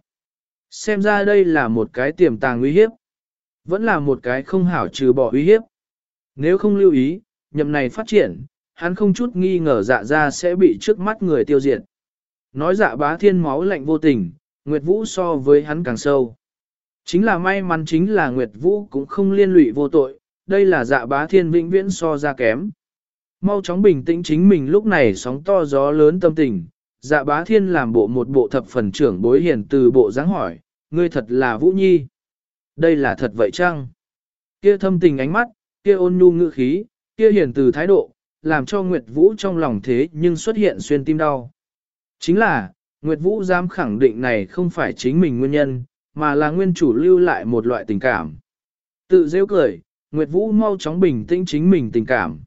Xem ra đây là một cái tiềm tàng nguy hiếp. Vẫn là một cái không hảo trừ bỏ uy hiếp. Nếu không lưu ý, nhậm này phát triển, hắn không chút nghi ngờ dạ ra sẽ bị trước mắt người tiêu diệt. Nói dạ bá thiên máu lạnh vô tình, Nguyệt Vũ so với hắn càng sâu. Chính là may mắn chính là Nguyệt Vũ cũng không liên lụy vô tội, đây là dạ bá thiên vĩnh viễn so ra kém. Mau chóng bình tĩnh chính mình lúc này sóng to gió lớn tâm tình, dạ bá thiên làm bộ một bộ thập phần trưởng bối hiền từ bộ dáng hỏi, ngươi thật là Vũ Nhi. Đây là thật vậy chăng? Kia thâm tình ánh mắt, kia ôn nhu ngữ khí, kia hiền từ thái độ, làm cho Nguyệt Vũ trong lòng thế nhưng xuất hiện xuyên tim đau. Chính là, Nguyệt Vũ dám khẳng định này không phải chính mình nguyên nhân, mà là nguyên chủ lưu lại một loại tình cảm. Tự rêu cười, Nguyệt Vũ mau chóng bình tĩnh chính mình tình cảm.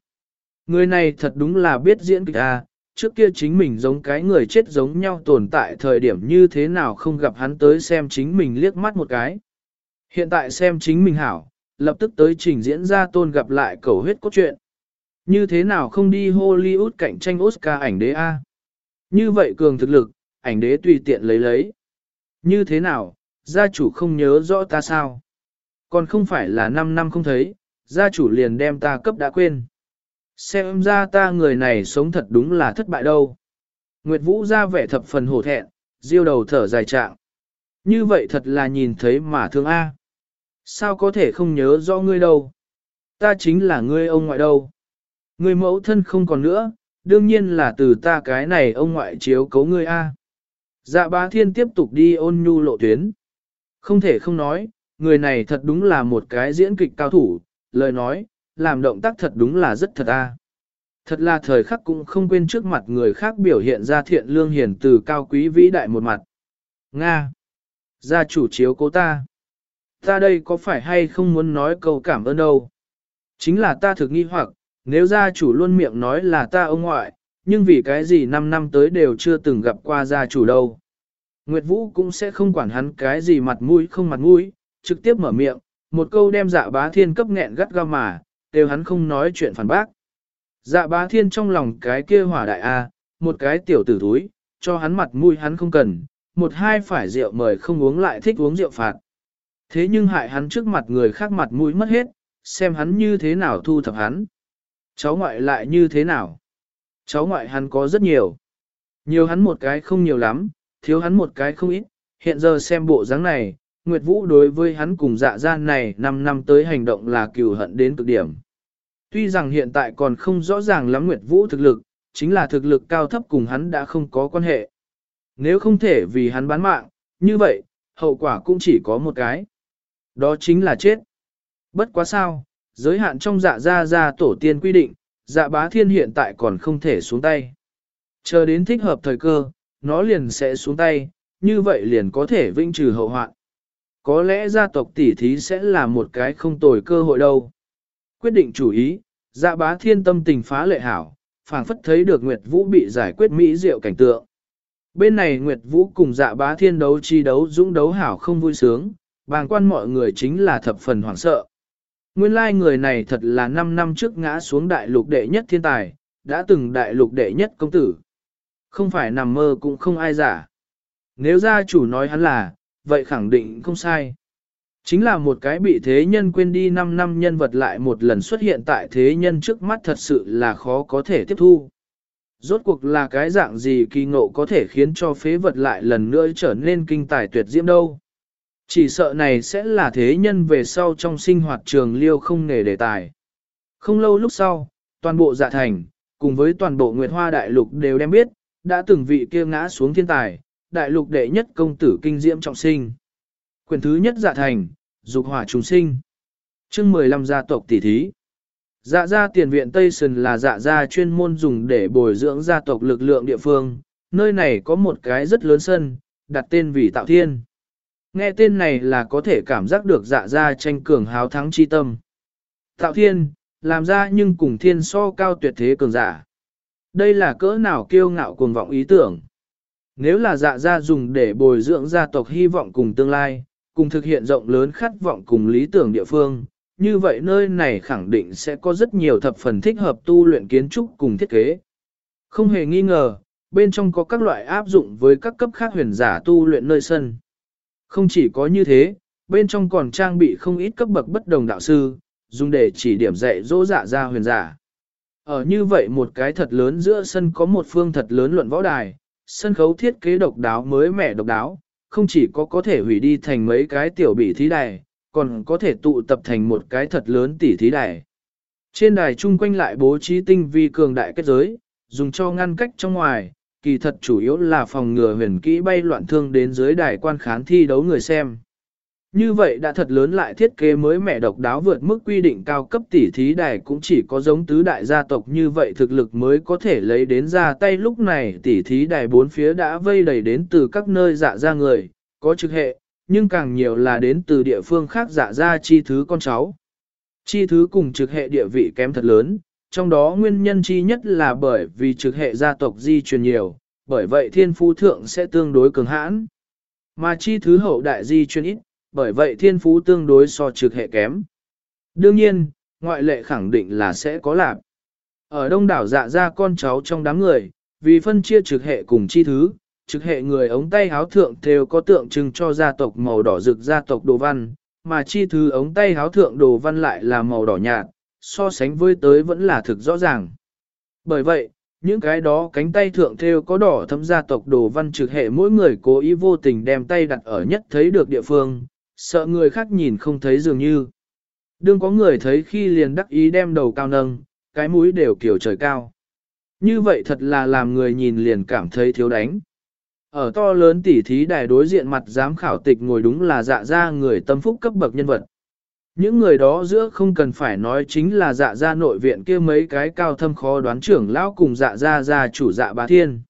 Người này thật đúng là biết diễn kịch à, trước kia chính mình giống cái người chết giống nhau tồn tại thời điểm như thế nào không gặp hắn tới xem chính mình liếc mắt một cái. Hiện tại xem chính mình hảo, lập tức tới trình diễn ra tôn gặp lại cầu huyết cốt truyện. Như thế nào không đi Hollywood cạnh tranh Oscar ảnh đế A? Như vậy cường thực lực, ảnh đế tùy tiện lấy lấy. Như thế nào, gia chủ không nhớ rõ ta sao? Còn không phải là 5 năm không thấy, gia chủ liền đem ta cấp đã quên. Xem ra ta người này sống thật đúng là thất bại đâu. Nguyệt Vũ ra vẻ thập phần hổ thẹn, diêu đầu thở dài trạng. Như vậy thật là nhìn thấy mà thương A. Sao có thể không nhớ rõ ngươi đâu? Ta chính là ngươi ông ngoại đâu. Ngươi mẫu thân không còn nữa, đương nhiên là từ ta cái này ông ngoại chiếu cấu ngươi A. Dạ bá thiên tiếp tục đi ôn nhu lộ tuyến. Không thể không nói, người này thật đúng là một cái diễn kịch cao thủ, lời nói, làm động tác thật đúng là rất thật a. Thật là thời khắc cũng không quên trước mặt người khác biểu hiện ra thiện lương hiền từ cao quý vĩ đại một mặt. Nga! Gia chủ chiếu cố ta. Ta đây có phải hay không muốn nói câu cảm ơn đâu? Chính là ta thực nghi hoặc, nếu gia chủ luôn miệng nói là ta ông ngoại, nhưng vì cái gì 5 năm tới đều chưa từng gặp qua gia chủ đâu. Nguyệt Vũ cũng sẽ không quản hắn cái gì mặt mũi không mặt mũi, trực tiếp mở miệng, một câu đem dạ bá thiên cấp nghẹn gắt gao mà, đều hắn không nói chuyện phản bác. Dạ bá thiên trong lòng cái kia hỏa đại A, một cái tiểu tử thúi, cho hắn mặt mũi hắn không cần, một hai phải rượu mời không uống lại thích uống rượu phạt. Thế nhưng hại hắn trước mặt người khác mặt mũi mất hết, xem hắn như thế nào thu thập hắn. Cháu ngoại lại như thế nào? Cháu ngoại hắn có rất nhiều. Nhiều hắn một cái không nhiều lắm, thiếu hắn một cái không ít. Hiện giờ xem bộ dáng này, Nguyệt Vũ đối với hắn cùng dạ gian này 5 năm tới hành động là cừu hận đến cực điểm. Tuy rằng hiện tại còn không rõ ràng lắm Nguyệt Vũ thực lực, chính là thực lực cao thấp cùng hắn đã không có quan hệ. Nếu không thể vì hắn bán mạng, như vậy, hậu quả cũng chỉ có một cái. Đó chính là chết. Bất quá sao, giới hạn trong dạ gia gia tổ tiên quy định, dạ bá thiên hiện tại còn không thể xuống tay. Chờ đến thích hợp thời cơ, nó liền sẽ xuống tay, như vậy liền có thể vinh trừ hậu hoạn. Có lẽ gia tộc tỷ thí sẽ là một cái không tồi cơ hội đâu. Quyết định chủ ý, dạ bá thiên tâm tình phá lệ hảo, phảng phất thấy được Nguyệt Vũ bị giải quyết mỹ diệu cảnh tượng. Bên này Nguyệt Vũ cùng dạ bá thiên đấu chi đấu dũng đấu hảo không vui sướng, bàng quan mọi người chính là thập phần hoảng sợ. Nguyên lai người này thật là 5 năm trước ngã xuống đại lục đệ nhất thiên tài, đã từng đại lục đệ nhất công tử. Không phải nằm mơ cũng không ai giả. Nếu gia chủ nói hắn là, vậy khẳng định không sai. Chính là một cái bị thế nhân quên đi 5 năm nhân vật lại một lần xuất hiện tại thế nhân trước mắt thật sự là khó có thể tiếp thu. Rốt cuộc là cái dạng gì kỳ ngộ có thể khiến cho phế vật lại lần nữa trở nên kinh tài tuyệt diễm đâu. Chỉ sợ này sẽ là thế nhân về sau trong sinh hoạt trường liêu không nghề đề tài. Không lâu lúc sau, toàn bộ dạ thành, cùng với toàn bộ Nguyệt Hoa Đại Lục đều đem biết, đã từng vị kia ngã xuống thiên tài, Đại Lục đệ nhất công tử kinh diễm trọng sinh. Quyền thứ nhất dạ thành, dục hỏa trùng sinh. chương 15 gia tộc tỷ thí. Dạ gia tiền viện Tây Sơn là dạ gia chuyên môn dùng để bồi dưỡng gia tộc lực lượng địa phương, nơi này có một cái rất lớn sân, đặt tên vì Tạo Thiên. Nghe tên này là có thể cảm giác được dạ gia tranh cường háo thắng chi tâm. Tạo Thiên, làm ra nhưng cùng thiên so cao tuyệt thế cường giả. Đây là cỡ nào kiêu ngạo cuồng vọng ý tưởng. Nếu là dạ gia dùng để bồi dưỡng gia tộc hy vọng cùng tương lai, cùng thực hiện rộng lớn khát vọng cùng lý tưởng địa phương, như vậy nơi này khẳng định sẽ có rất nhiều thập phần thích hợp tu luyện kiến trúc cùng thiết kế. Không hề nghi ngờ, bên trong có các loại áp dụng với các cấp khác huyền giả tu luyện nơi sân. Không chỉ có như thế, bên trong còn trang bị không ít cấp bậc bất đồng đạo sư, dùng để chỉ điểm dạy dỗ dạ ra huyền giả. Ở như vậy một cái thật lớn giữa sân có một phương thật lớn luận võ đài, sân khấu thiết kế độc đáo mới mẻ độc đáo, không chỉ có có thể hủy đi thành mấy cái tiểu bị thí đài, còn có thể tụ tập thành một cái thật lớn tỉ thí đài. Trên đài chung quanh lại bố trí tinh vi cường đại kết giới, dùng cho ngăn cách trong ngoài, kỳ thật chủ yếu là phòng ngừa huyền kỹ bay loạn thương đến dưới đài quan khán thi đấu người xem. Như vậy đã thật lớn lại thiết kế mới mẻ độc đáo vượt mức quy định cao cấp tỷ thí đài cũng chỉ có giống tứ đại gia tộc như vậy thực lực mới có thể lấy đến ra tay lúc này tỷ thí đài bốn phía đã vây đầy đến từ các nơi dạ ra người, có trực hệ, nhưng càng nhiều là đến từ địa phương khác dạ ra chi thứ con cháu. Chi thứ cùng trực hệ địa vị kém thật lớn, trong đó nguyên nhân chi nhất là bởi vì trực hệ gia tộc di truyền nhiều, bởi vậy thiên phú thượng sẽ tương đối cường hãn. Mà chi thứ hậu đại di truyền ít, bởi vậy thiên phú tương đối so trực hệ kém. Đương nhiên, ngoại lệ khẳng định là sẽ có lạc. Ở đông đảo dạ ra con cháu trong đám người, vì phân chia trực hệ cùng chi thứ, trực hệ người ống tay háo thượng đều có tượng trưng cho gia tộc màu đỏ rực gia tộc đồ văn, mà chi thứ ống tay háo thượng đồ văn lại là màu đỏ nhạt, so sánh với tới vẫn là thực rõ ràng. Bởi vậy, những cái đó cánh tay thượng theo có đỏ thấm gia tộc đồ văn trực hệ mỗi người cố ý vô tình đem tay đặt ở nhất thấy được địa phương, sợ người khác nhìn không thấy dường như. Đương có người thấy khi liền đắc ý đem đầu cao nâng, cái mũi đều kiểu trời cao. Như vậy thật là làm người nhìn liền cảm thấy thiếu đánh. Ở to lớn tỉ thí đài đối diện mặt giám khảo tịch ngồi đúng là dạ ra người tâm phúc cấp bậc nhân vật. Những người đó giữa không cần phải nói chính là dạ Gia nội viện kia mấy cái cao thâm khó đoán trưởng lão cùng dạ Gia gia chủ dạ bá thiên.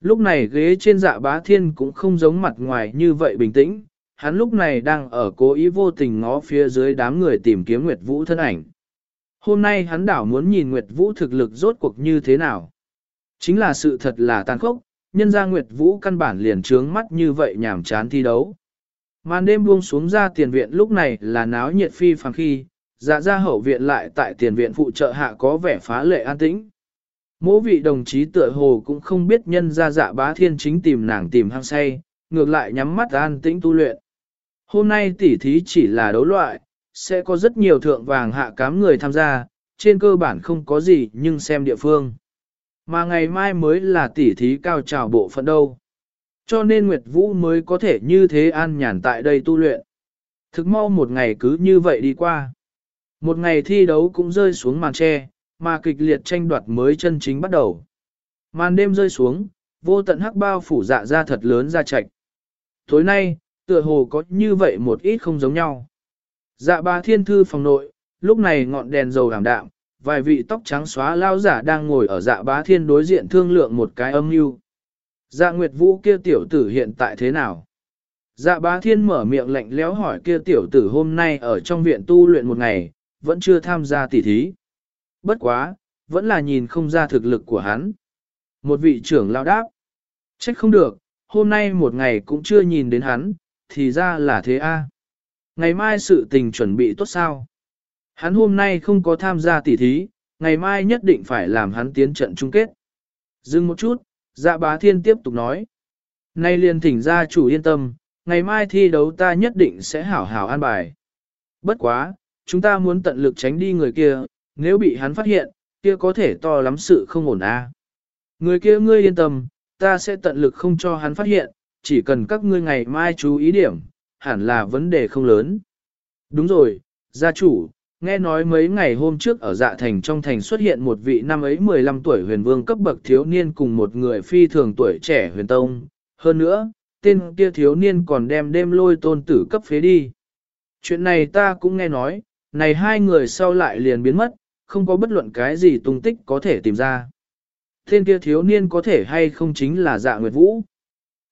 Lúc này ghế trên dạ bá thiên cũng không giống mặt ngoài như vậy bình tĩnh, hắn lúc này đang ở cố ý vô tình ngó phía dưới đám người tìm kiếm Nguyệt Vũ thân ảnh. Hôm nay hắn đảo muốn nhìn Nguyệt Vũ thực lực rốt cuộc như thế nào. Chính là sự thật là tàn khốc, nhân ra Nguyệt Vũ căn bản liền trướng mắt như vậy nhảm chán thi đấu. Màn đêm buông xuống ra tiền viện lúc này là náo nhiệt phi phàng khi, dạ ra hậu viện lại tại tiền viện phụ trợ hạ có vẻ phá lệ an tĩnh. Mỗi vị đồng chí tựa hồ cũng không biết nhân ra dạ bá thiên chính tìm nàng tìm hang say, ngược lại nhắm mắt an tĩnh tu luyện. Hôm nay tỉ thí chỉ là đấu loại, sẽ có rất nhiều thượng vàng hạ cám người tham gia, trên cơ bản không có gì nhưng xem địa phương. Mà ngày mai mới là tỉ thí cao trào bộ phận đâu. Cho nên Nguyệt Vũ mới có thể như thế an nhàn tại đây tu luyện. Thực mau một ngày cứ như vậy đi qua. Một ngày thi đấu cũng rơi xuống màn tre, mà kịch liệt tranh đoạt mới chân chính bắt đầu. Màn đêm rơi xuống, vô tận hắc bao phủ dạ ra thật lớn ra chạch. Tối nay, tựa hồ có như vậy một ít không giống nhau. Dạ ba thiên thư phòng nội, lúc này ngọn đèn dầu đảm đạm, vài vị tóc trắng xóa lao giả đang ngồi ở dạ bá thiên đối diện thương lượng một cái âm mưu. Dạ Nguyệt Vũ kia tiểu tử hiện tại thế nào? Dạ bá thiên mở miệng lạnh lẽo hỏi kia tiểu tử hôm nay ở trong viện tu luyện một ngày, vẫn chưa tham gia tỉ thí. Bất quá, vẫn là nhìn không ra thực lực của hắn. Một vị trưởng lao đáp. Trách không được, hôm nay một ngày cũng chưa nhìn đến hắn, thì ra là thế a. Ngày mai sự tình chuẩn bị tốt sao? Hắn hôm nay không có tham gia tỉ thí, ngày mai nhất định phải làm hắn tiến trận chung kết. Dừng một chút, dạ bá thiên tiếp tục nói. Nay liền thỉnh gia chủ yên tâm, ngày mai thi đấu ta nhất định sẽ hảo hảo an bài. Bất quá, chúng ta muốn tận lực tránh đi người kia, nếu bị hắn phát hiện, kia có thể to lắm sự không ổn a. Người kia ngươi yên tâm, ta sẽ tận lực không cho hắn phát hiện, chỉ cần các ngươi ngày mai chú ý điểm, hẳn là vấn đề không lớn. Đúng rồi, gia chủ, nghe nói mấy ngày hôm trước ở dạ thành trong thành xuất hiện một vị năm ấy 15 tuổi huyền vương cấp bậc thiếu niên cùng một người phi thường tuổi trẻ huyền tông. Hơn nữa, tên kia thiếu niên còn đem đêm lôi tôn tử cấp phế đi. Chuyện này ta cũng nghe nói, này hai người sau lại liền biến mất, không có bất luận cái gì tung tích có thể tìm ra. Tên kia thiếu niên có thể hay không chính là dạ nguyệt vũ.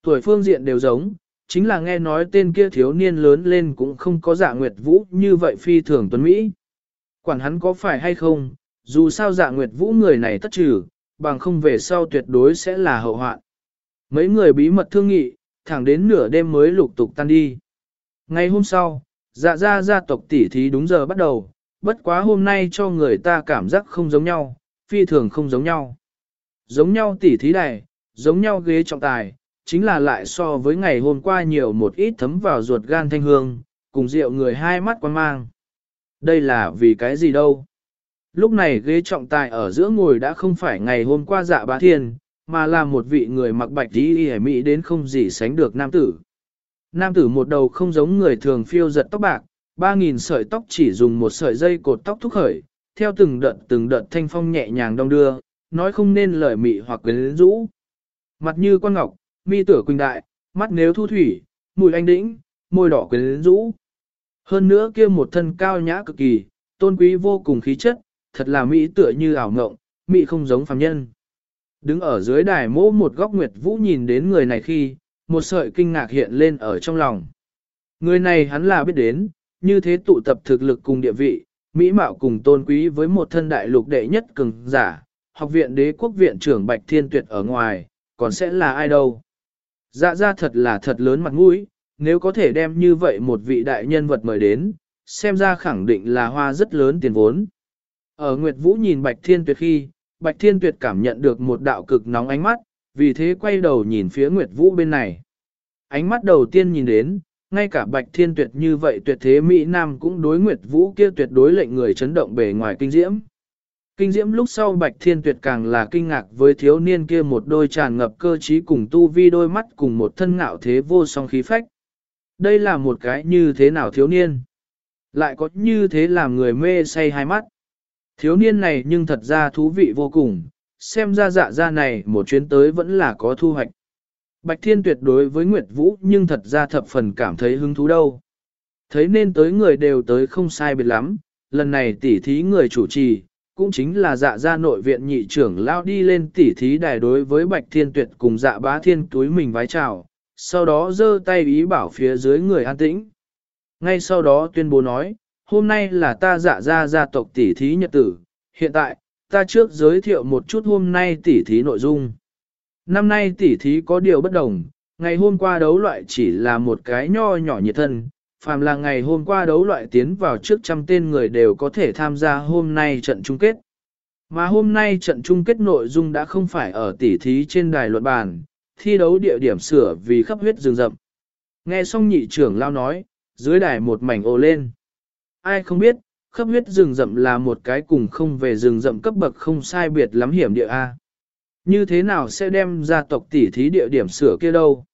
Tuổi phương diện đều giống, chính là nghe nói tên kia thiếu niên lớn lên cũng không có dạ nguyệt vũ như vậy phi thường tuấn Mỹ. Quản hắn có phải hay không, dù sao dạ nguyệt vũ người này tất trừ, bằng không về sau tuyệt đối sẽ là hậu hoạn. Mấy người bí mật thương nghị, thẳng đến nửa đêm mới lục tục tan đi. Ngày hôm sau, dạ gia gia tộc tỷ thí đúng giờ bắt đầu, bất quá hôm nay cho người ta cảm giác không giống nhau, phi thường không giống nhau. Giống nhau tỷ thí này, giống nhau ghế trọng tài, chính là lại so với ngày hôm qua nhiều một ít thấm vào ruột gan thanh hương, cùng rượu người hai mắt quan mang. Đây là vì cái gì đâu? Lúc này ghế trọng tài ở giữa ngồi đã không phải ngày hôm qua dạ bá thiên, mà là một vị người mặc bạch đi y mỹ đến không gì sánh được nam tử. Nam tử một đầu không giống người thường phiêu giật tóc bạc, ba nghìn sợi tóc chỉ dùng một sợi dây cột tóc thúc khởi, theo từng đợt từng đợt thanh phong nhẹ nhàng đong đưa, nói không nên lời mị hoặc quyến rũ. Mặt như quan ngọc, mi tửa quỳnh đại, mắt nếu thu thủy, mùi anh đĩnh, môi đỏ quyến rũ. Hơn nữa kia một thân cao nhã cực kỳ, tôn quý vô cùng khí chất, thật là mỹ tựa như ảo ngộng, mỹ không giống phàm nhân. Đứng ở dưới đài mỗ một góc Nguyệt Vũ nhìn đến người này khi, một sợi kinh ngạc hiện lên ở trong lòng. Người này hắn là biết đến, như thế tụ tập thực lực cùng địa vị, mỹ mạo cùng tôn quý với một thân đại lục đệ nhất cường giả, học viện đế quốc viện trưởng Bạch Thiên Tuyệt ở ngoài, còn sẽ là ai đâu. Dạ ra thật là thật lớn mặt mũi, nếu có thể đem như vậy một vị đại nhân vật mời đến, xem ra khẳng định là hoa rất lớn tiền vốn. Ở Nguyệt Vũ nhìn Bạch Thiên Tuyệt khi, Bạch Thiên Tuyệt cảm nhận được một đạo cực nóng ánh mắt, vì thế quay đầu nhìn phía Nguyệt Vũ bên này. Ánh mắt đầu tiên nhìn đến, ngay cả Bạch Thiên Tuyệt như vậy tuyệt thế Mỹ Nam cũng đối Nguyệt Vũ kia tuyệt đối lệnh người chấn động bề ngoài kinh diễm. Kinh diễm lúc sau Bạch Thiên Tuyệt càng là kinh ngạc với thiếu niên kia một đôi tràn ngập cơ trí cùng tu vi đôi mắt cùng một thân ngạo thế vô song khí phách. Đây là một cái như thế nào thiếu niên? Lại có như thế làm người mê say hai mắt. Thiếu niên này nhưng thật ra thú vị vô cùng, xem ra dạ ra này một chuyến tới vẫn là có thu hoạch. Bạch Thiên tuyệt đối với Nguyệt Vũ nhưng thật ra thập phần cảm thấy hứng thú đâu. Thấy nên tới người đều tới không sai biệt lắm, lần này tỉ thí người chủ trì, cũng chính là dạ gia nội viện nhị trưởng lao đi lên tỉ thí đài đối với Bạch Thiên tuyệt cùng dạ bá thiên túi mình vái chào, sau đó giơ tay ý bảo phía dưới người an tĩnh. Ngay sau đó tuyên bố nói, hôm nay là ta dạ gia gia tộc tỷ thí nhật tử, hiện tại, ta trước giới thiệu một chút hôm nay tỷ thí nội dung. Năm nay tỷ thí có điều bất đồng, ngày hôm qua đấu loại chỉ là một cái nho nhỏ nhiệt thân, phàm là ngày hôm qua đấu loại tiến vào trước trăm tên người đều có thể tham gia hôm nay trận chung kết. Mà hôm nay trận chung kết nội dung đã không phải ở tỉ thí trên đài luận bàn, thi đấu địa điểm sửa vì khắp huyết rừng rậm. Nghe xong nhị trưởng lao nói, dưới đài một mảnh ồ lên. Ai không biết, khắp huyết rừng rậm là một cái cùng không về rừng rậm cấp bậc không sai biệt lắm hiểm địa A. Như thế nào sẽ đem gia tộc tỉ thí địa điểm sửa kia đâu?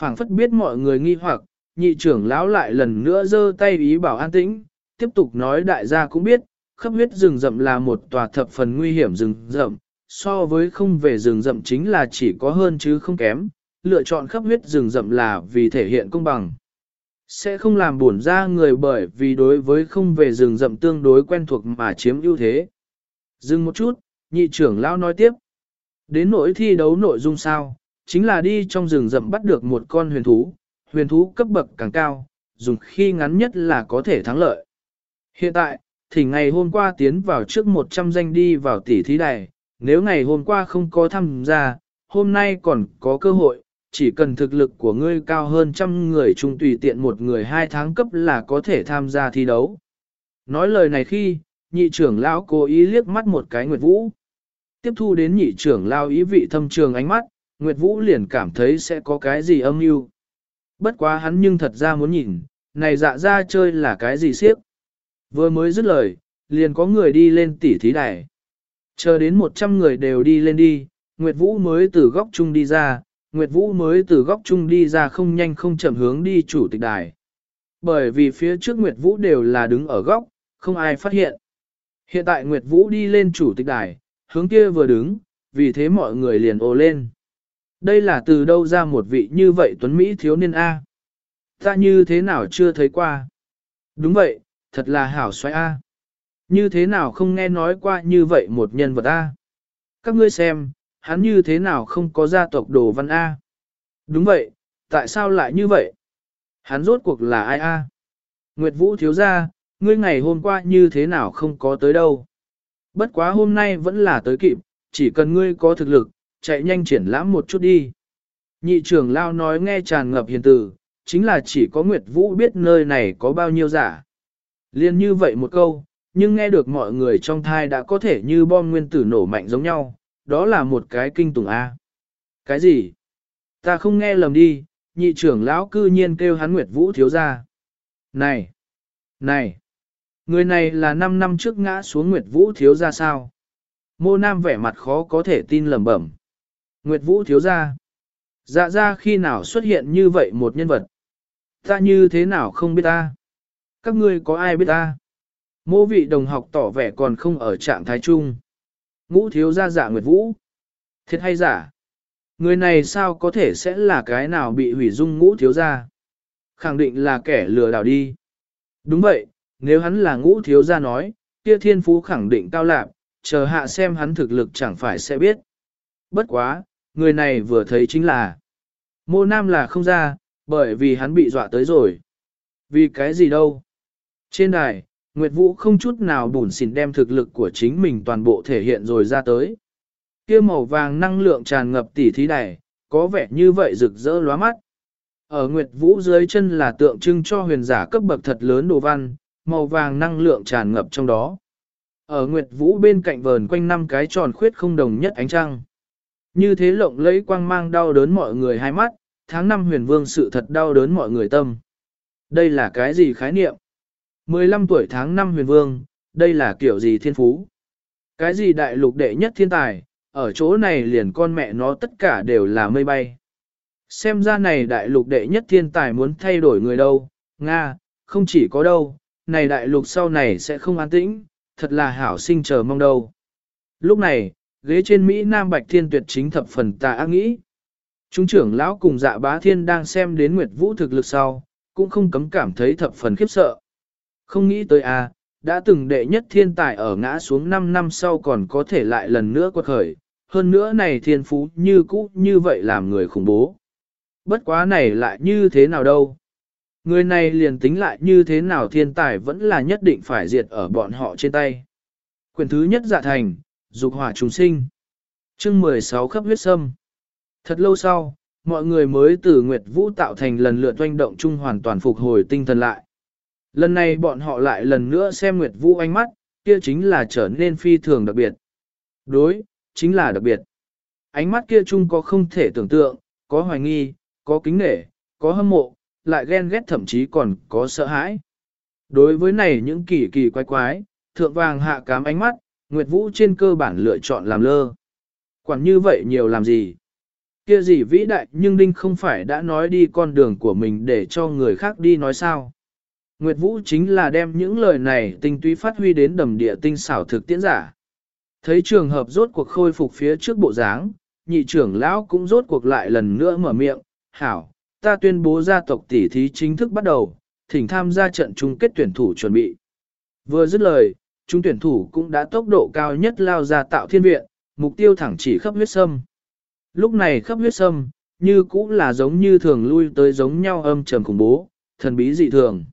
phảng phất biết mọi người nghi hoặc, nhị trưởng lão lại lần nữa giơ tay ý bảo an tĩnh, tiếp tục nói đại gia cũng biết, khắp huyết rừng rậm là một tòa thập phần nguy hiểm rừng rậm, so với không về rừng rậm chính là chỉ có hơn chứ không kém, lựa chọn khắp huyết rừng rậm là vì thể hiện công bằng. Sẽ không làm buồn ra người bởi vì đối với không về rừng rậm tương đối quen thuộc mà chiếm ưu thế. Dừng một chút, nhị trưởng lão nói tiếp. Đến nỗi thi đấu nội dung sao, chính là đi trong rừng rậm bắt được một con huyền thú, huyền thú cấp bậc càng cao, dùng khi ngắn nhất là có thể thắng lợi. Hiện tại, thì ngày hôm qua tiến vào trước 100 danh đi vào tỷ thí đài, nếu ngày hôm qua không có tham gia, hôm nay còn có cơ hội, chỉ cần thực lực của ngươi cao hơn trăm người chung tùy tiện một người hai tháng cấp là có thể tham gia thi đấu. Nói lời này khi, nhị trưởng lão cố ý liếc mắt một cái Nguyệt Vũ. Tiếp thu đến nhị trưởng lão ý vị thâm trường ánh mắt, Nguyệt Vũ liền cảm thấy sẽ có cái gì âm mưu. Bất quá hắn nhưng thật ra muốn nhìn, này dạ ra chơi là cái gì siếc. Vừa mới dứt lời, liền có người đi lên tỉ thí đài. Chờ đến 100 người đều đi lên đi, Nguyệt Vũ mới từ góc chung đi ra, Nguyệt Vũ mới từ góc chung đi ra không nhanh không chậm hướng đi chủ tịch đài. Bởi vì phía trước Nguyệt Vũ đều là đứng ở góc, không ai phát hiện. Hiện tại Nguyệt Vũ đi lên chủ tịch đài, hướng kia vừa đứng, vì thế mọi người liền ồ lên. Đây là từ đâu ra một vị như vậy Tuấn Mỹ thiếu niên A. Ta như thế nào chưa thấy qua. Đúng vậy, thật là hảo xoay A. Như thế nào không nghe nói qua như vậy một nhân vật A. Các ngươi xem, hắn như thế nào không có gia tộc đồ văn A. Đúng vậy, tại sao lại như vậy? Hắn rốt cuộc là ai A? Nguyệt Vũ thiếu gia, ngươi ngày hôm qua như thế nào không có tới đâu? Bất quá hôm nay vẫn là tới kịp, chỉ cần ngươi có thực lực, chạy nhanh triển lãm một chút đi. Nhị trưởng lao nói nghe tràn ngập hiền từ, chính là chỉ có Nguyệt Vũ biết nơi này có bao nhiêu giả. Liên như vậy một câu, nhưng nghe được mọi người trong thai đã có thể như bom nguyên tử nổ mạnh giống nhau, đó là một cái kinh tủng A. Cái gì? Ta không nghe lầm đi, nhị trưởng lão cư nhiên kêu hắn Nguyệt Vũ thiếu ra. Này! Này! Người này là 5 năm trước ngã xuống Nguyệt Vũ thiếu ra sao? Mô Nam vẻ mặt khó có thể tin lầm bẩm. Nguyệt Vũ thiếu ra. Dạ ra khi nào xuất hiện như vậy một nhân vật? Ta như thế nào không biết ta? Các ngươi có ai biết ta? Mô vị đồng học tỏ vẻ còn không ở trạng thái chung. Ngũ thiếu gia giả Nguyệt Vũ. Thiệt hay giả? Người này sao có thể sẽ là cái nào bị hủy dung ngũ thiếu gia Khẳng định là kẻ lừa đảo đi. Đúng vậy, nếu hắn là ngũ thiếu gia nói, kia thiên phú khẳng định cao lạc, chờ hạ xem hắn thực lực chẳng phải sẽ biết. Bất quá, người này vừa thấy chính là mô nam là không ra, bởi vì hắn bị dọa tới rồi. Vì cái gì đâu? Trên đài, Nguyệt Vũ không chút nào bùn xỉn đem thực lực của chính mình toàn bộ thể hiện rồi ra tới. kia màu vàng năng lượng tràn ngập tỉ thí đài, có vẻ như vậy rực rỡ lóa mắt. Ở Nguyệt Vũ dưới chân là tượng trưng cho huyền giả cấp bậc thật lớn đồ văn, màu vàng năng lượng tràn ngập trong đó. Ở Nguyệt Vũ bên cạnh vờn quanh năm cái tròn khuyết không đồng nhất ánh trăng. Như thế lộng lẫy quang mang đau đớn mọi người hai mắt, tháng năm huyền vương sự thật đau đớn mọi người tâm. Đây là cái gì khái niệm? 15 tuổi tháng 5 huyền vương, đây là kiểu gì thiên phú? Cái gì đại lục đệ nhất thiên tài, ở chỗ này liền con mẹ nó tất cả đều là mây bay. Xem ra này đại lục đệ nhất thiên tài muốn thay đổi người đâu, Nga, không chỉ có đâu, này đại lục sau này sẽ không an tĩnh, thật là hảo sinh chờ mong đâu. Lúc này, ghế trên Mỹ Nam Bạch Thiên Tuyệt chính thập phần tà ác nghĩ. Trung trưởng lão cùng dạ bá thiên đang xem đến Nguyệt Vũ thực lực sau, cũng không cấm cảm thấy thập phần khiếp sợ. Không nghĩ tới à, đã từng đệ nhất thiên tài ở ngã xuống 5 năm sau còn có thể lại lần nữa quật khởi, hơn nữa này thiên phú như cũ như vậy làm người khủng bố. Bất quá này lại như thế nào đâu. Người này liền tính lại như thế nào thiên tài vẫn là nhất định phải diệt ở bọn họ trên tay. Quyền thứ nhất dạ thành, dục hỏa trùng sinh. chương 16 khắp huyết sâm. Thật lâu sau, mọi người mới từ Nguyệt Vũ tạo thành lần lượt doanh động chung hoàn toàn phục hồi tinh thần lại. Lần này bọn họ lại lần nữa xem Nguyệt Vũ ánh mắt, kia chính là trở nên phi thường đặc biệt. Đối, chính là đặc biệt. Ánh mắt kia chung có không thể tưởng tượng, có hoài nghi, có kính nể, có hâm mộ, lại ghen ghét thậm chí còn có sợ hãi. Đối với này những kỳ kỳ quái quái, thượng vàng hạ cám ánh mắt, Nguyệt Vũ trên cơ bản lựa chọn làm lơ. Quản như vậy nhiều làm gì? Kia gì vĩ đại nhưng Đinh không phải đã nói đi con đường của mình để cho người khác đi nói sao? Nguyệt Vũ chính là đem những lời này tinh túy phát huy đến đầm địa tinh xảo thực tiễn giả. Thấy trường hợp rốt cuộc khôi phục phía trước bộ dáng, nhị trưởng lão cũng rốt cuộc lại lần nữa mở miệng, hảo, ta tuyên bố gia tộc tỷ thí chính thức bắt đầu, thỉnh tham gia trận chung kết tuyển thủ chuẩn bị. Vừa dứt lời, chúng tuyển thủ cũng đã tốc độ cao nhất lao ra tạo thiên viện, mục tiêu thẳng chỉ khắp huyết sâm. Lúc này khắp huyết sâm, như cũng là giống như thường lui tới giống nhau âm trầm khủng bố, thần bí dị thường.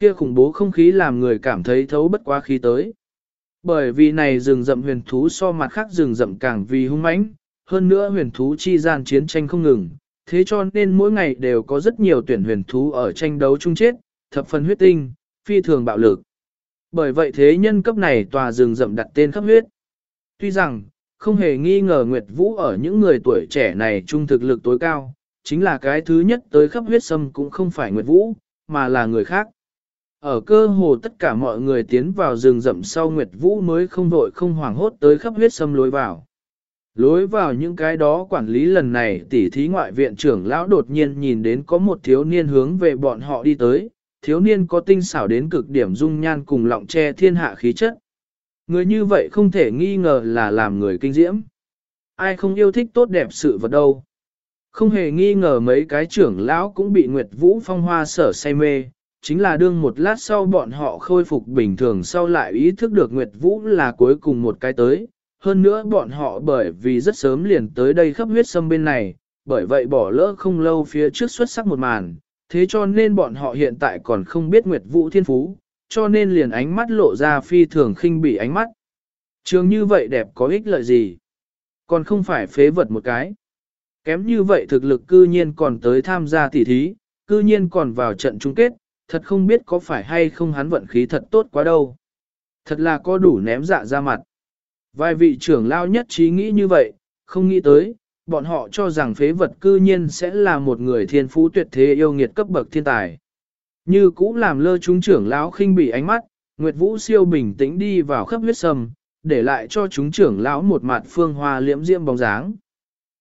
Kia khủng bố không khí làm người cảm thấy thấu bất quá khí tới. Bởi vì này rừng rậm huyền thú so mặt khác rừng rậm càng vì hung mãnh, hơn nữa huyền thú chi gian chiến tranh không ngừng, thế cho nên mỗi ngày đều có rất nhiều tuyển huyền thú ở tranh đấu chung chết, thập phần huyết tinh, phi thường bạo lực. Bởi vậy thế nhân cấp này tòa rừng rậm đặt tên khắp huyết. Tuy rằng, không hề nghi ngờ Nguyệt Vũ ở những người tuổi trẻ này trung thực lực tối cao, chính là cái thứ nhất tới khắp huyết sâm cũng không phải Nguyệt Vũ, mà là người khác. Ở cơ hồ tất cả mọi người tiến vào rừng rậm sau Nguyệt Vũ mới không vội không hoảng hốt tới khắp huyết sâm lối vào. Lối vào những cái đó quản lý lần này tỉ thí ngoại viện trưởng lão đột nhiên nhìn đến có một thiếu niên hướng về bọn họ đi tới, thiếu niên có tinh xảo đến cực điểm dung nhan cùng lọng che thiên hạ khí chất. Người như vậy không thể nghi ngờ là làm người kinh diễm. Ai không yêu thích tốt đẹp sự vật đâu. Không hề nghi ngờ mấy cái trưởng lão cũng bị Nguyệt Vũ phong hoa sở say mê, chính là đương một lát sau bọn họ khôi phục bình thường sau lại ý thức được Nguyệt Vũ là cuối cùng một cái tới. Hơn nữa bọn họ bởi vì rất sớm liền tới đây khắp huyết sâm bên này, bởi vậy bỏ lỡ không lâu phía trước xuất sắc một màn, thế cho nên bọn họ hiện tại còn không biết Nguyệt Vũ Thiên Phú, cho nên liền ánh mắt lộ ra phi thường khinh bị ánh mắt. Trường như vậy đẹp có ích lợi gì? Còn không phải phế vật một cái. Kém như vậy thực lực cư nhiên còn tới tham gia tỉ thí, cư nhiên còn vào trận chung kết, thật không biết có phải hay không hắn vận khí thật tốt quá đâu. Thật là có đủ ném dạ ra mặt. Vài vị trưởng lao nhất trí nghĩ như vậy, không nghĩ tới, bọn họ cho rằng phế vật cư nhiên sẽ là một người thiên phú tuyệt thế yêu nghiệt cấp bậc thiên tài. Như cũ làm lơ chúng trưởng lão khinh bị ánh mắt, Nguyệt Vũ siêu bình tĩnh đi vào khắp huyết sầm, để lại cho chúng trưởng lão một mặt phương hoa liễm diễm bóng dáng.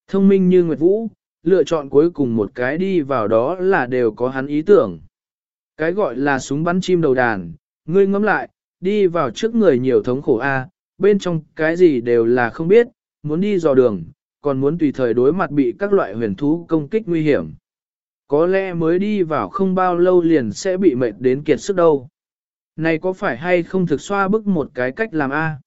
Thông minh như Nguyệt Vũ, lựa chọn cuối cùng một cái đi vào đó là đều có hắn ý tưởng. Cái gọi là súng bắn chim đầu đàn, ngươi ngẫm lại, đi vào trước người nhiều thống khổ A, bên trong cái gì đều là không biết, muốn đi dò đường, còn muốn tùy thời đối mặt bị các loại huyền thú công kích nguy hiểm. Có lẽ mới đi vào không bao lâu liền sẽ bị mệt đến kiệt sức đâu. Này có phải hay không thực xoa bức một cái cách làm A?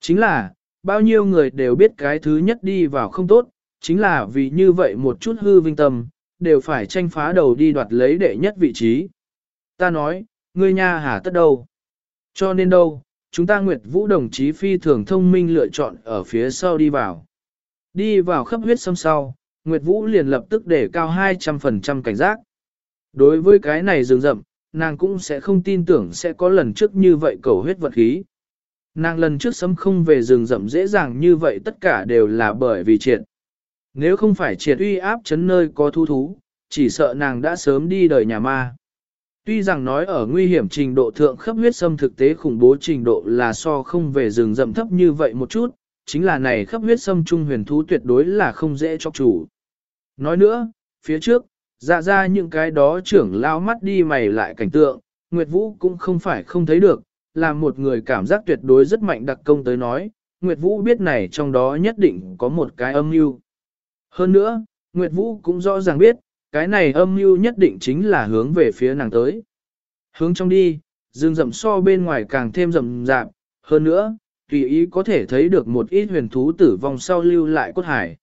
Chính là, bao nhiêu người đều biết cái thứ nhất đi vào không tốt, chính là vì như vậy một chút hư vinh tâm, đều phải tranh phá đầu đi đoạt lấy đệ nhất vị trí. Ta nói, ngươi nha hà tất đâu? Cho nên đâu, chúng ta Nguyệt Vũ đồng chí phi thường thông minh lựa chọn ở phía sau đi vào. Đi vào khắp huyết sâm sau, Nguyệt Vũ liền lập tức để cao 200% cảnh giác. Đối với cái này rừng rậm, nàng cũng sẽ không tin tưởng sẽ có lần trước như vậy cầu huyết vật khí. Nàng lần trước sấm không về rừng rậm dễ dàng như vậy tất cả đều là bởi vì triệt. Nếu không phải triệt uy áp chấn nơi có thu thú, chỉ sợ nàng đã sớm đi đời nhà ma. Tuy rằng nói ở nguy hiểm trình độ thượng khắp huyết sâm thực tế khủng bố trình độ là so không về rừng rậm thấp như vậy một chút, chính là này khắp huyết sâm trung huyền thú tuyệt đối là không dễ cho chủ. Nói nữa, phía trước, dạ ra những cái đó trưởng lao mắt đi mày lại cảnh tượng, Nguyệt Vũ cũng không phải không thấy được, là một người cảm giác tuyệt đối rất mạnh đặc công tới nói, Nguyệt Vũ biết này trong đó nhất định có một cái âm mưu. Hơn nữa, Nguyệt Vũ cũng rõ ràng biết, cái này âm mưu nhất định chính là hướng về phía nàng tới. Hướng trong đi, rừng rậm so bên ngoài càng thêm rậm rạp, hơn nữa, tùy ý có thể thấy được một ít huyền thú tử vong sau lưu lại cốt hải.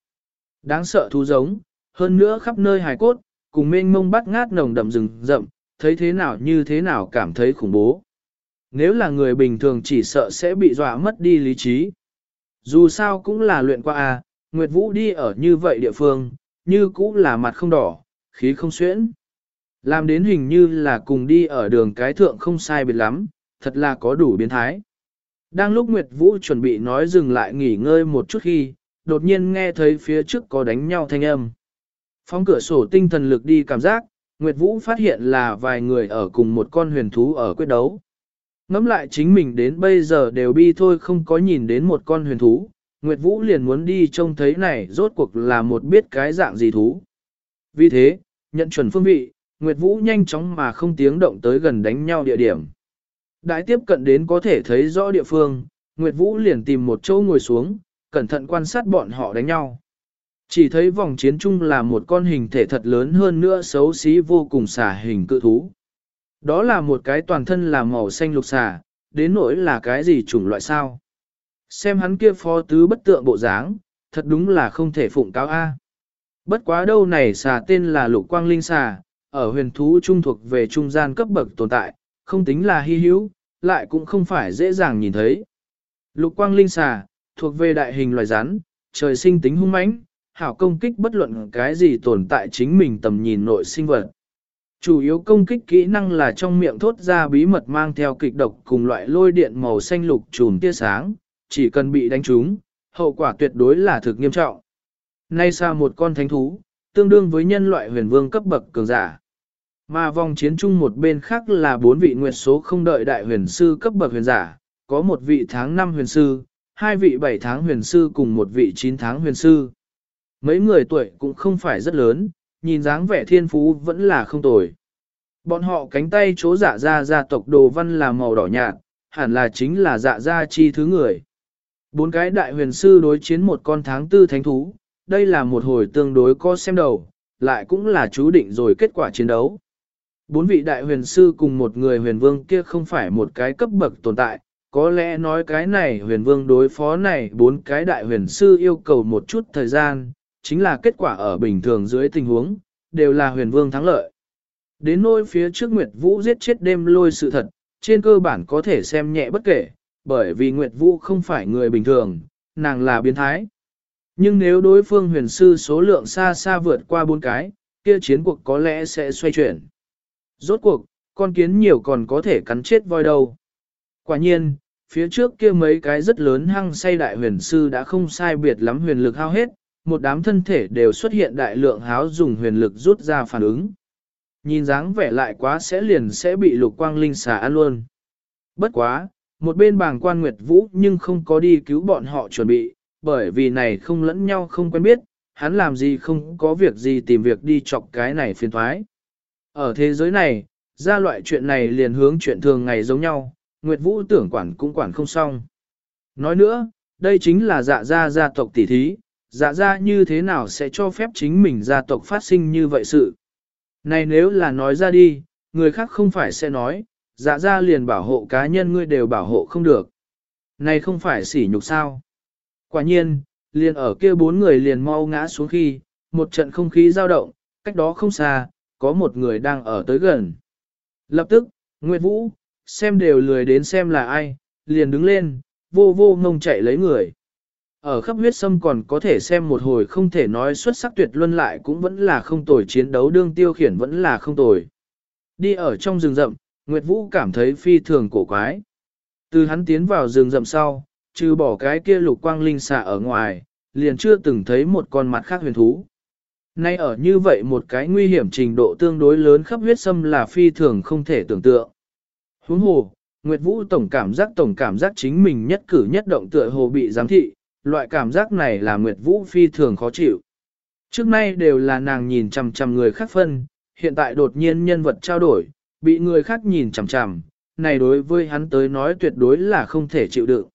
Đáng sợ thú giống, hơn nữa khắp nơi hải cốt, cùng mênh mông bắt ngát nồng đậm rừng rậm, thấy thế nào như thế nào cảm thấy khủng bố. Nếu là người bình thường chỉ sợ sẽ bị dọa mất đi lý trí. Dù sao cũng là luyện qua a, Nguyệt Vũ đi ở như vậy địa phương, như cũng là mặt không đỏ, khí không xuyễn. Làm đến hình như là cùng đi ở đường cái thượng không sai biệt lắm, thật là có đủ biến thái. Đang lúc Nguyệt Vũ chuẩn bị nói dừng lại nghỉ ngơi một chút khi, đột nhiên nghe thấy phía trước có đánh nhau thanh âm. Phóng cửa sổ tinh thần lực đi cảm giác, Nguyệt Vũ phát hiện là vài người ở cùng một con huyền thú ở quyết đấu. Ngắm lại chính mình đến bây giờ đều bi thôi không có nhìn đến một con huyền thú, Nguyệt Vũ liền muốn đi trông thấy này rốt cuộc là một biết cái dạng gì thú. Vì thế, nhận chuẩn phương vị, Nguyệt Vũ nhanh chóng mà không tiếng động tới gần đánh nhau địa điểm. Đại tiếp cận đến có thể thấy rõ địa phương, Nguyệt Vũ liền tìm một chỗ ngồi xuống, cẩn thận quan sát bọn họ đánh nhau. Chỉ thấy vòng chiến chung là một con hình thể thật lớn hơn nữa xấu xí vô cùng xà hình cự thú. Đó là một cái toàn thân là màu xanh lục xà, đến nỗi là cái gì chủng loại sao. Xem hắn kia phó tứ bất tượng bộ dáng, thật đúng là không thể phụng cáo A. Bất quá đâu này xà tên là lục quang linh xà, ở huyền thú trung thuộc về trung gian cấp bậc tồn tại, không tính là hy hữu, lại cũng không phải dễ dàng nhìn thấy. Lục quang linh xà, thuộc về đại hình loài rắn, trời sinh tính hung mãnh, hảo công kích bất luận cái gì tồn tại chính mình tầm nhìn nội sinh vật. Chủ yếu công kích kỹ năng là trong miệng thốt ra bí mật mang theo kịch độc cùng loại lôi điện màu xanh lục trùm tia sáng, chỉ cần bị đánh trúng, hậu quả tuyệt đối là thực nghiêm trọng. Nay xa một con thánh thú, tương đương với nhân loại huyền vương cấp bậc cường giả. Mà vòng chiến chung một bên khác là bốn vị nguyệt số không đợi đại huyền sư cấp bậc huyền giả, có một vị tháng 5 huyền sư, hai vị 7 tháng huyền sư cùng một vị 9 tháng huyền sư. Mấy người tuổi cũng không phải rất lớn, nhìn dáng vẻ thiên phú vẫn là không tồi. Bọn họ cánh tay chỗ dạ ra gia tộc đồ văn là màu đỏ nhạt, hẳn là chính là dạ ra chi thứ người. Bốn cái đại huyền sư đối chiến một con tháng tư thánh thú, đây là một hồi tương đối có xem đầu, lại cũng là chú định rồi kết quả chiến đấu. Bốn vị đại huyền sư cùng một người huyền vương kia không phải một cái cấp bậc tồn tại, có lẽ nói cái này huyền vương đối phó này bốn cái đại huyền sư yêu cầu một chút thời gian, chính là kết quả ở bình thường dưới tình huống, đều là huyền vương thắng lợi. Đến nôi phía trước Nguyệt Vũ giết chết đêm lôi sự thật, trên cơ bản có thể xem nhẹ bất kể, bởi vì Nguyệt Vũ không phải người bình thường, nàng là biến thái. Nhưng nếu đối phương huyền sư số lượng xa xa vượt qua bốn cái, kia chiến cuộc có lẽ sẽ xoay chuyển. Rốt cuộc, con kiến nhiều còn có thể cắn chết voi đâu. Quả nhiên, phía trước kia mấy cái rất lớn hăng say đại huyền sư đã không sai biệt lắm huyền lực hao hết, một đám thân thể đều xuất hiện đại lượng háo dùng huyền lực rút ra phản ứng. Nhìn dáng vẻ lại quá sẽ liền sẽ bị lục quang linh xà ăn luôn. Bất quá, một bên bàng quan nguyệt vũ nhưng không có đi cứu bọn họ chuẩn bị, bởi vì này không lẫn nhau không quen biết, hắn làm gì không có việc gì tìm việc đi chọc cái này phiền thoái. Ở thế giới này, ra loại chuyện này liền hướng chuyện thường ngày giống nhau, Nguyệt Vũ tưởng quản cũng quản không xong. Nói nữa, đây chính là dạ gia gia tộc tỷ thí, dạ gia như thế nào sẽ cho phép chính mình gia tộc phát sinh như vậy sự. Này nếu là nói ra đi, người khác không phải sẽ nói, dạ gia liền bảo hộ cá nhân ngươi đều bảo hộ không được. Này không phải sỉ nhục sao. Quả nhiên, liền ở kia bốn người liền mau ngã xuống khi, một trận không khí dao động, cách đó không xa, có một người đang ở tới gần. Lập tức, Nguyệt Vũ, xem đều lười đến xem là ai, liền đứng lên, vô vô ngông chạy lấy người. Ở khắp huyết sâm còn có thể xem một hồi không thể nói xuất sắc tuyệt luân lại cũng vẫn là không tồi chiến đấu đương tiêu khiển vẫn là không tồi. Đi ở trong rừng rậm, Nguyệt Vũ cảm thấy phi thường cổ quái. Từ hắn tiến vào rừng rậm sau, trừ bỏ cái kia lục quang linh xà ở ngoài, liền chưa từng thấy một con mặt khác huyền thú. Nay ở như vậy một cái nguy hiểm trình độ tương đối lớn khắp huyết sâm là phi thường không thể tưởng tượng. Huống hồ, Nguyệt Vũ tổng cảm giác tổng cảm giác chính mình nhất cử nhất động tựa hồ bị giám thị, loại cảm giác này là Nguyệt Vũ phi thường khó chịu. Trước nay đều là nàng nhìn chằm chằm người khác phân, hiện tại đột nhiên nhân vật trao đổi, bị người khác nhìn chằm chằm, này đối với hắn tới nói tuyệt đối là không thể chịu đựng.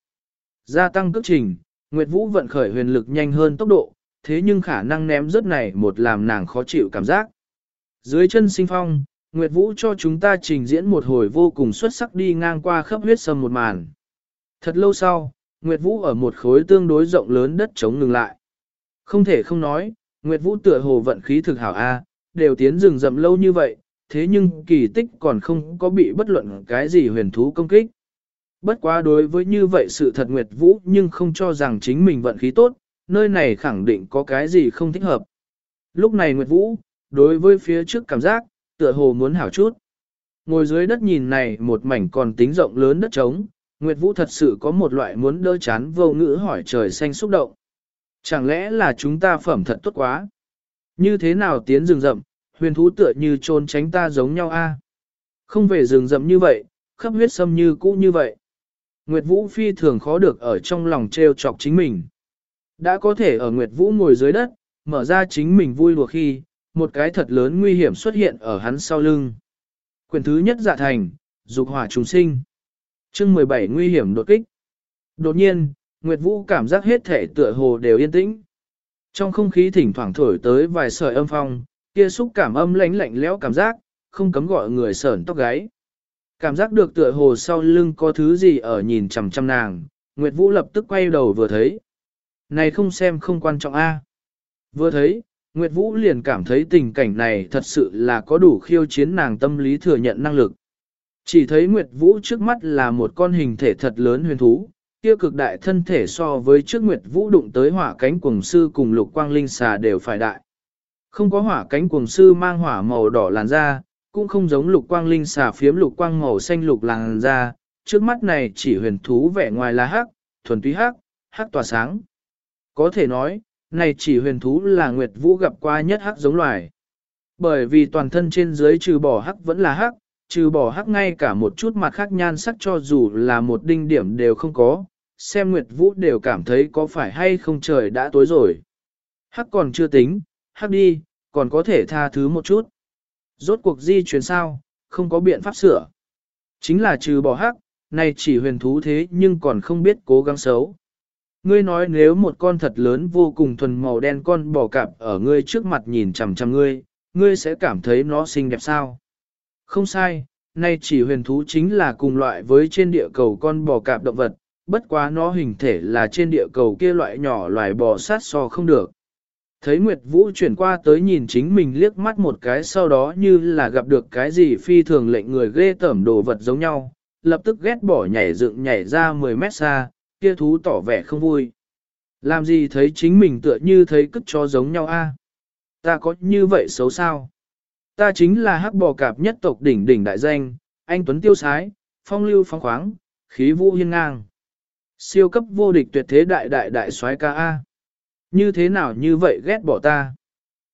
Gia tăng cước trình, Nguyệt Vũ vận khởi huyền lực nhanh hơn tốc độ, thế nhưng khả năng ném rớt này một làm nàng khó chịu cảm giác. Dưới chân sinh phong, Nguyệt Vũ cho chúng ta trình diễn một hồi vô cùng xuất sắc đi ngang qua khắp huyết sầm một màn. Thật lâu sau, Nguyệt Vũ ở một khối tương đối rộng lớn đất chống ngừng lại. Không thể không nói, Nguyệt Vũ tựa hồ vận khí thực hảo A, đều tiến rừng rậm lâu như vậy, thế nhưng kỳ tích còn không có bị bất luận cái gì huyền thú công kích. Bất quá đối với như vậy sự thật Nguyệt Vũ nhưng không cho rằng chính mình vận khí tốt, nơi này khẳng định có cái gì không thích hợp. Lúc này Nguyệt Vũ, đối với phía trước cảm giác, tựa hồ muốn hảo chút. Ngồi dưới đất nhìn này một mảnh còn tính rộng lớn đất trống, Nguyệt Vũ thật sự có một loại muốn đỡ chán vô ngữ hỏi trời xanh xúc động. Chẳng lẽ là chúng ta phẩm thật tốt quá? Như thế nào tiến rừng rậm, huyền thú tựa như trôn tránh ta giống nhau a? Không về rừng rậm như vậy, khắp huyết sâm như cũ như vậy. Nguyệt Vũ phi thường khó được ở trong lòng treo chọc chính mình. Đã có thể ở Nguyệt Vũ ngồi dưới đất, mở ra chính mình vui lùa khi, một cái thật lớn nguy hiểm xuất hiện ở hắn sau lưng. Quyền thứ nhất dạ thành, dục hỏa trùng sinh. chương 17 nguy hiểm đột kích. Đột nhiên, Nguyệt Vũ cảm giác hết thể tựa hồ đều yên tĩnh. Trong không khí thỉnh thoảng thổi tới vài sợi âm phong, kia xúc cảm âm lãnh lạnh lẽo cảm giác, không cấm gọi người sởn tóc gáy. Cảm giác được tựa hồ sau lưng có thứ gì ở nhìn chằm chằm nàng, Nguyệt Vũ lập tức quay đầu vừa thấy. Này không xem không quan trọng a. Vừa thấy, Nguyệt Vũ liền cảm thấy tình cảnh này thật sự là có đủ khiêu chiến nàng tâm lý thừa nhận năng lực. Chỉ thấy Nguyệt Vũ trước mắt là một con hình thể thật lớn huyền thú, kia cực đại thân thể so với trước Nguyệt Vũ đụng tới hỏa cánh cuồng sư cùng lục quang linh xà đều phải đại. Không có hỏa cánh cuồng sư mang hỏa màu đỏ làn da, cũng không giống lục quang linh xà phiếm lục quang màu xanh lục làng ra, trước mắt này chỉ huyền thú vẻ ngoài là hắc, thuần túy hắc, hắc tỏa sáng. Có thể nói, này chỉ huyền thú là Nguyệt Vũ gặp qua nhất hắc giống loài. Bởi vì toàn thân trên dưới trừ bỏ hắc vẫn là hắc, trừ bỏ hắc ngay cả một chút mặt khác nhan sắc cho dù là một đinh điểm đều không có, xem Nguyệt Vũ đều cảm thấy có phải hay không trời đã tối rồi. Hắc còn chưa tính, hắc đi, còn có thể tha thứ một chút. Rốt cuộc di chuyển sao, không có biện pháp sửa. Chính là trừ bỏ hắc, này chỉ huyền thú thế nhưng còn không biết cố gắng xấu. Ngươi nói nếu một con thật lớn vô cùng thuần màu đen con bò cạp ở ngươi trước mặt nhìn chằm chằm ngươi, ngươi sẽ cảm thấy nó xinh đẹp sao? Không sai, nay chỉ huyền thú chính là cùng loại với trên địa cầu con bò cạp động vật, bất quá nó hình thể là trên địa cầu kia loại nhỏ loài bò sát so không được. Thấy Nguyệt Vũ chuyển qua tới nhìn chính mình liếc mắt một cái sau đó như là gặp được cái gì phi thường lệnh người ghê tởm đồ vật giống nhau, lập tức ghét bỏ nhảy dựng nhảy ra 10 mét xa, kia thú tỏ vẻ không vui. Làm gì thấy chính mình tựa như thấy cất cho giống nhau a? Ta có như vậy xấu sao? Ta chính là hắc bò cạp nhất tộc đỉnh đỉnh đại danh, anh Tuấn Tiêu Sái, phong lưu phong khoáng, khí vũ hiên ngang. Siêu cấp vô địch tuyệt thế đại đại đại soái ca A. Như thế nào như vậy ghét bỏ ta?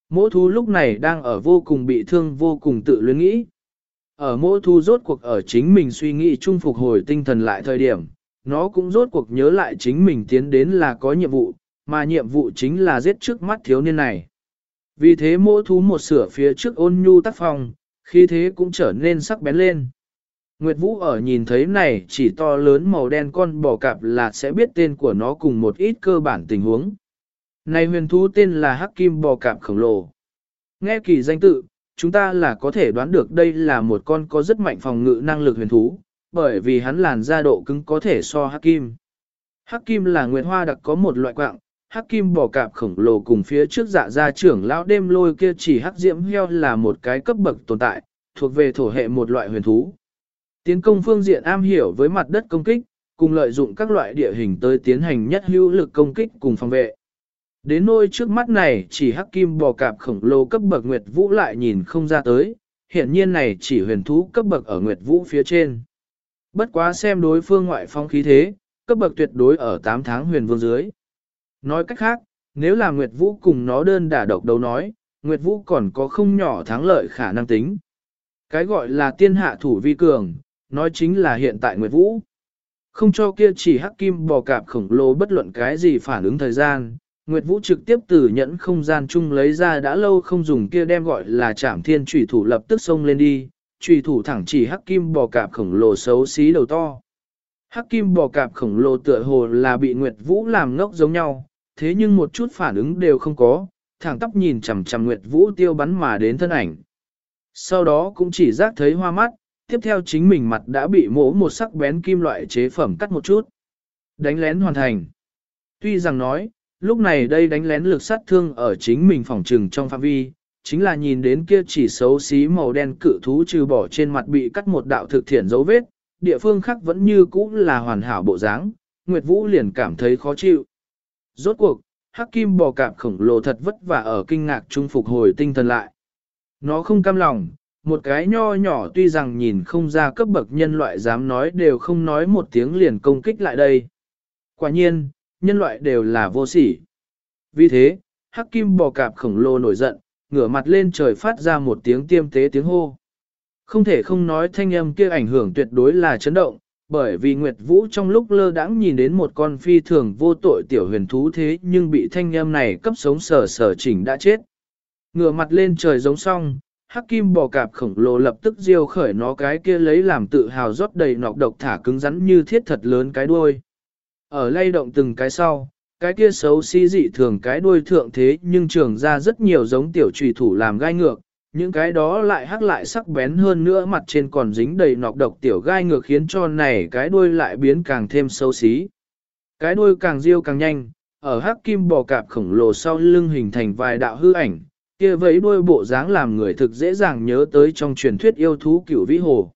Mỗ thú lúc này đang ở vô cùng bị thương vô cùng tự luyến nghĩ. Ở mỗ thú rốt cuộc ở chính mình suy nghĩ chung phục hồi tinh thần lại thời điểm, nó cũng rốt cuộc nhớ lại chính mình tiến đến là có nhiệm vụ, mà nhiệm vụ chính là giết trước mắt thiếu niên này. Vì thế Mỗ thú một sửa phía trước ôn nhu tác phòng, khi thế cũng trở nên sắc bén lên. Nguyệt Vũ ở nhìn thấy này chỉ to lớn màu đen con bò cạp là sẽ biết tên của nó cùng một ít cơ bản tình huống. Này huyền thú tên là Hắc Kim bò cạp khổng lồ. Nghe kỳ danh tự, chúng ta là có thể đoán được đây là một con có rất mạnh phòng ngự năng lực huyền thú, bởi vì hắn làn da độ cứng có thể so hắc kim. Hắc kim là nguyệt hoa đặc có một loại quạng, hắc kim bò cạp khổng lồ cùng phía trước dạ gia trưởng lão đêm lôi kia chỉ hắc diễm heo là một cái cấp bậc tồn tại, thuộc về thổ hệ một loại huyền thú. Tiến công phương diện am hiểu với mặt đất công kích, cùng lợi dụng các loại địa hình tới tiến hành nhất hữu lực công kích cùng phòng vệ. Đến nôi trước mắt này chỉ hắc kim bò cạp khổng lồ cấp bậc Nguyệt Vũ lại nhìn không ra tới, hiện nhiên này chỉ huyền thú cấp bậc ở Nguyệt Vũ phía trên. Bất quá xem đối phương ngoại phong khí thế, cấp bậc tuyệt đối ở 8 tháng huyền vương dưới. Nói cách khác, nếu là Nguyệt Vũ cùng nó đơn đả độc đấu nói, Nguyệt Vũ còn có không nhỏ thắng lợi khả năng tính. Cái gọi là tiên hạ thủ vi cường, nói chính là hiện tại Nguyệt Vũ. Không cho kia chỉ hắc kim bò cạp khổng lồ bất luận cái gì phản ứng thời gian, Nguyệt Vũ trực tiếp từ nhẫn không gian chung lấy ra đã lâu không dùng kia đem gọi là chạm thiên trùy thủ lập tức xông lên đi, trùy thủ thẳng chỉ hắc kim bò cạp khổng lồ xấu xí đầu to. Hắc kim bò cạp khổng lồ tựa hồ là bị Nguyệt Vũ làm ngốc giống nhau, thế nhưng một chút phản ứng đều không có, thẳng tắp nhìn chằm chằm Nguyệt Vũ tiêu bắn mà đến thân ảnh. Sau đó cũng chỉ giác thấy hoa mắt, tiếp theo chính mình mặt đã bị mổ một sắc bén kim loại chế phẩm cắt một chút. Đánh lén hoàn thành. Tuy rằng nói, lúc này đây đánh lén lực sát thương ở chính mình phòng trừng trong phạm vi, chính là nhìn đến kia chỉ xấu xí màu đen cự thú trừ bỏ trên mặt bị cắt một đạo thực thiện dấu vết, địa phương khác vẫn như cũ là hoàn hảo bộ dáng, Nguyệt Vũ liền cảm thấy khó chịu. Rốt cuộc, Hắc Kim bò cạp khổng lồ thật vất vả ở kinh ngạc trung phục hồi tinh thần lại. Nó không cam lòng, một cái nho nhỏ tuy rằng nhìn không ra cấp bậc nhân loại dám nói đều không nói một tiếng liền công kích lại đây. Quả nhiên, nhân loại đều là vô sỉ. Vì thế, hắc kim bò cạp khổng lồ nổi giận, ngửa mặt lên trời phát ra một tiếng tiêm tế tiếng hô. Không thể không nói thanh âm kia ảnh hưởng tuyệt đối là chấn động, bởi vì Nguyệt Vũ trong lúc lơ đãng nhìn đến một con phi thường vô tội tiểu huyền thú thế nhưng bị thanh âm này cấp sống sở sở chỉnh đã chết. Ngửa mặt lên trời giống song, hắc kim bò cạp khổng lồ lập tức diêu khởi nó cái kia lấy làm tự hào rót đầy nọc độc thả cứng rắn như thiết thật lớn cái đuôi. Ở lay động từng cái sau, cái kia xấu xí dị thường cái đuôi thượng thế nhưng trường ra rất nhiều giống tiểu trùy thủ làm gai ngược, những cái đó lại hắc lại sắc bén hơn nữa mặt trên còn dính đầy nọc độc tiểu gai ngược khiến cho này cái đuôi lại biến càng thêm xấu xí. Cái đuôi càng diêu càng nhanh, ở hắc kim bò cạp khổng lồ sau lưng hình thành vài đạo hư ảnh, kia vẫy đuôi bộ dáng làm người thực dễ dàng nhớ tới trong truyền thuyết yêu thú cửu vĩ hồ.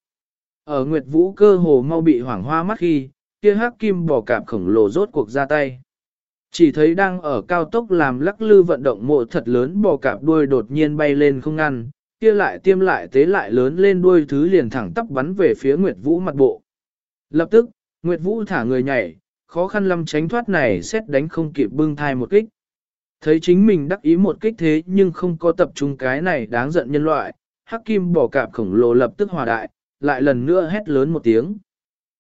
Ở Nguyệt Vũ cơ hồ mau bị hoảng hoa mắt khi, kia hắc kim bò cạp khổng lồ rốt cuộc ra tay. Chỉ thấy đang ở cao tốc làm lắc lư vận động mộ thật lớn bò cạp đuôi đột nhiên bay lên không ngăn, kia lại tiêm lại tế lại lớn lên đuôi thứ liền thẳng tắp bắn về phía Nguyệt Vũ mặt bộ. Lập tức, Nguyệt Vũ thả người nhảy, khó khăn lâm tránh thoát này xét đánh không kịp bưng thai một kích. Thấy chính mình đắc ý một kích thế nhưng không có tập trung cái này đáng giận nhân loại, hắc kim bò cạp khổng lồ lập tức hòa đại, lại lần nữa hét lớn một tiếng.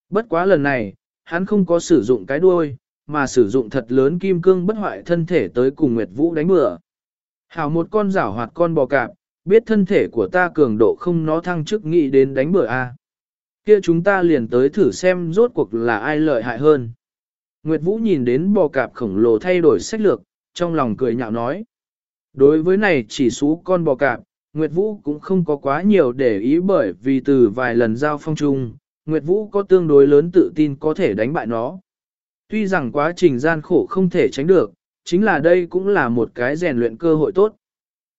Bất quá lần này, hắn không có sử dụng cái đuôi, mà sử dụng thật lớn kim cương bất hoại thân thể tới cùng Nguyệt Vũ đánh bừa. Hảo một con rảo hoạt con bò cạp, biết thân thể của ta cường độ không nó thăng chức nghĩ đến đánh bừa A. Kia chúng ta liền tới thử xem rốt cuộc là ai lợi hại hơn. Nguyệt Vũ nhìn đến bò cạp khổng lồ thay đổi sách lược, trong lòng cười nhạo nói. Đối với này chỉ số con bò cạp, Nguyệt Vũ cũng không có quá nhiều để ý bởi vì từ vài lần giao phong chung, Nguyệt Vũ có tương đối lớn tự tin có thể đánh bại nó. Tuy rằng quá trình gian khổ không thể tránh được, chính là đây cũng là một cái rèn luyện cơ hội tốt.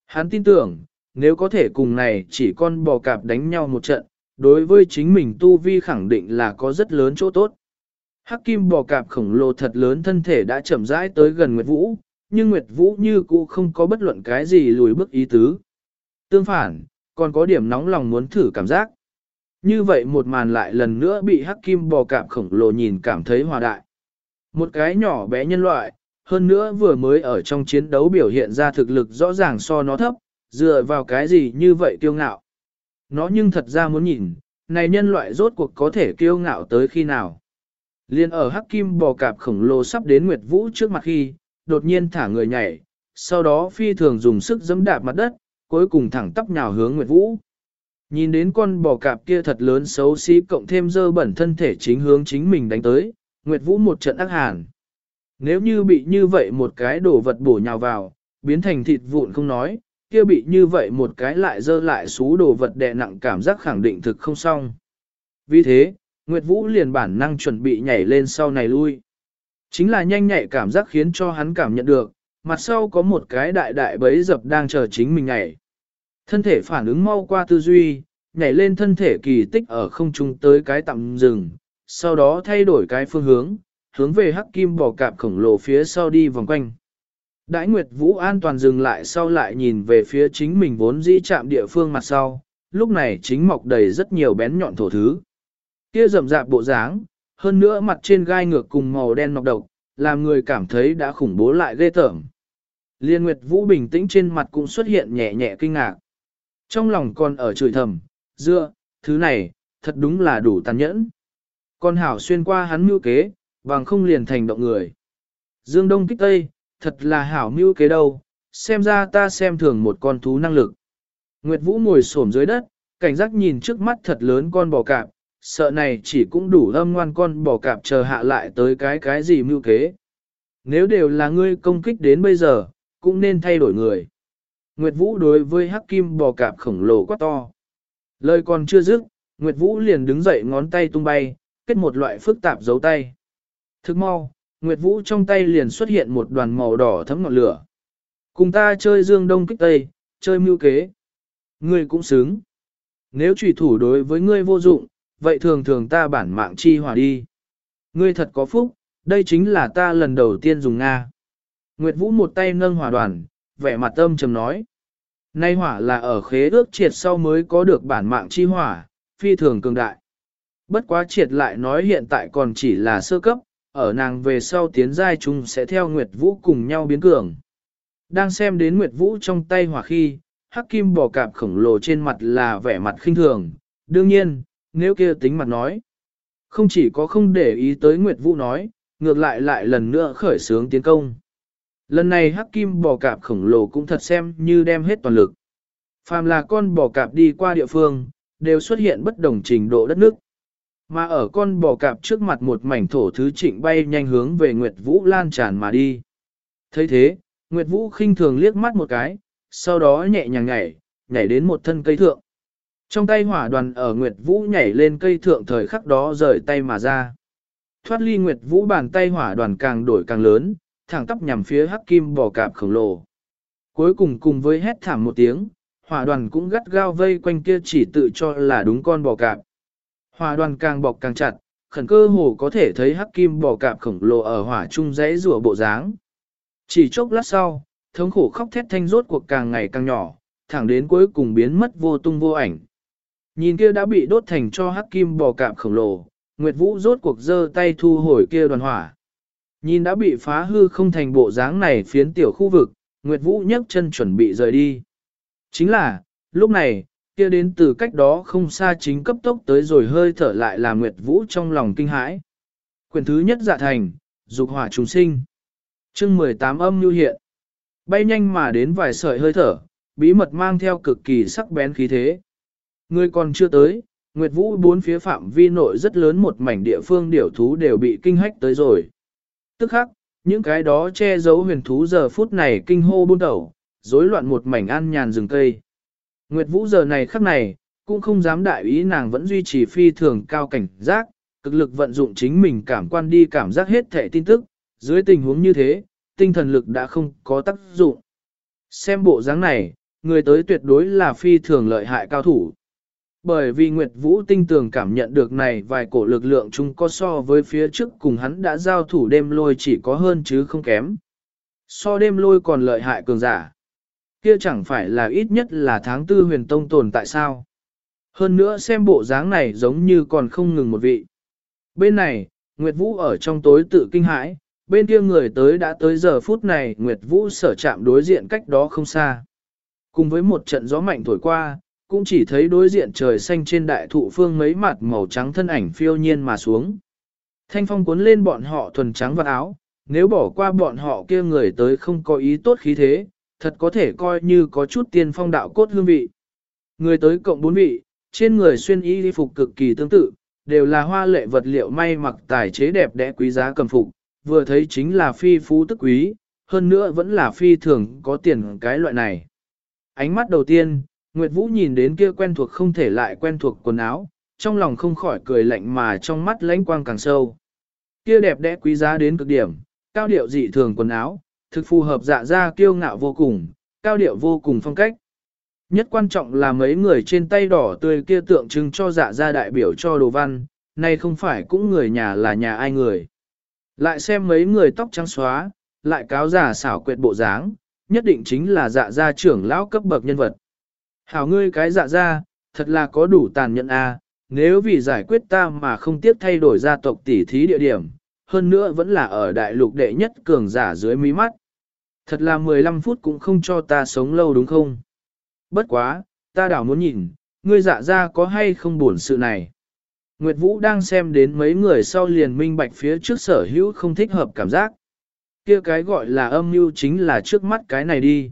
Hắn tin tưởng, nếu có thể cùng này chỉ con bò cạp đánh nhau một trận, đối với chính mình tu vi khẳng định là có rất lớn chỗ tốt. Hắc kim bò cạp khổng lồ thật lớn thân thể đã chậm rãi tới gần Nguyệt Vũ, nhưng Nguyệt Vũ như cũ không có bất luận cái gì lùi bước ý tứ. Tương phản, còn có điểm nóng lòng muốn thử cảm giác. Như vậy một màn lại lần nữa bị hắc kim bò cạp khổng lồ nhìn cảm thấy hòa đại. Một cái nhỏ bé nhân loại, hơn nữa vừa mới ở trong chiến đấu biểu hiện ra thực lực rõ ràng so nó thấp, dựa vào cái gì như vậy kiêu ngạo. Nó nhưng thật ra muốn nhìn, này nhân loại rốt cuộc có thể kiêu ngạo tới khi nào. Liên ở hắc kim bò cạp khổng lồ sắp đến Nguyệt Vũ trước mặt khi, đột nhiên thả người nhảy, sau đó phi thường dùng sức giẫm đạp mặt đất, cuối cùng thẳng tắp nhào hướng Nguyệt Vũ. Nhìn đến con bò cạp kia thật lớn xấu xí cộng thêm dơ bẩn thân thể chính hướng chính mình đánh tới, Nguyệt Vũ một trận ác hàn. Nếu như bị như vậy một cái đồ vật bổ nhào vào, biến thành thịt vụn không nói, kia bị như vậy một cái lại dơ lại xú đồ vật đè nặng cảm giác khẳng định thực không xong. Vì thế, Nguyệt Vũ liền bản năng chuẩn bị nhảy lên sau này lui. Chính là nhanh nhạy cảm giác khiến cho hắn cảm nhận được, mặt sau có một cái đại đại bấy dập đang chờ chính mình nhảy. Thân thể phản ứng mau qua tư duy, nhảy lên thân thể kỳ tích ở không trung tới cái tạm dừng, sau đó thay đổi cái phương hướng, hướng về hắc kim bò cạp khổng lồ phía sau đi vòng quanh. Đãi Nguyệt Vũ an toàn dừng lại sau lại nhìn về phía chính mình vốn dĩ chạm địa phương mặt sau, lúc này chính mọc đầy rất nhiều bén nhọn thổ thứ. Kia rậm rạp bộ dáng, hơn nữa mặt trên gai ngược cùng màu đen nọc độc, làm người cảm thấy đã khủng bố lại ghê tởm. Liên Nguyệt Vũ bình tĩnh trên mặt cũng xuất hiện nhẹ nhẹ kinh ngạc. Trong lòng còn ở chửi thầm, dựa, thứ này, thật đúng là đủ tàn nhẫn. Con hảo xuyên qua hắn mưu kế, vàng không liền thành động người. Dương Đông kích Tây, thật là hảo mưu kế đâu, xem ra ta xem thường một con thú năng lực. Nguyệt Vũ ngồi xổm dưới đất, cảnh giác nhìn trước mắt thật lớn con bò cạp, sợ này chỉ cũng đủ âm ngoan con bò cạp chờ hạ lại tới cái cái gì mưu kế. Nếu đều là ngươi công kích đến bây giờ, cũng nên thay đổi người. Nguyệt Vũ đối với hắc kim bò cạp khổng lồ quá to. Lời còn chưa dứt, Nguyệt Vũ liền đứng dậy ngón tay tung bay, kết một loại phức tạp dấu tay. Thức mau, Nguyệt Vũ trong tay liền xuất hiện một đoàn màu đỏ thấm ngọn lửa. Cùng ta chơi dương đông kích tây, chơi mưu kế. Ngươi cũng xứng. Nếu trùy thủ đối với ngươi vô dụng, vậy thường thường ta bản mạng chi hòa đi. Ngươi thật có phúc, đây chính là ta lần đầu tiên dùng Nga. Nguyệt Vũ một tay nâng hỏa đoàn, vẻ mặt âm trầm nói. Nay hỏa là ở khế ước triệt sau mới có được bản mạng chi hỏa, phi thường cường đại. Bất quá triệt lại nói hiện tại còn chỉ là sơ cấp, ở nàng về sau tiến giai chúng sẽ theo Nguyệt Vũ cùng nhau biến cường. Đang xem đến Nguyệt Vũ trong tay hỏa khi, hắc kim bò cạp khổng lồ trên mặt là vẻ mặt khinh thường, đương nhiên, nếu kia tính mặt nói. Không chỉ có không để ý tới Nguyệt Vũ nói, ngược lại lại lần nữa khởi sướng tiến công. Lần này hắc kim bò cạp khổng lồ cũng thật xem như đem hết toàn lực. Phàm là con bò cạp đi qua địa phương, đều xuất hiện bất đồng trình độ đất nước. Mà ở con bò cạp trước mặt một mảnh thổ thứ trịnh bay nhanh hướng về Nguyệt Vũ lan tràn mà đi. thấy thế, Nguyệt Vũ khinh thường liếc mắt một cái, sau đó nhẹ nhàng nhảy, nhảy đến một thân cây thượng. Trong tay hỏa đoàn ở Nguyệt Vũ nhảy lên cây thượng thời khắc đó rời tay mà ra. Thoát ly Nguyệt Vũ bàn tay hỏa đoàn càng đổi càng lớn, thẳng tắp nhằm phía hắc kim bò cạp khổng lồ. Cuối cùng cùng với hét thảm một tiếng, hỏa đoàn cũng gắt gao vây quanh kia chỉ tự cho là đúng con bò cạp. Hỏa đoàn càng bọc càng chặt, khẩn cơ hồ có thể thấy hắc kim bò cạp khổng lồ ở hỏa trung rẽ rùa bộ dáng. Chỉ chốc lát sau, thống khổ khóc thét thanh rốt cuộc càng ngày càng nhỏ, thẳng đến cuối cùng biến mất vô tung vô ảnh. Nhìn kia đã bị đốt thành cho hắc kim bò cạp khổng lồ, Nguyệt Vũ rốt cuộc giơ tay thu hồi kia đoàn hỏa. Nhìn đã bị phá hư không thành bộ dáng này phiến tiểu khu vực, Nguyệt Vũ nhấc chân chuẩn bị rời đi. Chính là, lúc này, kia đến từ cách đó không xa chính cấp tốc tới rồi hơi thở lại là Nguyệt Vũ trong lòng kinh hãi. Quyền thứ nhất dạ thành, dục hỏa trùng sinh. chương 18 âm như hiện. Bay nhanh mà đến vài sợi hơi thở, bí mật mang theo cực kỳ sắc bén khí thế. Người còn chưa tới, Nguyệt Vũ bốn phía phạm vi nội rất lớn một mảnh địa phương điểu thú đều bị kinh hách tới rồi. Tức khắc, những cái đó che giấu huyền thú giờ phút này kinh hô buôn đầu, rối loạn một mảnh an nhàn rừng cây. Nguyệt Vũ giờ này khắc này, cũng không dám đại ý nàng vẫn duy trì phi thường cao cảnh giác, cực lực vận dụng chính mình cảm quan đi cảm giác hết thể tin tức, dưới tình huống như thế, tinh thần lực đã không có tác dụng. Xem bộ dáng này, người tới tuyệt đối là phi thường lợi hại cao thủ. Bởi vì Nguyệt Vũ tinh tường cảm nhận được này vài cổ lực lượng chung có so với phía trước cùng hắn đã giao thủ đêm lôi chỉ có hơn chứ không kém. So đêm lôi còn lợi hại cường giả. Kia chẳng phải là ít nhất là tháng tư huyền tông tồn tại sao. Hơn nữa xem bộ dáng này giống như còn không ngừng một vị. Bên này, Nguyệt Vũ ở trong tối tự kinh hãi, bên kia người tới đã tới giờ phút này Nguyệt Vũ sở chạm đối diện cách đó không xa. Cùng với một trận gió mạnh thổi qua, cũng chỉ thấy đối diện trời xanh trên đại thụ phương mấy mặt màu trắng thân ảnh phiêu nhiên mà xuống. Thanh phong cuốn lên bọn họ thuần trắng vật áo, nếu bỏ qua bọn họ kia người tới không có ý tốt khí thế, thật có thể coi như có chút tiên phong đạo cốt hương vị. Người tới cộng bốn vị, trên người xuyên y đi phục cực kỳ tương tự, đều là hoa lệ vật liệu may mặc tài chế đẹp đẽ quý giá cầm phục, vừa thấy chính là phi phú tức quý, hơn nữa vẫn là phi thường có tiền cái loại này. Ánh mắt đầu tiên, Nguyệt Vũ nhìn đến kia quen thuộc không thể lại quen thuộc quần áo, trong lòng không khỏi cười lạnh mà trong mắt lãnh quang càng sâu. Kia đẹp đẽ quý giá đến cực điểm, cao điệu dị thường quần áo, thực phù hợp dạ ra kiêu ngạo vô cùng, cao điệu vô cùng phong cách. Nhất quan trọng là mấy người trên tay đỏ tươi kia tượng trưng cho dạ ra đại biểu cho đồ văn, này không phải cũng người nhà là nhà ai người. Lại xem mấy người tóc trắng xóa, lại cáo giả xảo quyệt bộ dáng, nhất định chính là dạ gia trưởng lão cấp bậc nhân vật. Hảo ngươi cái dạ gia, thật là có đủ tàn nhẫn à? nếu vì giải quyết ta mà không tiếc thay đổi gia tộc tỉ thí địa điểm, hơn nữa vẫn là ở đại lục đệ nhất cường giả dưới mí mắt. Thật là 15 phút cũng không cho ta sống lâu đúng không? Bất quá, ta đảo muốn nhìn, ngươi dạ ra có hay không buồn sự này. Nguyệt Vũ đang xem đến mấy người sau liền minh bạch phía trước sở hữu không thích hợp cảm giác. kia cái gọi là âm mưu chính là trước mắt cái này đi.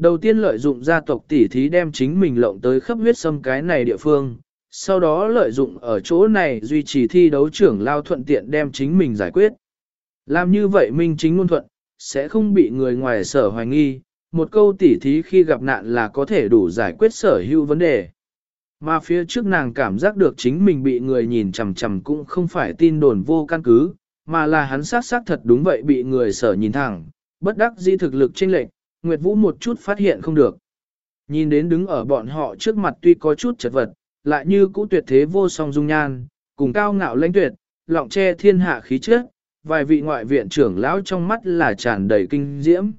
Đầu tiên lợi dụng gia tộc tỷ thí đem chính mình lộng tới khắp huyết sâm cái này địa phương, sau đó lợi dụng ở chỗ này duy trì thi đấu trưởng lao thuận tiện đem chính mình giải quyết. Làm như vậy minh chính ngôn thuận, sẽ không bị người ngoài sở hoài nghi, một câu tỉ thí khi gặp nạn là có thể đủ giải quyết sở hữu vấn đề. Mà phía trước nàng cảm giác được chính mình bị người nhìn chằm chằm cũng không phải tin đồn vô căn cứ, mà là hắn sát sát thật đúng vậy bị người sở nhìn thẳng, bất đắc dĩ thực lực chênh lệch, Nguyệt Vũ một chút phát hiện không được. Nhìn đến đứng ở bọn họ trước mặt tuy có chút chật vật, lại như cũ tuyệt thế vô song dung nhan, cùng cao ngạo lãnh tuyệt, lọng che thiên hạ khí chất, vài vị ngoại viện trưởng lão trong mắt là tràn đầy kinh diễm.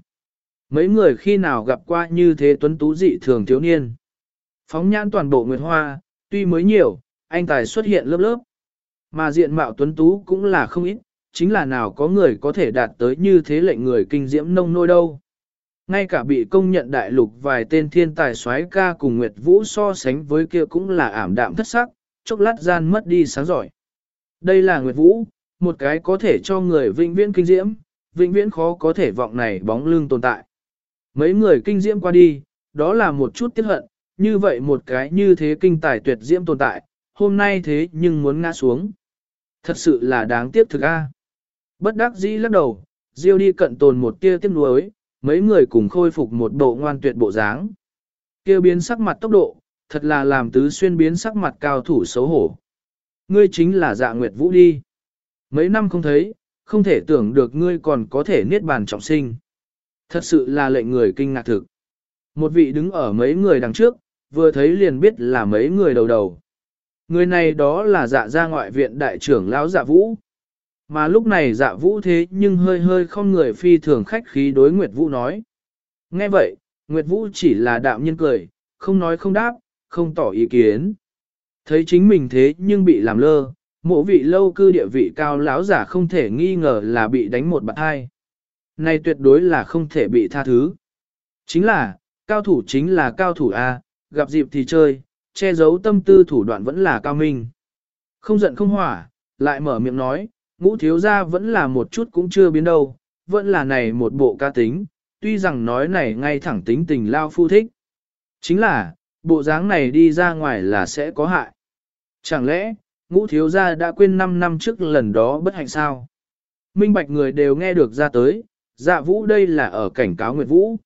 Mấy người khi nào gặp qua như thế tuấn tú dị thường thiếu niên. Phóng nhãn toàn bộ Nguyệt Hoa, tuy mới nhiều, anh tài xuất hiện lớp lớp. Mà diện mạo tuấn tú cũng là không ít, chính là nào có người có thể đạt tới như thế lệnh người kinh diễm nông nôi đâu. Ngay cả bị công nhận đại lục vài tên thiên tài soái ca cùng Nguyệt Vũ so sánh với kia cũng là ảm đạm thất sắc, chốc lát gian mất đi sáng giỏi. Đây là Nguyệt Vũ, một cái có thể cho người vĩnh viễn kinh diễm, vĩnh viễn khó có thể vọng này bóng lưng tồn tại. Mấy người kinh diễm qua đi, đó là một chút tiếc hận, như vậy một cái như thế kinh tài tuyệt diễm tồn tại, hôm nay thế nhưng muốn ngã xuống. Thật sự là đáng tiếc thực a. Bất đắc dĩ lắc đầu, Diêu đi cận tồn một tia tiếc nuối, mấy người cùng khôi phục một bộ ngoan tuyệt bộ dáng. Kêu biến sắc mặt tốc độ, thật là làm tứ xuyên biến sắc mặt cao thủ xấu hổ. Ngươi chính là dạ nguyệt vũ đi. Mấy năm không thấy, không thể tưởng được ngươi còn có thể niết bàn trọng sinh. Thật sự là lệnh người kinh ngạc thực. Một vị đứng ở mấy người đằng trước, vừa thấy liền biết là mấy người đầu đầu. Người này đó là dạ gia ngoại viện đại trưởng lão dạ vũ. Mà lúc này dạ vũ thế nhưng hơi hơi không người phi thường khách khí đối Nguyệt Vũ nói. Nghe vậy, Nguyệt Vũ chỉ là đạo nhân cười, không nói không đáp, không tỏ ý kiến. Thấy chính mình thế nhưng bị làm lơ, mộ vị lâu cư địa vị cao lão giả không thể nghi ngờ là bị đánh một bạc hai. Này tuyệt đối là không thể bị tha thứ. Chính là, cao thủ chính là cao thủ A, gặp dịp thì chơi, che giấu tâm tư thủ đoạn vẫn là cao minh. Không giận không hỏa, lại mở miệng nói, ngũ thiếu gia vẫn là một chút cũng chưa biến đâu, vẫn là này một bộ ca tính, tuy rằng nói này ngay thẳng tính tình lao phu thích. Chính là, bộ dáng này đi ra ngoài là sẽ có hại. Chẳng lẽ, ngũ thiếu gia đã quên 5 năm trước lần đó bất hạnh sao? Minh bạch người đều nghe được ra tới, dạ vũ đây là ở cảnh cáo Nguyệt Vũ.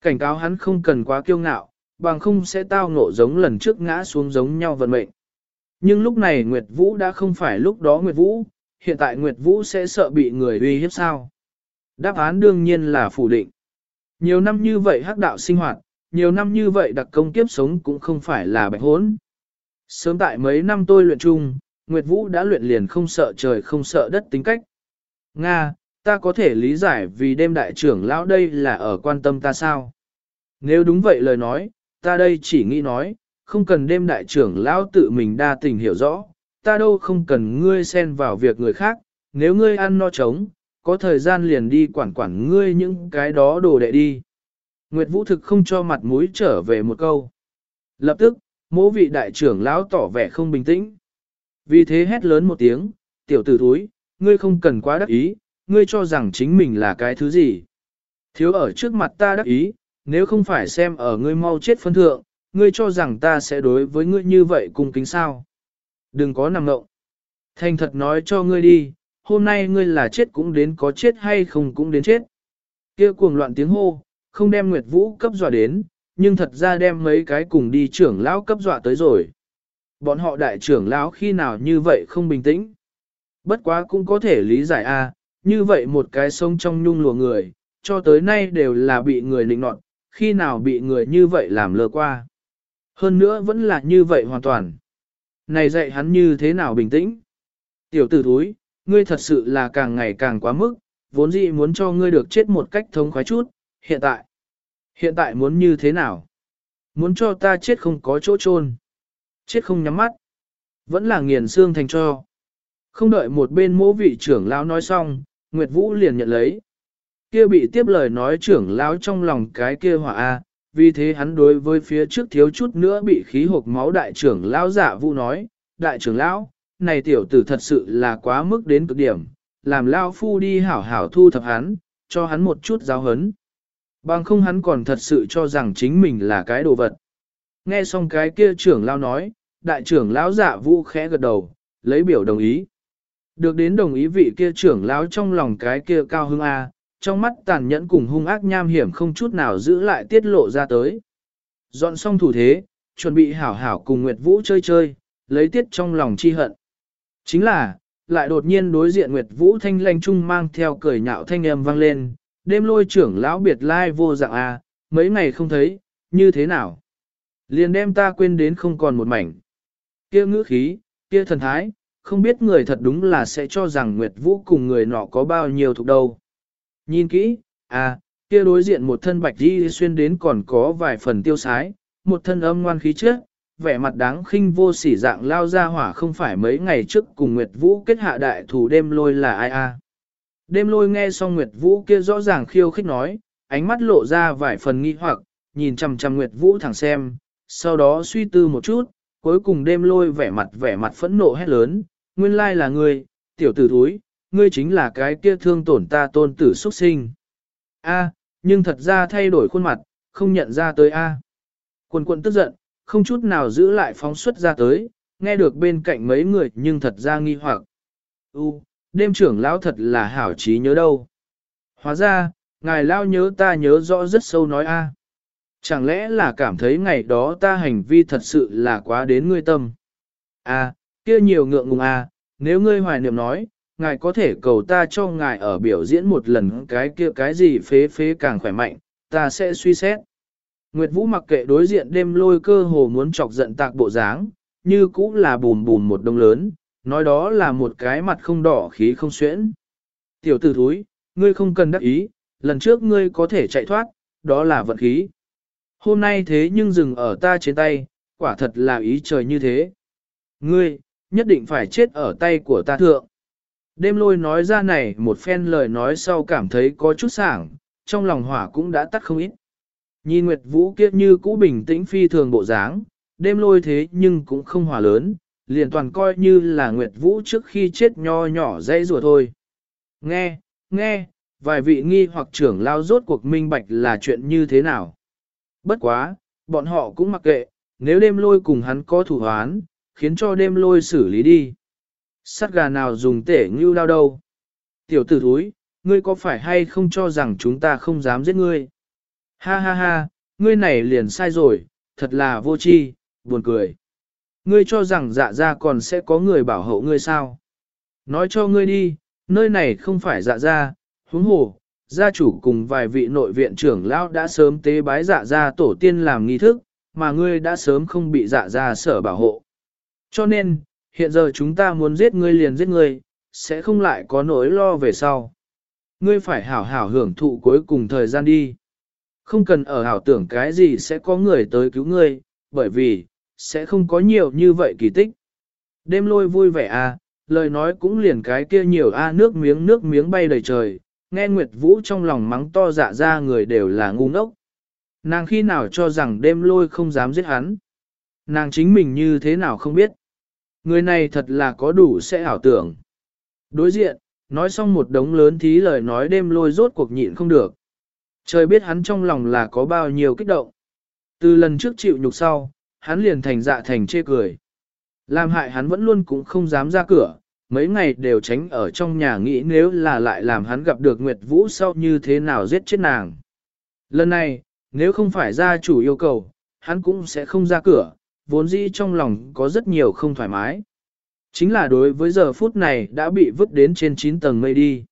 Cảnh cáo hắn không cần quá kiêu ngạo, bằng không sẽ tao ngộ giống lần trước ngã xuống giống nhau vận mệnh. Nhưng lúc này Nguyệt Vũ đã không phải lúc đó Nguyệt Vũ, hiện tại Nguyệt Vũ sẽ sợ bị người uy hiếp sao? Đáp án đương nhiên là phủ định. Nhiều năm như vậy hắc đạo sinh hoạt, nhiều năm như vậy đặc công kiếp sống cũng không phải là bạch hốn. Sớm tại mấy năm tôi luyện chung, Nguyệt Vũ đã luyện liền không sợ trời không sợ đất tính cách. Nga, ta có thể lý giải vì đêm đại trưởng lão đây là ở quan tâm ta sao? Nếu đúng vậy lời nói, ta đây chỉ nghĩ nói, không cần đêm đại trưởng lão tự mình đa tình hiểu rõ, ta đâu không cần ngươi xen vào việc người khác, nếu ngươi ăn no trống, có thời gian liền đi quản quản ngươi những cái đó đồ đệ đi. Nguyệt Vũ thực không cho mặt mũi trở về một câu. Lập tức, mỗ vị đại trưởng lão tỏ vẻ không bình tĩnh. Vì thế hét lớn một tiếng, tiểu tử thúi, ngươi không cần quá đắc ý, ngươi cho rằng chính mình là cái thứ gì. Thiếu ở trước mặt ta đắc ý, nếu không phải xem ở ngươi mau chết phân thượng, ngươi cho rằng ta sẽ đối với ngươi như vậy cung kính sao. Đừng có nằm ngộng. Thành thật nói cho ngươi đi, hôm nay ngươi là chết cũng đến có chết hay không cũng đến chết. Kia cuồng loạn tiếng hô, không đem Nguyệt Vũ cấp dọa đến, nhưng thật ra đem mấy cái cùng đi trưởng lão cấp dọa tới rồi. Bọn họ đại trưởng lão khi nào như vậy không bình tĩnh. Bất quá cũng có thể lý giải a, như vậy một cái sông trong nhung lùa người, cho tới nay đều là bị người nịnh nọt, khi nào bị người như vậy làm lơ qua. Hơn nữa vẫn là như vậy hoàn toàn. Này dạy hắn như thế nào bình tĩnh? Tiểu tử thúi, ngươi thật sự là càng ngày càng quá mức, vốn dĩ muốn cho ngươi được chết một cách thống khoái chút, hiện tại. Hiện tại muốn như thế nào? Muốn cho ta chết không có chỗ chôn Chết không nhắm mắt. Vẫn là nghiền xương thành cho. Không đợi một bên mỗ vị trưởng lão nói xong, Nguyệt Vũ liền nhận lấy. Kia bị tiếp lời nói trưởng lão trong lòng cái kia hỏa A, vì thế hắn đối với phía trước thiếu chút nữa bị khí hộp máu đại trưởng lão giả vu nói, đại trưởng lão, này tiểu tử thật sự là quá mức đến cực điểm, làm lão phu đi hảo hảo thu thập hắn, cho hắn một chút giáo hấn. Bằng không hắn còn thật sự cho rằng chính mình là cái đồ vật. Nghe xong cái kia trưởng lão nói, đại trưởng lão giả vũ khẽ gật đầu, lấy biểu đồng ý. Được đến đồng ý vị kia trưởng lão trong lòng cái kia cao hưng A, trong mắt tàn nhẫn cùng hung ác nham hiểm không chút nào giữ lại tiết lộ ra tới. Dọn xong thủ thế, chuẩn bị hảo hảo cùng Nguyệt Vũ chơi chơi, lấy tiết trong lòng chi hận. Chính là, lại đột nhiên đối diện Nguyệt Vũ thanh lanh trung mang theo cười nhạo thanh âm vang lên, đêm lôi trưởng lão biệt lai vô dạng a, mấy ngày không thấy, như thế nào? Liền đem ta quên đến không còn một mảnh. Kia ngữ khí, kia thần thái, không biết người thật đúng là sẽ cho rằng Nguyệt Vũ cùng người nọ có bao nhiêu thuộc đâu. Nhìn kỹ, à, kia đối diện một thân bạch đi xuyên đến còn có vài phần tiêu sái, một thân âm ngoan khí trước, vẻ mặt đáng khinh vô sỉ dạng lao ra hỏa không phải mấy ngày trước cùng Nguyệt Vũ kết hạ đại thủ đêm lôi là ai a? À. Đêm lôi nghe xong Nguyệt Vũ kia rõ ràng khiêu khích nói, ánh mắt lộ ra vài phần nghi hoặc, nhìn chằm chằm Nguyệt Vũ thẳng xem, sau đó suy tư một chút, cuối cùng đêm lôi vẻ mặt vẻ mặt phẫn nộ hét lớn, nguyên lai là ngươi, tiểu tử thúi, ngươi chính là cái kia thương tổn ta tôn tử xuất sinh. A, nhưng thật ra thay đổi khuôn mặt, không nhận ra tới A. Quần quần tức giận, không chút nào giữ lại phóng xuất ra tới, nghe được bên cạnh mấy người nhưng thật ra nghi hoặc. U, đêm trưởng lão thật là hảo trí nhớ đâu. Hóa ra, ngài lao nhớ ta nhớ rõ rất sâu nói A. Chẳng lẽ là cảm thấy ngày đó ta hành vi thật sự là quá đến ngươi tâm. A, kia nhiều ngượng ngùng A, nếu ngươi hoài niệm nói, ngài có thể cầu ta cho ngài ở biểu diễn một lần cái kia cái gì phế phế càng khỏe mạnh, ta sẽ suy xét. Nguyệt Vũ mặc kệ đối diện đêm lôi cơ hồ muốn chọc giận tạc bộ dáng, như cũng là bùm bùm một đông lớn, nói đó là một cái mặt không đỏ khí không xuyễn. Tiểu tử thúi, ngươi không cần đắc ý, lần trước ngươi có thể chạy thoát, đó là vận khí. Hôm nay thế nhưng dừng ở ta trên tay, quả thật là ý trời như thế. Ngươi, nhất định phải chết ở tay của ta thượng. Đêm lôi nói ra này một phen lời nói sau cảm thấy có chút sảng, trong lòng hỏa cũng đã tắt không ít. Nhìn Nguyệt Vũ kia như cũ bình tĩnh phi thường bộ dáng, đêm lôi thế nhưng cũng không hòa lớn, liền toàn coi như là Nguyệt Vũ trước khi chết nho nhỏ dây rùa thôi. Nghe, nghe, vài vị nghi hoặc trưởng lao rốt cuộc minh bạch là chuyện như thế nào. Bất quá, bọn họ cũng mặc kệ, nếu đêm lôi cùng hắn có thủ hoán, khiến cho đêm lôi xử lý đi. Sắt gà nào dùng tể ngưu lao đâu. Tiểu tử thúi, ngươi có phải hay không cho rằng chúng ta không dám giết ngươi? Ha ha ha, ngươi này liền sai rồi, thật là vô tri, buồn cười. Ngươi cho rằng dạ ra còn sẽ có người bảo hộ ngươi sao? Nói cho ngươi đi, nơi này không phải dạ ra, huống hồ, gia chủ cùng vài vị nội viện trưởng lão đã sớm tế bái dạ ra tổ tiên làm nghi thức, mà ngươi đã sớm không bị dạ ra sở bảo hộ. Cho nên, hiện giờ chúng ta muốn giết ngươi liền giết ngươi, sẽ không lại có nỗi lo về sau. Ngươi phải hảo hảo hưởng thụ cuối cùng thời gian đi. Không cần ở hảo tưởng cái gì sẽ có người tới cứu ngươi, bởi vì, sẽ không có nhiều như vậy kỳ tích. Đêm lôi vui vẻ à, lời nói cũng liền cái kia nhiều a nước miếng nước miếng bay đầy trời, nghe Nguyệt Vũ trong lòng mắng to dạ ra người đều là ngu ngốc. Nàng khi nào cho rằng đêm lôi không dám giết hắn. Nàng chính mình như thế nào không biết. Người này thật là có đủ sẽ ảo tưởng. Đối diện, nói xong một đống lớn thí lời nói đêm lôi rốt cuộc nhịn không được. Trời biết hắn trong lòng là có bao nhiêu kích động. Từ lần trước chịu nhục sau, hắn liền thành dạ thành chê cười. Làm hại hắn vẫn luôn cũng không dám ra cửa, mấy ngày đều tránh ở trong nhà nghĩ nếu là lại làm hắn gặp được Nguyệt Vũ sau như thế nào giết chết nàng. Lần này, nếu không phải gia chủ yêu cầu, hắn cũng sẽ không ra cửa, vốn dĩ trong lòng có rất nhiều không thoải mái. Chính là đối với giờ phút này đã bị vứt đến trên 9 tầng mây đi.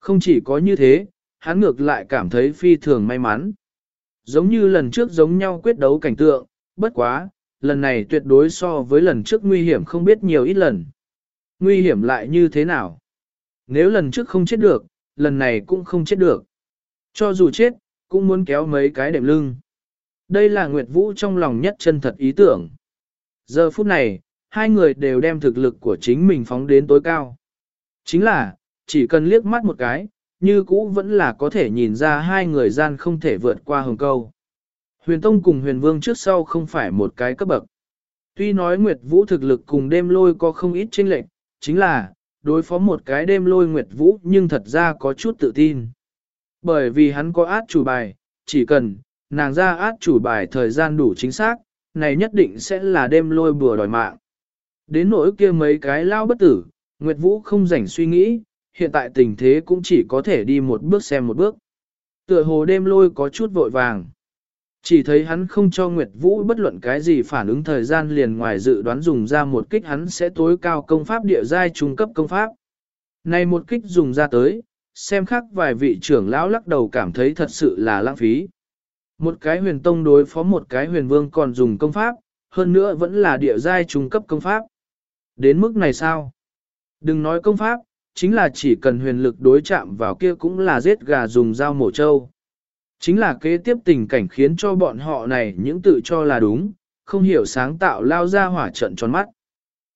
Không chỉ có như thế, hắn ngược lại cảm thấy phi thường may mắn. Giống như lần trước giống nhau quyết đấu cảnh tượng, bất quá, lần này tuyệt đối so với lần trước nguy hiểm không biết nhiều ít lần. Nguy hiểm lại như thế nào? Nếu lần trước không chết được, lần này cũng không chết được. Cho dù chết, cũng muốn kéo mấy cái đệm lưng. Đây là Nguyệt Vũ trong lòng nhất chân thật ý tưởng. Giờ phút này, hai người đều đem thực lực của chính mình phóng đến tối cao. Chính là, chỉ cần liếc mắt một cái, như cũ vẫn là có thể nhìn ra hai người gian không thể vượt qua hồng câu. Huyền Tông cùng huyền vương trước sau không phải một cái cấp bậc. Tuy nói Nguyệt Vũ thực lực cùng đêm lôi có không ít chênh lệch, chính là, đối phó một cái đêm lôi Nguyệt Vũ nhưng thật ra có chút tự tin. Bởi vì hắn có át chủ bài, chỉ cần, nàng ra át chủ bài thời gian đủ chính xác, này nhất định sẽ là đêm lôi bùa đòi mạng. Đến nỗi kia mấy cái lao bất tử, Nguyệt Vũ không rảnh suy nghĩ, hiện tại tình thế cũng chỉ có thể đi một bước xem một bước. Tựa hồ đêm lôi có chút vội vàng. Chỉ thấy hắn không cho Nguyệt Vũ bất luận cái gì phản ứng thời gian liền ngoài dự đoán dùng ra một kích hắn sẽ tối cao công pháp địa giai trung cấp công pháp. Này một kích dùng ra tới, xem khác vài vị trưởng lão lắc đầu cảm thấy thật sự là lãng phí. Một cái huyền tông đối phó một cái huyền vương còn dùng công pháp, hơn nữa vẫn là địa giai trung cấp công pháp. Đến mức này sao? Đừng nói công pháp, chính là chỉ cần huyền lực đối chạm vào kia cũng là giết gà dùng dao mổ trâu. Chính là kế tiếp tình cảnh khiến cho bọn họ này những tự cho là đúng, không hiểu sáng tạo lao ra hỏa trận tròn mắt.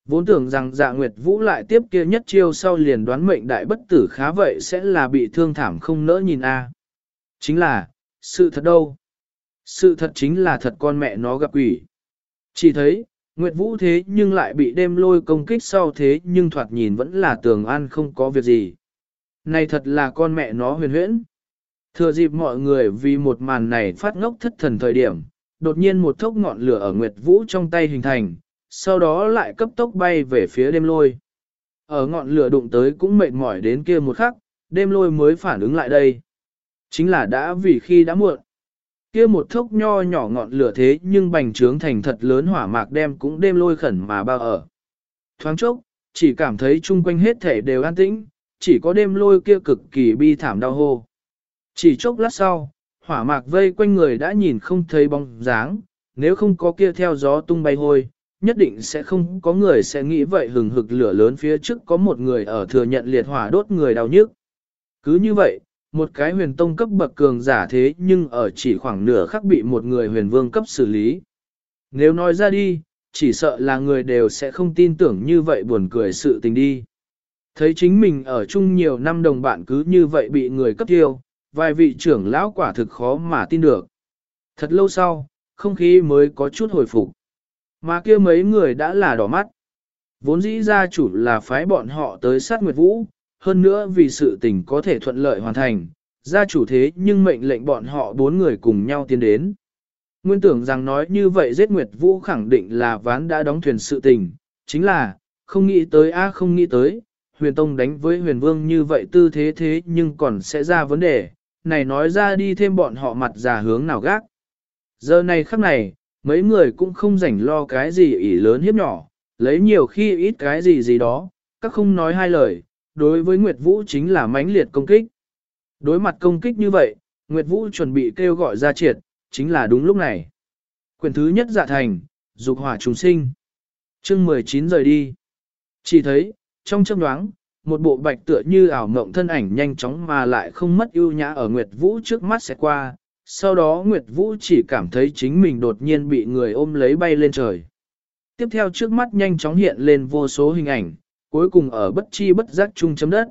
Vốn tưởng rằng dạ Nguyệt Vũ lại tiếp kia nhất chiêu sau liền đoán mệnh đại bất tử khá vậy sẽ là bị thương thảm không nỡ nhìn a. Chính là, sự thật đâu? Sự thật chính là thật con mẹ nó gặp quỷ. Chỉ thấy, Nguyệt Vũ thế nhưng lại bị đêm lôi công kích sau thế nhưng thoạt nhìn vẫn là tường an không có việc gì. Này thật là con mẹ nó huyền huyễn. Thừa dịp mọi người vì một màn này phát ngốc thất thần thời điểm, đột nhiên một thốc ngọn lửa ở Nguyệt Vũ trong tay hình thành, sau đó lại cấp tốc bay về phía đêm lôi. Ở ngọn lửa đụng tới cũng mệt mỏi đến kia một khắc, đêm lôi mới phản ứng lại đây. Chính là đã vì khi đã muộn. Kia một thốc nho nhỏ ngọn lửa thế nhưng bành trướng thành thật lớn hỏa mạc đem cũng đêm lôi khẩn mà bao ở. Thoáng chốc, chỉ cảm thấy chung quanh hết thể đều an tĩnh, chỉ có đêm lôi kia cực kỳ bi thảm đau hô. Chỉ chốc lát sau, hỏa mạc vây quanh người đã nhìn không thấy bóng dáng, nếu không có kia theo gió tung bay hôi, nhất định sẽ không có người sẽ nghĩ vậy hừng hực lửa lớn phía trước có một người ở thừa nhận liệt hỏa đốt người đau nhức. Cứ như vậy, một cái huyền tông cấp bậc cường giả thế nhưng ở chỉ khoảng nửa khắc bị một người huyền vương cấp xử lý. Nếu nói ra đi, chỉ sợ là người đều sẽ không tin tưởng như vậy buồn cười sự tình đi. Thấy chính mình ở chung nhiều năm đồng bạn cứ như vậy bị người cấp tiêu, vài vị trưởng lão quả thực khó mà tin được. Thật lâu sau, không khí mới có chút hồi phục. Mà kia mấy người đã là đỏ mắt. Vốn dĩ gia chủ là phái bọn họ tới sát Nguyệt Vũ, hơn nữa vì sự tình có thể thuận lợi hoàn thành, gia chủ thế nhưng mệnh lệnh bọn họ bốn người cùng nhau tiến đến. Nguyên tưởng rằng nói như vậy giết Nguyệt Vũ khẳng định là ván đã đóng thuyền sự tình, chính là, không nghĩ tới a không nghĩ tới, huyền tông đánh với huyền vương như vậy tư thế thế nhưng còn sẽ ra vấn đề, này nói ra đi thêm bọn họ mặt già hướng nào gác. Giờ này khắc này, mấy người cũng không rảnh lo cái gì ỉ lớn hiếp nhỏ, lấy nhiều khi ít cái gì gì đó, các không nói hai lời, đối với Nguyệt Vũ chính là mãnh liệt công kích. Đối mặt công kích như vậy, Nguyệt Vũ chuẩn bị kêu gọi ra triệt, chính là đúng lúc này. Quyền thứ nhất dạ thành, dục hỏa trùng sinh. chương 19 rời đi. Chỉ thấy, trong chớp nhoáng, một bộ bạch tựa như ảo mộng thân ảnh nhanh chóng mà lại không mất ưu nhã ở Nguyệt Vũ trước mắt sẽ qua. Sau đó Nguyệt Vũ chỉ cảm thấy chính mình đột nhiên bị người ôm lấy bay lên trời. Tiếp theo trước mắt nhanh chóng hiện lên vô số hình ảnh, cuối cùng ở bất chi bất giác chung chấm đất.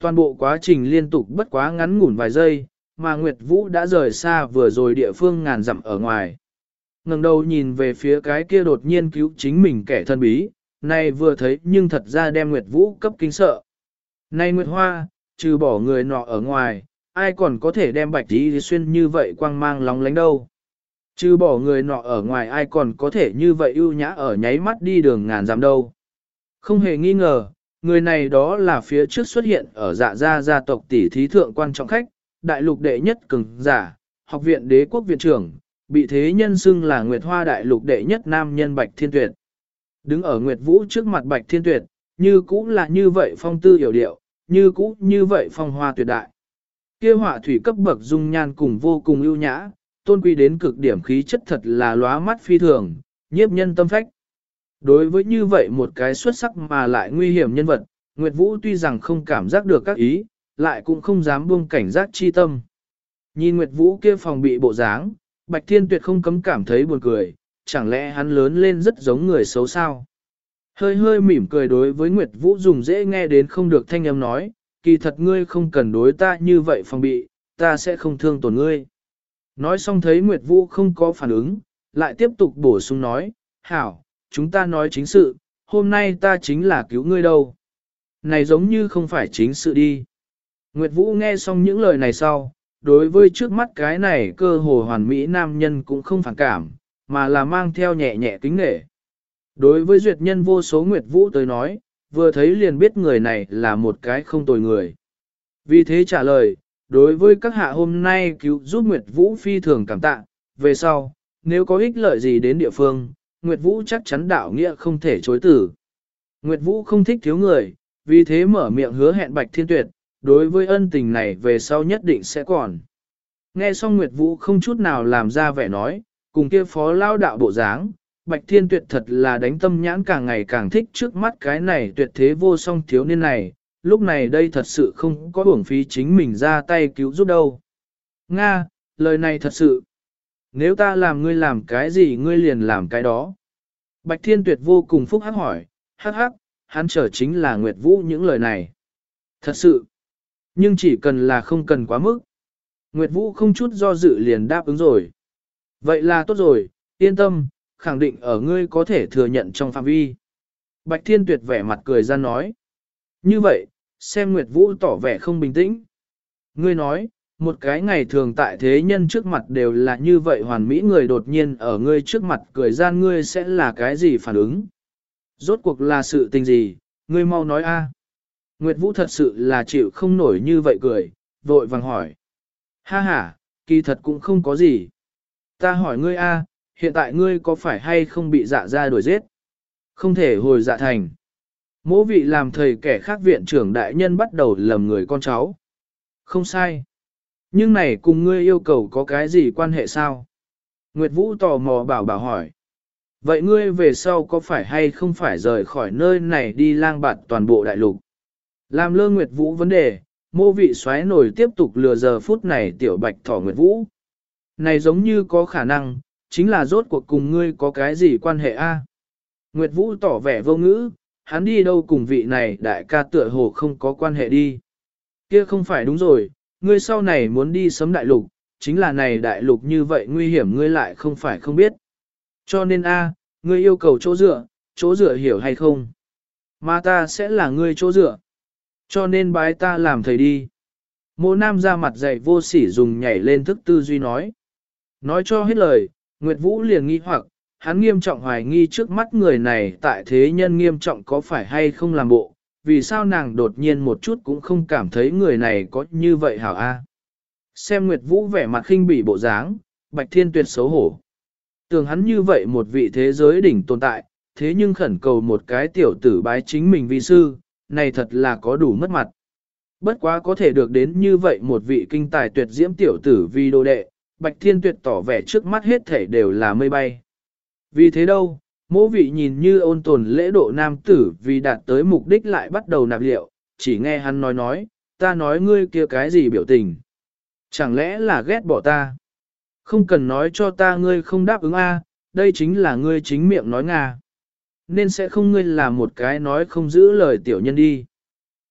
Toàn bộ quá trình liên tục bất quá ngắn ngủn vài giây, mà Nguyệt Vũ đã rời xa vừa rồi địa phương ngàn dặm ở ngoài. ngẩng đầu nhìn về phía cái kia đột nhiên cứu chính mình kẻ thân bí, này vừa thấy nhưng thật ra đem Nguyệt Vũ cấp kinh sợ. Này Nguyệt Hoa, trừ bỏ người nọ ở ngoài, ai còn có thể đem bạch tí xuyên như vậy quang mang lóng lánh đâu. Trừ bỏ người nọ ở ngoài ai còn có thể như vậy ưu nhã ở nháy mắt đi đường ngàn dặm đâu. Không hề nghi ngờ, người này đó là phía trước xuất hiện ở dạ gia gia tộc tỷ thí thượng quan trọng khách, đại lục đệ nhất cường giả, học viện đế quốc viện trưởng, bị thế nhân xưng là Nguyệt Hoa đại lục đệ nhất nam nhân Bạch Thiên Tuyệt. Đứng ở Nguyệt Vũ trước mặt Bạch Thiên Tuyệt, như cũ là như vậy phong tư hiểu điệu, như cũ như vậy phong hoa tuyệt đại. Kia họa thủy cấp bậc dung nhan cùng vô cùng ưu nhã, tôn quý đến cực điểm khí chất thật là lóa mắt phi thường, nhiếp nhân tâm phách. Đối với như vậy một cái xuất sắc mà lại nguy hiểm nhân vật, Nguyệt Vũ tuy rằng không cảm giác được các ý, lại cũng không dám buông cảnh giác chi tâm. Nhìn Nguyệt Vũ kia phòng bị bộ dáng, Bạch Thiên Tuyệt không cấm cảm thấy buồn cười, chẳng lẽ hắn lớn lên rất giống người xấu sao? Hơi hơi mỉm cười đối với Nguyệt Vũ dùng dễ nghe đến không được thanh âm nói, kỳ thật ngươi không cần đối ta như vậy phòng bị, ta sẽ không thương tổn ngươi. Nói xong thấy Nguyệt Vũ không có phản ứng, lại tiếp tục bổ sung nói, hảo, chúng ta nói chính sự, hôm nay ta chính là cứu ngươi đâu. Này giống như không phải chính sự đi. Nguyệt Vũ nghe xong những lời này sau, đối với trước mắt cái này cơ hồ hoàn mỹ nam nhân cũng không phản cảm, mà là mang theo nhẹ nhẹ kính nghệ. Đối với duyệt nhân vô số Nguyệt Vũ tới nói, vừa thấy liền biết người này là một cái không tồi người. Vì thế trả lời, đối với các hạ hôm nay cứu giúp Nguyệt Vũ phi thường cảm tạ, về sau, nếu có ích lợi gì đến địa phương, Nguyệt Vũ chắc chắn đạo nghĩa không thể chối tử. Nguyệt Vũ không thích thiếu người, vì thế mở miệng hứa hẹn Bạch Thiên Tuyệt, đối với ân tình này về sau nhất định sẽ còn. Nghe xong Nguyệt Vũ không chút nào làm ra vẻ nói, cùng kia phó lao đạo bộ dáng, Bạch Thiên Tuyệt thật là đánh tâm nhãn càng ngày càng thích trước mắt cái này tuyệt thế vô song thiếu niên này, lúc này đây thật sự không có uổng phí chính mình ra tay cứu giúp đâu. Nga, lời này thật sự. Nếu ta làm ngươi làm cái gì ngươi liền làm cái đó. Bạch Thiên Tuyệt vô cùng phúc hắc hỏi, hắc hắc, hắn trở chính là Nguyệt Vũ những lời này. Thật sự, nhưng chỉ cần là không cần quá mức. Nguyệt Vũ không chút do dự liền đáp ứng rồi. Vậy là tốt rồi, yên tâm, khẳng định ở ngươi có thể thừa nhận trong phạm vi. Bạch Thiên Tuyệt vẻ mặt cười ra nói. Như vậy, xem Nguyệt Vũ tỏ vẻ không bình tĩnh. Ngươi nói, một cái ngày thường tại thế nhân trước mặt đều là như vậy hoàn mỹ người đột nhiên ở ngươi trước mặt cười gian ngươi sẽ là cái gì phản ứng? Rốt cuộc là sự tình gì, ngươi mau nói a. Nguyệt Vũ thật sự là chịu không nổi như vậy cười, vội vàng hỏi. Ha ha, kỳ thật cũng không có gì. Ta hỏi ngươi a, hiện tại ngươi có phải hay không bị dạ ra đuổi giết? Không thể hồi dạ thành. Mỗ vị làm thầy kẻ khác viện trưởng đại nhân bắt đầu lầm người con cháu. Không sai. Nhưng này cùng ngươi yêu cầu có cái gì quan hệ sao? Nguyệt Vũ tò mò bảo bảo hỏi. Vậy ngươi về sau có phải hay không phải rời khỏi nơi này đi lang bạt toàn bộ đại lục? Làm lơ Nguyệt Vũ vấn đề, mô vị xoáy nổi tiếp tục lừa giờ phút này tiểu bạch thỏ Nguyệt Vũ. Này giống như có khả năng, chính là rốt cuộc cùng ngươi có cái gì quan hệ a? Nguyệt Vũ tỏ vẻ vô ngữ, hắn đi đâu cùng vị này đại ca tựa hồ không có quan hệ đi. Kia không phải đúng rồi, ngươi sau này muốn đi sấm đại lục, chính là này đại lục như vậy nguy hiểm ngươi lại không phải không biết. Cho nên a, ngươi yêu cầu chỗ dựa, chỗ dựa hiểu hay không? Mà ta sẽ là ngươi chỗ dựa. Cho nên bái ta làm thầy đi. Mộ nam ra mặt dạy vô sỉ dùng nhảy lên thức tư duy nói. Nói cho hết lời, Nguyệt Vũ liền nghi hoặc, hắn nghiêm trọng hoài nghi trước mắt người này tại thế nhân nghiêm trọng có phải hay không làm bộ, vì sao nàng đột nhiên một chút cũng không cảm thấy người này có như vậy hảo a? Xem Nguyệt Vũ vẻ mặt khinh bỉ bộ dáng, Bạch Thiên Tuyệt xấu hổ. Tưởng hắn như vậy một vị thế giới đỉnh tồn tại, thế nhưng khẩn cầu một cái tiểu tử bái chính mình vi sư, này thật là có đủ mất mặt. Bất quá có thể được đến như vậy một vị kinh tài tuyệt diễm tiểu tử vi đô đệ, Bạch Thiên Tuyệt tỏ vẻ trước mắt hết thể đều là mây bay. Vì thế đâu, mỗ vị nhìn như ôn tồn lễ độ nam tử vì đạt tới mục đích lại bắt đầu nạp liệu, chỉ nghe hắn nói nói, ta nói ngươi kia cái gì biểu tình. Chẳng lẽ là ghét bỏ ta? Không cần nói cho ta ngươi không đáp ứng a, đây chính là ngươi chính miệng nói Nga. Nên sẽ không ngươi là một cái nói không giữ lời tiểu nhân đi.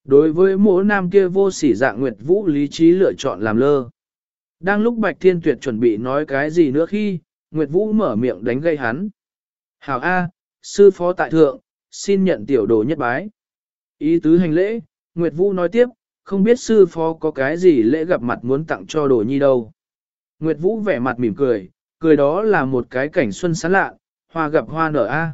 Đối với mỗ nam kia vô sỉ dạng Nguyệt Vũ lý trí lựa chọn làm lơ. Đang lúc Bạch Thiên Tuyệt chuẩn bị nói cái gì nữa khi, Nguyệt Vũ mở miệng đánh gây hắn. Hảo A, sư phó tại thượng, xin nhận tiểu đồ nhất bái. Ý tứ hành lễ, Nguyệt Vũ nói tiếp, không biết sư phó có cái gì lễ gặp mặt muốn tặng cho đồ nhi đâu. Nguyệt Vũ vẻ mặt mỉm cười, cười đó là một cái cảnh xuân sáng lạ, hoa gặp hoa nở A.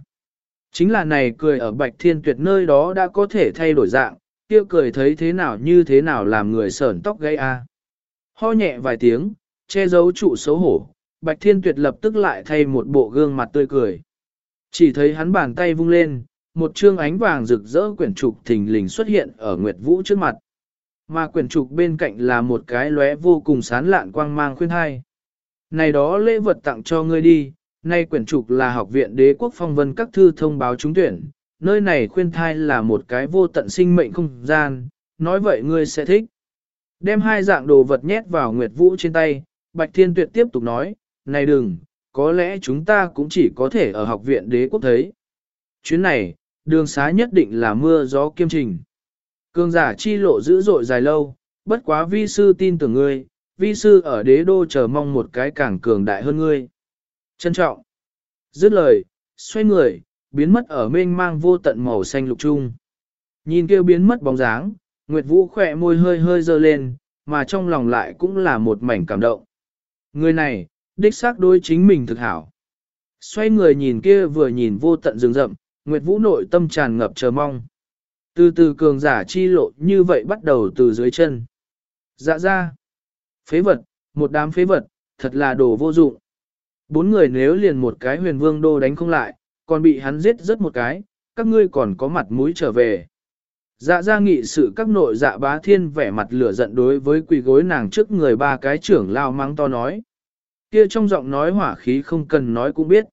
Chính là này cười ở Bạch Thiên Tuyệt nơi đó đã có thể thay đổi dạng, kia cười thấy thế nào như thế nào làm người sởn tóc gây A. Ho nhẹ vài tiếng, che giấu trụ xấu hổ, Bạch Thiên Tuyệt lập tức lại thay một bộ gương mặt tươi cười. Chỉ thấy hắn bàn tay vung lên, một chương ánh vàng rực rỡ quyển trục thình lình xuất hiện ở Nguyệt Vũ trước mặt. Mà quyển trục bên cạnh là một cái lóe vô cùng sán lạn quang mang khuyên hai. Này đó lễ vật tặng cho ngươi đi, nay quyển trục là học viện đế quốc phong vân các thư thông báo trúng tuyển, nơi này khuyên thai là một cái vô tận sinh mệnh không gian, nói vậy ngươi sẽ thích. Đem hai dạng đồ vật nhét vào Nguyệt Vũ trên tay, Bạch Thiên Tuyệt tiếp tục nói, này đừng, có lẽ chúng ta cũng chỉ có thể ở học viện đế quốc thấy. Chuyến này, đường xá nhất định là mưa gió kiêm trình. cương giả chi lộ dữ dội dài lâu, bất quá vi sư tin tưởng ngươi, vi sư ở đế đô chờ mong một cái càng cường đại hơn ngươi. Trân trọng. Dứt lời, xoay người, biến mất ở mênh mang vô tận màu xanh lục trung. Nhìn kêu biến mất bóng dáng, Nguyệt Vũ khỏe môi hơi hơi dơ lên, mà trong lòng lại cũng là một mảnh cảm động. Người này, đích xác đối chính mình thực hảo. Xoay người nhìn kia vừa nhìn vô tận rừng rậm, Nguyệt Vũ nội tâm tràn ngập chờ mong. Từ từ cường giả chi lộ như vậy bắt đầu từ dưới chân. Dạ ra. Phế vật, một đám phế vật, thật là đồ vô dụng. Bốn người nếu liền một cái huyền vương đô đánh không lại, còn bị hắn giết rất một cái, các ngươi còn có mặt mũi trở về. Dạ ra nghị sự các nội dạ bá thiên vẻ mặt lửa giận đối với quỳ gối nàng trước người ba cái trưởng lao mắng to nói. Kia trong giọng nói hỏa khí không cần nói cũng biết.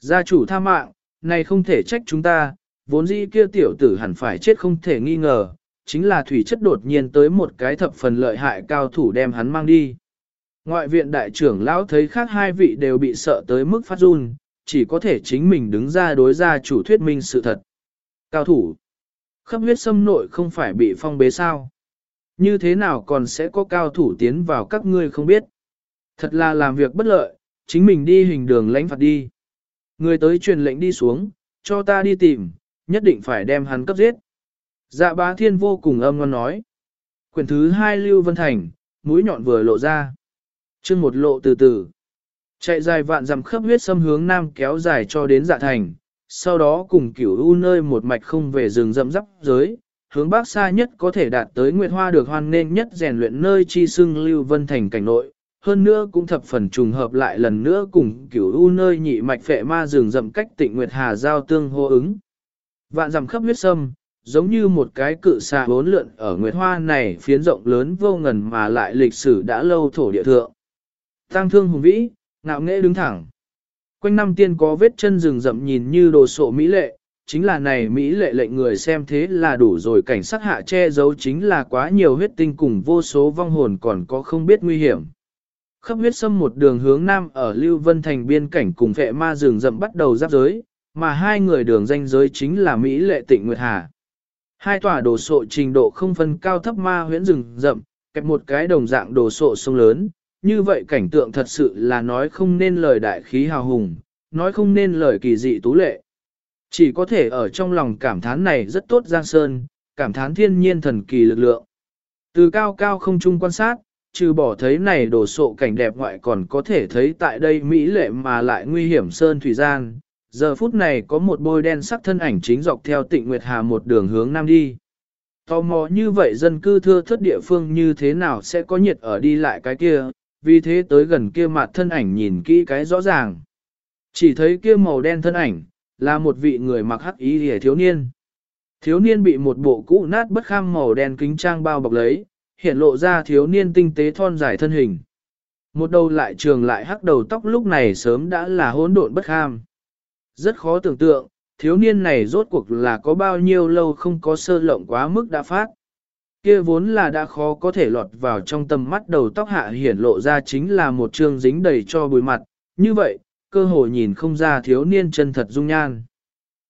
Gia chủ tha mạng, này không thể trách chúng ta, vốn dĩ kia tiểu tử hẳn phải chết không thể nghi ngờ, chính là thủy chất đột nhiên tới một cái thập phần lợi hại cao thủ đem hắn mang đi. Ngoại viện đại trưởng lão thấy khác hai vị đều bị sợ tới mức phát run, chỉ có thể chính mình đứng ra đối ra chủ thuyết minh sự thật. Cao thủ, khắp huyết xâm nội không phải bị phong bế sao? Như thế nào còn sẽ có cao thủ tiến vào các ngươi không biết? Thật là làm việc bất lợi, chính mình đi hình đường lãnh phạt đi. Người tới truyền lệnh đi xuống, cho ta đi tìm, nhất định phải đem hắn cấp giết. Dạ bá thiên vô cùng âm ngon nói. Quyển thứ hai Lưu Vân Thành, mũi nhọn vừa lộ ra. chân một lộ từ từ. Chạy dài vạn dặm khắp huyết xâm hướng nam kéo dài cho đến dạ thành. Sau đó cùng kiểu u nơi một mạch không về rừng rậm rắp giới. Hướng bắc xa nhất có thể đạt tới Nguyệt Hoa được hoan nên nhất rèn luyện nơi chi xưng Lưu Vân Thành cảnh nội. Hơn nữa cũng thập phần trùng hợp lại lần nữa cùng cửu u nơi nhị mạch phệ ma rừng rậm cách tịnh Nguyệt Hà giao tương hô ứng. Vạn rằm khắp huyết sâm, giống như một cái cự xà bốn lượn ở Nguyệt Hoa này phiến rộng lớn vô ngần mà lại lịch sử đã lâu thổ địa thượng. Tăng thương hùng vĩ, ngạo nghễ đứng thẳng. Quanh năm tiên có vết chân rừng rậm nhìn như đồ sộ mỹ lệ, chính là này mỹ lệ lệnh người xem thế là đủ rồi cảnh sát hạ che giấu chính là quá nhiều huyết tinh cùng vô số vong hồn còn có không biết nguy hiểm. Khắp huyết sâm một đường hướng nam ở Lưu Vân Thành biên cảnh cùng vệ ma rừng rậm bắt đầu giáp giới, mà hai người đường danh giới chính là Mỹ lệ tịnh Nguyệt Hà. Hai tòa đồ sộ trình độ không phân cao thấp ma huyễn rừng rậm, kẹp một cái đồng dạng đồ sộ sông lớn, như vậy cảnh tượng thật sự là nói không nên lời đại khí hào hùng, nói không nên lời kỳ dị tú lệ. Chỉ có thể ở trong lòng cảm thán này rất tốt giang sơn, cảm thán thiên nhiên thần kỳ lực lượng. Từ cao cao không trung quan sát, trừ bỏ thấy này đồ sộ cảnh đẹp ngoại còn có thể thấy tại đây mỹ lệ mà lại nguy hiểm sơn thủy gian, Giờ phút này có một bôi đen sắc thân ảnh chính dọc theo tịnh Nguyệt Hà một đường hướng nam đi. Tò mò như vậy dân cư thưa thất địa phương như thế nào sẽ có nhiệt ở đi lại cái kia, vì thế tới gần kia mặt thân ảnh nhìn kỹ cái rõ ràng. Chỉ thấy kia màu đen thân ảnh, là một vị người mặc hắc ý hề thiếu niên. Thiếu niên bị một bộ cũ nát bất kham màu đen kính trang bao bọc lấy, hiện lộ ra thiếu niên tinh tế thon dài thân hình. Một đầu lại trường lại hắc đầu tóc lúc này sớm đã là hỗn độn bất ham. Rất khó tưởng tượng, thiếu niên này rốt cuộc là có bao nhiêu lâu không có sơ lộng quá mức đã phát. Kia vốn là đã khó có thể lọt vào trong tầm mắt đầu tóc hạ hiển lộ ra chính là một trương dính đầy cho bùi mặt, như vậy, cơ hội nhìn không ra thiếu niên chân thật dung nhan.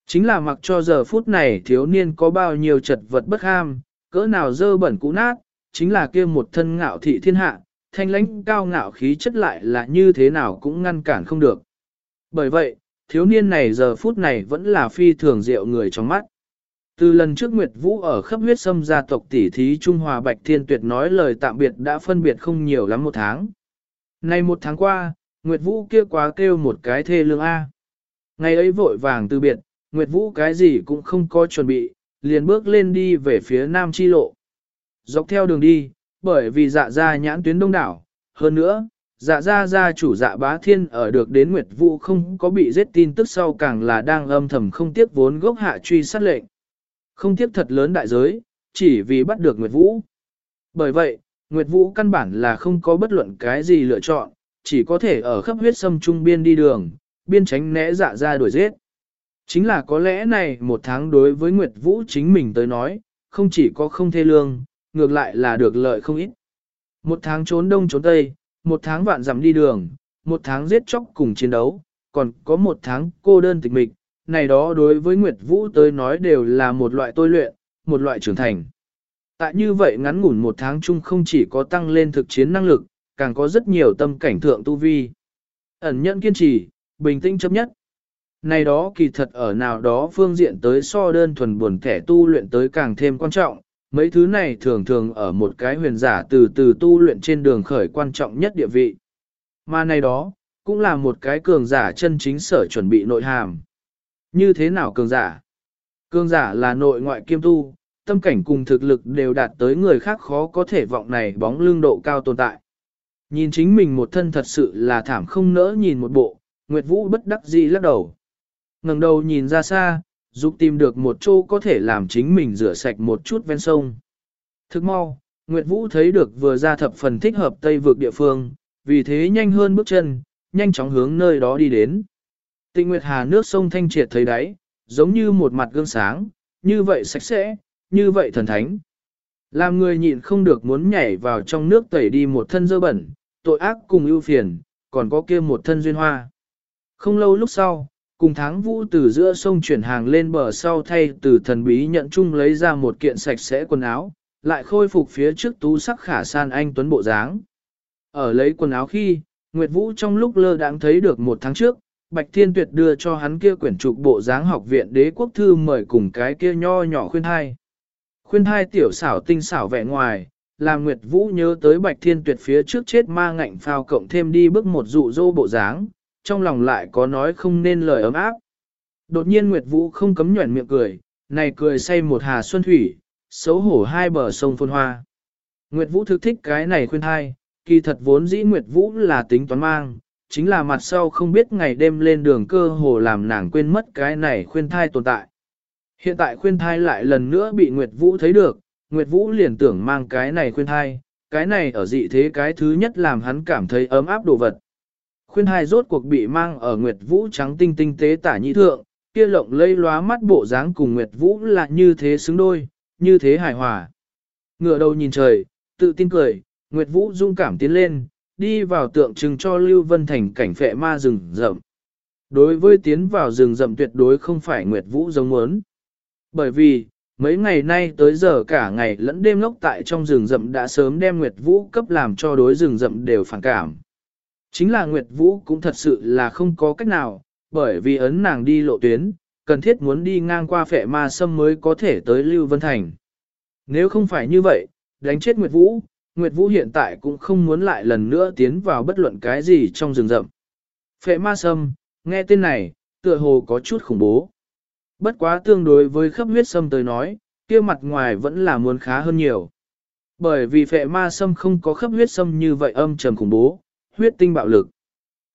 Chính là mặc cho giờ phút này thiếu niên có bao nhiêu chật vật bất ham, cỡ nào dơ bẩn cũ nát, chính là kia một thân ngạo thị thiên hạ, thanh lãnh cao ngạo khí chất lại là như thế nào cũng ngăn cản không được. Bởi vậy, thiếu niên này giờ phút này vẫn là phi thường diệu người trong mắt. Từ lần trước Nguyệt Vũ ở khắp huyết sâm gia tộc tỷ thí Trung Hòa Bạch Thiên Tuyệt nói lời tạm biệt đã phân biệt không nhiều lắm một tháng. Nay một tháng qua, Nguyệt Vũ kia quá kêu một cái thê lương A. Ngày ấy vội vàng từ biệt, Nguyệt Vũ cái gì cũng không có chuẩn bị, liền bước lên đi về phía Nam Chi Lộ. Dọc theo đường đi, bởi vì dạ ra nhãn tuyến đông đảo, hơn nữa, dạ gia gia chủ dạ bá thiên ở được đến Nguyệt Vũ không có bị giết tin tức sau càng là đang âm thầm không tiếc vốn gốc hạ truy sát lệnh. Không tiếc thật lớn đại giới, chỉ vì bắt được Nguyệt Vũ. Bởi vậy, Nguyệt Vũ căn bản là không có bất luận cái gì lựa chọn, chỉ có thể ở khắp huyết sâm trung biên đi đường, biên tránh né dạ ra đuổi giết. Chính là có lẽ này một tháng đối với Nguyệt Vũ chính mình tới nói, không chỉ có không thê lương, ngược lại là được lợi không ít. Một tháng trốn đông trốn tây, một tháng vạn dặm đi đường, một tháng giết chóc cùng chiến đấu, còn có một tháng cô đơn tịch mịch, này đó đối với Nguyệt Vũ tới nói đều là một loại tôi luyện, một loại trưởng thành. Tại như vậy ngắn ngủn một tháng chung không chỉ có tăng lên thực chiến năng lực, càng có rất nhiều tâm cảnh thượng tu vi. Ẩn nhẫn kiên trì, bình tĩnh chấp nhất. Này đó kỳ thật ở nào đó phương diện tới so đơn thuần buồn kẻ tu luyện tới càng thêm quan trọng, mấy thứ này thường thường ở một cái huyền giả từ từ tu luyện trên đường khởi quan trọng nhất địa vị. Mà này đó, cũng là một cái cường giả chân chính sở chuẩn bị nội hàm. Như thế nào cường giả? Cường giả là nội ngoại kiêm tu, tâm cảnh cùng thực lực đều đạt tới người khác khó có thể vọng này bóng lương độ cao tồn tại. Nhìn chính mình một thân thật sự là thảm không nỡ nhìn một bộ, Nguyệt Vũ bất đắc dĩ lắc đầu. ngẩng đầu nhìn ra xa, giúp tìm được một chỗ có thể làm chính mình rửa sạch một chút ven sông. Thức mau, Nguyệt Vũ thấy được vừa ra thập phần thích hợp Tây vực địa phương, vì thế nhanh hơn bước chân, nhanh chóng hướng nơi đó đi đến. Tịnh Nguyệt Hà nước sông thanh triệt thấy đáy, giống như một mặt gương sáng, như vậy sạch sẽ, như vậy thần thánh. Làm người nhịn không được muốn nhảy vào trong nước tẩy đi một thân dơ bẩn, tội ác cùng ưu phiền, còn có kia một thân duyên hoa. Không lâu lúc sau, cùng tháng vũ từ giữa sông chuyển hàng lên bờ sau thay từ thần bí nhận chung lấy ra một kiện sạch sẽ quần áo, lại khôi phục phía trước tú sắc khả san anh tuấn bộ dáng. Ở lấy quần áo khi, Nguyệt Vũ trong lúc lơ đãng thấy được một tháng trước, Bạch Thiên Tuyệt đưa cho hắn kia quyển trục bộ dáng học viện đế quốc thư mời cùng cái kia nho nhỏ khuyên hai. Khuyên hai tiểu xảo tinh xảo vẻ ngoài, làm Nguyệt Vũ nhớ tới Bạch Thiên Tuyệt phía trước chết ma ngạnh phao cộng thêm đi bước một dụ dỗ bộ dáng, trong lòng lại có nói không nên lời ấm áp. Đột nhiên Nguyệt Vũ không cấm nhuẩn miệng cười, này cười say một hà xuân thủy, xấu hổ hai bờ sông phôn hoa. Nguyệt Vũ thực thích cái này khuyên hai, kỳ thật vốn dĩ Nguyệt Vũ là tính toán mang, chính là mặt sau không biết ngày đêm lên đường cơ hồ làm nàng quên mất cái này khuyên thai tồn tại. Hiện tại khuyên thai lại lần nữa bị Nguyệt Vũ thấy được, Nguyệt Vũ liền tưởng mang cái này khuyên thai, cái này ở dị thế cái thứ nhất làm hắn cảm thấy ấm áp đồ vật. Khuyên hai rốt cuộc bị mang ở Nguyệt Vũ trắng tinh tinh tế tả nhị thượng, kia lộng lây lóa mắt bộ dáng cùng Nguyệt Vũ là như thế xứng đôi, như thế hài hòa. Ngựa đầu nhìn trời, tự tin cười, Nguyệt Vũ dung cảm tiến lên, đi vào tượng trưng cho Lưu Vân Thành cảnh phệ ma rừng rậm. Đối với tiến vào rừng rậm tuyệt đối không phải Nguyệt Vũ giống muốn. Bởi vì, mấy ngày nay tới giờ cả ngày lẫn đêm lốc tại trong rừng rậm đã sớm đem Nguyệt Vũ cấp làm cho đối rừng rậm đều phản cảm. Chính là Nguyệt Vũ cũng thật sự là không có cách nào, bởi vì ấn nàng đi lộ tuyến, cần thiết muốn đi ngang qua phệ ma sâm mới có thể tới Lưu Vân Thành. Nếu không phải như vậy, đánh chết Nguyệt Vũ, Nguyệt Vũ hiện tại cũng không muốn lại lần nữa tiến vào bất luận cái gì trong rừng rậm. Phệ ma sâm, nghe tên này, tựa hồ có chút khủng bố. Bất quá tương đối với khắp huyết sâm tới nói, kia mặt ngoài vẫn là muốn khá hơn nhiều. Bởi vì phệ ma sâm không có khắp huyết sâm như vậy âm trầm khủng bố, huyết tinh bạo lực.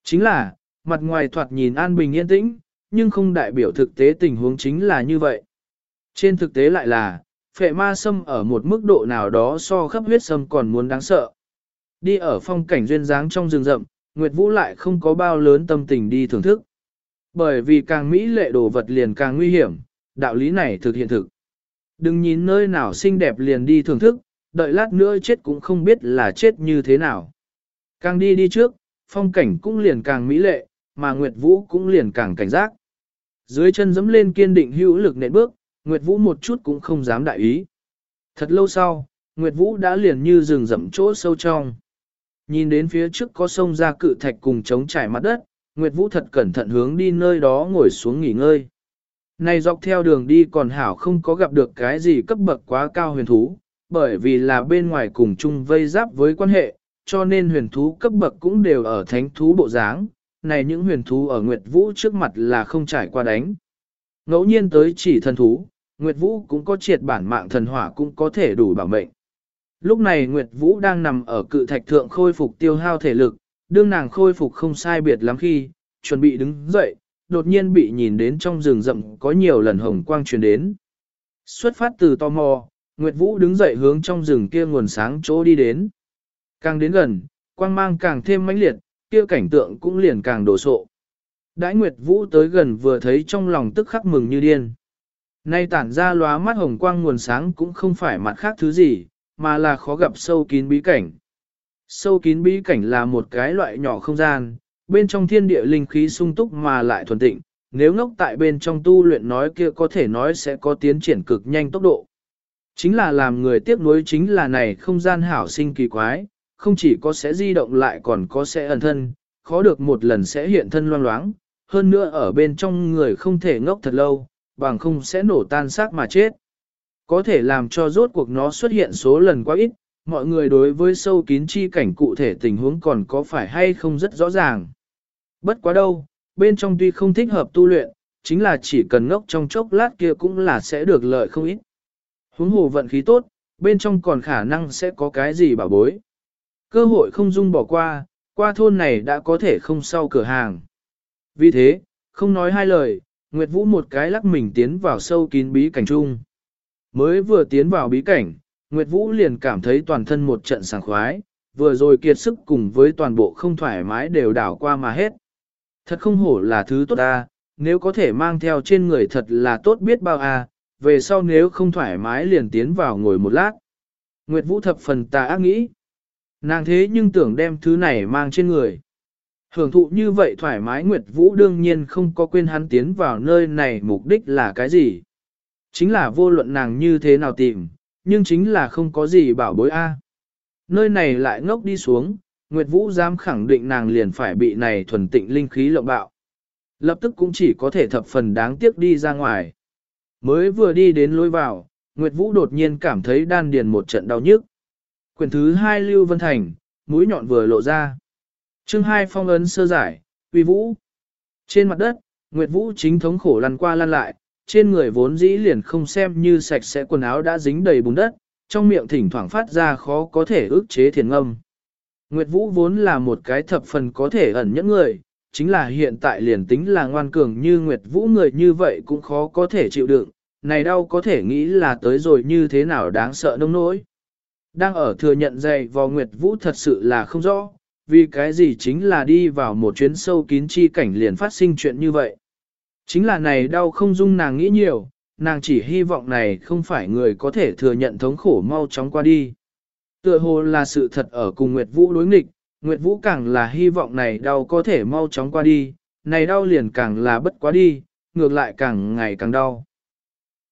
Chính là, mặt ngoài thoạt nhìn an bình yên tĩnh, nhưng không đại biểu thực tế tình huống chính là như vậy. Trên thực tế lại là, phệ ma sâm ở một mức độ nào đó so khắp huyết sâm còn muốn đáng sợ. Đi ở phong cảnh duyên dáng trong rừng rậm, Nguyệt Vũ lại không có bao lớn tâm tình đi thưởng thức. Bởi vì càng mỹ lệ đồ vật liền càng nguy hiểm, đạo lý này thực hiện thực. Đừng nhìn nơi nào xinh đẹp liền đi thưởng thức, đợi lát nữa chết cũng không biết là chết như thế nào. Càng đi đi trước, phong cảnh cũng liền càng mỹ lệ, mà Nguyệt Vũ cũng liền càng cảnh giác. Dưới chân dẫm lên kiên định hữu lực nện bước, Nguyệt Vũ một chút cũng không dám đại ý. Thật lâu sau, Nguyệt Vũ đã liền như rừng rậm chỗ sâu trong. Nhìn đến phía trước có sông ra cự thạch cùng trống trải mặt đất, Nguyệt Vũ thật cẩn thận hướng đi nơi đó ngồi xuống nghỉ ngơi. Này dọc theo đường đi còn hảo không có gặp được cái gì cấp bậc quá cao huyền thú, bởi vì là bên ngoài cùng chung vây giáp với quan hệ, cho nên huyền thú cấp bậc cũng đều ở thánh thú bộ dáng. Này những huyền thú ở Nguyệt Vũ trước mặt là không trải qua đánh. Ngẫu nhiên tới chỉ thần thú, Nguyệt Vũ cũng có triệt bản mạng thần hỏa cũng có thể đủ bảo mệnh. Lúc này Nguyệt Vũ đang nằm ở cự thạch thượng khôi phục tiêu hao thể lực, đương nàng khôi phục không sai biệt lắm khi, chuẩn bị đứng dậy, đột nhiên bị nhìn đến trong rừng rậm có nhiều lần hồng quang truyền đến. Xuất phát từ tò mò, Nguyệt Vũ đứng dậy hướng trong rừng kia nguồn sáng chỗ đi đến. Càng đến gần, quang mang càng thêm mãnh liệt, kia cảnh tượng cũng liền càng đổ sộ. Đãi Nguyệt Vũ tới gần vừa thấy trong lòng tức khắc mừng như điên. Nay tản ra lóa mắt hồng quang nguồn sáng cũng không phải mặt khác thứ gì, mà là khó gặp sâu kín bí cảnh. Sâu kín bí cảnh là một cái loại nhỏ không gian, bên trong thiên địa linh khí sung túc mà lại thuần tịnh, nếu ngốc tại bên trong tu luyện nói kia có thể nói sẽ có tiến triển cực nhanh tốc độ. Chính là làm người tiếc nuối chính là này không gian hảo sinh kỳ quái, không chỉ có sẽ di động lại còn có sẽ ẩn thân, khó được một lần sẽ hiện thân loang loáng, hơn nữa ở bên trong người không thể ngốc thật lâu, bằng không sẽ nổ tan xác mà chết. Có thể làm cho rốt cuộc nó xuất hiện số lần quá ít, mọi người đối với sâu kín chi cảnh cụ thể tình huống còn có phải hay không rất rõ ràng. Bất quá đâu, bên trong tuy không thích hợp tu luyện, chính là chỉ cần ngốc trong chốc lát kia cũng là sẽ được lợi không ít. Huống hồ vận khí tốt, bên trong còn khả năng sẽ có cái gì bảo bối. Cơ hội không dung bỏ qua, qua thôn này đã có thể không sau cửa hàng. Vì thế, không nói hai lời, Nguyệt Vũ một cái lắc mình tiến vào sâu kín bí cảnh chung. Mới vừa tiến vào bí cảnh, Nguyệt Vũ liền cảm thấy toàn thân một trận sảng khoái, vừa rồi kiệt sức cùng với toàn bộ không thoải mái đều đảo qua mà hết. Thật không hổ là thứ tốt ta, nếu có thể mang theo trên người thật là tốt biết bao à, về sau nếu không thoải mái liền tiến vào ngồi một lát. Nguyệt Vũ thập phần tà ác nghĩ. Nàng thế nhưng tưởng đem thứ này mang trên người. Hưởng thụ như vậy thoải mái Nguyệt Vũ đương nhiên không có quên hắn tiến vào nơi này mục đích là cái gì. Chính là vô luận nàng như thế nào tìm, nhưng chính là không có gì bảo bối a. Nơi này lại ngốc đi xuống, Nguyệt Vũ dám khẳng định nàng liền phải bị này thuần tịnh linh khí lộng bạo. Lập tức cũng chỉ có thể thập phần đáng tiếc đi ra ngoài. Mới vừa đi đến lối vào, Nguyệt Vũ đột nhiên cảm thấy đan điền một trận đau nhức. Quyển thứ hai Lưu Vân Thành, mũi nhọn vừa lộ ra. chương hai phong ấn sơ giải, uy vũ. Trên mặt đất, Nguyệt Vũ chính thống khổ lăn qua lăn lại, trên người vốn dĩ liền không xem như sạch sẽ quần áo đã dính đầy bùn đất, trong miệng thỉnh thoảng phát ra khó có thể ức chế thiền ngâm. Nguyệt Vũ vốn là một cái thập phần có thể ẩn nhẫn người, chính là hiện tại liền tính là ngoan cường như Nguyệt Vũ người như vậy cũng khó có thể chịu đựng, này đau có thể nghĩ là tới rồi như thế nào đáng sợ nông nỗi. Đang ở thừa nhận dày vò Nguyệt Vũ thật sự là không rõ, vì cái gì chính là đi vào một chuyến sâu kín chi cảnh liền phát sinh chuyện như vậy. Chính là này đau không dung nàng nghĩ nhiều, nàng chỉ hy vọng này không phải người có thể thừa nhận thống khổ mau chóng qua đi. Tựa hồ là sự thật ở cùng Nguyệt Vũ đối nghịch, Nguyệt Vũ càng là hy vọng này đau có thể mau chóng qua đi, này đau liền càng là bất quá đi, ngược lại càng ngày càng đau.